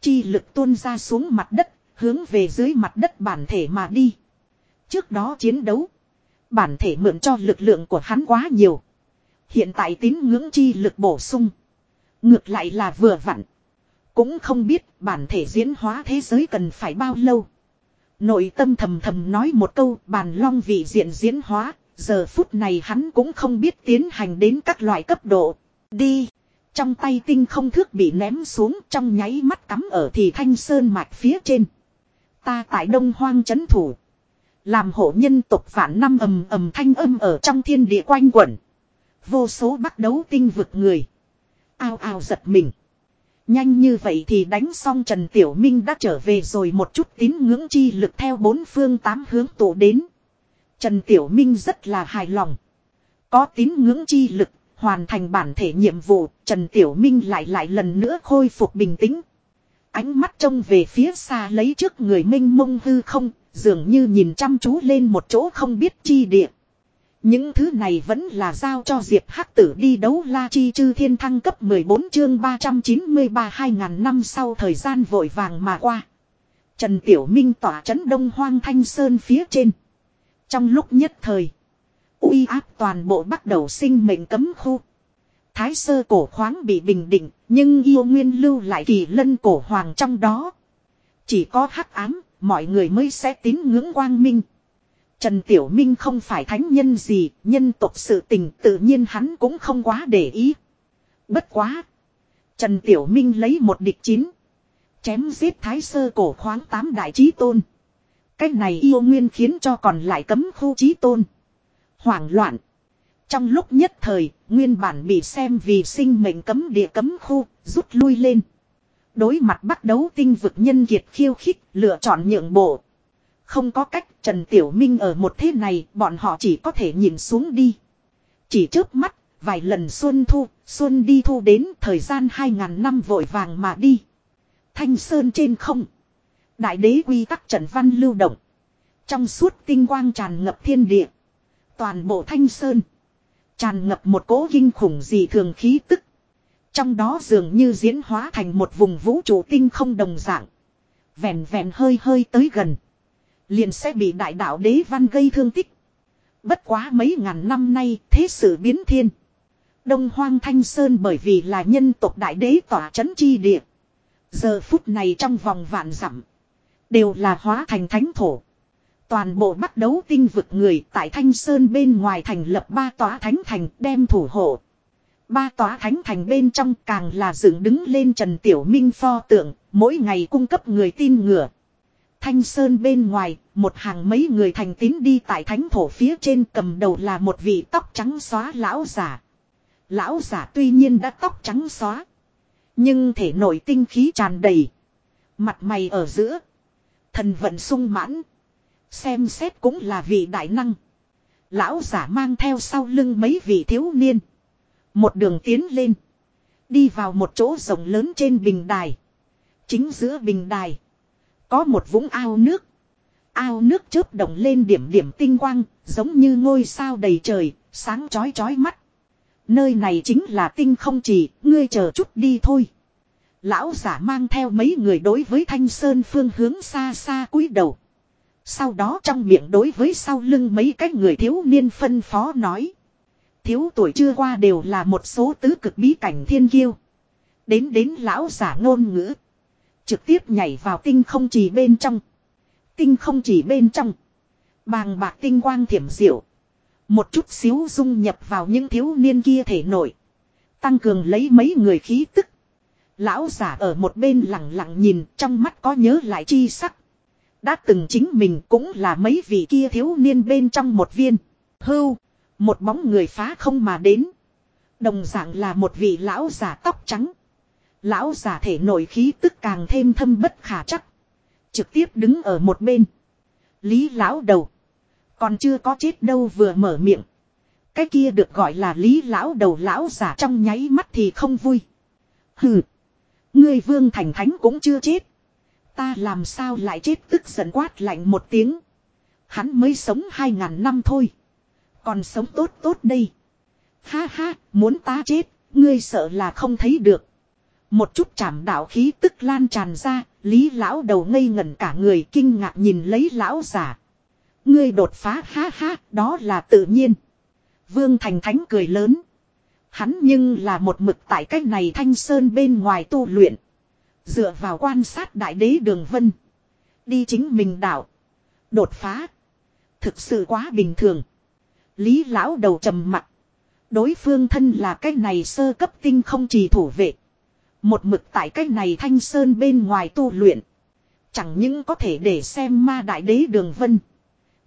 Chi lực tuôn ra xuống mặt đất, hướng về dưới mặt đất bản thể mà đi. Trước đó chiến đấu, bản thể mượn cho lực lượng của hắn quá nhiều. Hiện tại tín ngưỡng chi lực bổ sung. Ngược lại là vừa vặn. Cũng không biết bản thể diễn hóa thế giới cần phải bao lâu. Nội tâm thầm thầm nói một câu, bàn long vị diện diễn hóa, Giờ phút này hắn cũng không biết tiến hành đến các loại cấp độ. Đi. Trong tay tinh không thước bị ném xuống, trong nháy mắt cắm ở thì thanh sơn mạch phía trên. Ta tại đông hoang chấn thủ. Làm hộ nhân tục phản năm ầm ầm thanh âm ở trong thiên địa quanh quẩn. Vô số bắt đấu tinh vực người. Ao ao giật mình. Nhanh như vậy thì đánh xong Trần Tiểu Minh đã trở về rồi một chút tín ngưỡng chi lực theo bốn phương tám hướng tụ đến. Trần Tiểu Minh rất là hài lòng. Có tín ngưỡng chi lực, hoàn thành bản thể nhiệm vụ, Trần Tiểu Minh lại lại lần nữa khôi phục bình tĩnh. Ánh mắt trông về phía xa lấy trước người minh mông hư không, dường như nhìn chăm chú lên một chỗ không biết chi địa. Những thứ này vẫn là giao cho Diệp Hắc Tử đi đấu La Chi Chư Thiên thăng cấp 14 chương 393 2000 năm sau thời gian vội vàng mà qua. Trần Tiểu Minh tỏa chấn đông hoang thanh sơn phía trên. Trong lúc nhất thời, uy áp toàn bộ bắt đầu sinh mệnh cấm khu. Thái sơ cổ khoáng bị bình định, nhưng yêu nguyên lưu lại kỳ lân cổ hoàng trong đó. Chỉ có hắc ám, mọi người mới sẽ tín ngưỡng quang minh. Trần Tiểu Minh không phải thánh nhân gì, nhân tộc sự tình tự nhiên hắn cũng không quá để ý. Bất quá. Trần Tiểu Minh lấy một địch chín. Chém giết thái sơ cổ khoáng tám đại trí tôn. Cách này yêu nguyên khiến cho còn lại cấm khu trí tôn. Hoảng loạn. Trong lúc nhất thời, nguyên bản bị xem vì sinh mệnh cấm địa cấm khu, rút lui lên. Đối mặt bắt đấu tinh vực nhân kiệt khiêu khích, lựa chọn nhượng bộ. Không có cách, Trần Tiểu Minh ở một thế này, bọn họ chỉ có thể nhìn xuống đi. Chỉ trước mắt, vài lần xuân thu, xuân đi thu đến thời gian 2.000 năm vội vàng mà đi. Thanh sơn trên không. Đại đế quy tắc trần văn lưu động. Trong suốt tinh quang tràn ngập thiên địa. Toàn bộ thanh sơn. Tràn ngập một cỗ kinh khủng dị thường khí tức. Trong đó dường như diễn hóa thành một vùng vũ trụ tinh không đồng dạng. Vẹn vẹn hơi hơi tới gần. Liền sẽ bị đại đạo đế văn gây thương tích. Bất quá mấy ngàn năm nay thế sự biến thiên. Đông Hoang Thanh Sơn bởi vì là nhân tộc đại đế tỏa chấn chi địa. Giờ phút này trong vòng vạn dặm Đều là hóa thành thánh thổ. Toàn bộ bắt đấu tinh vực người tại Thanh Sơn bên ngoài thành lập ba tòa thánh thành đem thủ hộ. Ba tòa thánh thành bên trong càng là dựng đứng lên Trần Tiểu Minh pho tượng, mỗi ngày cung cấp người tin ngựa. Thanh Sơn bên ngoài, một hàng mấy người thành tín đi tại thánh thổ phía trên cầm đầu là một vị tóc trắng xóa lão giả. Lão giả tuy nhiên đã tóc trắng xóa. Nhưng thể nội tinh khí tràn đầy. Mặt mày ở giữa. Thần vận sung mãn. Xem xét cũng là vị đại năng. Lão giả mang theo sau lưng mấy vị thiếu niên. Một đường tiến lên. Đi vào một chỗ rộng lớn trên bình đài. Chính giữa bình đài. Có một vũng ao nước. Ao nước chớp động lên điểm điểm tinh quang. Giống như ngôi sao đầy trời. Sáng chói chói mắt. Nơi này chính là tinh không chỉ. Ngươi chờ chút đi thôi. Lão giả mang theo mấy người đối với thanh sơn phương hướng xa xa cúi đầu. Sau đó trong miệng đối với sau lưng mấy cái người thiếu niên phân phó nói. Thiếu tuổi chưa qua đều là một số tứ cực bí cảnh thiên kiêu. Đến đến lão giả ngôn ngữ. Trực tiếp nhảy vào tinh không chỉ bên trong. Tinh không chỉ bên trong. Bàng bạc tinh quang thiểm diệu. Một chút xíu dung nhập vào những thiếu niên kia thể nổi. Tăng cường lấy mấy người khí tức. Lão giả ở một bên lặng lặng nhìn, trong mắt có nhớ lại chi sắc. Đã từng chính mình cũng là mấy vị kia thiếu niên bên trong một viên. Hưu. Một bóng người phá không mà đến. Đồng dạng là một vị lão giả tóc trắng. Lão giả thể nội khí tức càng thêm thâm bất khả chắc. Trực tiếp đứng ở một bên. Lý lão đầu. Còn chưa có chết đâu vừa mở miệng. Cái kia được gọi là lý lão đầu lão giả trong nháy mắt thì không vui. Hừ. Ngươi vương thành thánh cũng chưa chết. Ta làm sao lại chết tức giận quát lạnh một tiếng. Hắn mới sống hai ngàn năm thôi. Còn sống tốt tốt đây. Ha ha, muốn ta chết, ngươi sợ là không thấy được. Một chút chảm đạo khí tức lan tràn ra, lý lão đầu ngây ngẩn cả người kinh ngạc nhìn lấy lão giả. Ngươi đột phá ha ha, đó là tự nhiên. Vương Thành Thánh cười lớn. Hắn nhưng là một mực tại cách này thanh sơn bên ngoài tu luyện. Dựa vào quan sát đại đế đường vân. Đi chính mình đảo. Đột phá. Thực sự quá bình thường. Lý lão đầu trầm mặt. Đối phương thân là cái này sơ cấp tinh không chỉ thủ vệ. Một mực tại cách này thanh sơn bên ngoài tu luyện. Chẳng những có thể để xem ma đại đế đường vân.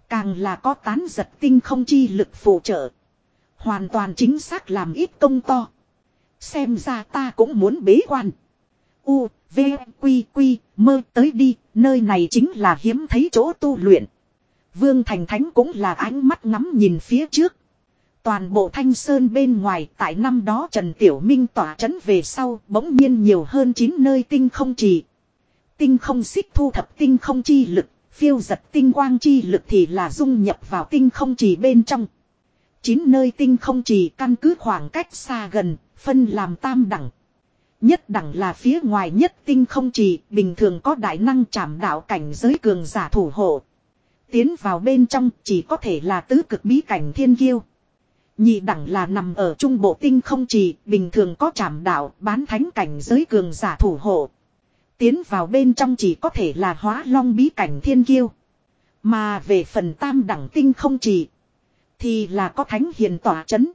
Càng là có tán giật tinh không chi lực phụ trợ. Hoàn toàn chính xác làm ít công to. Xem ra ta cũng muốn bế quan. U, V, Quy, Quy, mơ tới đi, nơi này chính là hiếm thấy chỗ tu luyện. Vương Thành Thánh cũng là ánh mắt ngắm nhìn phía trước. Toàn bộ thanh sơn bên ngoài tại năm đó Trần Tiểu Minh tỏa trấn về sau bỗng nhiên nhiều hơn 9 nơi tinh không trì. Tinh không xích thu thập tinh không chi lực, phiêu giật tinh quang chi lực thì là dung nhập vào tinh không trì bên trong. Chín nơi tinh không trì căn cứ khoảng cách xa gần, phân làm tam đẳng. Nhất đẳng là phía ngoài nhất tinh không trì bình thường có đại năng chảm đạo cảnh giới cường giả thủ hộ. Tiến vào bên trong chỉ có thể là tứ cực bí cảnh thiên kiêu. Nhị đẳng là nằm ở trung bộ tinh không trì, bình thường có chảm đạo, bán thánh cảnh giới cường giả thủ hộ. Tiến vào bên trong chỉ có thể là hóa long bí cảnh thiên kiêu. Mà về phần tam đẳng tinh không trì, thì là có thánh hiền tỏa chấn.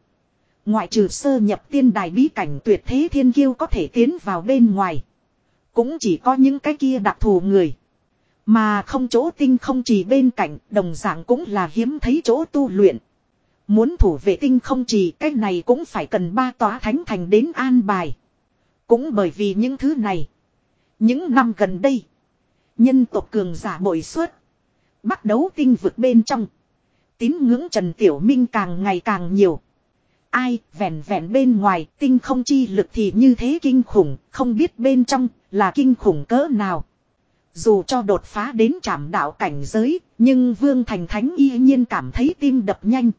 Ngoại trừ sơ nhập tiên đài bí cảnh tuyệt thế thiên kiêu có thể tiến vào bên ngoài. Cũng chỉ có những cái kia đặc thù người. Mà không chỗ tinh không trì bên cạnh, đồng dạng cũng là hiếm thấy chỗ tu luyện. Muốn thủ vệ tinh không chỉ cái này cũng phải cần ba tòa thánh thành đến an bài. Cũng bởi vì những thứ này. Những năm gần đây. Nhân tộc cường giả bội suất Bắt đấu tinh vực bên trong. Tín ngưỡng Trần Tiểu Minh càng ngày càng nhiều. Ai vẹn vẹn bên ngoài, tinh không chi lực thì như thế kinh khủng. Không biết bên trong là kinh khủng cỡ nào. Dù cho đột phá đến trảm đạo cảnh giới. Nhưng Vương Thành Thánh y nhiên cảm thấy tim đập nhanh.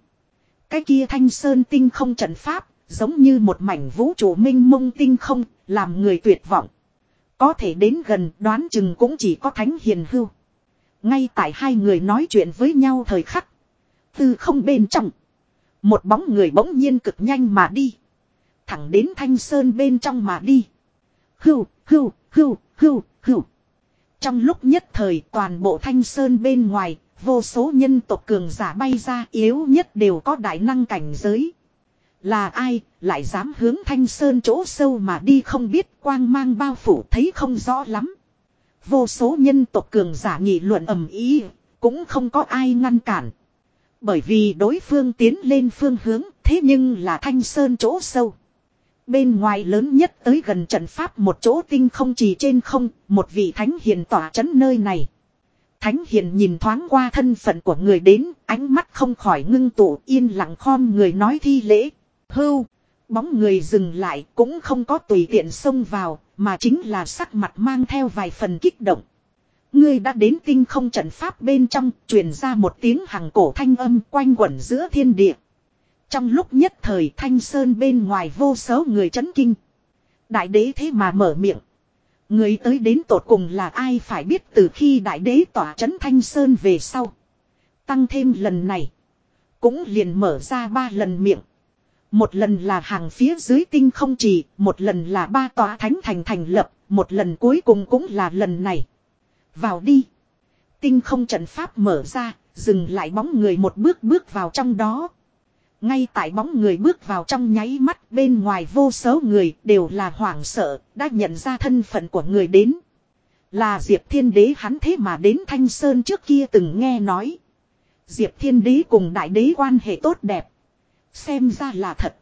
Cái kia thanh sơn tinh không trận pháp. Giống như một mảnh vũ trụ minh mông tinh không. Làm người tuyệt vọng. Có thể đến gần đoán chừng cũng chỉ có thánh hiền hưu. Ngay tại hai người nói chuyện với nhau thời khắc. Từ không bên trong. Một bóng người bỗng nhiên cực nhanh mà đi. Thẳng đến thanh sơn bên trong mà đi. Hưu, hưu, hưu, hưu, hưu. Trong lúc nhất thời toàn bộ thanh sơn bên ngoài, vô số nhân tộc cường giả bay ra yếu nhất đều có đại năng cảnh giới. Là ai, lại dám hướng thanh sơn chỗ sâu mà đi không biết quang mang bao phủ thấy không rõ lắm. Vô số nhân tộc cường giả nghị luận ầm ý, cũng không có ai ngăn cản. Bởi vì đối phương tiến lên phương hướng, thế nhưng là thanh sơn chỗ sâu. Bên ngoài lớn nhất tới gần trận pháp một chỗ tinh không chỉ trên không, một vị thánh hiền tỏa chấn nơi này. Thánh hiền nhìn thoáng qua thân phận của người đến, ánh mắt không khỏi ngưng tụ yên lặng khom người nói thi lễ. Hưu, bóng người dừng lại cũng không có tùy tiện xông vào, mà chính là sắc mặt mang theo vài phần kích động. Ngươi đã đến tinh không trận pháp bên trong, truyền ra một tiếng hằng cổ thanh âm quanh quẩn giữa thiên địa. Trong lúc nhất thời thanh sơn bên ngoài vô số người chấn kinh. Đại đế thế mà mở miệng. Người tới đến tột cùng là ai phải biết từ khi đại đế tỏa chấn thanh sơn về sau. Tăng thêm lần này. Cũng liền mở ra ba lần miệng. Một lần là hàng phía dưới tinh không chỉ, một lần là ba tòa thánh thành thành lập, một lần cuối cùng cũng là lần này. Vào đi. Tinh không trận pháp mở ra, dừng lại bóng người một bước bước vào trong đó. Ngay tại bóng người bước vào trong nháy mắt bên ngoài vô số người đều là hoảng sợ, đã nhận ra thân phận của người đến. Là Diệp Thiên Đế hắn thế mà đến Thanh Sơn trước kia từng nghe nói. Diệp Thiên Đế cùng Đại Đế quan hệ tốt đẹp. Xem ra là thật.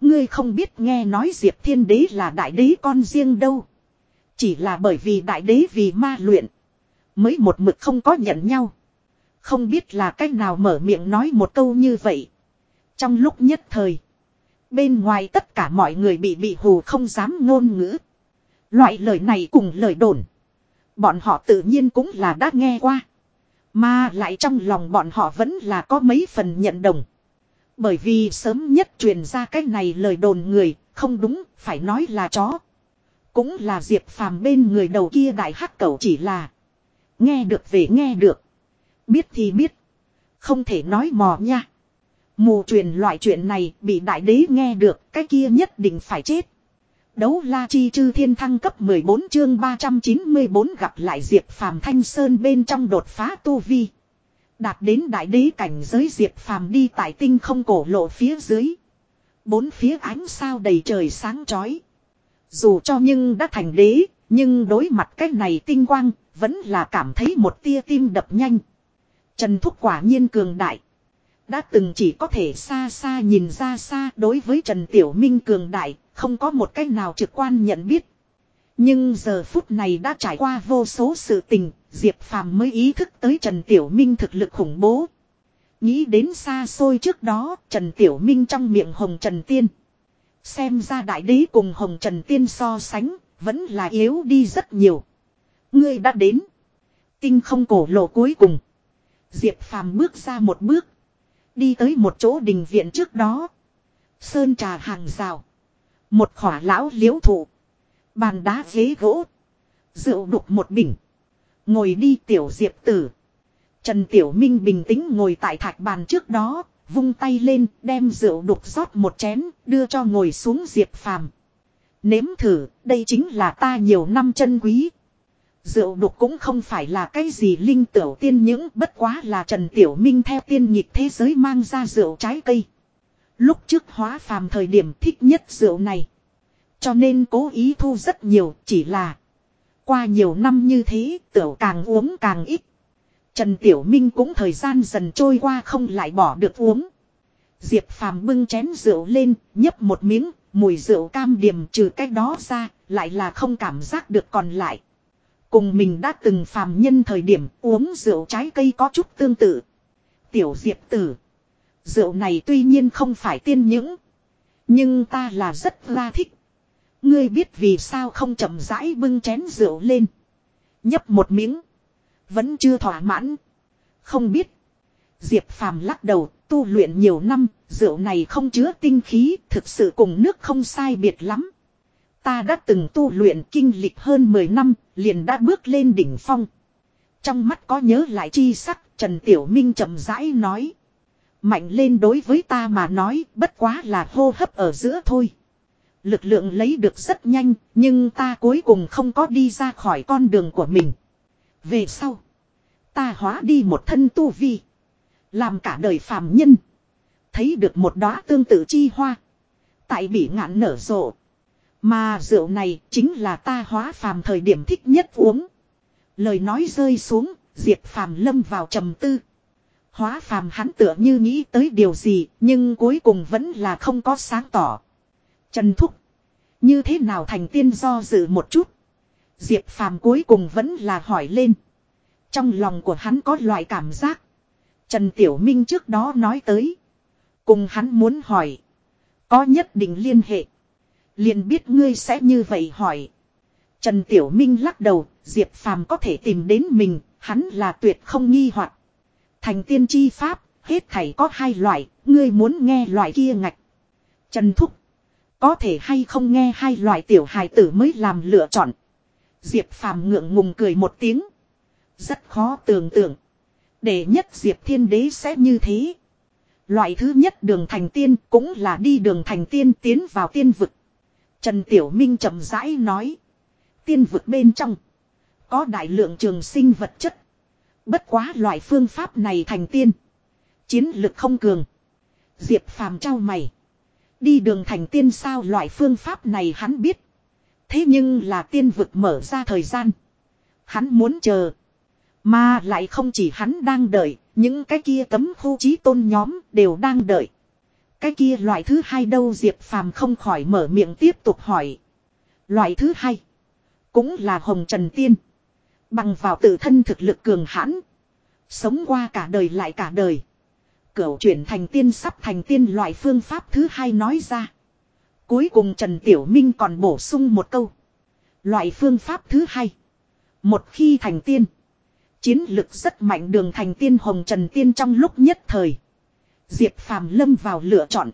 Ngươi không biết nghe nói Diệp Thiên Đế là Đại Đế con riêng đâu. Chỉ là bởi vì Đại Đế vì ma luyện. Mới một mực không có nhận nhau. Không biết là cách nào mở miệng nói một câu như vậy. Trong lúc nhất thời. Bên ngoài tất cả mọi người bị bị hù không dám ngôn ngữ. Loại lời này cùng lời đồn. Bọn họ tự nhiên cũng là đã nghe qua. Mà lại trong lòng bọn họ vẫn là có mấy phần nhận đồng. Bởi vì sớm nhất truyền ra cái này lời đồn người, không đúng, phải nói là chó. Cũng là Diệp Phàm bên người đầu kia đại hắc cầu chỉ là Nghe được về nghe được. Biết thì biết. Không thể nói mò nha. Mù truyền loại chuyện này bị đại đế nghe được cái kia nhất định phải chết. Đấu la chi chư thiên thăng cấp 14 chương 394 gặp lại Diệp Phàm Thanh Sơn bên trong đột phá tu vi. Đạt đến đại đế cảnh giới Diệp Phàm đi tại tinh không cổ lộ phía dưới. Bốn phía ánh sao đầy trời sáng chói. Dù cho nhưng đã thành đế, nhưng đối mặt cái này tinh quang, vẫn là cảm thấy một tia tim đập nhanh. Trần Thúc quả nhiên cường đại. Đã từng chỉ có thể xa xa nhìn ra xa đối với Trần Tiểu Minh cường đại, không có một cách nào trực quan nhận biết. Nhưng giờ phút này đã trải qua vô số sự tình, Diệp Phàm mới ý thức tới Trần Tiểu Minh thực lực khủng bố. Nghĩ đến xa xôi trước đó, Trần Tiểu Minh trong miệng Hồng Trần Tiên. Xem ra đại đế cùng Hồng Trần Tiên so sánh, vẫn là yếu đi rất nhiều. Ngươi đã đến. Tinh không cổ lộ cuối cùng. Diệp Phàm bước ra một bước. Đi tới một chỗ đình viện trước đó. Sơn trà hàng rào. Một khỏa lão liễu thụ. Bàn đá ghế gỗ. Rượu đục một bình. Ngồi đi tiểu diệp tử. Trần Tiểu Minh bình tĩnh ngồi tại thạch bàn trước đó, vung tay lên, đem rượu đục rót một chén, đưa cho ngồi xuống diệp phàm. Nếm thử, đây chính là ta nhiều năm chân quý. Rượu đục cũng không phải là cái gì linh tiểu tiên những bất quá là Trần Tiểu Minh theo tiên nhịp thế giới mang ra rượu trái cây. Lúc trước hóa phàm thời điểm thích nhất rượu này. Cho nên cố ý thu rất nhiều chỉ là qua nhiều năm như thế tiểu càng uống càng ít. Trần Tiểu Minh cũng thời gian dần trôi qua không lại bỏ được uống. Diệp Phàm bưng chén rượu lên, nhấp một miếng, mùi rượu cam điểm trừ cái đó ra, lại là không cảm giác được còn lại. Cùng mình đã từng phàm nhân thời điểm uống rượu trái cây có chút tương tự. Tiểu Diệp Tử. Rượu này tuy nhiên không phải tiên những. Nhưng ta là rất la thích. Ngươi biết vì sao không chậm rãi bưng chén rượu lên. Nhấp một miếng. Vẫn chưa thỏa mãn. Không biết. Diệp Phàm lắc đầu, tu luyện nhiều năm, rượu này không chứa tinh khí, thực sự cùng nước không sai biệt lắm. Ta đã từng tu luyện kinh lịch hơn 10 năm, liền đã bước lên đỉnh phong. Trong mắt có nhớ lại chi sắc, Trần Tiểu Minh chậm rãi nói. Mạnh lên đối với ta mà nói, bất quá là hô hấp ở giữa thôi. Lực lượng lấy được rất nhanh, nhưng ta cuối cùng không có đi ra khỏi con đường của mình. Về sau, ta hóa đi một thân tu vi. Làm cả đời phàm nhân. Thấy được một đóa tương tự chi hoa. Tại bị ngạn nở rộ. Mà rượu này chính là ta hóa phàm thời điểm thích nhất uống. Lời nói rơi xuống, Diệp phàm lâm vào trầm tư. Hóa phàm hắn tựa như nghĩ tới điều gì, nhưng cuối cùng vẫn là không có sáng tỏ. Trần Thúc. Như thế nào thành tiên do dự một chút. Diệp phàm cuối cùng vẫn là hỏi lên. Trong lòng của hắn có loại cảm giác. Trần Tiểu Minh trước đó nói tới. Cùng hắn muốn hỏi. Có nhất định liên hệ. Liền biết ngươi sẽ như vậy hỏi. Trần Tiểu Minh lắc đầu. Diệp Phàm có thể tìm đến mình. Hắn là tuyệt không nghi hoặc Thành tiên chi pháp. Hết thảy có hai loại. Ngươi muốn nghe loại kia ngạch. Trần Thúc. Có thể hay không nghe hai loại tiểu hài tử mới làm lựa chọn. Diệp Phàm ngượng ngùng cười một tiếng. Rất khó tưởng tượng. Để nhất Diệp Thiên Đế sẽ như thế. Loại thứ nhất đường thành tiên cũng là đi đường thành tiên tiến vào tiên vực. Trần Tiểu Minh chậm rãi nói. Tiên vực bên trong. Có đại lượng trường sinh vật chất. Bất quá loại phương pháp này thành tiên. Chiến lực không cường. Diệp Phàm trao mày. Đi đường thành tiên sao loại phương pháp này hắn biết. Thế nhưng là tiên vực mở ra thời gian. Hắn muốn chờ. Mà lại không chỉ hắn đang đợi, những cái kia tấm khu trí tôn nhóm đều đang đợi. Cái kia loại thứ hai đâu Diệp Phàm không khỏi mở miệng tiếp tục hỏi. Loại thứ hai. Cũng là Hồng Trần Tiên. Bằng vào tự thân thực lực cường hãn. Sống qua cả đời lại cả đời. Cửu chuyển thành tiên, sắp thành tiên loại phương pháp thứ hai nói ra. Cuối cùng Trần Tiểu Minh còn bổ sung một câu. Loại phương pháp thứ hai. Một khi thành tiên. Chiến lực rất mạnh đường thành tiên hồng trần tiên trong lúc nhất thời. Diệp Phàm lâm vào lựa chọn.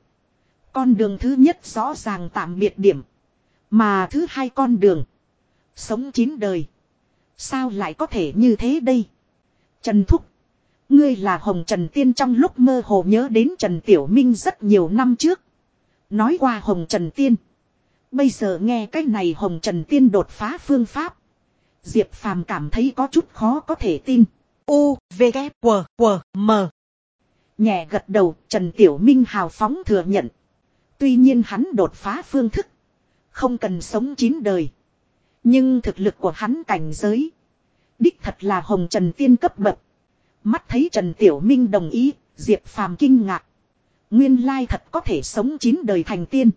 Con đường thứ nhất rõ ràng tạm biệt điểm. Mà thứ hai con đường. Sống chín đời. Sao lại có thể như thế đây? Trần Thúc. Ngươi là Hồng Trần Tiên trong lúc mơ hồ nhớ đến Trần Tiểu Minh rất nhiều năm trước. Nói qua Hồng Trần Tiên. Bây giờ nghe cái này Hồng Trần Tiên đột phá phương pháp. Diệp Phàm cảm thấy có chút khó có thể tin. U, V, K, W, W, M. Nhẹ gật đầu, Trần Tiểu Minh hào phóng thừa nhận. Tuy nhiên hắn đột phá phương thức. Không cần sống chín đời. Nhưng thực lực của hắn cảnh giới. Đích thật là hồng trần tiên cấp bậc. Mắt thấy Trần Tiểu Minh đồng ý, Diệp Phàm kinh ngạc. Nguyên lai thật có thể sống chín đời thành tiên.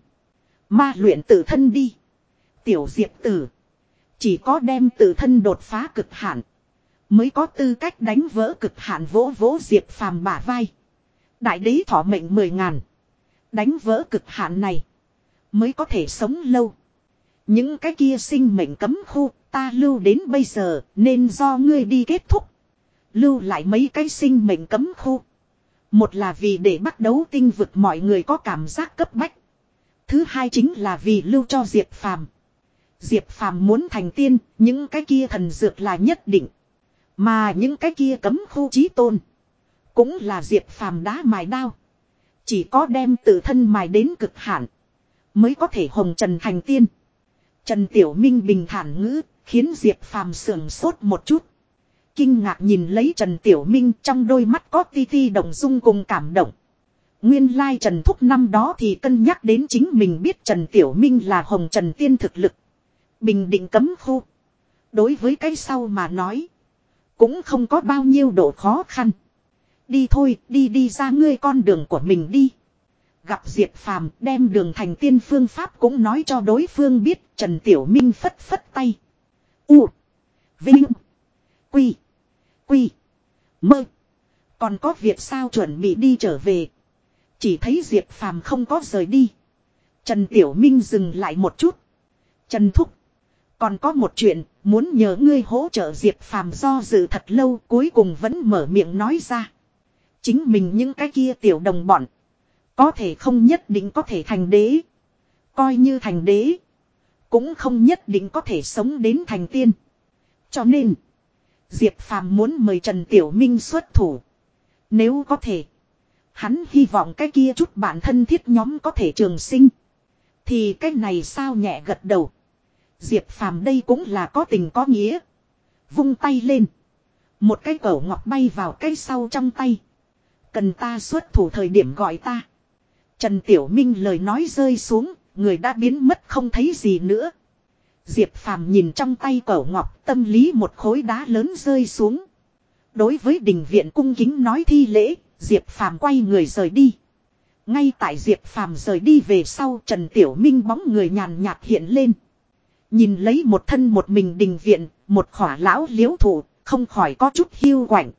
Ma luyện tự thân đi. Tiểu Diệp tử. Chỉ có đem tự thân đột phá cực hạn. Mới có tư cách đánh vỡ cực hạn vỗ vỗ Diệp Phàm bả vai. Đại đế thọ mệnh mười ngàn. Đánh vỡ cực hạn này. Mới có thể sống lâu. Những cái kia sinh mệnh cấm khu ta lưu đến bây giờ nên do ngươi đi kết thúc. Lưu lại mấy cái sinh mệnh cấm khu. Một là vì để bắt đấu tinh vực mọi người có cảm giác cấp bách. Thứ hai chính là vì lưu cho Diệp Phàm. Diệp Phàm muốn thành tiên, những cái kia thần dược là nhất định. Mà những cái kia cấm khu trí tôn. Cũng là Diệp Phàm đá mài đao. Chỉ có đem tự thân mài đến cực hạn. Mới có thể hồng trần thành tiên. Trần Tiểu Minh bình thản ngữ, khiến Diệp Phàm sườn sốt một chút. Kinh ngạc nhìn lấy Trần Tiểu Minh trong đôi mắt có ti ti động dung cùng cảm động. Nguyên lai Trần Thúc năm đó thì cân nhắc đến chính mình biết Trần Tiểu Minh là hồng Trần Tiên thực lực. Bình định cấm khu. Đối với cái sau mà nói. Cũng không có bao nhiêu độ khó khăn. Đi thôi, đi đi ra ngươi con đường của mình đi. Gặp Diệp Phàm đem đường thành tiên phương pháp cũng nói cho đối phương biết Trần Tiểu Minh phất phất tay. U. Vinh. Quy. Quy. Mơ. Còn có việc sao chuẩn bị đi trở về. Chỉ thấy Diệp Phàm không có rời đi. Trần Tiểu Minh dừng lại một chút. Trần Thúc. Còn có một chuyện, muốn nhờ ngươi hỗ trợ Diệp Phàm do dự thật lâu cuối cùng vẫn mở miệng nói ra. Chính mình những cái kia tiểu đồng bọn. Có thể không nhất định có thể thành đế. Coi như thành đế. Cũng không nhất định có thể sống đến thành tiên. Cho nên. Diệp Phàm muốn mời Trần Tiểu Minh xuất thủ. Nếu có thể. Hắn hy vọng cái kia chút bạn thân thiết nhóm có thể trường sinh. Thì cái này sao nhẹ gật đầu. Diệp Phàm đây cũng là có tình có nghĩa. Vung tay lên. Một cái cẩu ngọc bay vào cái sau trong tay. Cần ta xuất thủ thời điểm gọi ta. Trần Tiểu Minh lời nói rơi xuống, người đã biến mất không thấy gì nữa. Diệp Phàm nhìn trong tay cẩu ngọc, tâm lý một khối đá lớn rơi xuống. Đối với đình viện cung kính nói thi lễ, Diệp Phàm quay người rời đi. Ngay tại Diệp Phàm rời đi về sau, Trần Tiểu Minh bóng người nhàn nhạt hiện lên. Nhìn lấy một thân một mình đình viện, một khỏa lão liễu thủ, không khỏi có chút hiu quạnh.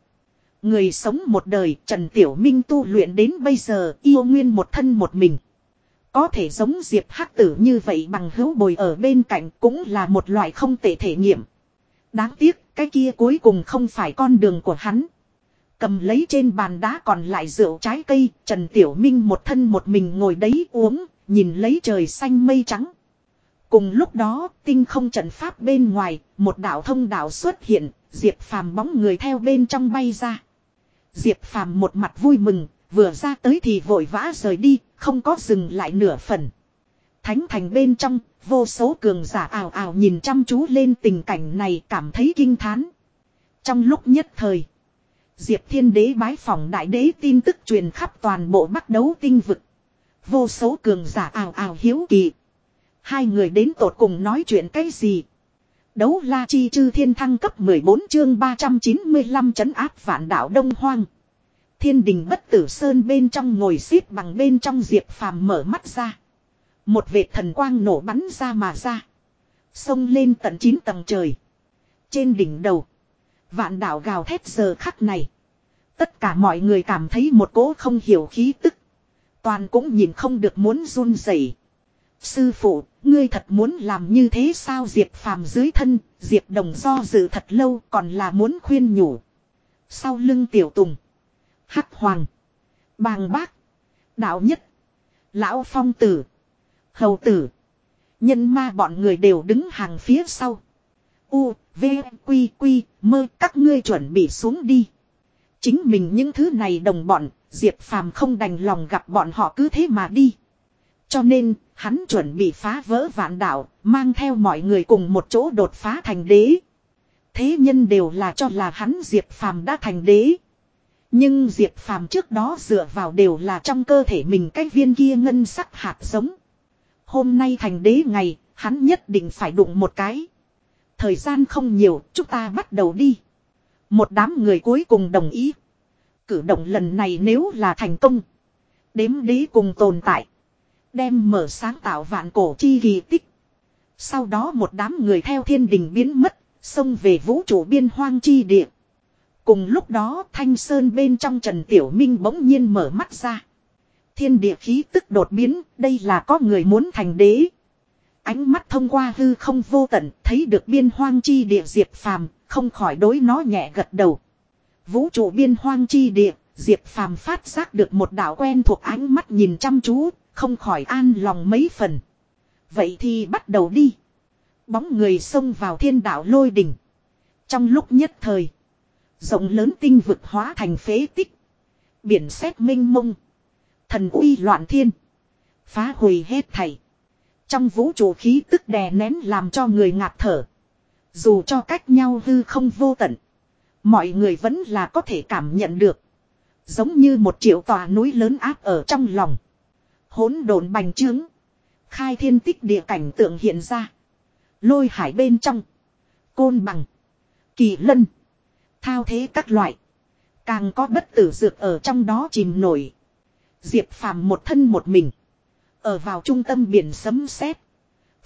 Người sống một đời Trần Tiểu Minh tu luyện đến bây giờ yêu nguyên một thân một mình. Có thể giống Diệp Hắc Tử như vậy bằng hữu bồi ở bên cạnh cũng là một loại không tệ thể nghiệm. Đáng tiếc cái kia cuối cùng không phải con đường của hắn. Cầm lấy trên bàn đá còn lại rượu trái cây, Trần Tiểu Minh một thân một mình ngồi đấy uống, nhìn lấy trời xanh mây trắng. Cùng lúc đó, tinh không trận pháp bên ngoài, một đạo thông đạo xuất hiện, Diệp Phàm bóng người theo bên trong bay ra. Diệp Phàm một mặt vui mừng, vừa ra tới thì vội vã rời đi, không có dừng lại nửa phần. Thánh thành bên trong, vô số cường giả ảo ảo nhìn chăm chú lên tình cảnh này cảm thấy kinh thán. Trong lúc nhất thời, Diệp Thiên Đế bái phỏng đại đế tin tức truyền khắp toàn bộ bắt đấu tinh vực. Vô số cường giả ảo ảo hiếu kỳ. Hai người đến tột cùng nói chuyện cái gì? Đấu la chi chư thiên thăng cấp 14 chương 395 chấn áp vạn đảo Đông Hoang. Thiên đình bất tử sơn bên trong ngồi xếp bằng bên trong diệp phàm mở mắt ra. Một vệt thần quang nổ bắn ra mà ra. Xông lên tận 9 tầng trời. Trên đỉnh đầu. Vạn đảo gào thét giờ khắc này. Tất cả mọi người cảm thấy một cỗ không hiểu khí tức. Toàn cũng nhìn không được muốn run rẩy. Sư phụ, ngươi thật muốn làm như thế sao Diệp phàm dưới thân, Diệp đồng do dự thật lâu còn là muốn khuyên nhủ. Sau lưng tiểu tùng. Hắc hoàng. Bàng bác. Đạo nhất. Lão phong tử. Hầu tử. Nhân ma bọn người đều đứng hàng phía sau. U, V, Quy, Quy, mơ các ngươi chuẩn bị xuống đi. Chính mình những thứ này đồng bọn, Diệp Phàm không đành lòng gặp bọn họ cứ thế mà đi. Cho nên, hắn chuẩn bị phá vỡ vạn đạo, mang theo mọi người cùng một chỗ đột phá thành đế. Thế nhân đều là cho là hắn Diệp Phàm đã thành đế. Nhưng Diệp Phàm trước đó dựa vào đều là trong cơ thể mình cái viên kia ngân sắc hạt giống. Hôm nay thành đế ngày, hắn nhất định phải đụng một cái. Thời gian không nhiều, chúng ta bắt đầu đi. Một đám người cuối cùng đồng ý. Cử động lần này nếu là thành công. Đếm đế cùng tồn tại. Đem mở sáng tạo vạn cổ chi kỳ tích. Sau đó một đám người theo thiên đình biến mất, xông về vũ trụ biên hoang chi địa. Cùng lúc đó thanh sơn bên trong Trần Tiểu Minh bỗng nhiên mở mắt ra. Thiên địa khí tức đột biến, đây là có người muốn thành đế. Ánh mắt thông qua hư không vô tận, thấy được biên hoang chi địa diệt phàm, không khỏi đối nó nhẹ gật đầu. Vũ trụ biên hoang chi địa, Diệp Phàm phát giác được một đạo quen thuộc ánh mắt nhìn chăm chú, không khỏi an lòng mấy phần. Vậy thì bắt đầu đi. Bóng người xông vào thiên đạo lôi đỉnh. Trong lúc nhất thời, rộng lớn tinh vực hóa thành phế tích. Biển xét minh mông. Thần uy loạn thiên. Phá hủy hết thảy. Trong vũ trụ khí tức đè nén làm cho người ngạt thở. Dù cho cách nhau hư không vô tận. Mọi người vẫn là có thể cảm nhận được. Giống như một triệu tòa núi lớn áp ở trong lòng. Hỗn độn bành trướng. Khai thiên tích địa cảnh tượng hiện ra. Lôi hải bên trong. Côn bằng. Kỳ lân. Thao thế các loại. Càng có bất tử dược ở trong đó chìm nổi. Diệp phàm một thân một mình. Ở vào trung tâm biển sấm sét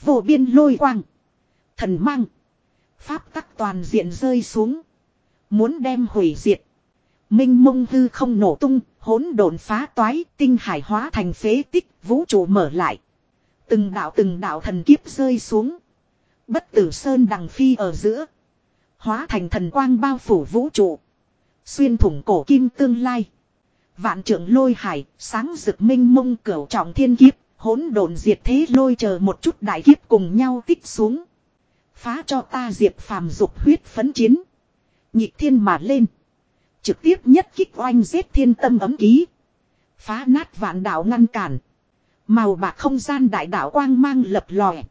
Vô biên lôi quang. Thần mang. Pháp tắc toàn diện rơi xuống. Muốn đem hủy diệt. Minh mông hư không nổ tung, hỗn độn phá toái, tinh hải hóa thành phế tích, vũ trụ mở lại. Từng đạo từng đạo thần kiếp rơi xuống. Bất tử sơn đằng phi ở giữa. Hóa thành thần quang bao phủ vũ trụ. Xuyên thủng cổ kim tương lai. Vạn trưởng lôi hải, sáng rực minh mông cửu trọng thiên kiếp, hỗn độn diệt thế lôi chờ một chút đại kiếp cùng nhau tích xuống. Phá cho ta diệt phàm dục huyết phấn chiến. Nhịp thiên mà lên. Trực tiếp nhất kích oanh giết thiên tâm ấm ký. Phá nát vạn đạo ngăn cản. Màu bạc không gian đại đạo quang mang lập lòe.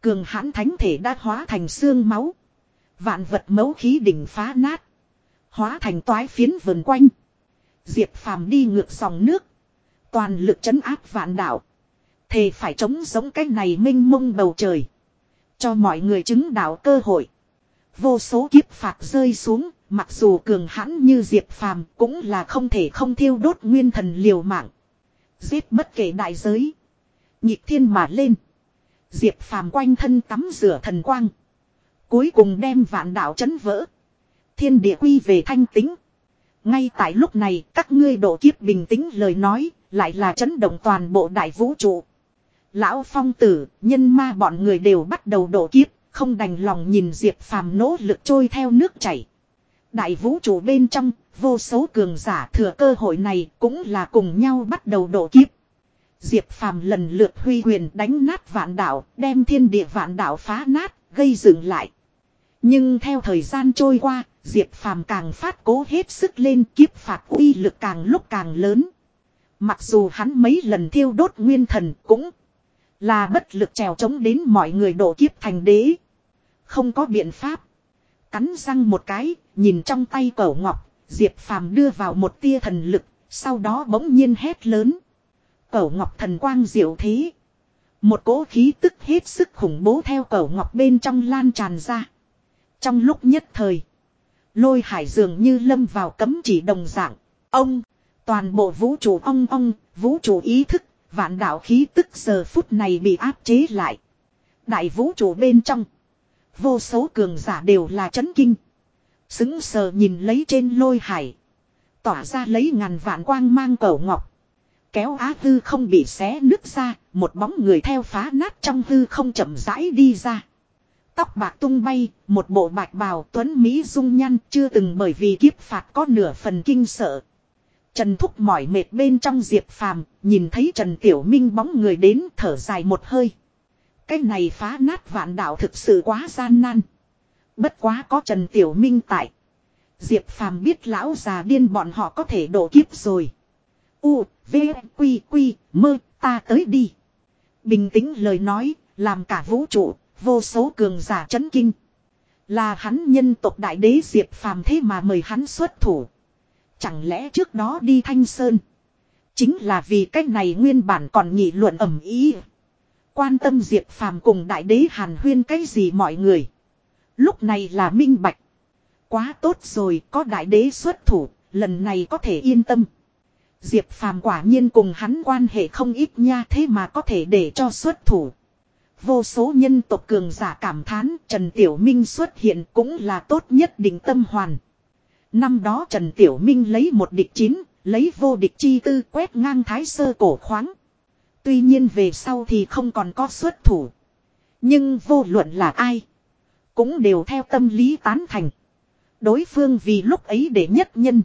Cường hãn thánh thể đã hóa thành xương máu. Vạn vật mấu khí đỉnh phá nát. Hóa thành toái phiến vần quanh. Diệp phàm đi ngược dòng nước. Toàn lực chấn áp vạn đạo. Thề phải chống giống cái này minh mông bầu trời. Cho mọi người chứng đạo cơ hội. Vô số kiếp phạt rơi xuống, mặc dù cường hãn như Diệp Phàm cũng là không thể không thiêu đốt nguyên thần liều mạng. Giết bất kể đại giới. Nhịp thiên mà lên. Diệp Phàm quanh thân tắm rửa thần quang. Cuối cùng đem vạn đạo chấn vỡ. Thiên địa quy về thanh tính. Ngay tại lúc này các ngươi độ kiếp bình tĩnh lời nói lại là chấn động toàn bộ đại vũ trụ. Lão phong tử, nhân ma bọn người đều bắt đầu độ kiếp, không đành lòng nhìn Diệp Phàm nỗ lực trôi theo nước chảy. Đại vũ trụ bên trong, vô số cường giả thừa cơ hội này cũng là cùng nhau bắt đầu độ kiếp. Diệp Phàm lần lượt huy quyền đánh nát vạn đảo, đem thiên địa vạn đảo phá nát, gây dựng lại. Nhưng theo thời gian trôi qua, Diệp Phàm càng phát cố hết sức lên kiếp phạt uy lực càng lúc càng lớn. Mặc dù hắn mấy lần thiêu đốt nguyên thần cũng là bất lực trèo chống đến mọi người độ kiếp thành đế. Không có biện pháp. Cắn răng một cái, nhìn trong tay cẩu ngọc, Diệp Phàm đưa vào một tia thần lực, sau đó bỗng nhiên hét lớn. Cẩu ngọc thần quang diệu thế. Một cỗ khí tức hết sức khủng bố theo cẩu ngọc bên trong lan tràn ra. Trong lúc nhất thời, lôi hải dường như lâm vào cấm chỉ đồng dạng. Ông, toàn bộ vũ trụ ong ong, vũ trụ ý thức Vạn đạo khí tức giờ phút này bị áp chế lại. Đại vũ trụ bên trong. Vô số cường giả đều là chấn kinh. Xứng sờ nhìn lấy trên lôi hải. Tỏa ra lấy ngàn vạn quang mang cầu ngọc. Kéo á hư không bị xé nứt ra. Một bóng người theo phá nát trong hư không chậm rãi đi ra. Tóc bạc tung bay, một bộ bạch bào tuấn Mỹ dung nhăn chưa từng bởi vì kiếp phạt có nửa phần kinh sợ. Trần Thúc mỏi mệt bên trong Diệp Phàm, nhìn thấy Trần Tiểu Minh bóng người đến thở dài một hơi. Cái này phá nát vạn đạo thực sự quá gian nan. Bất quá có Trần Tiểu Minh tại. Diệp Phàm biết lão già điên bọn họ có thể độ kiếp rồi. U, V, Quy, Quy, mơ, ta tới đi. Bình tĩnh lời nói, làm cả vũ trụ, vô số cường giả chấn kinh. Là hắn nhân tộc đại đế Diệp Phàm thế mà mời hắn xuất thủ. Chẳng lẽ trước đó đi Thanh Sơn. Chính là vì cách này nguyên bản còn nghị luận ẩm ý. Quan tâm Diệp Phàm cùng đại đế Hàn Huyên cái gì mọi người. Lúc này là minh bạch. Quá tốt rồi, có đại đế xuất thủ, lần này có thể yên tâm. Diệp Phàm quả nhiên cùng hắn quan hệ không ít nha thế mà có thể để cho xuất thủ. Vô số nhân tộc cường giả cảm thán Trần Tiểu Minh xuất hiện cũng là tốt nhất định tâm hoàn. Năm đó Trần Tiểu Minh lấy một địch chín, lấy vô địch chi tư quét ngang thái sơ cổ khoáng. Tuy nhiên về sau thì không còn có xuất thủ. Nhưng vô luận là ai. Cũng đều theo tâm lý tán thành. Đối phương vì lúc ấy để nhất nhân.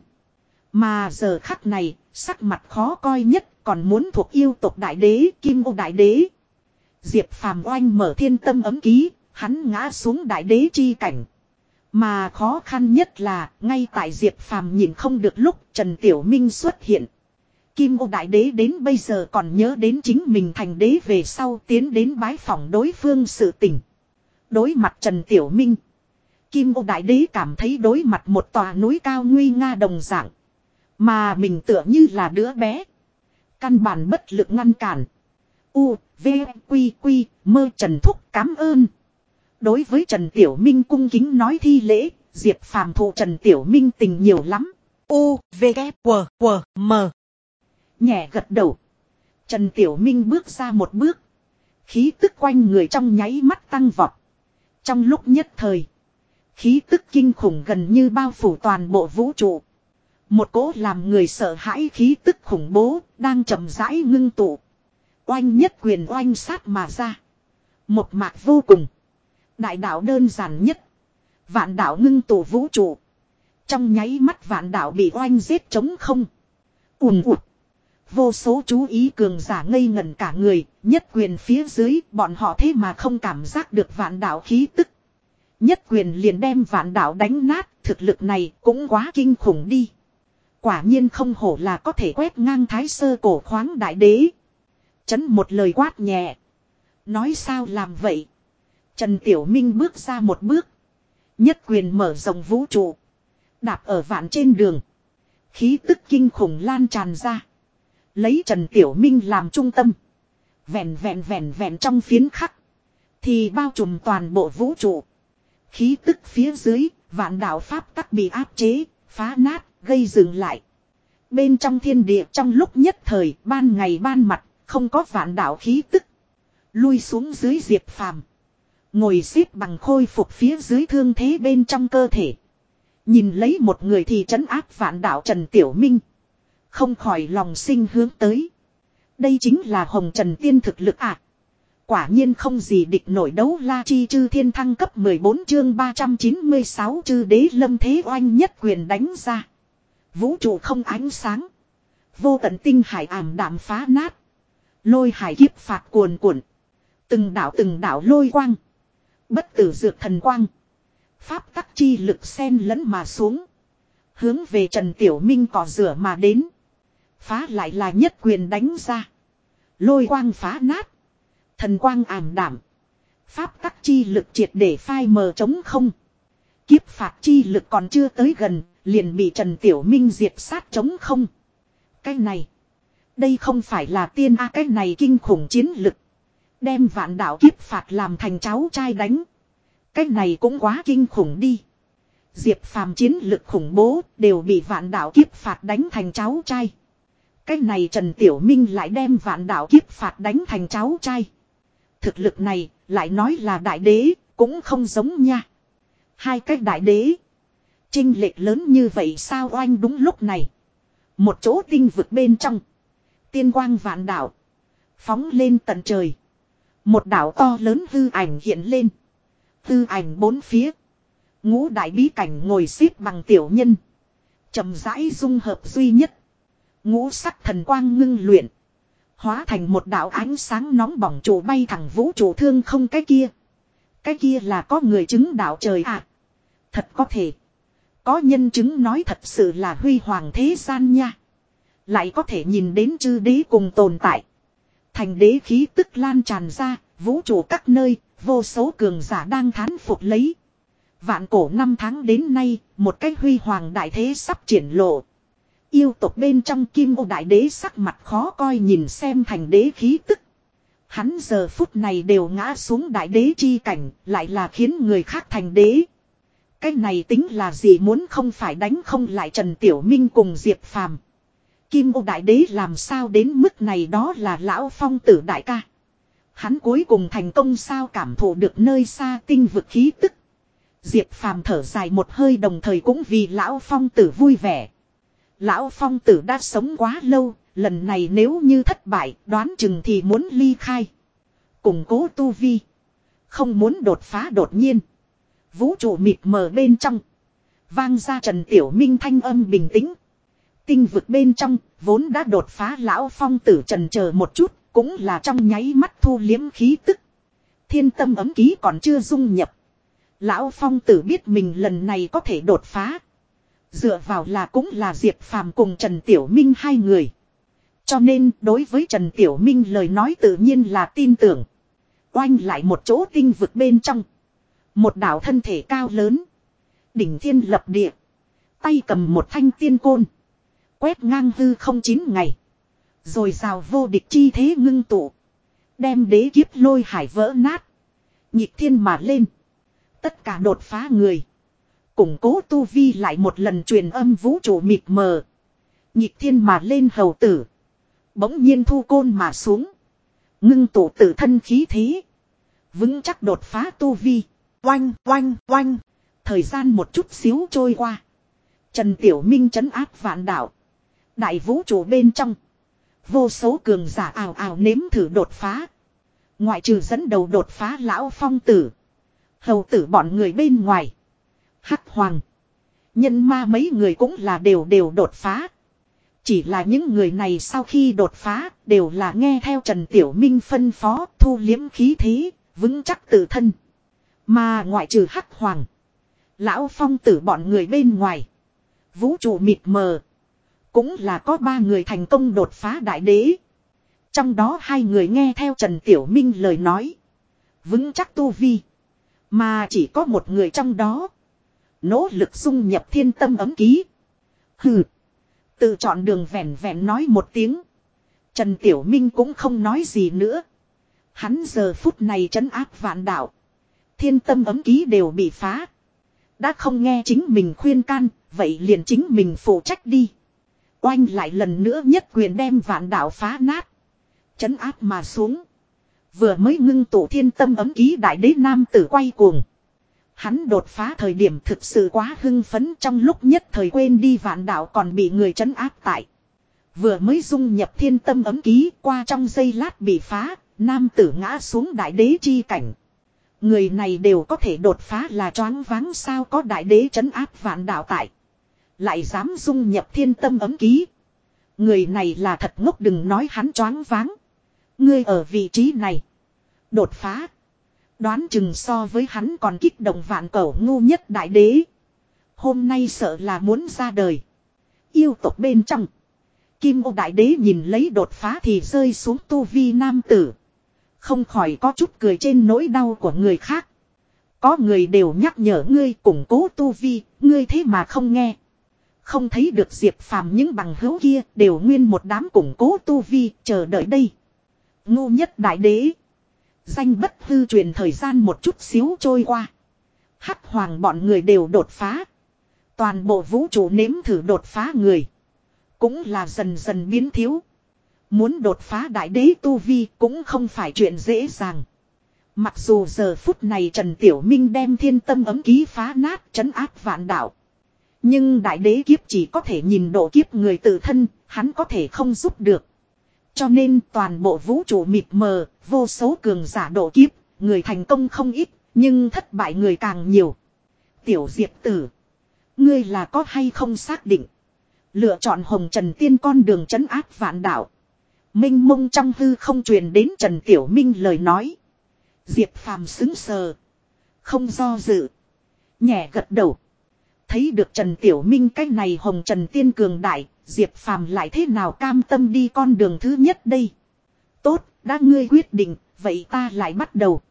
Mà giờ khắc này, sắc mặt khó coi nhất còn muốn thuộc yêu tộc đại đế Kim ô đại đế. Diệp Phàm oanh mở thiên tâm ấm ký, hắn ngã xuống đại đế chi cảnh. Mà khó khăn nhất là, ngay tại Diệp Phàm nhìn không được lúc Trần Tiểu Minh xuất hiện. Kim ô đại đế đến bây giờ còn nhớ đến chính mình thành đế về sau tiến đến bái phỏng đối phương sự tình. Đối mặt Trần Tiểu Minh. Kim ô đại đế cảm thấy đối mặt một tòa núi cao nguy nga đồng dạng. Mà mình tựa như là đứa bé. Căn bản bất lực ngăn cản. U, V, Quy, Quy, mơ Trần Thúc cảm ơn. Đối với Trần Tiểu Minh cung kính nói thi lễ, Diệp phàm thụ Trần Tiểu Minh tình nhiều lắm. U, V, K, W, W, M. Nhẹ gật đầu. Trần Tiểu Minh bước ra một bước. Khí tức quanh người trong nháy mắt tăng vọt. Trong lúc nhất thời. Khí tức kinh khủng gần như bao phủ toàn bộ vũ trụ. Một cỗ làm người sợ hãi khí tức khủng bố đang chậm rãi ngưng tụ. Oanh nhất quyền oanh sát mà ra. Một mạc vô cùng. Đại đạo đơn giản nhất. Vạn đạo ngưng tụ vũ trụ. Trong nháy mắt vạn đạo bị oanh giết trống không. ùm ụt. Vô số chú ý cường giả ngây ngẩn cả người, nhất quyền phía dưới, bọn họ thế mà không cảm giác được vạn đạo khí tức. Nhất quyền liền đem vạn đạo đánh nát, thực lực này cũng quá kinh khủng đi. Quả nhiên không hổ là có thể quét ngang thái sơ cổ khoáng đại đế. Chấn một lời quát nhẹ. Nói sao làm vậy? Trần Tiểu Minh bước ra một bước. Nhất quyền mở rộng vũ trụ. Đạp ở vạn trên đường. Khí tức kinh khủng lan tràn ra. Lấy Trần Tiểu Minh làm trung tâm. Vẹn vẹn vẹn vẹn trong phiến khắc. Thì bao trùm toàn bộ vũ trụ. Khí tức phía dưới, vạn đạo Pháp tắc bị áp chế, phá nát, gây dừng lại. Bên trong thiên địa trong lúc nhất thời, ban ngày ban mặt, không có vạn đạo khí tức. Lui xuống dưới diệp phàm. Ngồi xếp bằng khôi phục phía dưới thương thế bên trong cơ thể. Nhìn lấy một người thì trấn áp vạn đạo Trần Tiểu Minh. Không khỏi lòng sinh hướng tới. Đây chính là Hồng Trần Tiên thực lực ạ. À. Quả nhiên không gì địch nổi đấu la chi chư thiên thăng cấp 14 chương 396 chư đế lâm thế oanh nhất quyền đánh ra. Vũ trụ không ánh sáng. Vô tận tinh hải ảm đạm phá nát. Lôi hải kiếp phạt cuồn cuộn. Từng đảo từng đảo lôi quang. Bất tử dược thần quang. Pháp tắc chi lực sen lẫn mà xuống. Hướng về Trần Tiểu Minh cỏ rửa mà đến. Phá lại là nhất quyền đánh ra. Lôi quang phá nát. Thần quang ảm đảm. Pháp tắc chi lực triệt để phai mờ trống không. Kiếp phạt chi lực còn chưa tới gần, liền bị Trần Tiểu Minh diệt sát trống không. Cái này. Đây không phải là tiên a cái này kinh khủng chiến lực. Đem vạn đạo kiếp phạt làm thành cháu trai đánh. Cái này cũng quá kinh khủng đi. Diệp phàm chiến lực khủng bố đều bị vạn đạo kiếp phạt đánh thành cháu trai. Cái này Trần Tiểu Minh lại đem vạn đạo kiếp phạt đánh thành cháu trai. Thực lực này, lại nói là đại đế, cũng không giống nha. Hai cái đại đế. Trinh lệch lớn như vậy sao oanh đúng lúc này. Một chỗ tinh vực bên trong. Tiên quang vạn đảo Phóng lên tận trời. Một đảo to lớn hư ảnh hiện lên. Hư ảnh bốn phía. Ngũ đại bí cảnh ngồi xếp bằng tiểu nhân. trầm rãi dung hợp duy nhất. Ngũ sắc thần quang ngưng luyện. Hóa thành một đạo ánh sáng nóng bỏng trụ bay thẳng vũ trụ thương không cái kia. Cái kia là có người chứng đạo trời à. Thật có thể. Có nhân chứng nói thật sự là huy hoàng thế gian nha. Lại có thể nhìn đến chư đế cùng tồn tại. Thành đế khí tức lan tràn ra, vũ trụ các nơi, vô số cường giả đang thán phục lấy. Vạn cổ năm tháng đến nay, một cái huy hoàng đại thế sắp triển lộ. Yêu tộc bên trong kim ô đại đế sắc mặt khó coi nhìn xem thành đế khí tức. Hắn giờ phút này đều ngã xuống đại đế chi cảnh, lại là khiến người khác thành đế. Cái này tính là gì muốn không phải đánh không lại Trần Tiểu Minh cùng Diệp Phàm. Kim ô đại đế làm sao đến mức này đó là lão phong tử đại ca. Hắn cuối cùng thành công sao cảm thụ được nơi xa tinh vực khí tức. Diệp phàm thở dài một hơi đồng thời cũng vì lão phong tử vui vẻ. Lão phong tử đã sống quá lâu, lần này nếu như thất bại đoán chừng thì muốn ly khai. Củng cố tu vi. Không muốn đột phá đột nhiên. Vũ trụ mịt mờ bên trong. Vang ra Trần Tiểu Minh thanh âm bình tĩnh. Tinh vực bên trong, vốn đã đột phá lão phong tử trần chờ một chút, cũng là trong nháy mắt thu liếm khí tức. Thiên tâm ấm ký còn chưa dung nhập. Lão phong tử biết mình lần này có thể đột phá. Dựa vào là cũng là Diệp Phàm cùng Trần Tiểu Minh hai người. Cho nên đối với Trần Tiểu Minh lời nói tự nhiên là tin tưởng. Oanh lại một chỗ tinh vực bên trong. Một đảo thân thể cao lớn. Đỉnh thiên lập địa. Tay cầm một thanh tiên côn. Quét ngang hư không chín ngày. Rồi rào vô địch chi thế ngưng tụ. Đem đế kiếp lôi hải vỡ nát. Nhịp thiên mà lên. Tất cả đột phá người. Củng cố tu vi lại một lần truyền âm vũ trụ mịt mờ. Nhịp thiên mà lên hầu tử. Bỗng nhiên thu côn mà xuống. Ngưng tụ tử thân khí thế. Vững chắc đột phá tu vi. Oanh, oanh, oanh. Thời gian một chút xíu trôi qua. Trần Tiểu Minh trấn áp vạn đảo Đại vũ trụ bên trong. Vô số cường giả ảo ảo nếm thử đột phá. Ngoại trừ dẫn đầu đột phá lão phong tử. Hầu tử bọn người bên ngoài. Hắc hoàng. Nhân ma mấy người cũng là đều đều đột phá. Chỉ là những người này sau khi đột phá đều là nghe theo Trần Tiểu Minh phân phó thu liếm khí thế, vững chắc tự thân. Mà ngoại trừ hắc hoàng. Lão phong tử bọn người bên ngoài. Vũ trụ mịt mờ. Cũng là có ba người thành công đột phá đại đế. Trong đó hai người nghe theo Trần Tiểu Minh lời nói. Vững chắc tu vi. Mà chỉ có một người trong đó. Nỗ lực dung nhập thiên tâm ấm ký. Hừ. Tự chọn đường vẹn vẹn nói một tiếng. Trần Tiểu Minh cũng không nói gì nữa. Hắn giờ phút này trấn áp vạn đạo. Thiên tâm ấm ký đều bị phá. Đã không nghe chính mình khuyên can, vậy liền chính mình phụ trách đi. Oanh lại lần nữa nhất quyền đem vạn đạo phá nát. Chấn áp mà xuống. Vừa mới ngưng tụ thiên tâm ấm ký đại đế nam tử quay cuồng. Hắn đột phá thời điểm thực sự quá hưng phấn trong lúc nhất thời quên đi vạn đạo còn bị người chấn áp tại. Vừa mới dung nhập thiên tâm ấm ký qua trong giây lát bị phá, nam tử ngã xuống đại đế chi cảnh. Người này đều có thể đột phá là choáng váng sao có đại đế chấn áp vạn đạo tại. Lại dám dung nhập thiên tâm ấm ký. Người này là thật ngốc đừng nói hắn choáng váng. Ngươi ở vị trí này. Đột phá. Đoán chừng so với hắn còn kích động vạn cẩu ngu nhất đại đế. Hôm nay sợ là muốn ra đời. Yêu tộc bên trong. Kim ô đại đế nhìn lấy đột phá thì rơi xuống tu vi nam tử. Không khỏi có chút cười trên nỗi đau của người khác. Có người đều nhắc nhở ngươi củng cố tu vi, ngươi thế mà không nghe. Không thấy được Diệp Phàm những bằng hữu kia đều nguyên một đám củng cố tu vi chờ đợi đây. Ngu nhất đại đế. Danh bất hư truyền thời gian một chút xíu trôi qua. Hắc hoàng bọn người đều đột phá. Toàn bộ vũ trụ nếm thử đột phá người. Cũng là dần dần biến thiếu. Muốn đột phá đại đế tu vi cũng không phải chuyện dễ dàng. Mặc dù giờ phút này Trần Tiểu Minh đem thiên tâm ấm ký phá nát trấn áp vạn đạo. Nhưng đại đế kiếp chỉ có thể nhìn độ kiếp người tự thân, hắn có thể không giúp được. Cho nên toàn bộ vũ trụ mịt mờ, vô số cường giả độ kiếp, người thành công không ít, nhưng thất bại người càng nhiều. Tiểu Diệp Tử, ngươi là có hay không xác định? Lựa chọn hồng trần tiên con đường trấn áp vạn đạo. Minh mông trong hư không truyền đến Trần Tiểu Minh lời nói. Diệp Phàm xứng sờ. Không do dự. Nhẹ gật đầu. Thấy được Trần Tiểu Minh cách này hồng Trần Tiên Cường Đại, Diệp Phàm lại thế nào cam tâm đi con đường thứ nhất đây. Tốt, đã ngươi quyết định, vậy ta lại bắt đầu.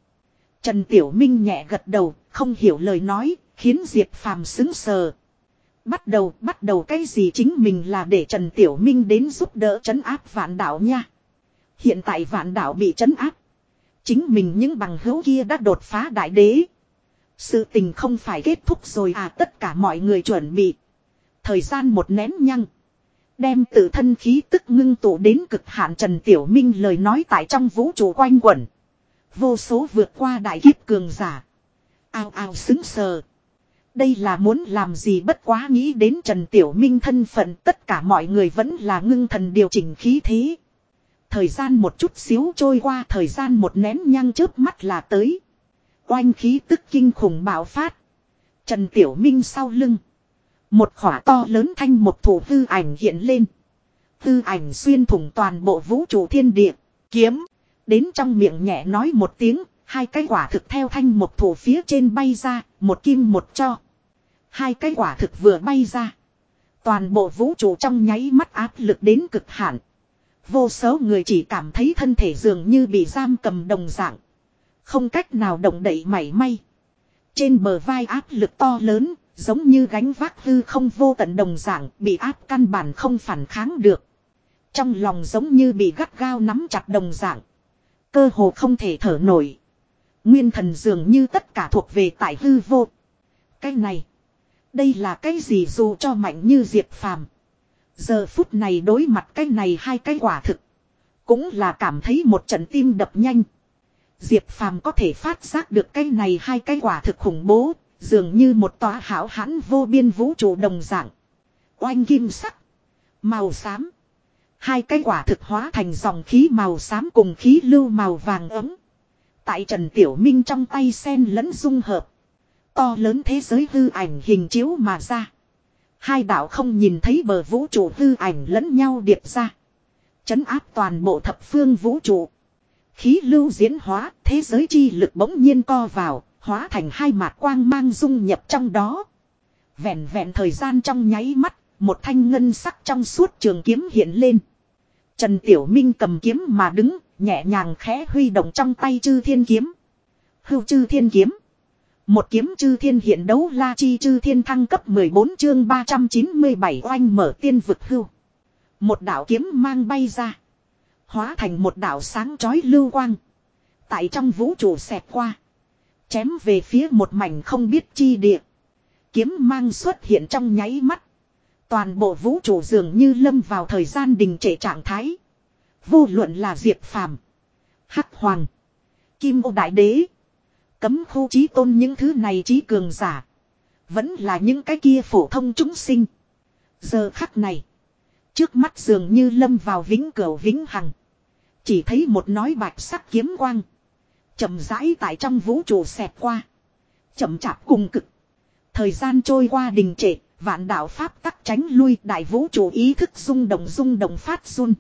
Trần Tiểu Minh nhẹ gật đầu, không hiểu lời nói, khiến Diệp Phàm xứng sờ. Bắt đầu, bắt đầu cái gì chính mình là để Trần Tiểu Minh đến giúp đỡ trấn áp vạn đảo nha. Hiện tại vạn đảo bị trấn áp. Chính mình những bằng hữu kia đã đột phá đại đế. Sự tình không phải kết thúc rồi à tất cả mọi người chuẩn bị. Thời gian một nén nhăng. Đem tự thân khí tức ngưng tụ đến cực hạn Trần Tiểu Minh lời nói tại trong vũ trụ quanh quẩn. Vô số vượt qua đại kiếp cường giả. Ao ao xứng sờ. Đây là muốn làm gì bất quá nghĩ đến Trần Tiểu Minh thân phận, tất cả mọi người vẫn là ngưng thần điều chỉnh khí thế. Thời gian một chút xíu trôi qua, thời gian một nén nhăng chớp mắt là tới. Oanh khí tức kinh khủng bạo phát. Trần Tiểu Minh sau lưng. Một khỏa to lớn thanh một thủ hư ảnh hiện lên. Hư ảnh xuyên thủng toàn bộ vũ trụ thiên địa. Kiếm. Đến trong miệng nhẹ nói một tiếng. Hai cái quả thực theo thanh một thủ phía trên bay ra. Một kim một cho. Hai cái quả thực vừa bay ra. Toàn bộ vũ trụ trong nháy mắt áp lực đến cực hạn. Vô số người chỉ cảm thấy thân thể dường như bị giam cầm đồng dạng. Không cách nào động đậy mảy may. Trên bờ vai áp lực to lớn, giống như gánh vác hư không vô tận đồng dạng, bị áp căn bản không phản kháng được. Trong lòng giống như bị gắt gao nắm chặt đồng dạng. Cơ hồ không thể thở nổi. Nguyên thần dường như tất cả thuộc về tại hư vô. Cái này. Đây là cái gì dù cho mạnh như Diệp Phàm. Giờ phút này đối mặt cái này hai cái quả thực. Cũng là cảm thấy một trận tim đập nhanh. Diệp Phàm có thể phát giác được cái này hai cái quả thực khủng bố. Dường như một tòa hảo hãn vô biên vũ trụ đồng dạng. Oanh kim sắc. Màu xám. Hai cái quả thực hóa thành dòng khí màu xám cùng khí lưu màu vàng ấm. Tại Trần Tiểu Minh trong tay sen lẫn dung hợp. To lớn thế giới hư ảnh hình chiếu mà ra. Hai đạo không nhìn thấy bờ vũ trụ hư ảnh lẫn nhau điệp ra. Chấn áp toàn bộ thập phương vũ trụ. Khí lưu diễn hóa, thế giới chi lực bỗng nhiên co vào, hóa thành hai mạt quang mang dung nhập trong đó. Vẹn vẹn thời gian trong nháy mắt, một thanh ngân sắc trong suốt trường kiếm hiện lên. Trần Tiểu Minh cầm kiếm mà đứng, nhẹ nhàng khẽ huy động trong tay chư thiên kiếm. Hưu chư thiên kiếm. Một kiếm chư thiên hiện đấu la chi chư thiên thăng cấp 14 chương 397 oanh mở tiên vực hưu. Một đạo kiếm mang bay ra. Hóa thành một đạo sáng chói lưu quang. Tại trong vũ trụ xẹt qua. Chém về phía một mảnh không biết chi địa. Kiếm mang xuất hiện trong nháy mắt. Toàn bộ vũ trụ dường như lâm vào thời gian đình trệ trạng thái. Vô luận là Diệp Phàm, Hắc Hoàng, Kim Ô Đại Đế, Cấm khu trí tôn những thứ này trí cường giả. Vẫn là những cái kia phổ thông chúng sinh. Giờ khắc này. Trước mắt dường như lâm vào vĩnh cửu vĩnh hằng. Chỉ thấy một nói bạch sắc kiếm quang chậm rãi tại trong vũ trụ xẹt qua. chậm chạp cùng cực. Thời gian trôi qua đình trệ, vạn đạo pháp tắc tránh lui đại vũ trụ ý thức rung động rung động phát run.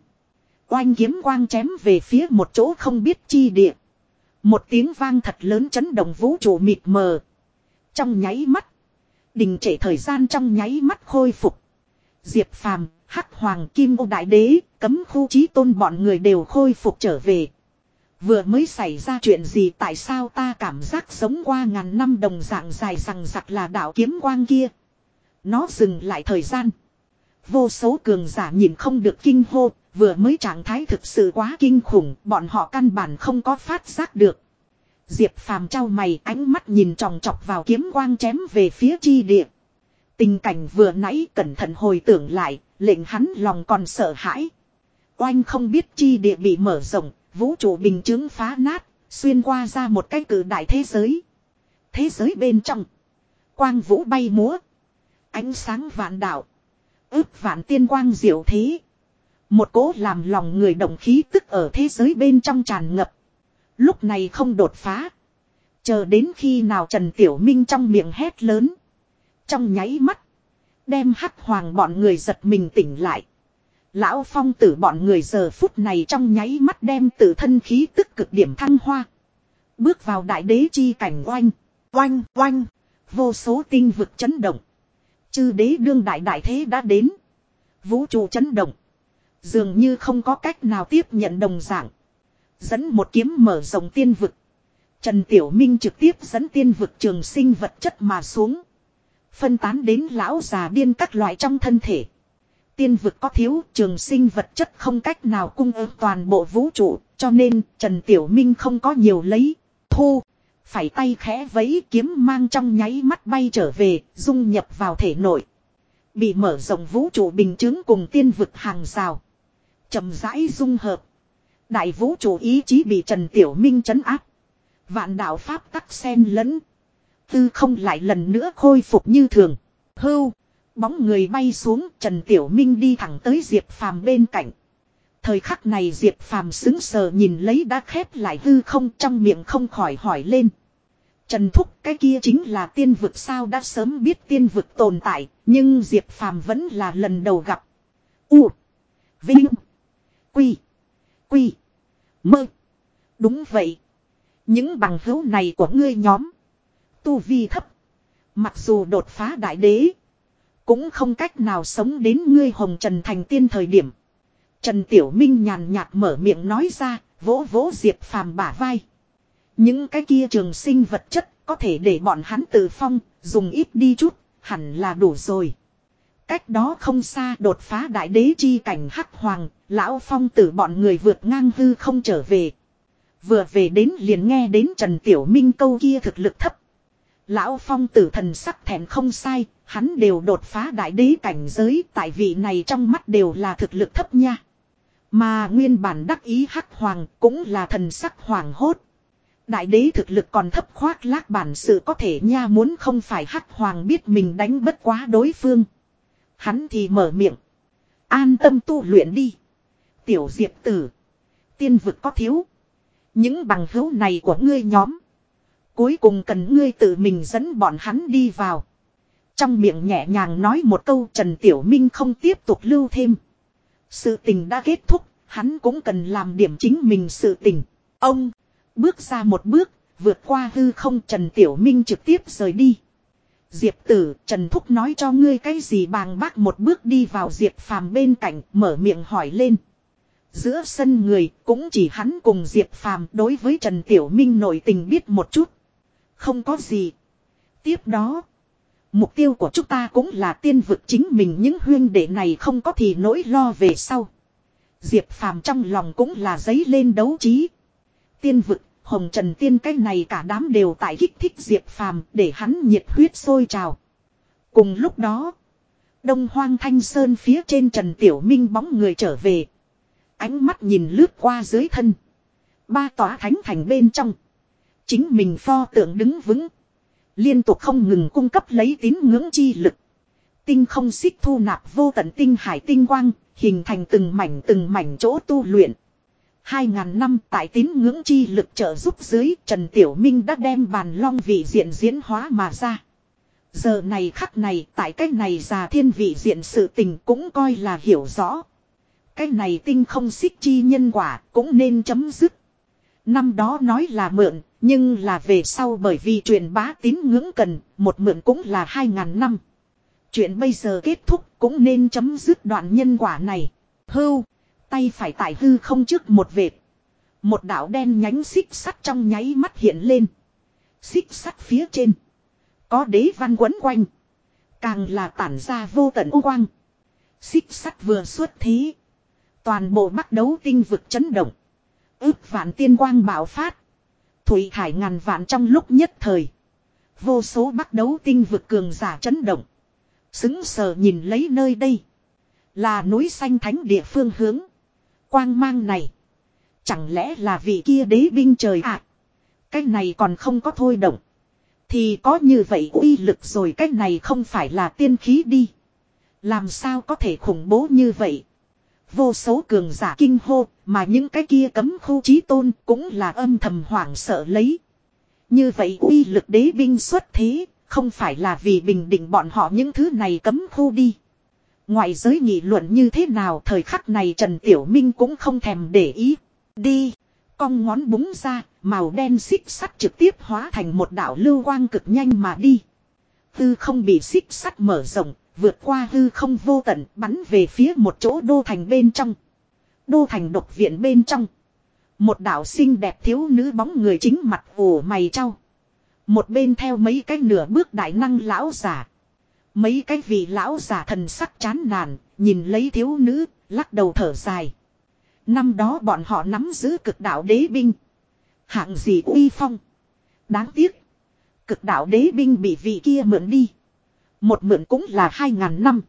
Oanh kiếm quang chém về phía một chỗ không biết chi địa. Một tiếng vang thật lớn chấn động vũ trụ mịt mờ. Trong nháy mắt. Đình trệ thời gian trong nháy mắt khôi phục. Diệp Phàm, Hắc Hoàng Kim Ô Đại Đế, cấm khu trí tôn bọn người đều khôi phục trở về. Vừa mới xảy ra chuyện gì tại sao ta cảm giác sống qua ngàn năm đồng dạng dài rằng giặc là đạo kiếm quang kia. Nó dừng lại thời gian. Vô số cường giả nhìn không được kinh hô, vừa mới trạng thái thực sự quá kinh khủng, bọn họ căn bản không có phát giác được. Diệp phàm trao mày ánh mắt nhìn tròng trọc vào kiếm quang chém về phía chi địa. Tình cảnh vừa nãy cẩn thận hồi tưởng lại, lệnh hắn lòng còn sợ hãi. Oanh không biết chi địa bị mở rộng, vũ trụ bình chứng phá nát, xuyên qua ra một cái cử đại thế giới. Thế giới bên trong, quang vũ bay múa, ánh sáng vạn đạo, ước vạn tiên quang diệu thế. Một cố làm lòng người động khí tức ở thế giới bên trong tràn ngập. Lúc này không đột phá. Chờ đến khi nào Trần Tiểu Minh trong miệng hét lớn. Trong nháy mắt. Đem hắc hoàng bọn người giật mình tỉnh lại. Lão phong tử bọn người giờ phút này trong nháy mắt đem tự thân khí tức cực điểm thăng hoa. Bước vào đại đế chi cảnh oanh. Oanh, oanh. Vô số tinh vực chấn động. Chư đế đương đại đại thế đã đến. Vũ trụ chấn động. Dường như không có cách nào tiếp nhận đồng dạng. Dẫn một kiếm mở rộng tiên vực. Trần Tiểu Minh trực tiếp dẫn tiên vực trường sinh vật chất mà xuống. Phân tán đến lão già điên các loại trong thân thể. Tiên vực có thiếu trường sinh vật chất không cách nào cung ứng toàn bộ vũ trụ. Cho nên Trần Tiểu Minh không có nhiều lấy. Thu. Phải tay khẽ vấy kiếm mang trong nháy mắt bay trở về, dung nhập vào thể nội. Bị mở rộng vũ trụ bình chứng cùng tiên vực hàng rào chậm rãi dung hợp. Đại vũ trụ ý chí bị Trần Tiểu Minh chấn áp. Vạn đạo Pháp tắc sen lẫn. Tư không lại lần nữa khôi phục như thường. Hưu. Bóng người bay xuống Trần Tiểu Minh đi thẳng tới Diệp Phàm bên cạnh. Thời khắc này Diệp Phàm xứng sờ nhìn lấy đã khép lại hư không trong miệng không khỏi hỏi lên. Trần Thúc cái kia chính là tiên vực sao đã sớm biết tiên vực tồn tại, nhưng Diệp Phàm vẫn là lần đầu gặp. U. Vinh. Quy. Quy. Mơ. Đúng vậy. Những bằng hữu này của ngươi nhóm. Tu vi thấp. Mặc dù đột phá đại đế. Cũng không cách nào sống đến ngươi hồng trần thành tiên thời điểm. Trần Tiểu Minh nhàn nhạt mở miệng nói ra, vỗ vỗ Diệp Phàm bả vai. Những cái kia trường sinh vật chất có thể để bọn hắn tự phong, dùng ít đi chút, hẳn là đủ rồi. Cách đó không xa đột phá đại đế chi cảnh hắc hoàng, lão phong tử bọn người vượt ngang hư không trở về. Vừa về đến liền nghe đến Trần Tiểu Minh câu kia thực lực thấp. Lão phong tử thần sắc thẹn không sai, hắn đều đột phá đại đế cảnh giới tại vị này trong mắt đều là thực lực thấp nha. Mà nguyên bản đắc ý hắc hoàng cũng là thần sắc hoàng hốt. Đại đế thực lực còn thấp khoác lác bản sự có thể nha muốn không phải hắc hoàng biết mình đánh bất quá đối phương. Hắn thì mở miệng. An tâm tu luyện đi. Tiểu diệp tử. Tiên vực có thiếu. Những bằng hữu này của ngươi nhóm. Cuối cùng cần ngươi tự mình dẫn bọn hắn đi vào. Trong miệng nhẹ nhàng nói một câu Trần Tiểu Minh không tiếp tục lưu thêm. Sự tình đã kết thúc, hắn cũng cần làm điểm chính mình sự tình. Ông, bước ra một bước, vượt qua hư không Trần Tiểu Minh trực tiếp rời đi. Diệp tử, Trần Thúc nói cho ngươi cái gì bàng bác một bước đi vào Diệp Phàm bên cạnh, mở miệng hỏi lên. Giữa sân người, cũng chỉ hắn cùng Diệp Phàm đối với Trần Tiểu Minh nổi tình biết một chút. Không có gì. Tiếp đó, mục tiêu của chúng ta cũng là tiên vực chính mình những huyên đệ này không có thì nỗi lo về sau. Diệp Phàm trong lòng cũng là giấy lên đấu trí. Tiên vực, Hồng Trần Tiên cái này cả đám đều tại kích thích Diệp Phàm để hắn nhiệt huyết sôi trào. Cùng lúc đó, Đông Hoang Thanh Sơn phía trên Trần Tiểu Minh bóng người trở về. Ánh mắt nhìn lướt qua dưới thân. Ba tòa thánh thành bên trong. Chính mình pho tượng đứng vững. Liên tục không ngừng cung cấp lấy tín ngưỡng chi lực. Tinh không xích thu nạp vô tận tinh hải tinh quang, hình thành từng mảnh từng mảnh chỗ tu luyện. Hai ngàn năm tại tín ngưỡng chi lực trợ giúp dưới Trần Tiểu Minh đã đem bàn long vị diện diễn hóa mà ra. Giờ này khắc này tại cái này già thiên vị diện sự tình cũng coi là hiểu rõ. Cái này tinh không xích chi nhân quả cũng nên chấm dứt. Năm đó nói là mượn, nhưng là về sau bởi vì truyền bá tín ngưỡng cần, một mượn cũng là hai ngàn năm. Chuyện bây giờ kết thúc cũng nên chấm dứt đoạn nhân quả này. Hưu, tay phải tải hư không trước một vệt. Một đạo đen nhánh xích sắt trong nháy mắt hiện lên. Xích sắt phía trên. Có đế văn quấn quanh. Càng là tản ra vô tận u quang. Xích sắt vừa xuất thí. Toàn bộ bắt đấu tinh vực chấn động. Ước vạn tiên quang bạo phát. Thủy thải ngàn vạn trong lúc nhất thời. Vô số bắt đấu tinh vực cường giả chấn động. Xứng sờ nhìn lấy nơi đây. Là núi xanh thánh địa phương hướng. Quang mang này. Chẳng lẽ là vị kia đế binh trời ạ. À? Cái này còn không có thôi động. Thì có như vậy uy lực rồi cái này không phải là tiên khí đi. Làm sao có thể khủng bố như vậy. Vô số cường giả kinh hô, mà những cái kia cấm khu trí tôn cũng là âm thầm hoảng sợ lấy. Như vậy uy lực đế binh xuất thế, không phải là vì bình định bọn họ những thứ này cấm khu đi. Ngoại giới nghị luận như thế nào thời khắc này Trần Tiểu Minh cũng không thèm để ý. Đi, cong ngón búng ra, màu đen xích sắt trực tiếp hóa thành một đạo lưu quang cực nhanh mà đi. Tư không bị xích sắt mở rộng, Vượt qua hư không vô tận bắn về phía một chỗ đô thành bên trong. Đô thành độc viện bên trong. Một đạo xinh đẹp thiếu nữ bóng người chính mặt ủ mày trao. Một bên theo mấy cái nửa bước đại năng lão giả. Mấy cái vị lão giả thần sắc chán nản, nhìn lấy thiếu nữ, lắc đầu thở dài. Năm đó bọn họ nắm giữ cực đạo đế binh. Hạng gì uy phong. Đáng tiếc. Cực đạo đế binh bị vị kia mượn đi. Một mượn cũng là hai ngàn năm.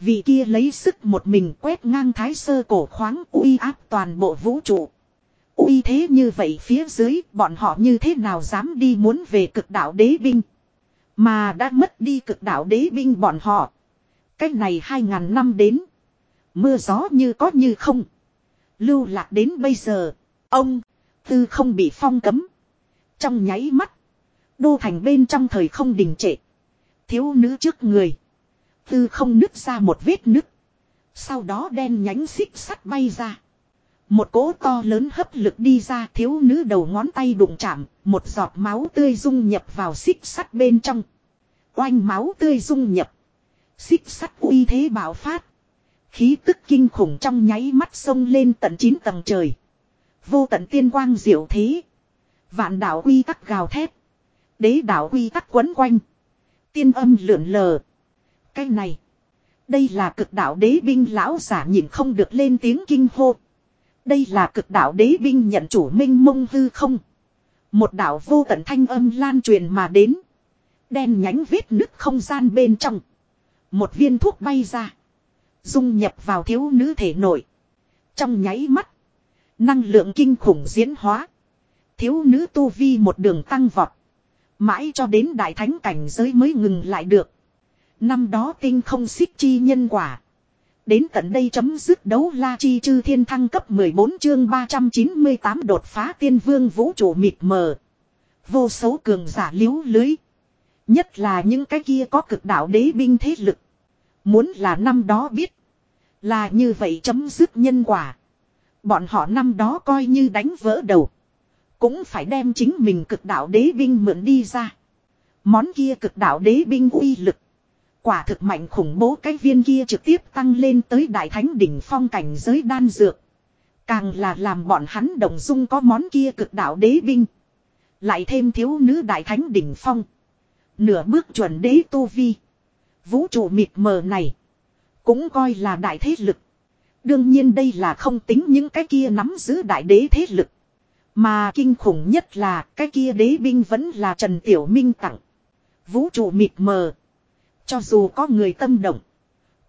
Vì kia lấy sức một mình quét ngang thái sơ cổ khoáng uy áp toàn bộ vũ trụ. Uy thế như vậy phía dưới, bọn họ như thế nào dám đi muốn về cực đạo đế binh. Mà đã mất đi cực đạo đế binh bọn họ. Cách này hai ngàn năm đến. Mưa gió như có như không. Lưu lạc đến bây giờ. Ông. Tư không bị phong cấm. Trong nháy mắt. Đô thành bên trong thời không đình trệ. Thiếu nữ trước người. Tư không nứt ra một vết nứt. Sau đó đen nhánh xích sắt bay ra. Một cỗ to lớn hấp lực đi ra thiếu nữ đầu ngón tay đụng chạm, một giọt máu tươi dung nhập vào xích sắt bên trong. Oanh máu tươi dung nhập. Xích sắt uy thế bạo phát. Khí tức kinh khủng trong nháy mắt sông lên tận 9 tầng trời. Vô tận tiên quang diệu thế. Vạn đảo uy tắc gào thét. Đế đảo uy tắc quấn quanh. Tiên âm lượn lờ. Cái này. Đây là cực đạo đế binh lão giả nhìn không được lên tiếng kinh hô. Đây là cực đạo đế binh nhận chủ minh mông hư không. Một đạo vô tận thanh âm lan truyền mà đến. Đen nhánh vết nứt không gian bên trong. Một viên thuốc bay ra. Dung nhập vào thiếu nữ thể nội. Trong nháy mắt. Năng lượng kinh khủng diễn hóa. Thiếu nữ tu vi một đường tăng vọt. Mãi cho đến đại thánh cảnh giới mới ngừng lại được. Năm đó tinh không xích chi nhân quả. Đến tận đây chấm dứt đấu la chi chư thiên thăng cấp 14 chương 398 đột phá tiên vương vũ trụ mịt mờ. Vô số cường giả liếu lưới. Nhất là những cái kia có cực đạo đế binh thế lực. Muốn là năm đó biết. Là như vậy chấm dứt nhân quả. Bọn họ năm đó coi như đánh vỡ đầu. Cũng phải đem chính mình cực đạo đế binh mượn đi ra. Món kia cực đạo đế binh uy lực. Quả thực mạnh khủng bố cái viên kia trực tiếp tăng lên tới đại thánh đỉnh phong cảnh giới đan dược. Càng là làm bọn hắn đồng dung có món kia cực đạo đế binh. Lại thêm thiếu nữ đại thánh đỉnh phong. Nửa bước chuẩn đế tu vi. Vũ trụ mịt mờ này. Cũng coi là đại thế lực. Đương nhiên đây là không tính những cái kia nắm giữ đại đế thế lực. Mà kinh khủng nhất là cái kia đế binh vẫn là Trần Tiểu Minh tặng. Vũ trụ mịt mờ. Cho dù có người tâm động.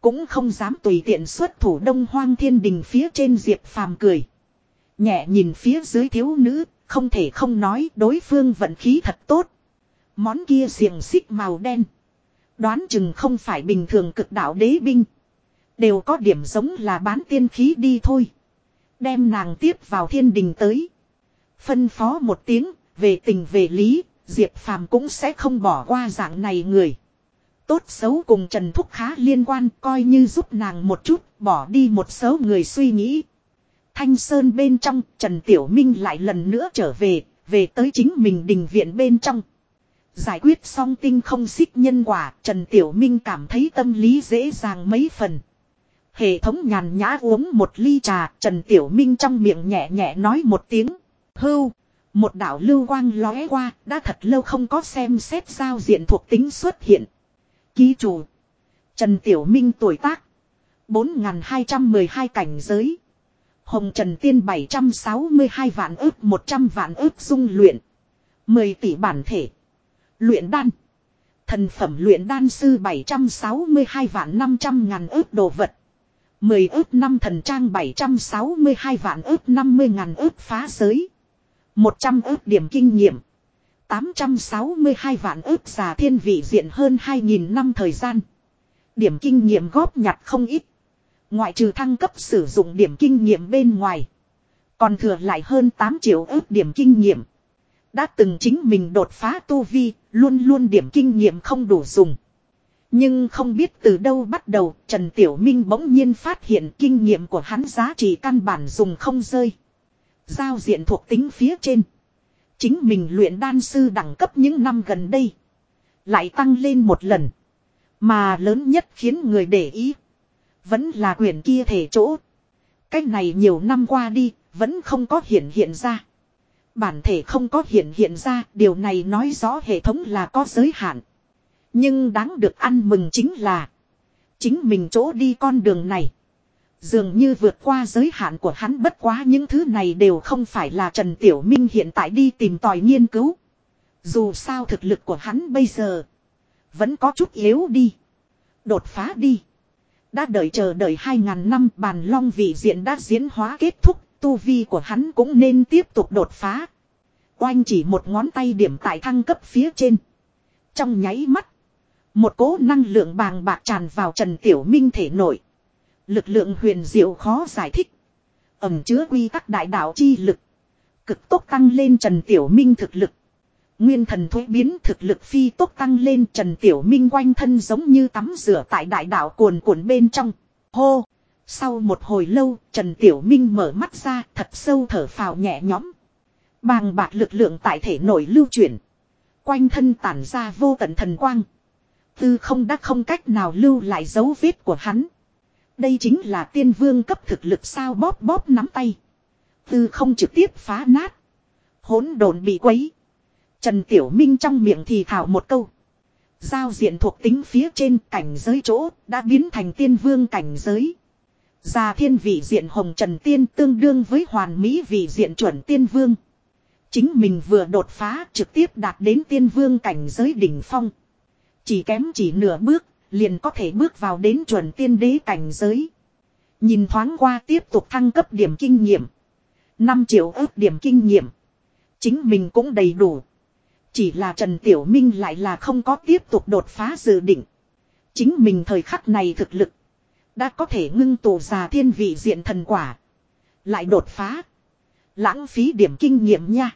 Cũng không dám tùy tiện xuất thủ đông hoang thiên đình phía trên diệp phàm cười. Nhẹ nhìn phía dưới thiếu nữ, không thể không nói đối phương vận khí thật tốt. Món kia xiềng xích màu đen. Đoán chừng không phải bình thường cực đạo đế binh. Đều có điểm giống là bán tiên khí đi thôi. Đem nàng tiếp vào thiên đình tới. Phân phó một tiếng, về tình về lý, Diệp Phàm cũng sẽ không bỏ qua dạng này người. Tốt xấu cùng Trần Thúc khá liên quan coi như giúp nàng một chút, bỏ đi một số người suy nghĩ. Thanh Sơn bên trong, Trần Tiểu Minh lại lần nữa trở về, về tới chính mình đình viện bên trong. Giải quyết xong tinh không xích nhân quả, Trần Tiểu Minh cảm thấy tâm lý dễ dàng mấy phần. Hệ thống nhàn nhã uống một ly trà, Trần Tiểu Minh trong miệng nhẹ nhẹ nói một tiếng. Hưu, một đảo lưu quang lóe qua, đã thật lâu không có xem xét giao diện thuộc tính xuất hiện. Ký chủ. Trần Tiểu Minh tuổi tác. 4.212 cảnh giới. Hồng Trần Tiên 762 vạn ước 100 vạn ước dung luyện. 10 tỷ bản thể. Luyện đan. Thần phẩm luyện đan sư 762 vạn 500 ngàn ước đồ vật. 10 ước năm thần trang 762 vạn ước 50 ngàn ước phá giới. 100 ước điểm kinh nghiệm. 862 vạn ước giả thiên vị diện hơn 2.000 năm thời gian. Điểm kinh nghiệm góp nhặt không ít. Ngoại trừ thăng cấp sử dụng điểm kinh nghiệm bên ngoài. Còn thừa lại hơn 8 triệu ước điểm kinh nghiệm. Đã từng chính mình đột phá tu vi, luôn luôn điểm kinh nghiệm không đủ dùng. Nhưng không biết từ đâu bắt đầu, Trần Tiểu Minh bỗng nhiên phát hiện kinh nghiệm của hắn giá trị căn bản dùng không rơi. Giao diện thuộc tính phía trên. Chính mình luyện đan sư đẳng cấp những năm gần đây. Lại tăng lên một lần. Mà lớn nhất khiến người để ý. Vẫn là quyển kia thể chỗ. Cách này nhiều năm qua đi, vẫn không có hiện hiện ra. Bản thể không có hiện hiện ra, điều này nói rõ hệ thống là có giới hạn. Nhưng đáng được ăn mừng chính là Chính mình chỗ đi con đường này Dường như vượt qua giới hạn của hắn bất quá những thứ này đều không phải là Trần Tiểu Minh hiện tại đi tìm tòi nghiên cứu. Dù sao thực lực của hắn bây giờ vẫn có chút yếu đi. Đột phá đi. Đã đợi chờ đợi 2.000 năm bàn long vị diện đã diễn hóa kết thúc, tu vi của hắn cũng nên tiếp tục đột phá. Oanh chỉ một ngón tay điểm tại thăng cấp phía trên. Trong nháy mắt, một cố năng lượng bàng bạc tràn vào Trần Tiểu Minh thể nội. Lực lượng huyền diệu khó giải thích. Ẩm chứa quy tắc đại đạo chi lực. Cực tốc tăng lên Trần Tiểu Minh thực lực. Nguyên thần thuế biến thực lực phi tốc tăng lên Trần Tiểu Minh quanh thân giống như tắm rửa tại đại đạo cuồn cuộn bên trong. Hô! Sau một hồi lâu, Trần Tiểu Minh mở mắt ra thật sâu thở phào nhẹ nhõm. Bàng bạc lực lượng tại thể nổi lưu chuyển. Quanh thân tản ra vô tận thần quang. Tư không đã không cách nào lưu lại dấu vết của hắn. Đây chính là tiên vương cấp thực lực sao bóp bóp nắm tay. Tư không trực tiếp phá nát. Hỗn đồn bị quấy. Trần Tiểu Minh trong miệng thì thảo một câu. Giao diện thuộc tính phía trên cảnh giới chỗ đã biến thành tiên vương cảnh giới. Già thiên vị diện hồng trần tiên tương đương với hoàn mỹ vị diện chuẩn tiên vương. Chính mình vừa đột phá trực tiếp đạt đến tiên vương cảnh giới đỉnh phong. Chỉ kém chỉ nửa bước, liền có thể bước vào đến chuẩn tiên đế cảnh giới. Nhìn thoáng qua tiếp tục thăng cấp điểm kinh nghiệm. 5 triệu ước điểm kinh nghiệm. Chính mình cũng đầy đủ. Chỉ là Trần Tiểu Minh lại là không có tiếp tục đột phá dự định. Chính mình thời khắc này thực lực. Đã có thể ngưng tụ già thiên vị diện thần quả. Lại đột phá. Lãng phí điểm kinh nghiệm nha.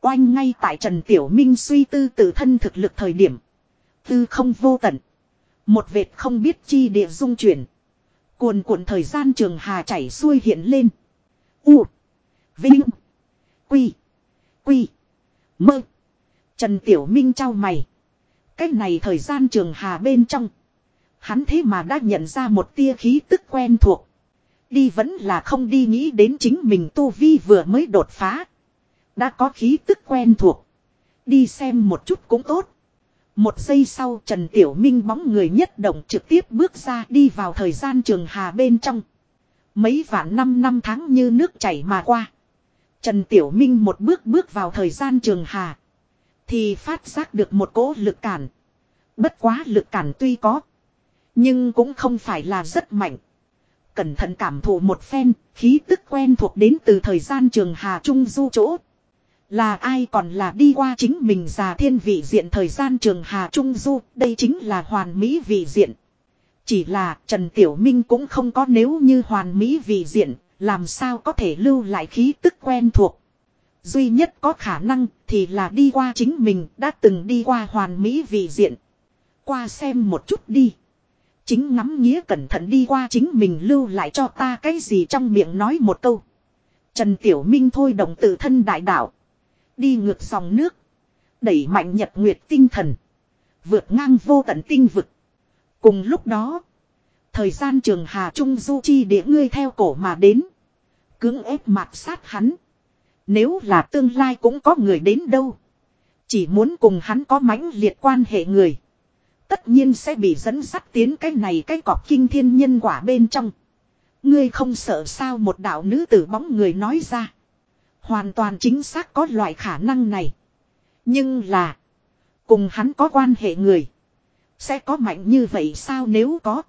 Oanh ngay tại Trần Tiểu Minh suy tư tự thân thực lực thời điểm. Tư không vô tận. Một vệt không biết chi địa dung chuyển. Cuồn cuộn thời gian trường hà chảy xuôi hiện lên. U. Vinh. Quy. Quy. Mơ. Trần Tiểu Minh trao mày. Cách này thời gian trường hà bên trong. Hắn thế mà đã nhận ra một tia khí tức quen thuộc. Đi vẫn là không đi nghĩ đến chính mình tu vi vừa mới đột phá. Đã có khí tức quen thuộc. Đi xem một chút cũng tốt. Một giây sau Trần Tiểu Minh bóng người nhất động trực tiếp bước ra đi vào thời gian trường hà bên trong. Mấy vạn năm năm tháng như nước chảy mà qua. Trần Tiểu Minh một bước bước vào thời gian trường hà. Thì phát giác được một cỗ lực cản. Bất quá lực cản tuy có. Nhưng cũng không phải là rất mạnh. Cẩn thận cảm thụ một phen, khí tức quen thuộc đến từ thời gian trường Hà Trung du chỗ. Là ai còn là đi qua chính mình già thiên vị diện thời gian trường Hà Trung Du, đây chính là hoàn mỹ vị diện. Chỉ là Trần Tiểu Minh cũng không có nếu như hoàn mỹ vị diện, làm sao có thể lưu lại khí tức quen thuộc. Duy nhất có khả năng thì là đi qua chính mình đã từng đi qua hoàn mỹ vị diện. Qua xem một chút đi. Chính ngắm nghĩa cẩn thận đi qua chính mình lưu lại cho ta cái gì trong miệng nói một câu. Trần Tiểu Minh thôi động tự thân đại đạo. Đi ngược dòng nước. Đẩy mạnh nhật nguyệt tinh thần. Vượt ngang vô tận tinh vực. Cùng lúc đó. Thời gian trường Hà Trung Du Chi địa ngươi theo cổ mà đến. Cưỡng ép mạt sát hắn. Nếu là tương lai cũng có người đến đâu. Chỉ muốn cùng hắn có mãnh liệt quan hệ người. Tất nhiên sẽ bị dẫn dắt tiến cái này cái cọp kinh thiên nhân quả bên trong. Ngươi không sợ sao một đạo nữ tử bóng người nói ra. Hoàn toàn chính xác có loại khả năng này. Nhưng là. Cùng hắn có quan hệ người. Sẽ có mạnh như vậy sao nếu có.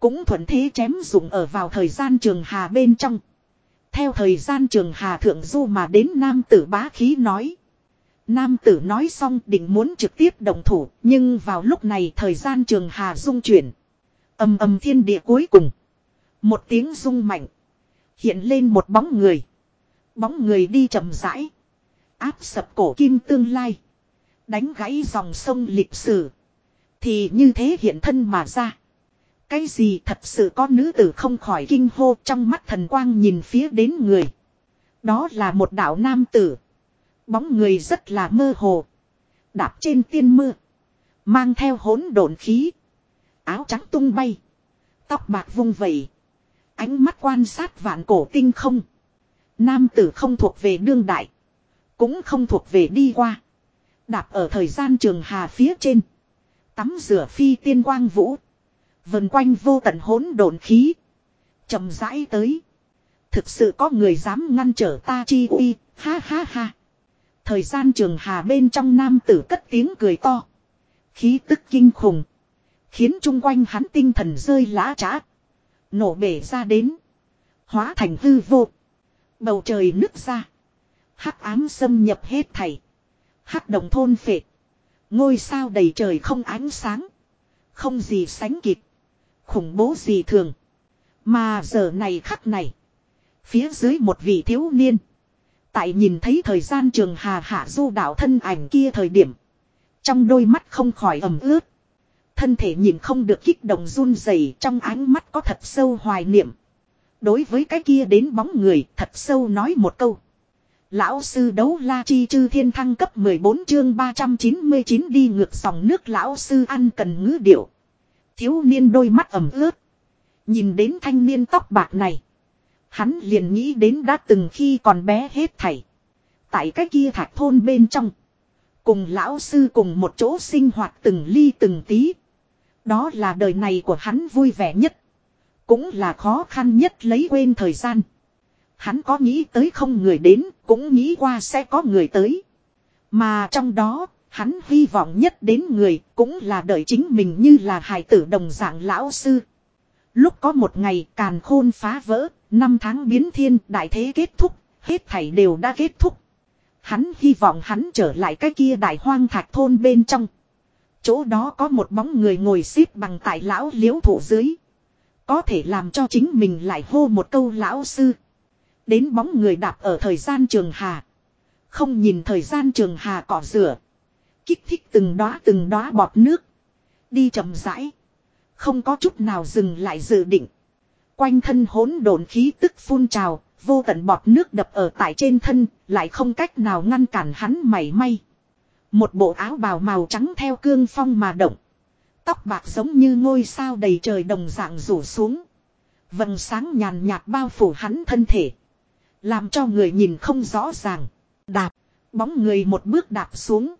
Cũng thuận thế chém dụng ở vào thời gian trường hà bên trong. Theo thời gian trường hà thượng du mà đến nam tử bá khí nói. Nam tử nói xong định muốn trực tiếp động thủ, nhưng vào lúc này thời gian trường hà dung chuyển. âm âm thiên địa cuối cùng. Một tiếng rung mạnh. Hiện lên một bóng người. Bóng người đi chậm rãi. Áp sập cổ kim tương lai. Đánh gãy dòng sông lịch sử. Thì như thế hiện thân mà ra. Cái gì thật sự có nữ tử không khỏi kinh hô trong mắt thần quang nhìn phía đến người. Đó là một đạo nam tử. Bóng người rất là mơ hồ. Đạp trên tiên mưa. Mang theo hỗn độn khí. Áo trắng tung bay. Tóc bạc vung vẩy. Ánh mắt quan sát vạn cổ tinh không. Nam tử không thuộc về đương đại. Cũng không thuộc về đi qua. Đạp ở thời gian trường hà phía trên. Tắm rửa phi tiên quang vũ. Vần quanh vô tận hỗn độn khí. chậm rãi tới. Thực sự có người dám ngăn trở ta chi uy. Ha ha ha. Thời gian trường hà bên trong nam tử cất tiếng cười to. Khí tức kinh khủng. Khiến chung quanh hắn tinh thần rơi lá trá. Nổ bể ra đến. Hóa thành hư vô. Bầu trời nứt ra. Hắc ám xâm nhập hết thảy. Hắc đồng thôn phệ. Ngôi sao đầy trời không ánh sáng. Không gì sánh kịp. Khủng bố gì thường. Mà giờ này khắc này. Phía dưới một vị thiếu niên. Tại nhìn thấy thời gian trường hà hạ du đạo thân ảnh kia thời điểm. Trong đôi mắt không khỏi ẩm ướt. Thân thể nhìn không được kích động run rẩy, trong ánh mắt có thật sâu hoài niệm. Đối với cái kia đến bóng người, thật sâu nói một câu. Lão sư đấu la chi chư thiên thăng cấp 14 chương 399 đi ngược dòng nước lão sư ăn cần ngữ điệu. Thiếu niên đôi mắt ẩm ướt. Nhìn đến thanh niên tóc bạc này. Hắn liền nghĩ đến đã từng khi còn bé hết thảy. Tại cái kia thạch thôn bên trong. Cùng lão sư cùng một chỗ sinh hoạt từng ly từng tí. Đó là đời này của hắn vui vẻ nhất. Cũng là khó khăn nhất lấy quên thời gian. Hắn có nghĩ tới không người đến, cũng nghĩ qua sẽ có người tới. Mà trong đó, hắn hy vọng nhất đến người, cũng là đợi chính mình như là hài tử đồng dạng lão sư. Lúc có một ngày càn khôn phá vỡ, năm tháng biến thiên đại thế kết thúc, hết thảy đều đã kết thúc. Hắn hy vọng hắn trở lại cái kia đại hoang thạch thôn bên trong. Chỗ đó có một bóng người ngồi xếp bằng tại lão liễu thủ dưới. Có thể làm cho chính mình lại hô một câu lão sư. Đến bóng người đạp ở thời gian trường hà. Không nhìn thời gian trường hà cỏ rửa. Kích thích từng đóa từng đóa bọt nước. Đi chậm rãi. Không có chút nào dừng lại dự định. Quanh thân hỗn độn khí tức phun trào, vô tận bọt nước đập ở tại trên thân, lại không cách nào ngăn cản hắn mảy may. Một bộ áo bào màu trắng theo cương phong mà động. Tóc bạc giống như ngôi sao đầy trời đồng dạng rủ xuống. Vầng sáng nhàn nhạt bao phủ hắn thân thể. Làm cho người nhìn không rõ ràng. Đạp, bóng người một bước đạp xuống.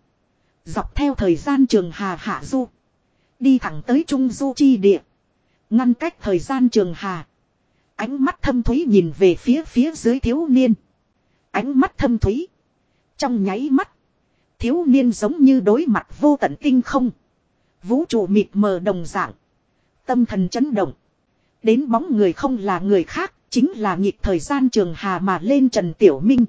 Dọc theo thời gian trường hà hạ du. Đi thẳng tới trung du chi địa. Ngăn cách thời gian trường hà. Ánh mắt thâm thúy nhìn về phía phía dưới thiếu niên. Ánh mắt thâm thúy. Trong nháy mắt. Thiếu niên giống như đối mặt vô tận tinh không. Vũ trụ mịt mờ đồng dạng. Tâm thần chấn động. Đến bóng người không là người khác, chính là nhịp thời gian trường hà mà lên Trần Tiểu Minh.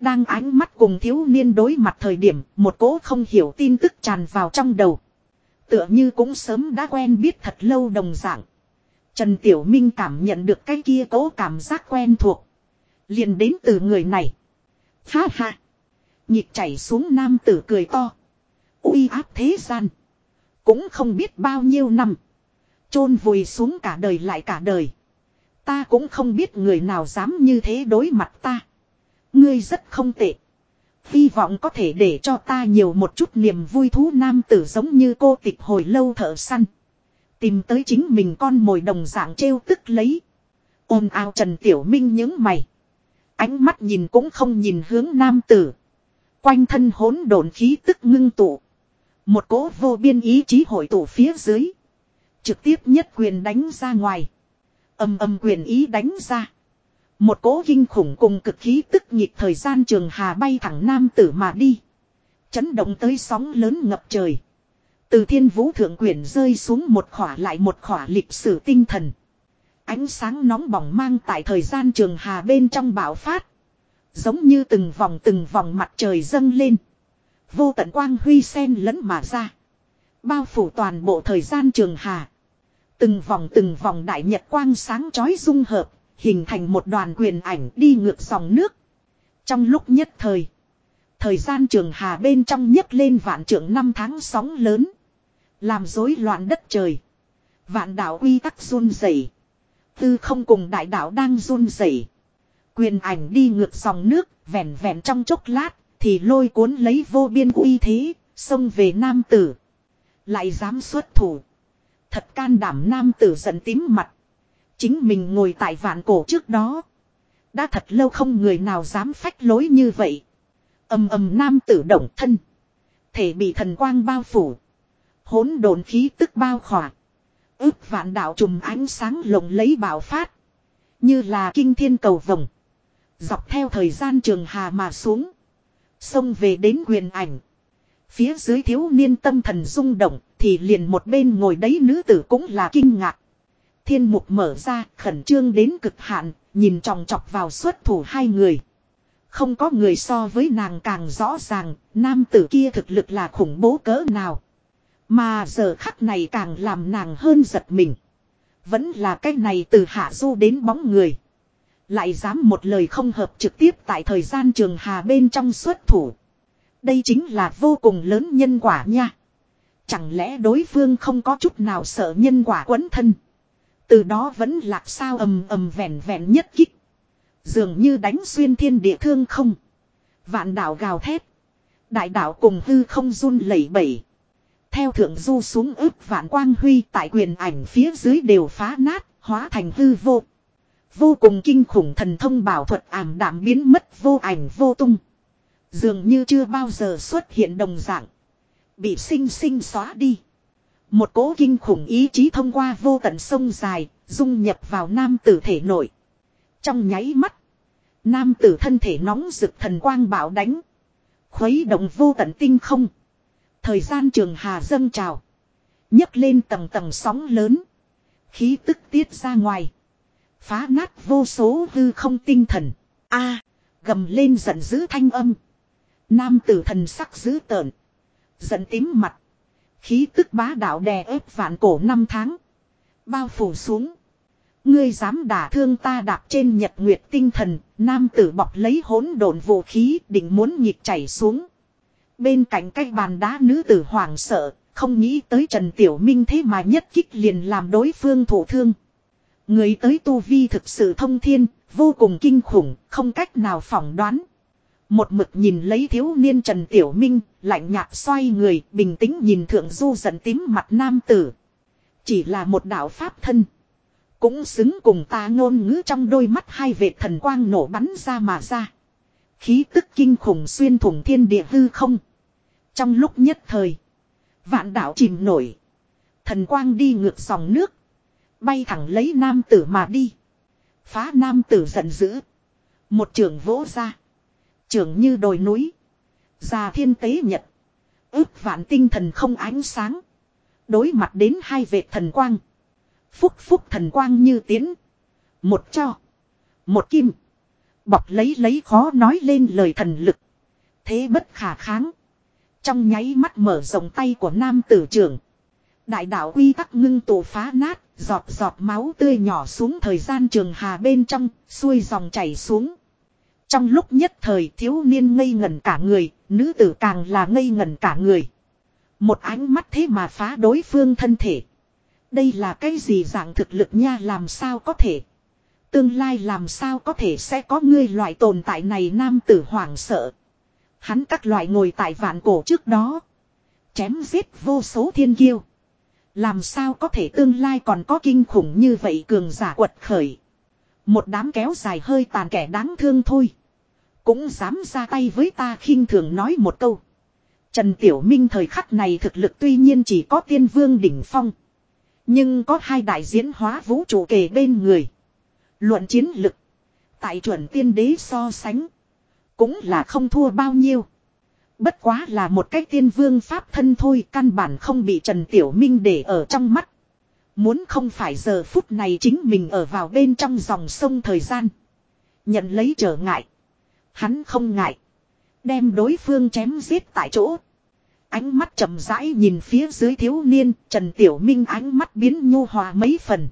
Đang ánh mắt cùng thiếu niên đối mặt thời điểm, một cố không hiểu tin tức tràn vào trong đầu. Tựa như cũng sớm đã quen biết thật lâu đồng dạng. Trần Tiểu Minh cảm nhận được cái kia cố cảm giác quen thuộc. liền đến từ người này. Ha ha. Nhịp chảy xuống nam tử cười to. uy áp thế gian. Cũng không biết bao nhiêu năm. chôn vùi xuống cả đời lại cả đời. Ta cũng không biết người nào dám như thế đối mặt ta. Ngươi rất không tệ. Hy vọng có thể để cho ta nhiều một chút niềm vui thú nam tử giống như cô tịch hồi lâu thợ săn. Tìm tới chính mình con mồi đồng dạng trêu tức lấy. Ôm ao Trần Tiểu Minh những mày. Ánh mắt nhìn cũng không nhìn hướng nam tử. Quanh thân hỗn độn khí tức ngưng tụ. Một cỗ vô biên ý chí hội tụ phía dưới. Trực tiếp nhất quyền đánh ra ngoài. Âm âm quyền ý đánh ra. Một cỗ kinh khủng cùng cực khí tức nhịp thời gian trường hà bay thẳng nam tử mà đi. Chấn động tới sóng lớn ngập trời. Từ thiên vũ thượng quyển rơi xuống một khỏa lại một khỏa lịch sử tinh thần. Ánh sáng nóng bỏng mang tại thời gian trường hà bên trong bạo phát. Giống như từng vòng từng vòng mặt trời dâng lên. Vô tận quang huy sen lẫn mà ra. Bao phủ toàn bộ thời gian trường hà. Từng vòng từng vòng đại nhật quang sáng chói dung hợp, hình thành một đoàn quyền ảnh đi ngược dòng nước. Trong lúc nhất thời, thời gian trường hà bên trong nhấc lên vạn trưởng năm tháng sóng lớn. Làm rối loạn đất trời. Vạn đạo uy tắc run rẩy. Tư không cùng đại đạo đang run rẩy. Quyền ảnh đi ngược dòng nước, vẹn vẹn trong chốc lát, thì lôi cuốn lấy vô biên uy thế, xông về nam tử. Lại dám xuất thủ. Thật can đảm nam tử giận tím mặt. Chính mình ngồi tại vạn cổ trước đó. Đã thật lâu không người nào dám phách lối như vậy. ầm ầm nam tử động thân. Thể bị thần quang bao phủ. hỗn độn khí tức bao khỏa. Ước vạn đạo trùm ánh sáng lồng lấy bảo phát. Như là kinh thiên cầu vồng. Dọc theo thời gian trường hà mà xuống. Xông về đến quyền ảnh. Phía dưới thiếu niên tâm thần rung động thì liền một bên ngồi đấy nữ tử cũng là kinh ngạc. Thiên mục mở ra khẩn trương đến cực hạn, nhìn tròng trọc vào xuất thủ hai người. Không có người so với nàng càng rõ ràng, nam tử kia thực lực là khủng bố cỡ nào. Mà giờ khắc này càng làm nàng hơn giật mình. Vẫn là cái này từ hạ du đến bóng người. Lại dám một lời không hợp trực tiếp tại thời gian trường hà bên trong xuất thủ. Đây chính là vô cùng lớn nhân quả nha. Chẳng lẽ đối phương không có chút nào sợ nhân quả quấn thân. Từ đó vẫn lạc sao ầm ầm vẹn vẹn nhất kích. Dường như đánh xuyên thiên địa thương không. Vạn đảo gào thét. Đại đảo cùng hư không run lẩy bẩy. Theo thượng du xuống ướp vạn quang huy tại quyền ảnh phía dưới đều phá nát, hóa thành hư vô. Vô cùng kinh khủng thần thông bảo thuật ảm đạm biến mất vô ảnh vô tung. Dường như chưa bao giờ xuất hiện đồng dạng. Bị sinh sinh xóa đi. Một cố kinh khủng ý chí thông qua vô tận sông dài, dung nhập vào nam tử thể nội. Trong nháy mắt, nam tử thân thể nóng rực thần quang bảo đánh. Khuấy động vô tận tinh không. Thời gian trường hà dâng trào. nhấc lên tầng tầng sóng lớn. Khí tức tiết ra ngoài. Phá nát vô số hư không tinh thần. a gầm lên giận dữ thanh âm. Nam tử thần sắc dữ tợn. Giận tím mặt. Khí tức bá đạo đè ép vạn cổ năm tháng. Bao phủ xuống. Ngươi dám đả thương ta đạp trên nhật nguyệt tinh thần, nam tử bọc lấy hỗn độn vũ khí định muốn nhịp chảy xuống. Bên cạnh cái bàn đá nữ tử hoảng sợ, không nghĩ tới Trần Tiểu Minh thế mà nhất kích liền làm đối phương thổ thương. Người tới tu vi thực sự thông thiên, vô cùng kinh khủng, không cách nào phỏng đoán. Một mực nhìn lấy thiếu niên Trần Tiểu Minh, lạnh nhạt xoay người, bình tĩnh nhìn thượng du giận tím mặt nam tử. Chỉ là một đạo pháp thân. Cũng xứng cùng ta ngôn ngữ trong đôi mắt hai vệt thần quang nổ bắn ra mà ra. Khí tức kinh khủng xuyên thủng thiên địa hư không. Trong lúc nhất thời. Vạn đảo chìm nổi. Thần quang đi ngược dòng nước. Bay thẳng lấy nam tử mà đi. Phá nam tử giận dữ. Một trường vỗ ra. Trường như đồi núi. Già thiên tế nhật. ước vạn tinh thần không ánh sáng. Đối mặt đến hai vệt thần quang. Phúc phúc thần quang như tiến. Một cho. Một kim. Bọc lấy lấy khó nói lên lời thần lực. Thế bất khả kháng. Trong nháy mắt mở rộng tay của nam tử trưởng. Đại đạo quy tắc ngưng tổ phá nát, giọt giọt máu tươi nhỏ xuống thời gian trường hà bên trong, xuôi dòng chảy xuống. Trong lúc nhất thời thiếu niên ngây ngẩn cả người, nữ tử càng là ngây ngẩn cả người. Một ánh mắt thế mà phá đối phương thân thể. Đây là cái gì dạng thực lực nha làm sao có thể. Tương lai làm sao có thể sẽ có ngươi loại tồn tại này nam tử hoảng sợ. Hắn các loại ngồi tại vạn cổ trước đó. Chém giết vô số thiên kiêu. Làm sao có thể tương lai còn có kinh khủng như vậy cường giả quật khởi. Một đám kéo dài hơi tàn kẻ đáng thương thôi. Cũng dám ra tay với ta khinh thường nói một câu. Trần Tiểu Minh thời khắc này thực lực tuy nhiên chỉ có tiên vương đỉnh phong. Nhưng có hai đại diễn hóa vũ trụ kề bên người. Luận chiến lực. Tại chuẩn tiên đế so sánh. Cũng là không thua bao nhiêu. Bất quá là một cái tiên vương pháp thân thôi căn bản không bị Trần Tiểu Minh để ở trong mắt. Muốn không phải giờ phút này chính mình ở vào bên trong dòng sông thời gian. Nhận lấy trở ngại. Hắn không ngại. Đem đối phương chém giết tại chỗ. Ánh mắt chậm rãi nhìn phía dưới thiếu niên, Trần Tiểu Minh ánh mắt biến nhu hòa mấy phần.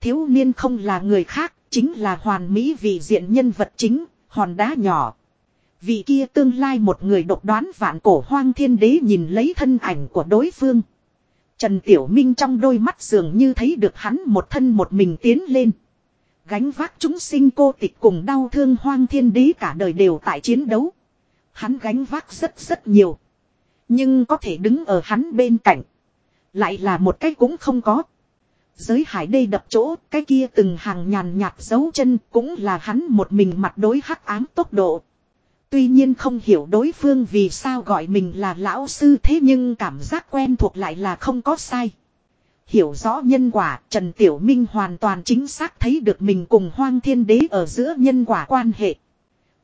Thiếu niên không là người khác, chính là hoàn mỹ vị diện nhân vật chính, hòn đá nhỏ. Vị kia tương lai một người độc đoán vạn cổ hoang thiên đế nhìn lấy thân ảnh của đối phương. Trần Tiểu Minh trong đôi mắt dường như thấy được hắn một thân một mình tiến lên. Gánh vác chúng sinh cô tịch cùng đau thương hoang thiên đế cả đời đều tại chiến đấu. Hắn gánh vác rất rất nhiều. Nhưng có thể đứng ở hắn bên cạnh. Lại là một cái cũng không có. Giới hải đây đập chỗ, cái kia từng hàng nhàn nhạt dấu chân cũng là hắn một mình mặt đối hắc ám tốc độ. Tuy nhiên không hiểu đối phương vì sao gọi mình là lão sư thế nhưng cảm giác quen thuộc lại là không có sai. Hiểu rõ nhân quả, Trần Tiểu Minh hoàn toàn chính xác thấy được mình cùng Hoang Thiên Đế ở giữa nhân quả quan hệ.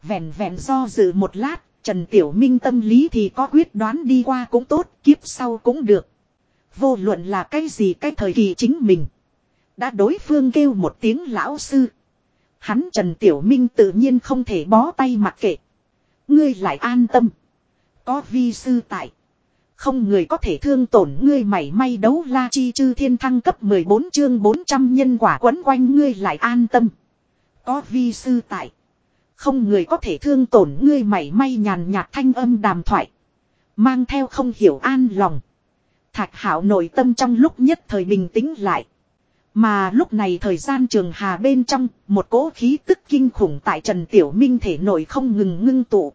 Vẹn vẹn do dự một lát, Trần Tiểu Minh tâm lý thì có quyết đoán đi qua cũng tốt, kiếp sau cũng được. Vô luận là cái gì cái thời kỳ chính mình. Đã đối phương kêu một tiếng lão sư. Hắn Trần Tiểu Minh tự nhiên không thể bó tay mặc kệ. Ngươi lại an tâm. Có vi sư tại. Không người có thể thương tổn ngươi mảy may đấu la chi chư thiên thăng cấp 14 chương 400 nhân quả quấn quanh ngươi lại an tâm. Có vi sư tại. Không người có thể thương tổn ngươi mảy may nhàn nhạt thanh âm đàm thoại. Mang theo không hiểu an lòng. Thạch hảo nội tâm trong lúc nhất thời bình tĩnh lại. Mà lúc này thời gian trường hà bên trong, một cỗ khí tức kinh khủng tại Trần Tiểu Minh thể nội không ngừng ngưng tụ.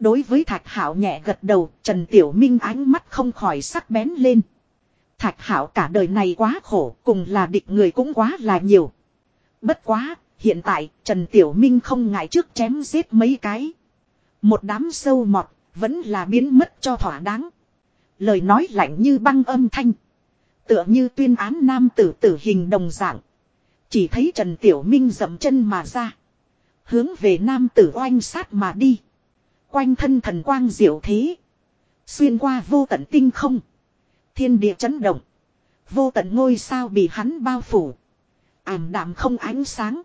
Đối với Thạch Hảo nhẹ gật đầu, Trần Tiểu Minh ánh mắt không khỏi sắc bén lên. Thạch Hảo cả đời này quá khổ, cùng là địch người cũng quá là nhiều. Bất quá, hiện tại, Trần Tiểu Minh không ngại trước chém giết mấy cái. Một đám sâu mọt, vẫn là biến mất cho thỏa đáng. Lời nói lạnh như băng âm thanh. Tựa như tuyên án nam tử tử hình đồng dạng. Chỉ thấy Trần Tiểu Minh dậm chân mà ra. Hướng về nam tử oanh sát mà đi. Quanh thân thần quang diệu thế. Xuyên qua vô tận tinh không. Thiên địa chấn động. Vô tận ngôi sao bị hắn bao phủ. Ảm đạm không ánh sáng.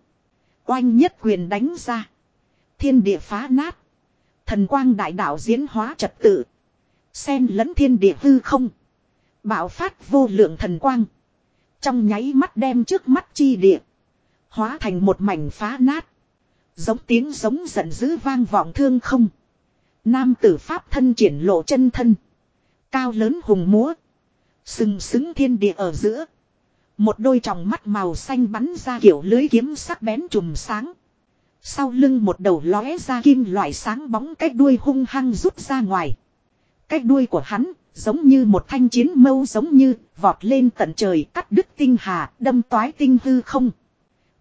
Oanh nhất quyền đánh ra. Thiên địa phá nát. Thần quang đại đạo diễn hóa trật tự. Xen lẫn thiên địa hư không. Bạo phát vô lượng thần quang. Trong nháy mắt đem trước mắt chi địa. Hóa thành một mảnh phá nát. Giống tiếng giống giận dữ vang vọng thương không. Nam tử pháp thân triển lộ chân thân. Cao lớn hùng múa. Sừng sững thiên địa ở giữa. Một đôi tròng mắt màu xanh bắn ra kiểu lưới kiếm sắc bén trùm sáng. Sau lưng một đầu lóe ra kim loại sáng bóng cách đuôi hung hăng rút ra ngoài. Cách đuôi của hắn giống như một thanh chiến mâu giống như vọt lên tận trời cắt đứt tinh hà đâm toái tinh hư không.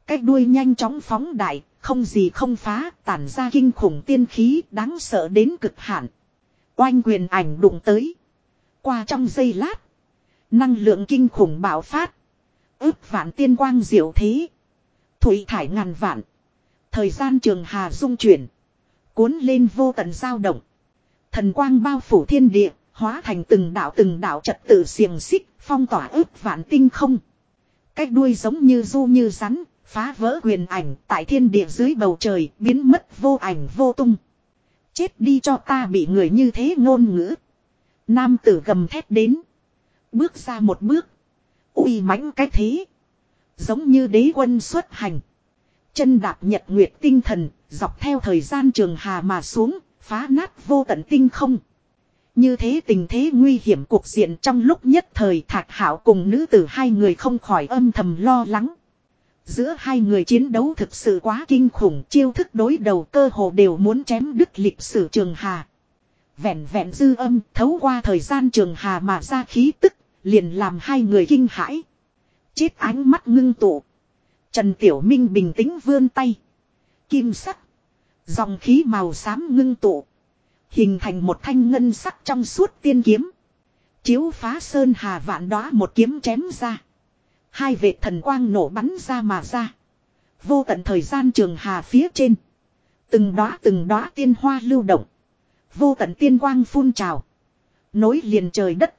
Cách đuôi nhanh chóng phóng đại, không gì không phá, tản ra kinh khủng tiên khí đáng sợ đến cực hạn. Oanh quyền ảnh đụng tới. Qua trong giây lát. Năng lượng kinh khủng bạo phát. ước vạn tiên quang diệu thế. Thủy thải ngàn vạn. Thời gian trường hà dung chuyển. Cuốn lên vô tận dao động. Thần quang bao phủ thiên địa, hóa thành từng đạo từng đạo trật tự xiềng xích, phong tỏa ước vạn tinh không. Cách đuôi giống như du như rắn, phá vỡ quyền ảnh tại thiên địa dưới bầu trời, biến mất vô ảnh vô tung. Chết đi cho ta bị người như thế ngôn ngữ. Nam tử gầm thét đến. Bước ra một bước. uy mãnh cái thế. Giống như đế quân xuất hành. Chân đạp nhật nguyệt tinh thần, dọc theo thời gian trường hà mà xuống, phá nát vô tận tinh không. Như thế tình thế nguy hiểm cuộc diện trong lúc nhất thời thạc hảo cùng nữ tử hai người không khỏi âm thầm lo lắng. Giữa hai người chiến đấu thực sự quá kinh khủng chiêu thức đối đầu cơ hồ đều muốn chém đứt lịch sử trường hà. Vẹn vẹn dư âm thấu qua thời gian trường hà mà ra khí tức, liền làm hai người kinh hãi. Chết ánh mắt ngưng tụ. Trần Tiểu Minh bình tĩnh vươn tay. Kim sắc. Dòng khí màu xám ngưng tụ. Hình thành một thanh ngân sắc trong suốt tiên kiếm. Chiếu phá sơn hà vạn đóa một kiếm chém ra. Hai vệ thần quang nổ bắn ra mà ra. Vô tận thời gian trường hà phía trên. Từng đóa từng đóa tiên hoa lưu động. Vô tận tiên quang phun trào. Nối liền trời đất.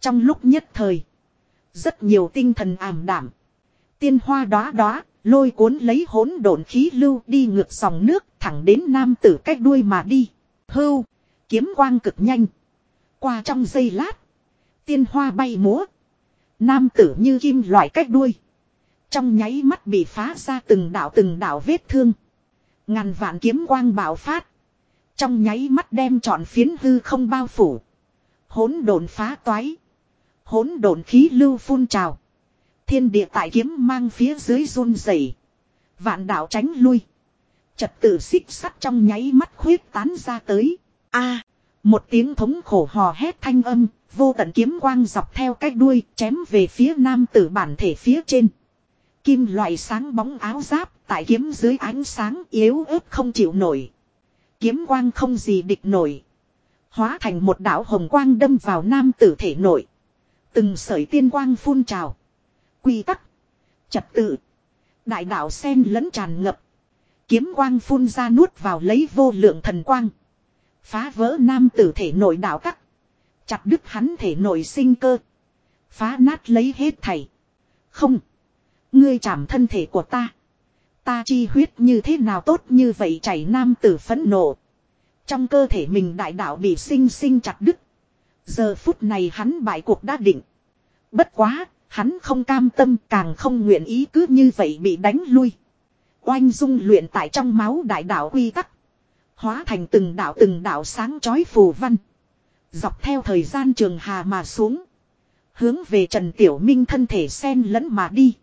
Trong lúc nhất thời. Rất nhiều tinh thần ảm đảm. Tiên hoa đóa đóa, lôi cuốn lấy hỗn độn khí lưu đi ngược dòng nước thẳng đến nam tử cách đuôi mà đi. Hưu, kiếm quang cực nhanh. Qua trong giây lát, tiên hoa bay múa. Nam tử như kim loại cách đuôi. Trong nháy mắt bị phá ra từng đảo từng đảo vết thương. Ngàn vạn kiếm quang bạo phát. Trong nháy mắt đem trọn phiến hư không bao phủ. Hỗn đồn phá toái. Hỗn đồn khí lưu phun trào. Thiên địa tại kiếm mang phía dưới run rẩy. Vạn đạo tránh lui. Trật tự xích sắt trong nháy mắt khuyết tán ra tới. a một tiếng thống khổ hò hét thanh âm, vô tận kiếm quang dọc theo cái đuôi chém về phía nam tử bản thể phía trên. Kim loại sáng bóng áo giáp, tại kiếm dưới ánh sáng yếu ớt không chịu nổi. Kiếm quang không gì địch nổi. Hóa thành một đạo hồng quang đâm vào nam tử thể nội. Từng sợi tiên quang phun trào. Quy tắc. Trật tự. Đại đạo sen lẫn tràn ngập. Kiếm quang phun ra nuốt vào lấy vô lượng thần quang. Phá vỡ nam tử thể nội đạo tắc. Chặt đứt hắn thể nội sinh cơ. Phá nát lấy hết thảy. Không. Ngươi chạm thân thể của ta. Ta chi huyết như thế nào tốt như vậy chảy nam tử phẫn nộ. Trong cơ thể mình đại đạo bị sinh sinh chặt đứt. Giờ phút này hắn bại cuộc đã định. Bất quá, hắn không cam tâm càng không nguyện ý cứ như vậy bị đánh lui. Oanh dung luyện tại trong máu đại đạo quy tắc. Hóa thành từng đạo từng đạo sáng chói phù văn. Dọc theo thời gian trường hà mà xuống. Hướng về Trần Tiểu Minh thân thể sen lẫn mà đi.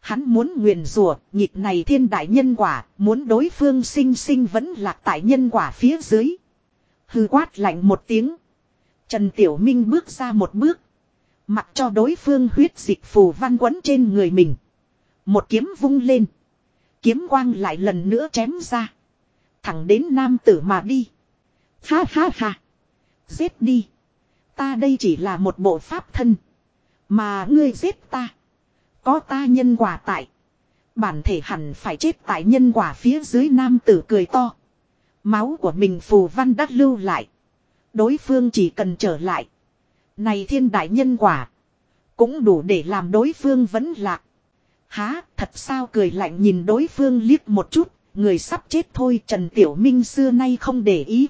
Hắn muốn nguyền rủa nhịp này thiên đại nhân quả, muốn đối phương sinh sinh vẫn lạc tại nhân quả phía dưới. Hư quát lạnh một tiếng. Trần Tiểu Minh bước ra một bước. Mặc cho đối phương huyết dịch phù văn quấn trên người mình. Một kiếm vung lên. Kiếm quang lại lần nữa chém ra. Thẳng đến nam tử mà đi. Ha ha ha. Giết đi. Ta đây chỉ là một bộ pháp thân. Mà ngươi giết ta. Có ta nhân quả tại. Bản thể hẳn phải chết tại nhân quả phía dưới nam tử cười to. Máu của mình phù văn đắt lưu lại. Đối phương chỉ cần trở lại. Này thiên đại nhân quả. Cũng đủ để làm đối phương vẫn lạc. Há, thật sao cười lạnh nhìn đối phương liếc một chút, người sắp chết thôi Trần Tiểu Minh xưa nay không để ý.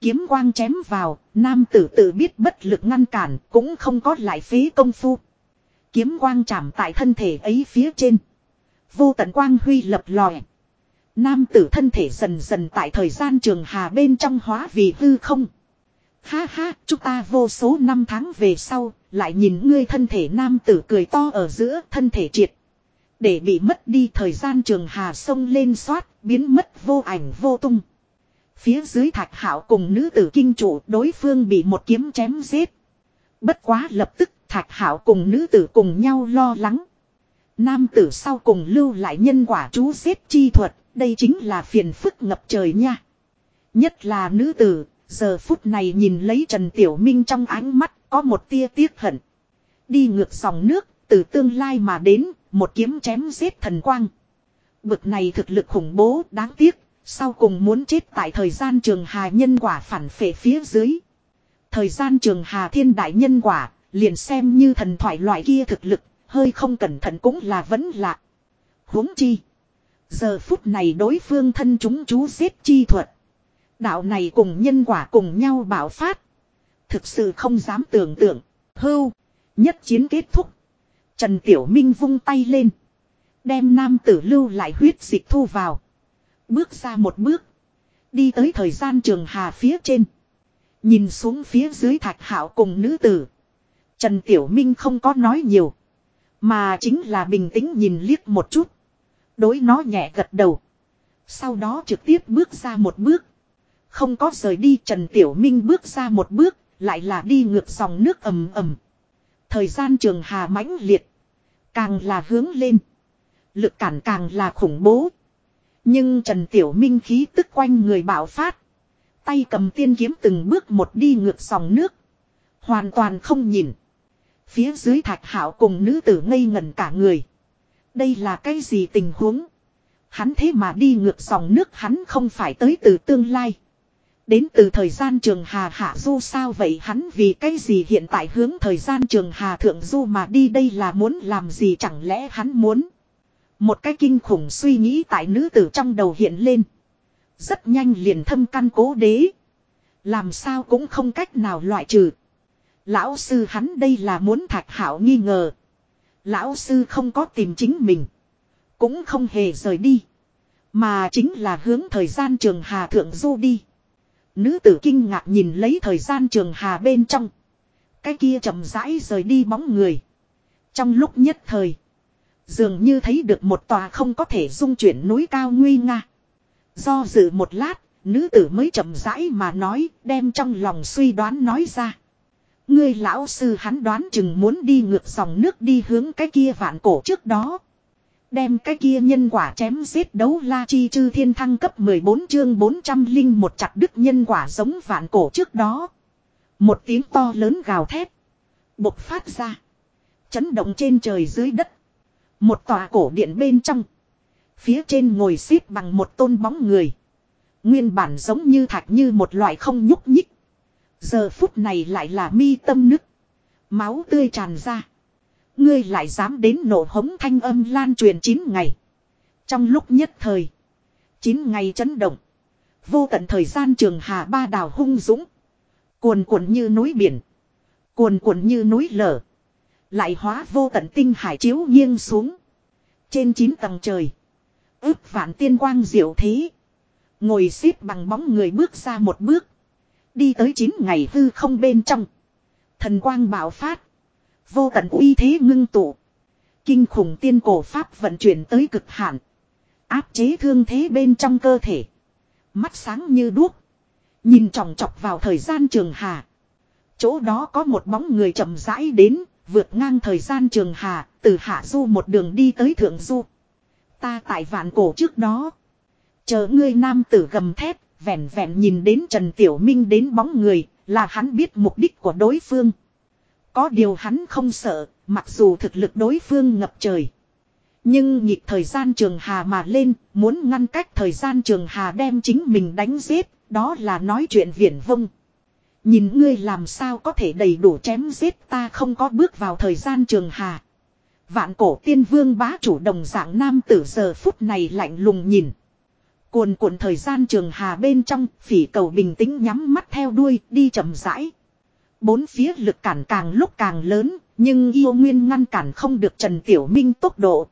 Kiếm quang chém vào, nam tử tự biết bất lực ngăn cản, cũng không có lại phí công phu. Kiếm quang chạm tại thân thể ấy phía trên. Vô tận quang huy lập lòe. Nam tử thân thể dần dần tại thời gian trường hà bên trong hóa vì hư không. Ha ha, chúng ta vô số năm tháng về sau, lại nhìn ngươi thân thể nam tử cười to ở giữa thân thể triệt. Để bị mất đi thời gian trường hà sông lên xoát, biến mất vô ảnh vô tung. Phía dưới thạch hảo cùng nữ tử kinh chủ đối phương bị một kiếm chém giết. Bất quá lập tức thạch hảo cùng nữ tử cùng nhau lo lắng. Nam tử sau cùng lưu lại nhân quả chú giết chi thuật, đây chính là phiền phức ngập trời nha. Nhất là nữ tử, giờ phút này nhìn lấy Trần Tiểu Minh trong ánh mắt có một tia tiếc hận. Đi ngược dòng nước, từ tương lai mà đến, một kiếm chém giết thần quang. Bực này thực lực khủng bố đáng tiếc, sau cùng muốn chết tại thời gian trường hà nhân quả phản phệ phía dưới. Thời gian trường hà thiên đại nhân quả, liền xem như thần thoại loại kia thực lực, hơi không cẩn thận cũng là vẫn lạ. huống chi. Giờ phút này đối phương thân chúng chú giết chi thuật. Đạo này cùng nhân quả cùng nhau bảo phát. Thực sự không dám tưởng tượng. Hưu. Nhất chiến kết thúc. Trần Tiểu Minh vung tay lên. Đem nam tử lưu lại huyết dịch thu vào. Bước ra một bước. Đi tới thời gian trường hà phía trên. Nhìn xuống phía dưới thạch hạo cùng nữ tử. Trần Tiểu Minh không có nói nhiều. Mà chính là bình tĩnh nhìn liếc một chút. Đối nó nhẹ gật đầu. Sau đó trực tiếp bước ra một bước. Không có rời đi Trần Tiểu Minh bước ra một bước. Lại là đi ngược dòng nước ầm ầm. Thời gian trường hà mãnh liệt. Càng là hướng lên. Lực cản càng là khủng bố. Nhưng Trần Tiểu Minh khí tức quanh người bạo phát. Tay cầm tiên kiếm từng bước một đi ngược dòng nước. Hoàn toàn không nhìn. Phía dưới thạch hảo cùng nữ tử ngây ngẩn cả người. Đây là cái gì tình huống? Hắn thế mà đi ngược dòng nước hắn không phải tới từ tương lai. Đến từ thời gian trường hà hạ du sao vậy hắn vì cái gì hiện tại hướng thời gian trường hà thượng du mà đi đây là muốn làm gì chẳng lẽ hắn muốn. Một cái kinh khủng suy nghĩ tại nữ tử trong đầu hiện lên. Rất nhanh liền thâm căn cố đế. Làm sao cũng không cách nào loại trừ. Lão sư hắn đây là muốn thạch hảo nghi ngờ. Lão sư không có tìm chính mình. Cũng không hề rời đi. Mà chính là hướng thời gian trường hà thượng du đi. Nữ tử kinh ngạc nhìn lấy thời gian trường hà bên trong. Cái kia chậm rãi rời đi bóng người. Trong lúc nhất thời. Dường như thấy được một tòa không có thể dung chuyển núi cao nguy nga. Do dự một lát, nữ tử mới chậm rãi mà nói, đem trong lòng suy đoán nói ra. Ngươi lão sư hắn đoán chừng muốn đi ngược dòng nước đi hướng cái kia vạn cổ trước đó. Đem cái kia nhân quả chém giết đấu la chi chư thiên thăng cấp 14 chương 400 linh một chặt đức nhân quả giống vạn cổ trước đó. Một tiếng to lớn gào thét. Bộc phát ra. Chấn động trên trời dưới đất. Một tòa cổ điện bên trong. Phía trên ngồi xếp bằng một tôn bóng người. Nguyên bản giống như thạch như một loại không nhúc nhích. Giờ phút này lại là mi tâm nứt. Máu tươi tràn ra. Ngươi lại dám đến nổ hống thanh âm lan truyền 9 ngày. Trong lúc nhất thời. 9 ngày chấn động. Vô tận thời gian trường hà ba đào hung dũng. Cuồn cuộn như núi biển. Cuồn cuộn như núi lở. Lại hóa vô tận tinh hải chiếu nghiêng xuống. Trên 9 tầng trời. Ước vạn tiên quang diệu thế. Ngồi xếp bằng bóng người bước ra một bước. Đi tới chín ngày hư không bên trong. Thần quang bạo phát. Vô tận uy thế ngưng tụ. Kinh khủng tiên cổ pháp vận chuyển tới cực hạn. Áp chế thương thế bên trong cơ thể. Mắt sáng như đuốc. Nhìn tròng trọc vào thời gian trường hà. Chỗ đó có một bóng người chậm rãi đến, vượt ngang thời gian trường hà, từ hạ du một đường đi tới thượng du. Ta tại vạn cổ trước đó. Chờ ngươi nam tử gầm thép vẹn vẹn nhìn đến Trần Tiểu Minh đến bóng người, là hắn biết mục đích của đối phương. Có điều hắn không sợ, mặc dù thực lực đối phương ngập trời. Nhưng nhịp thời gian trường hà mà lên, muốn ngăn cách thời gian trường hà đem chính mình đánh giết, đó là nói chuyện viển vông. Nhìn ngươi làm sao có thể đầy đủ chém giết ta không có bước vào thời gian trường hà. Vạn cổ tiên vương bá chủ đồng dạng nam tử giờ phút này lạnh lùng nhìn. Cuồn cuộn thời gian trường hà bên trong, phỉ cầu bình tĩnh nhắm mắt theo đuôi, đi chậm rãi. Bốn phía lực cản càng lúc càng lớn, nhưng yêu nguyên ngăn cản không được Trần Tiểu Minh tốc độ.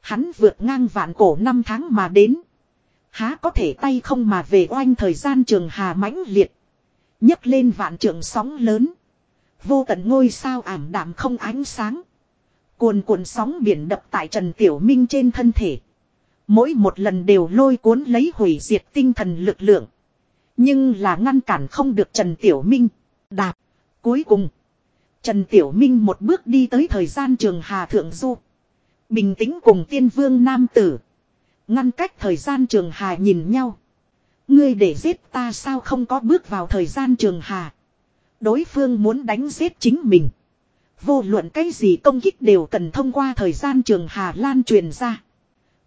Hắn vượt ngang vạn cổ năm tháng mà đến. Há có thể tay không mà về oanh thời gian trường hà mãnh liệt. nhấc lên vạn trường sóng lớn. Vô tận ngôi sao ảm đạm không ánh sáng. Cuồn cuộn sóng biển đập tại Trần Tiểu Minh trên thân thể. Mỗi một lần đều lôi cuốn lấy hủy diệt tinh thần lực lượng. Nhưng là ngăn cản không được Trần Tiểu Minh. Đạp. Cuối cùng. Trần Tiểu Minh một bước đi tới thời gian trường Hà Thượng Du. Bình tĩnh cùng tiên vương nam tử. Ngăn cách thời gian trường Hà nhìn nhau. Ngươi để giết ta sao không có bước vào thời gian trường Hà. Đối phương muốn đánh giết chính mình. Vô luận cái gì công kích đều cần thông qua thời gian trường Hà lan truyền ra.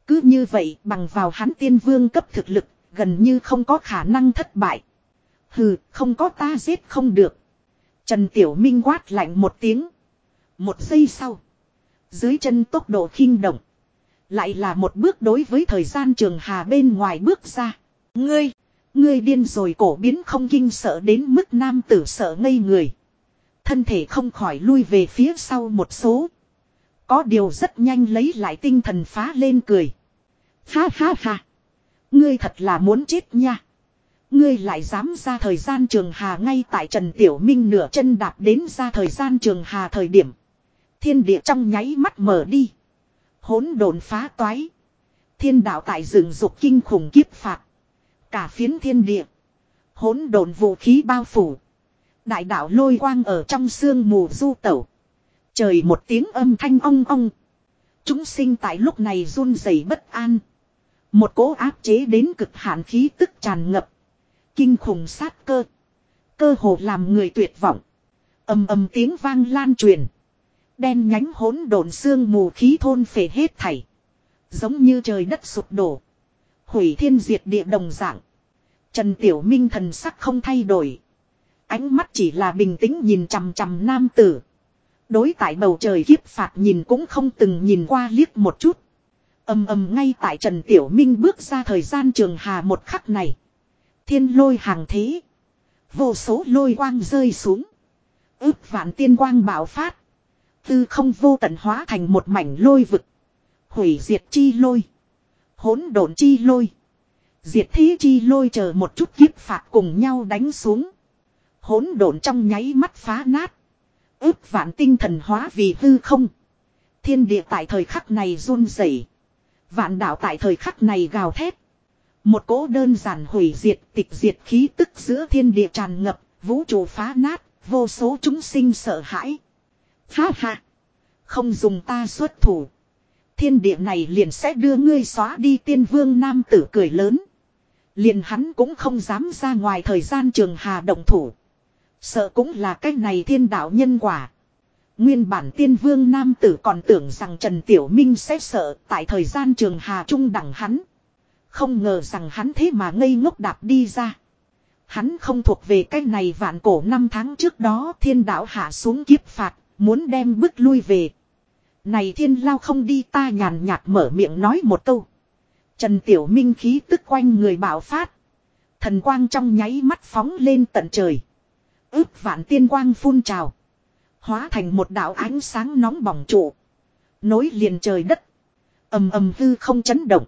Cứ như vậy bằng vào hắn tiên vương cấp thực lực, gần như không có khả năng thất bại. Hừ, không có ta giết không được. Trần Tiểu Minh quát lạnh một tiếng. Một giây sau. Dưới chân tốc độ khinh động. Lại là một bước đối với thời gian trường hà bên ngoài bước ra. Ngươi, ngươi điên rồi cổ biến không kinh sợ đến mức nam tử sợ ngây người. Thân thể không khỏi lui về phía sau một số. Có điều rất nhanh lấy lại tinh thần phá lên cười. Ha ha ha. Ngươi thật là muốn chết nha. Ngươi lại dám ra thời gian trường hà ngay tại Trần Tiểu Minh nửa chân đạp đến ra thời gian trường hà thời điểm. Thiên địa trong nháy mắt mở đi. hỗn đồn phá toái. Thiên đạo tại rừng dục kinh khủng kiếp phạt. Cả phiến thiên địa. hỗn đồn vũ khí bao phủ. Đại đạo lôi quang ở trong sương mù du tẩu. Trời một tiếng âm thanh ong ong. Chúng sinh tại lúc này run rẩy bất an. Một cố áp chế đến cực hạn khí tức tràn ngập. Kinh khủng sát cơ. Cơ hồ làm người tuyệt vọng. ầm ầm tiếng vang lan truyền. Đen nhánh hỗn độn xương mù khí thôn phệ hết thảy. Giống như trời đất sụp đổ. Hủy thiên diệt địa đồng dạng. Trần Tiểu Minh thần sắc không thay đổi. Ánh mắt chỉ là bình tĩnh nhìn chằm chằm nam tử. Đối tại bầu trời kiếp phạt nhìn cũng không từng nhìn qua liếc một chút. ầm ầm ngay tại Trần Tiểu Minh bước ra thời gian trường hà một khắc này. Thiên lôi hàng thế. Vô số lôi quang rơi xuống. ước vạn tiên quang bạo phát. Tư không vô tận hóa thành một mảnh lôi vực. Hủy diệt chi lôi. hỗn độn chi lôi. Diệt thế chi lôi chờ một chút kiếp phạt cùng nhau đánh xuống. hỗn độn trong nháy mắt phá nát. ước vạn tinh thần hóa vì hư không. Thiên địa tại thời khắc này run rẩy. Vạn đạo tại thời khắc này gào thét. Một cỗ đơn giản hủy diệt tịch diệt khí tức giữa thiên địa tràn ngập, vũ trụ phá nát, vô số chúng sinh sợ hãi. Ha ha! Không dùng ta xuất thủ. Thiên địa này liền sẽ đưa ngươi xóa đi tiên vương nam tử cười lớn. Liền hắn cũng không dám ra ngoài thời gian trường hà động thủ. Sợ cũng là cách này thiên đạo nhân quả. Nguyên bản tiên vương nam tử còn tưởng rằng Trần Tiểu Minh sẽ sợ tại thời gian trường hà trung đẳng hắn. Không ngờ rằng hắn thế mà ngây ngốc đạp đi ra. Hắn không thuộc về cái này vạn cổ năm tháng trước đó thiên đạo hạ xuống kiếp phạt, muốn đem bước lui về. Này thiên lao không đi ta nhàn nhạt mở miệng nói một câu. Trần Tiểu Minh khí tức quanh người bảo phát. Thần quang trong nháy mắt phóng lên tận trời. ước vạn tiên quang phun trào. Hóa thành một đạo ánh sáng nóng bỏng trụ. Nối liền trời đất. ầm ầm hư không chấn động.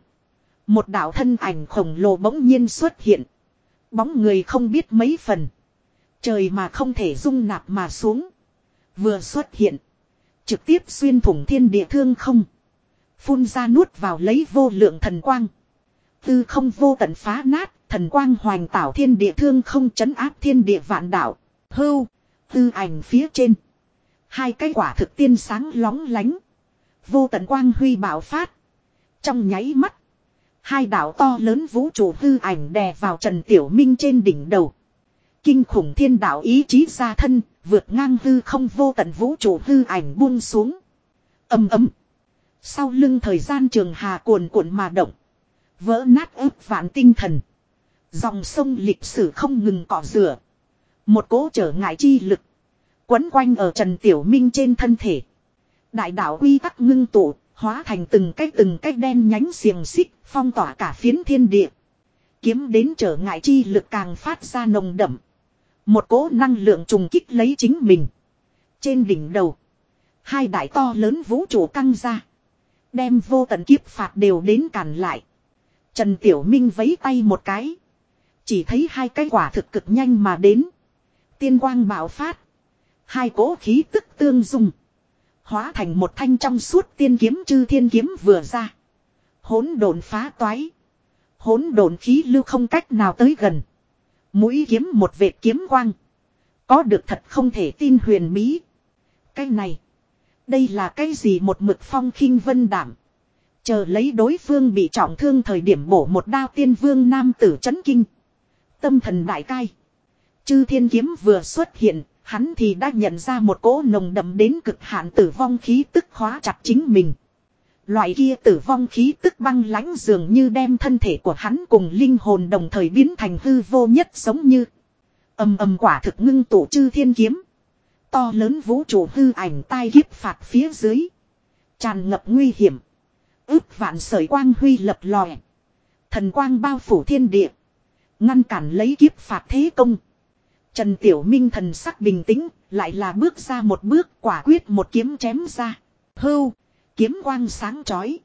Một đạo thân ảnh khổng lồ bỗng nhiên xuất hiện. Bóng người không biết mấy phần. Trời mà không thể dung nạp mà xuống. Vừa xuất hiện. Trực tiếp xuyên thủng thiên địa thương không. Phun ra nuốt vào lấy vô lượng thần quang. Tư không vô tận phá nát, thần quang hoành tảo thiên địa thương không chấn áp thiên địa vạn đảo, Hưu, tư ảnh phía trên. Hai cái quả thực tiên sáng lóng lánh. Vô tận quang huy bảo phát. Trong nháy mắt. Hai đạo to lớn vũ trụ hư ảnh đè vào Trần Tiểu Minh trên đỉnh đầu. Kinh khủng thiên đạo ý chí ra thân, vượt ngang hư không vô tận vũ trụ hư ảnh buông xuống. Âm ấm. Sau lưng thời gian trường hà cuồn cuộn mà động. Vỡ nát ướp vạn tinh thần. Dòng sông lịch sử không ngừng cọ rửa. Một cố trở ngại chi lực. Quấn quanh ở Trần Tiểu Minh trên thân thể. Đại đạo quy tắc ngưng tụ, hóa thành từng cái từng cái đen nhánh xiềng xích, phong tỏa cả phiến thiên địa. Kiếm đến trở ngại chi lực càng phát ra nồng đậm. Một cỗ năng lượng trùng kích lấy chính mình. Trên đỉnh đầu. Hai đại to lớn vũ trụ căng ra. Đem vô tận kiếp phạt đều đến cản lại. Trần Tiểu Minh vấy tay một cái. Chỉ thấy hai cái quả thực cực nhanh mà đến. Tiên quang bạo phát. Hai cỗ khí tức tương dung. Hóa thành một thanh trong suốt tiên kiếm chư thiên kiếm vừa ra. Hỗn độn phá toái. Hỗn độn khí lưu không cách nào tới gần. Mũi kiếm một vệt kiếm quang. Có được thật không thể tin huyền bí. Cái này. Đây là cái gì một mực phong khinh vân đảm. Chờ lấy đối phương bị trọng thương thời điểm bổ một đao tiên vương nam tử chấn kinh. Tâm thần đại cai. Chư thiên kiếm vừa xuất hiện, hắn thì đã nhận ra một cỗ nồng đậm đến cực hạn tử vong khí tức khóa chặt chính mình. Loại kia tử vong khí tức băng lãnh dường như đem thân thể của hắn cùng linh hồn đồng thời biến thành hư vô nhất giống như. âm âm quả thực ngưng tụ chư thiên kiếm. To lớn vũ trụ hư ảnh tai kiếp phạt phía dưới. Tràn ngập nguy hiểm. Ước vạn sởi quang huy lập lòe. Thần quang bao phủ thiên địa. Ngăn cản lấy kiếp phạt thế công. Trần Tiểu Minh thần sắc bình tĩnh, lại là bước ra một bước quả quyết một kiếm chém ra. Hưu, kiếm quang sáng chói.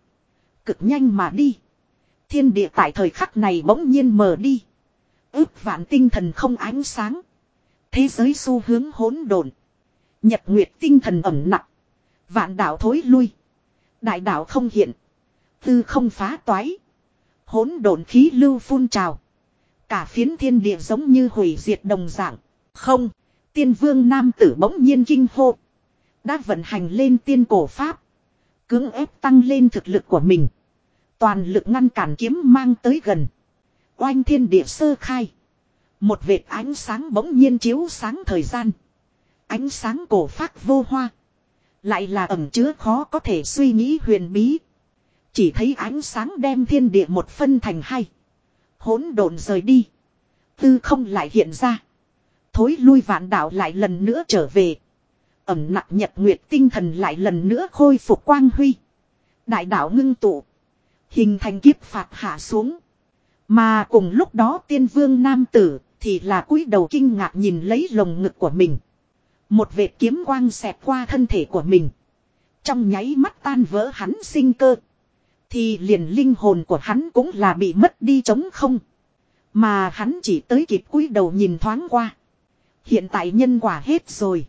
Cực nhanh mà đi. Thiên địa tại thời khắc này bỗng nhiên mở đi. Ước vạn tinh thần không ánh sáng. Thế giới xu hướng hỗn độn. Nhật nguyệt tinh thần ẩm nặng. Vạn đạo thối lui. Đại đạo không hiện. Tư không phá toái. Hỗn độn khí lưu phun trào. Cả phiến thiên địa giống như hủy diệt đồng dạng. Không, tiên vương nam tử bỗng nhiên kinh hô. Đã vận hành lên tiên cổ pháp. Cưỡng ép tăng lên thực lực của mình. Toàn lực ngăn cản kiếm mang tới gần. Oanh thiên địa sơ khai. Một vệt ánh sáng bỗng nhiên chiếu sáng thời gian. Ánh sáng cổ phát vô hoa. Lại là ẩm chứa khó có thể suy nghĩ huyền bí. Chỉ thấy ánh sáng đem thiên địa một phân thành hai. Hỗn độn rời đi. Tư không lại hiện ra. Thối lui vạn đạo lại lần nữa trở về. Ẩm nặng nhật nguyệt tinh thần lại lần nữa khôi phục quang huy. Đại đạo ngưng tụ. Hình thành kiếp phạt hạ xuống. Mà cùng lúc đó tiên vương nam tử thì là cúi đầu kinh ngạc nhìn lấy lồng ngực của mình. Một vệt kiếm quang xẹt qua thân thể của mình. Trong nháy mắt tan vỡ hắn sinh cơ. Thì liền linh hồn của hắn cũng là bị mất đi trống không. Mà hắn chỉ tới kịp cúi đầu nhìn thoáng qua. Hiện tại nhân quả hết rồi.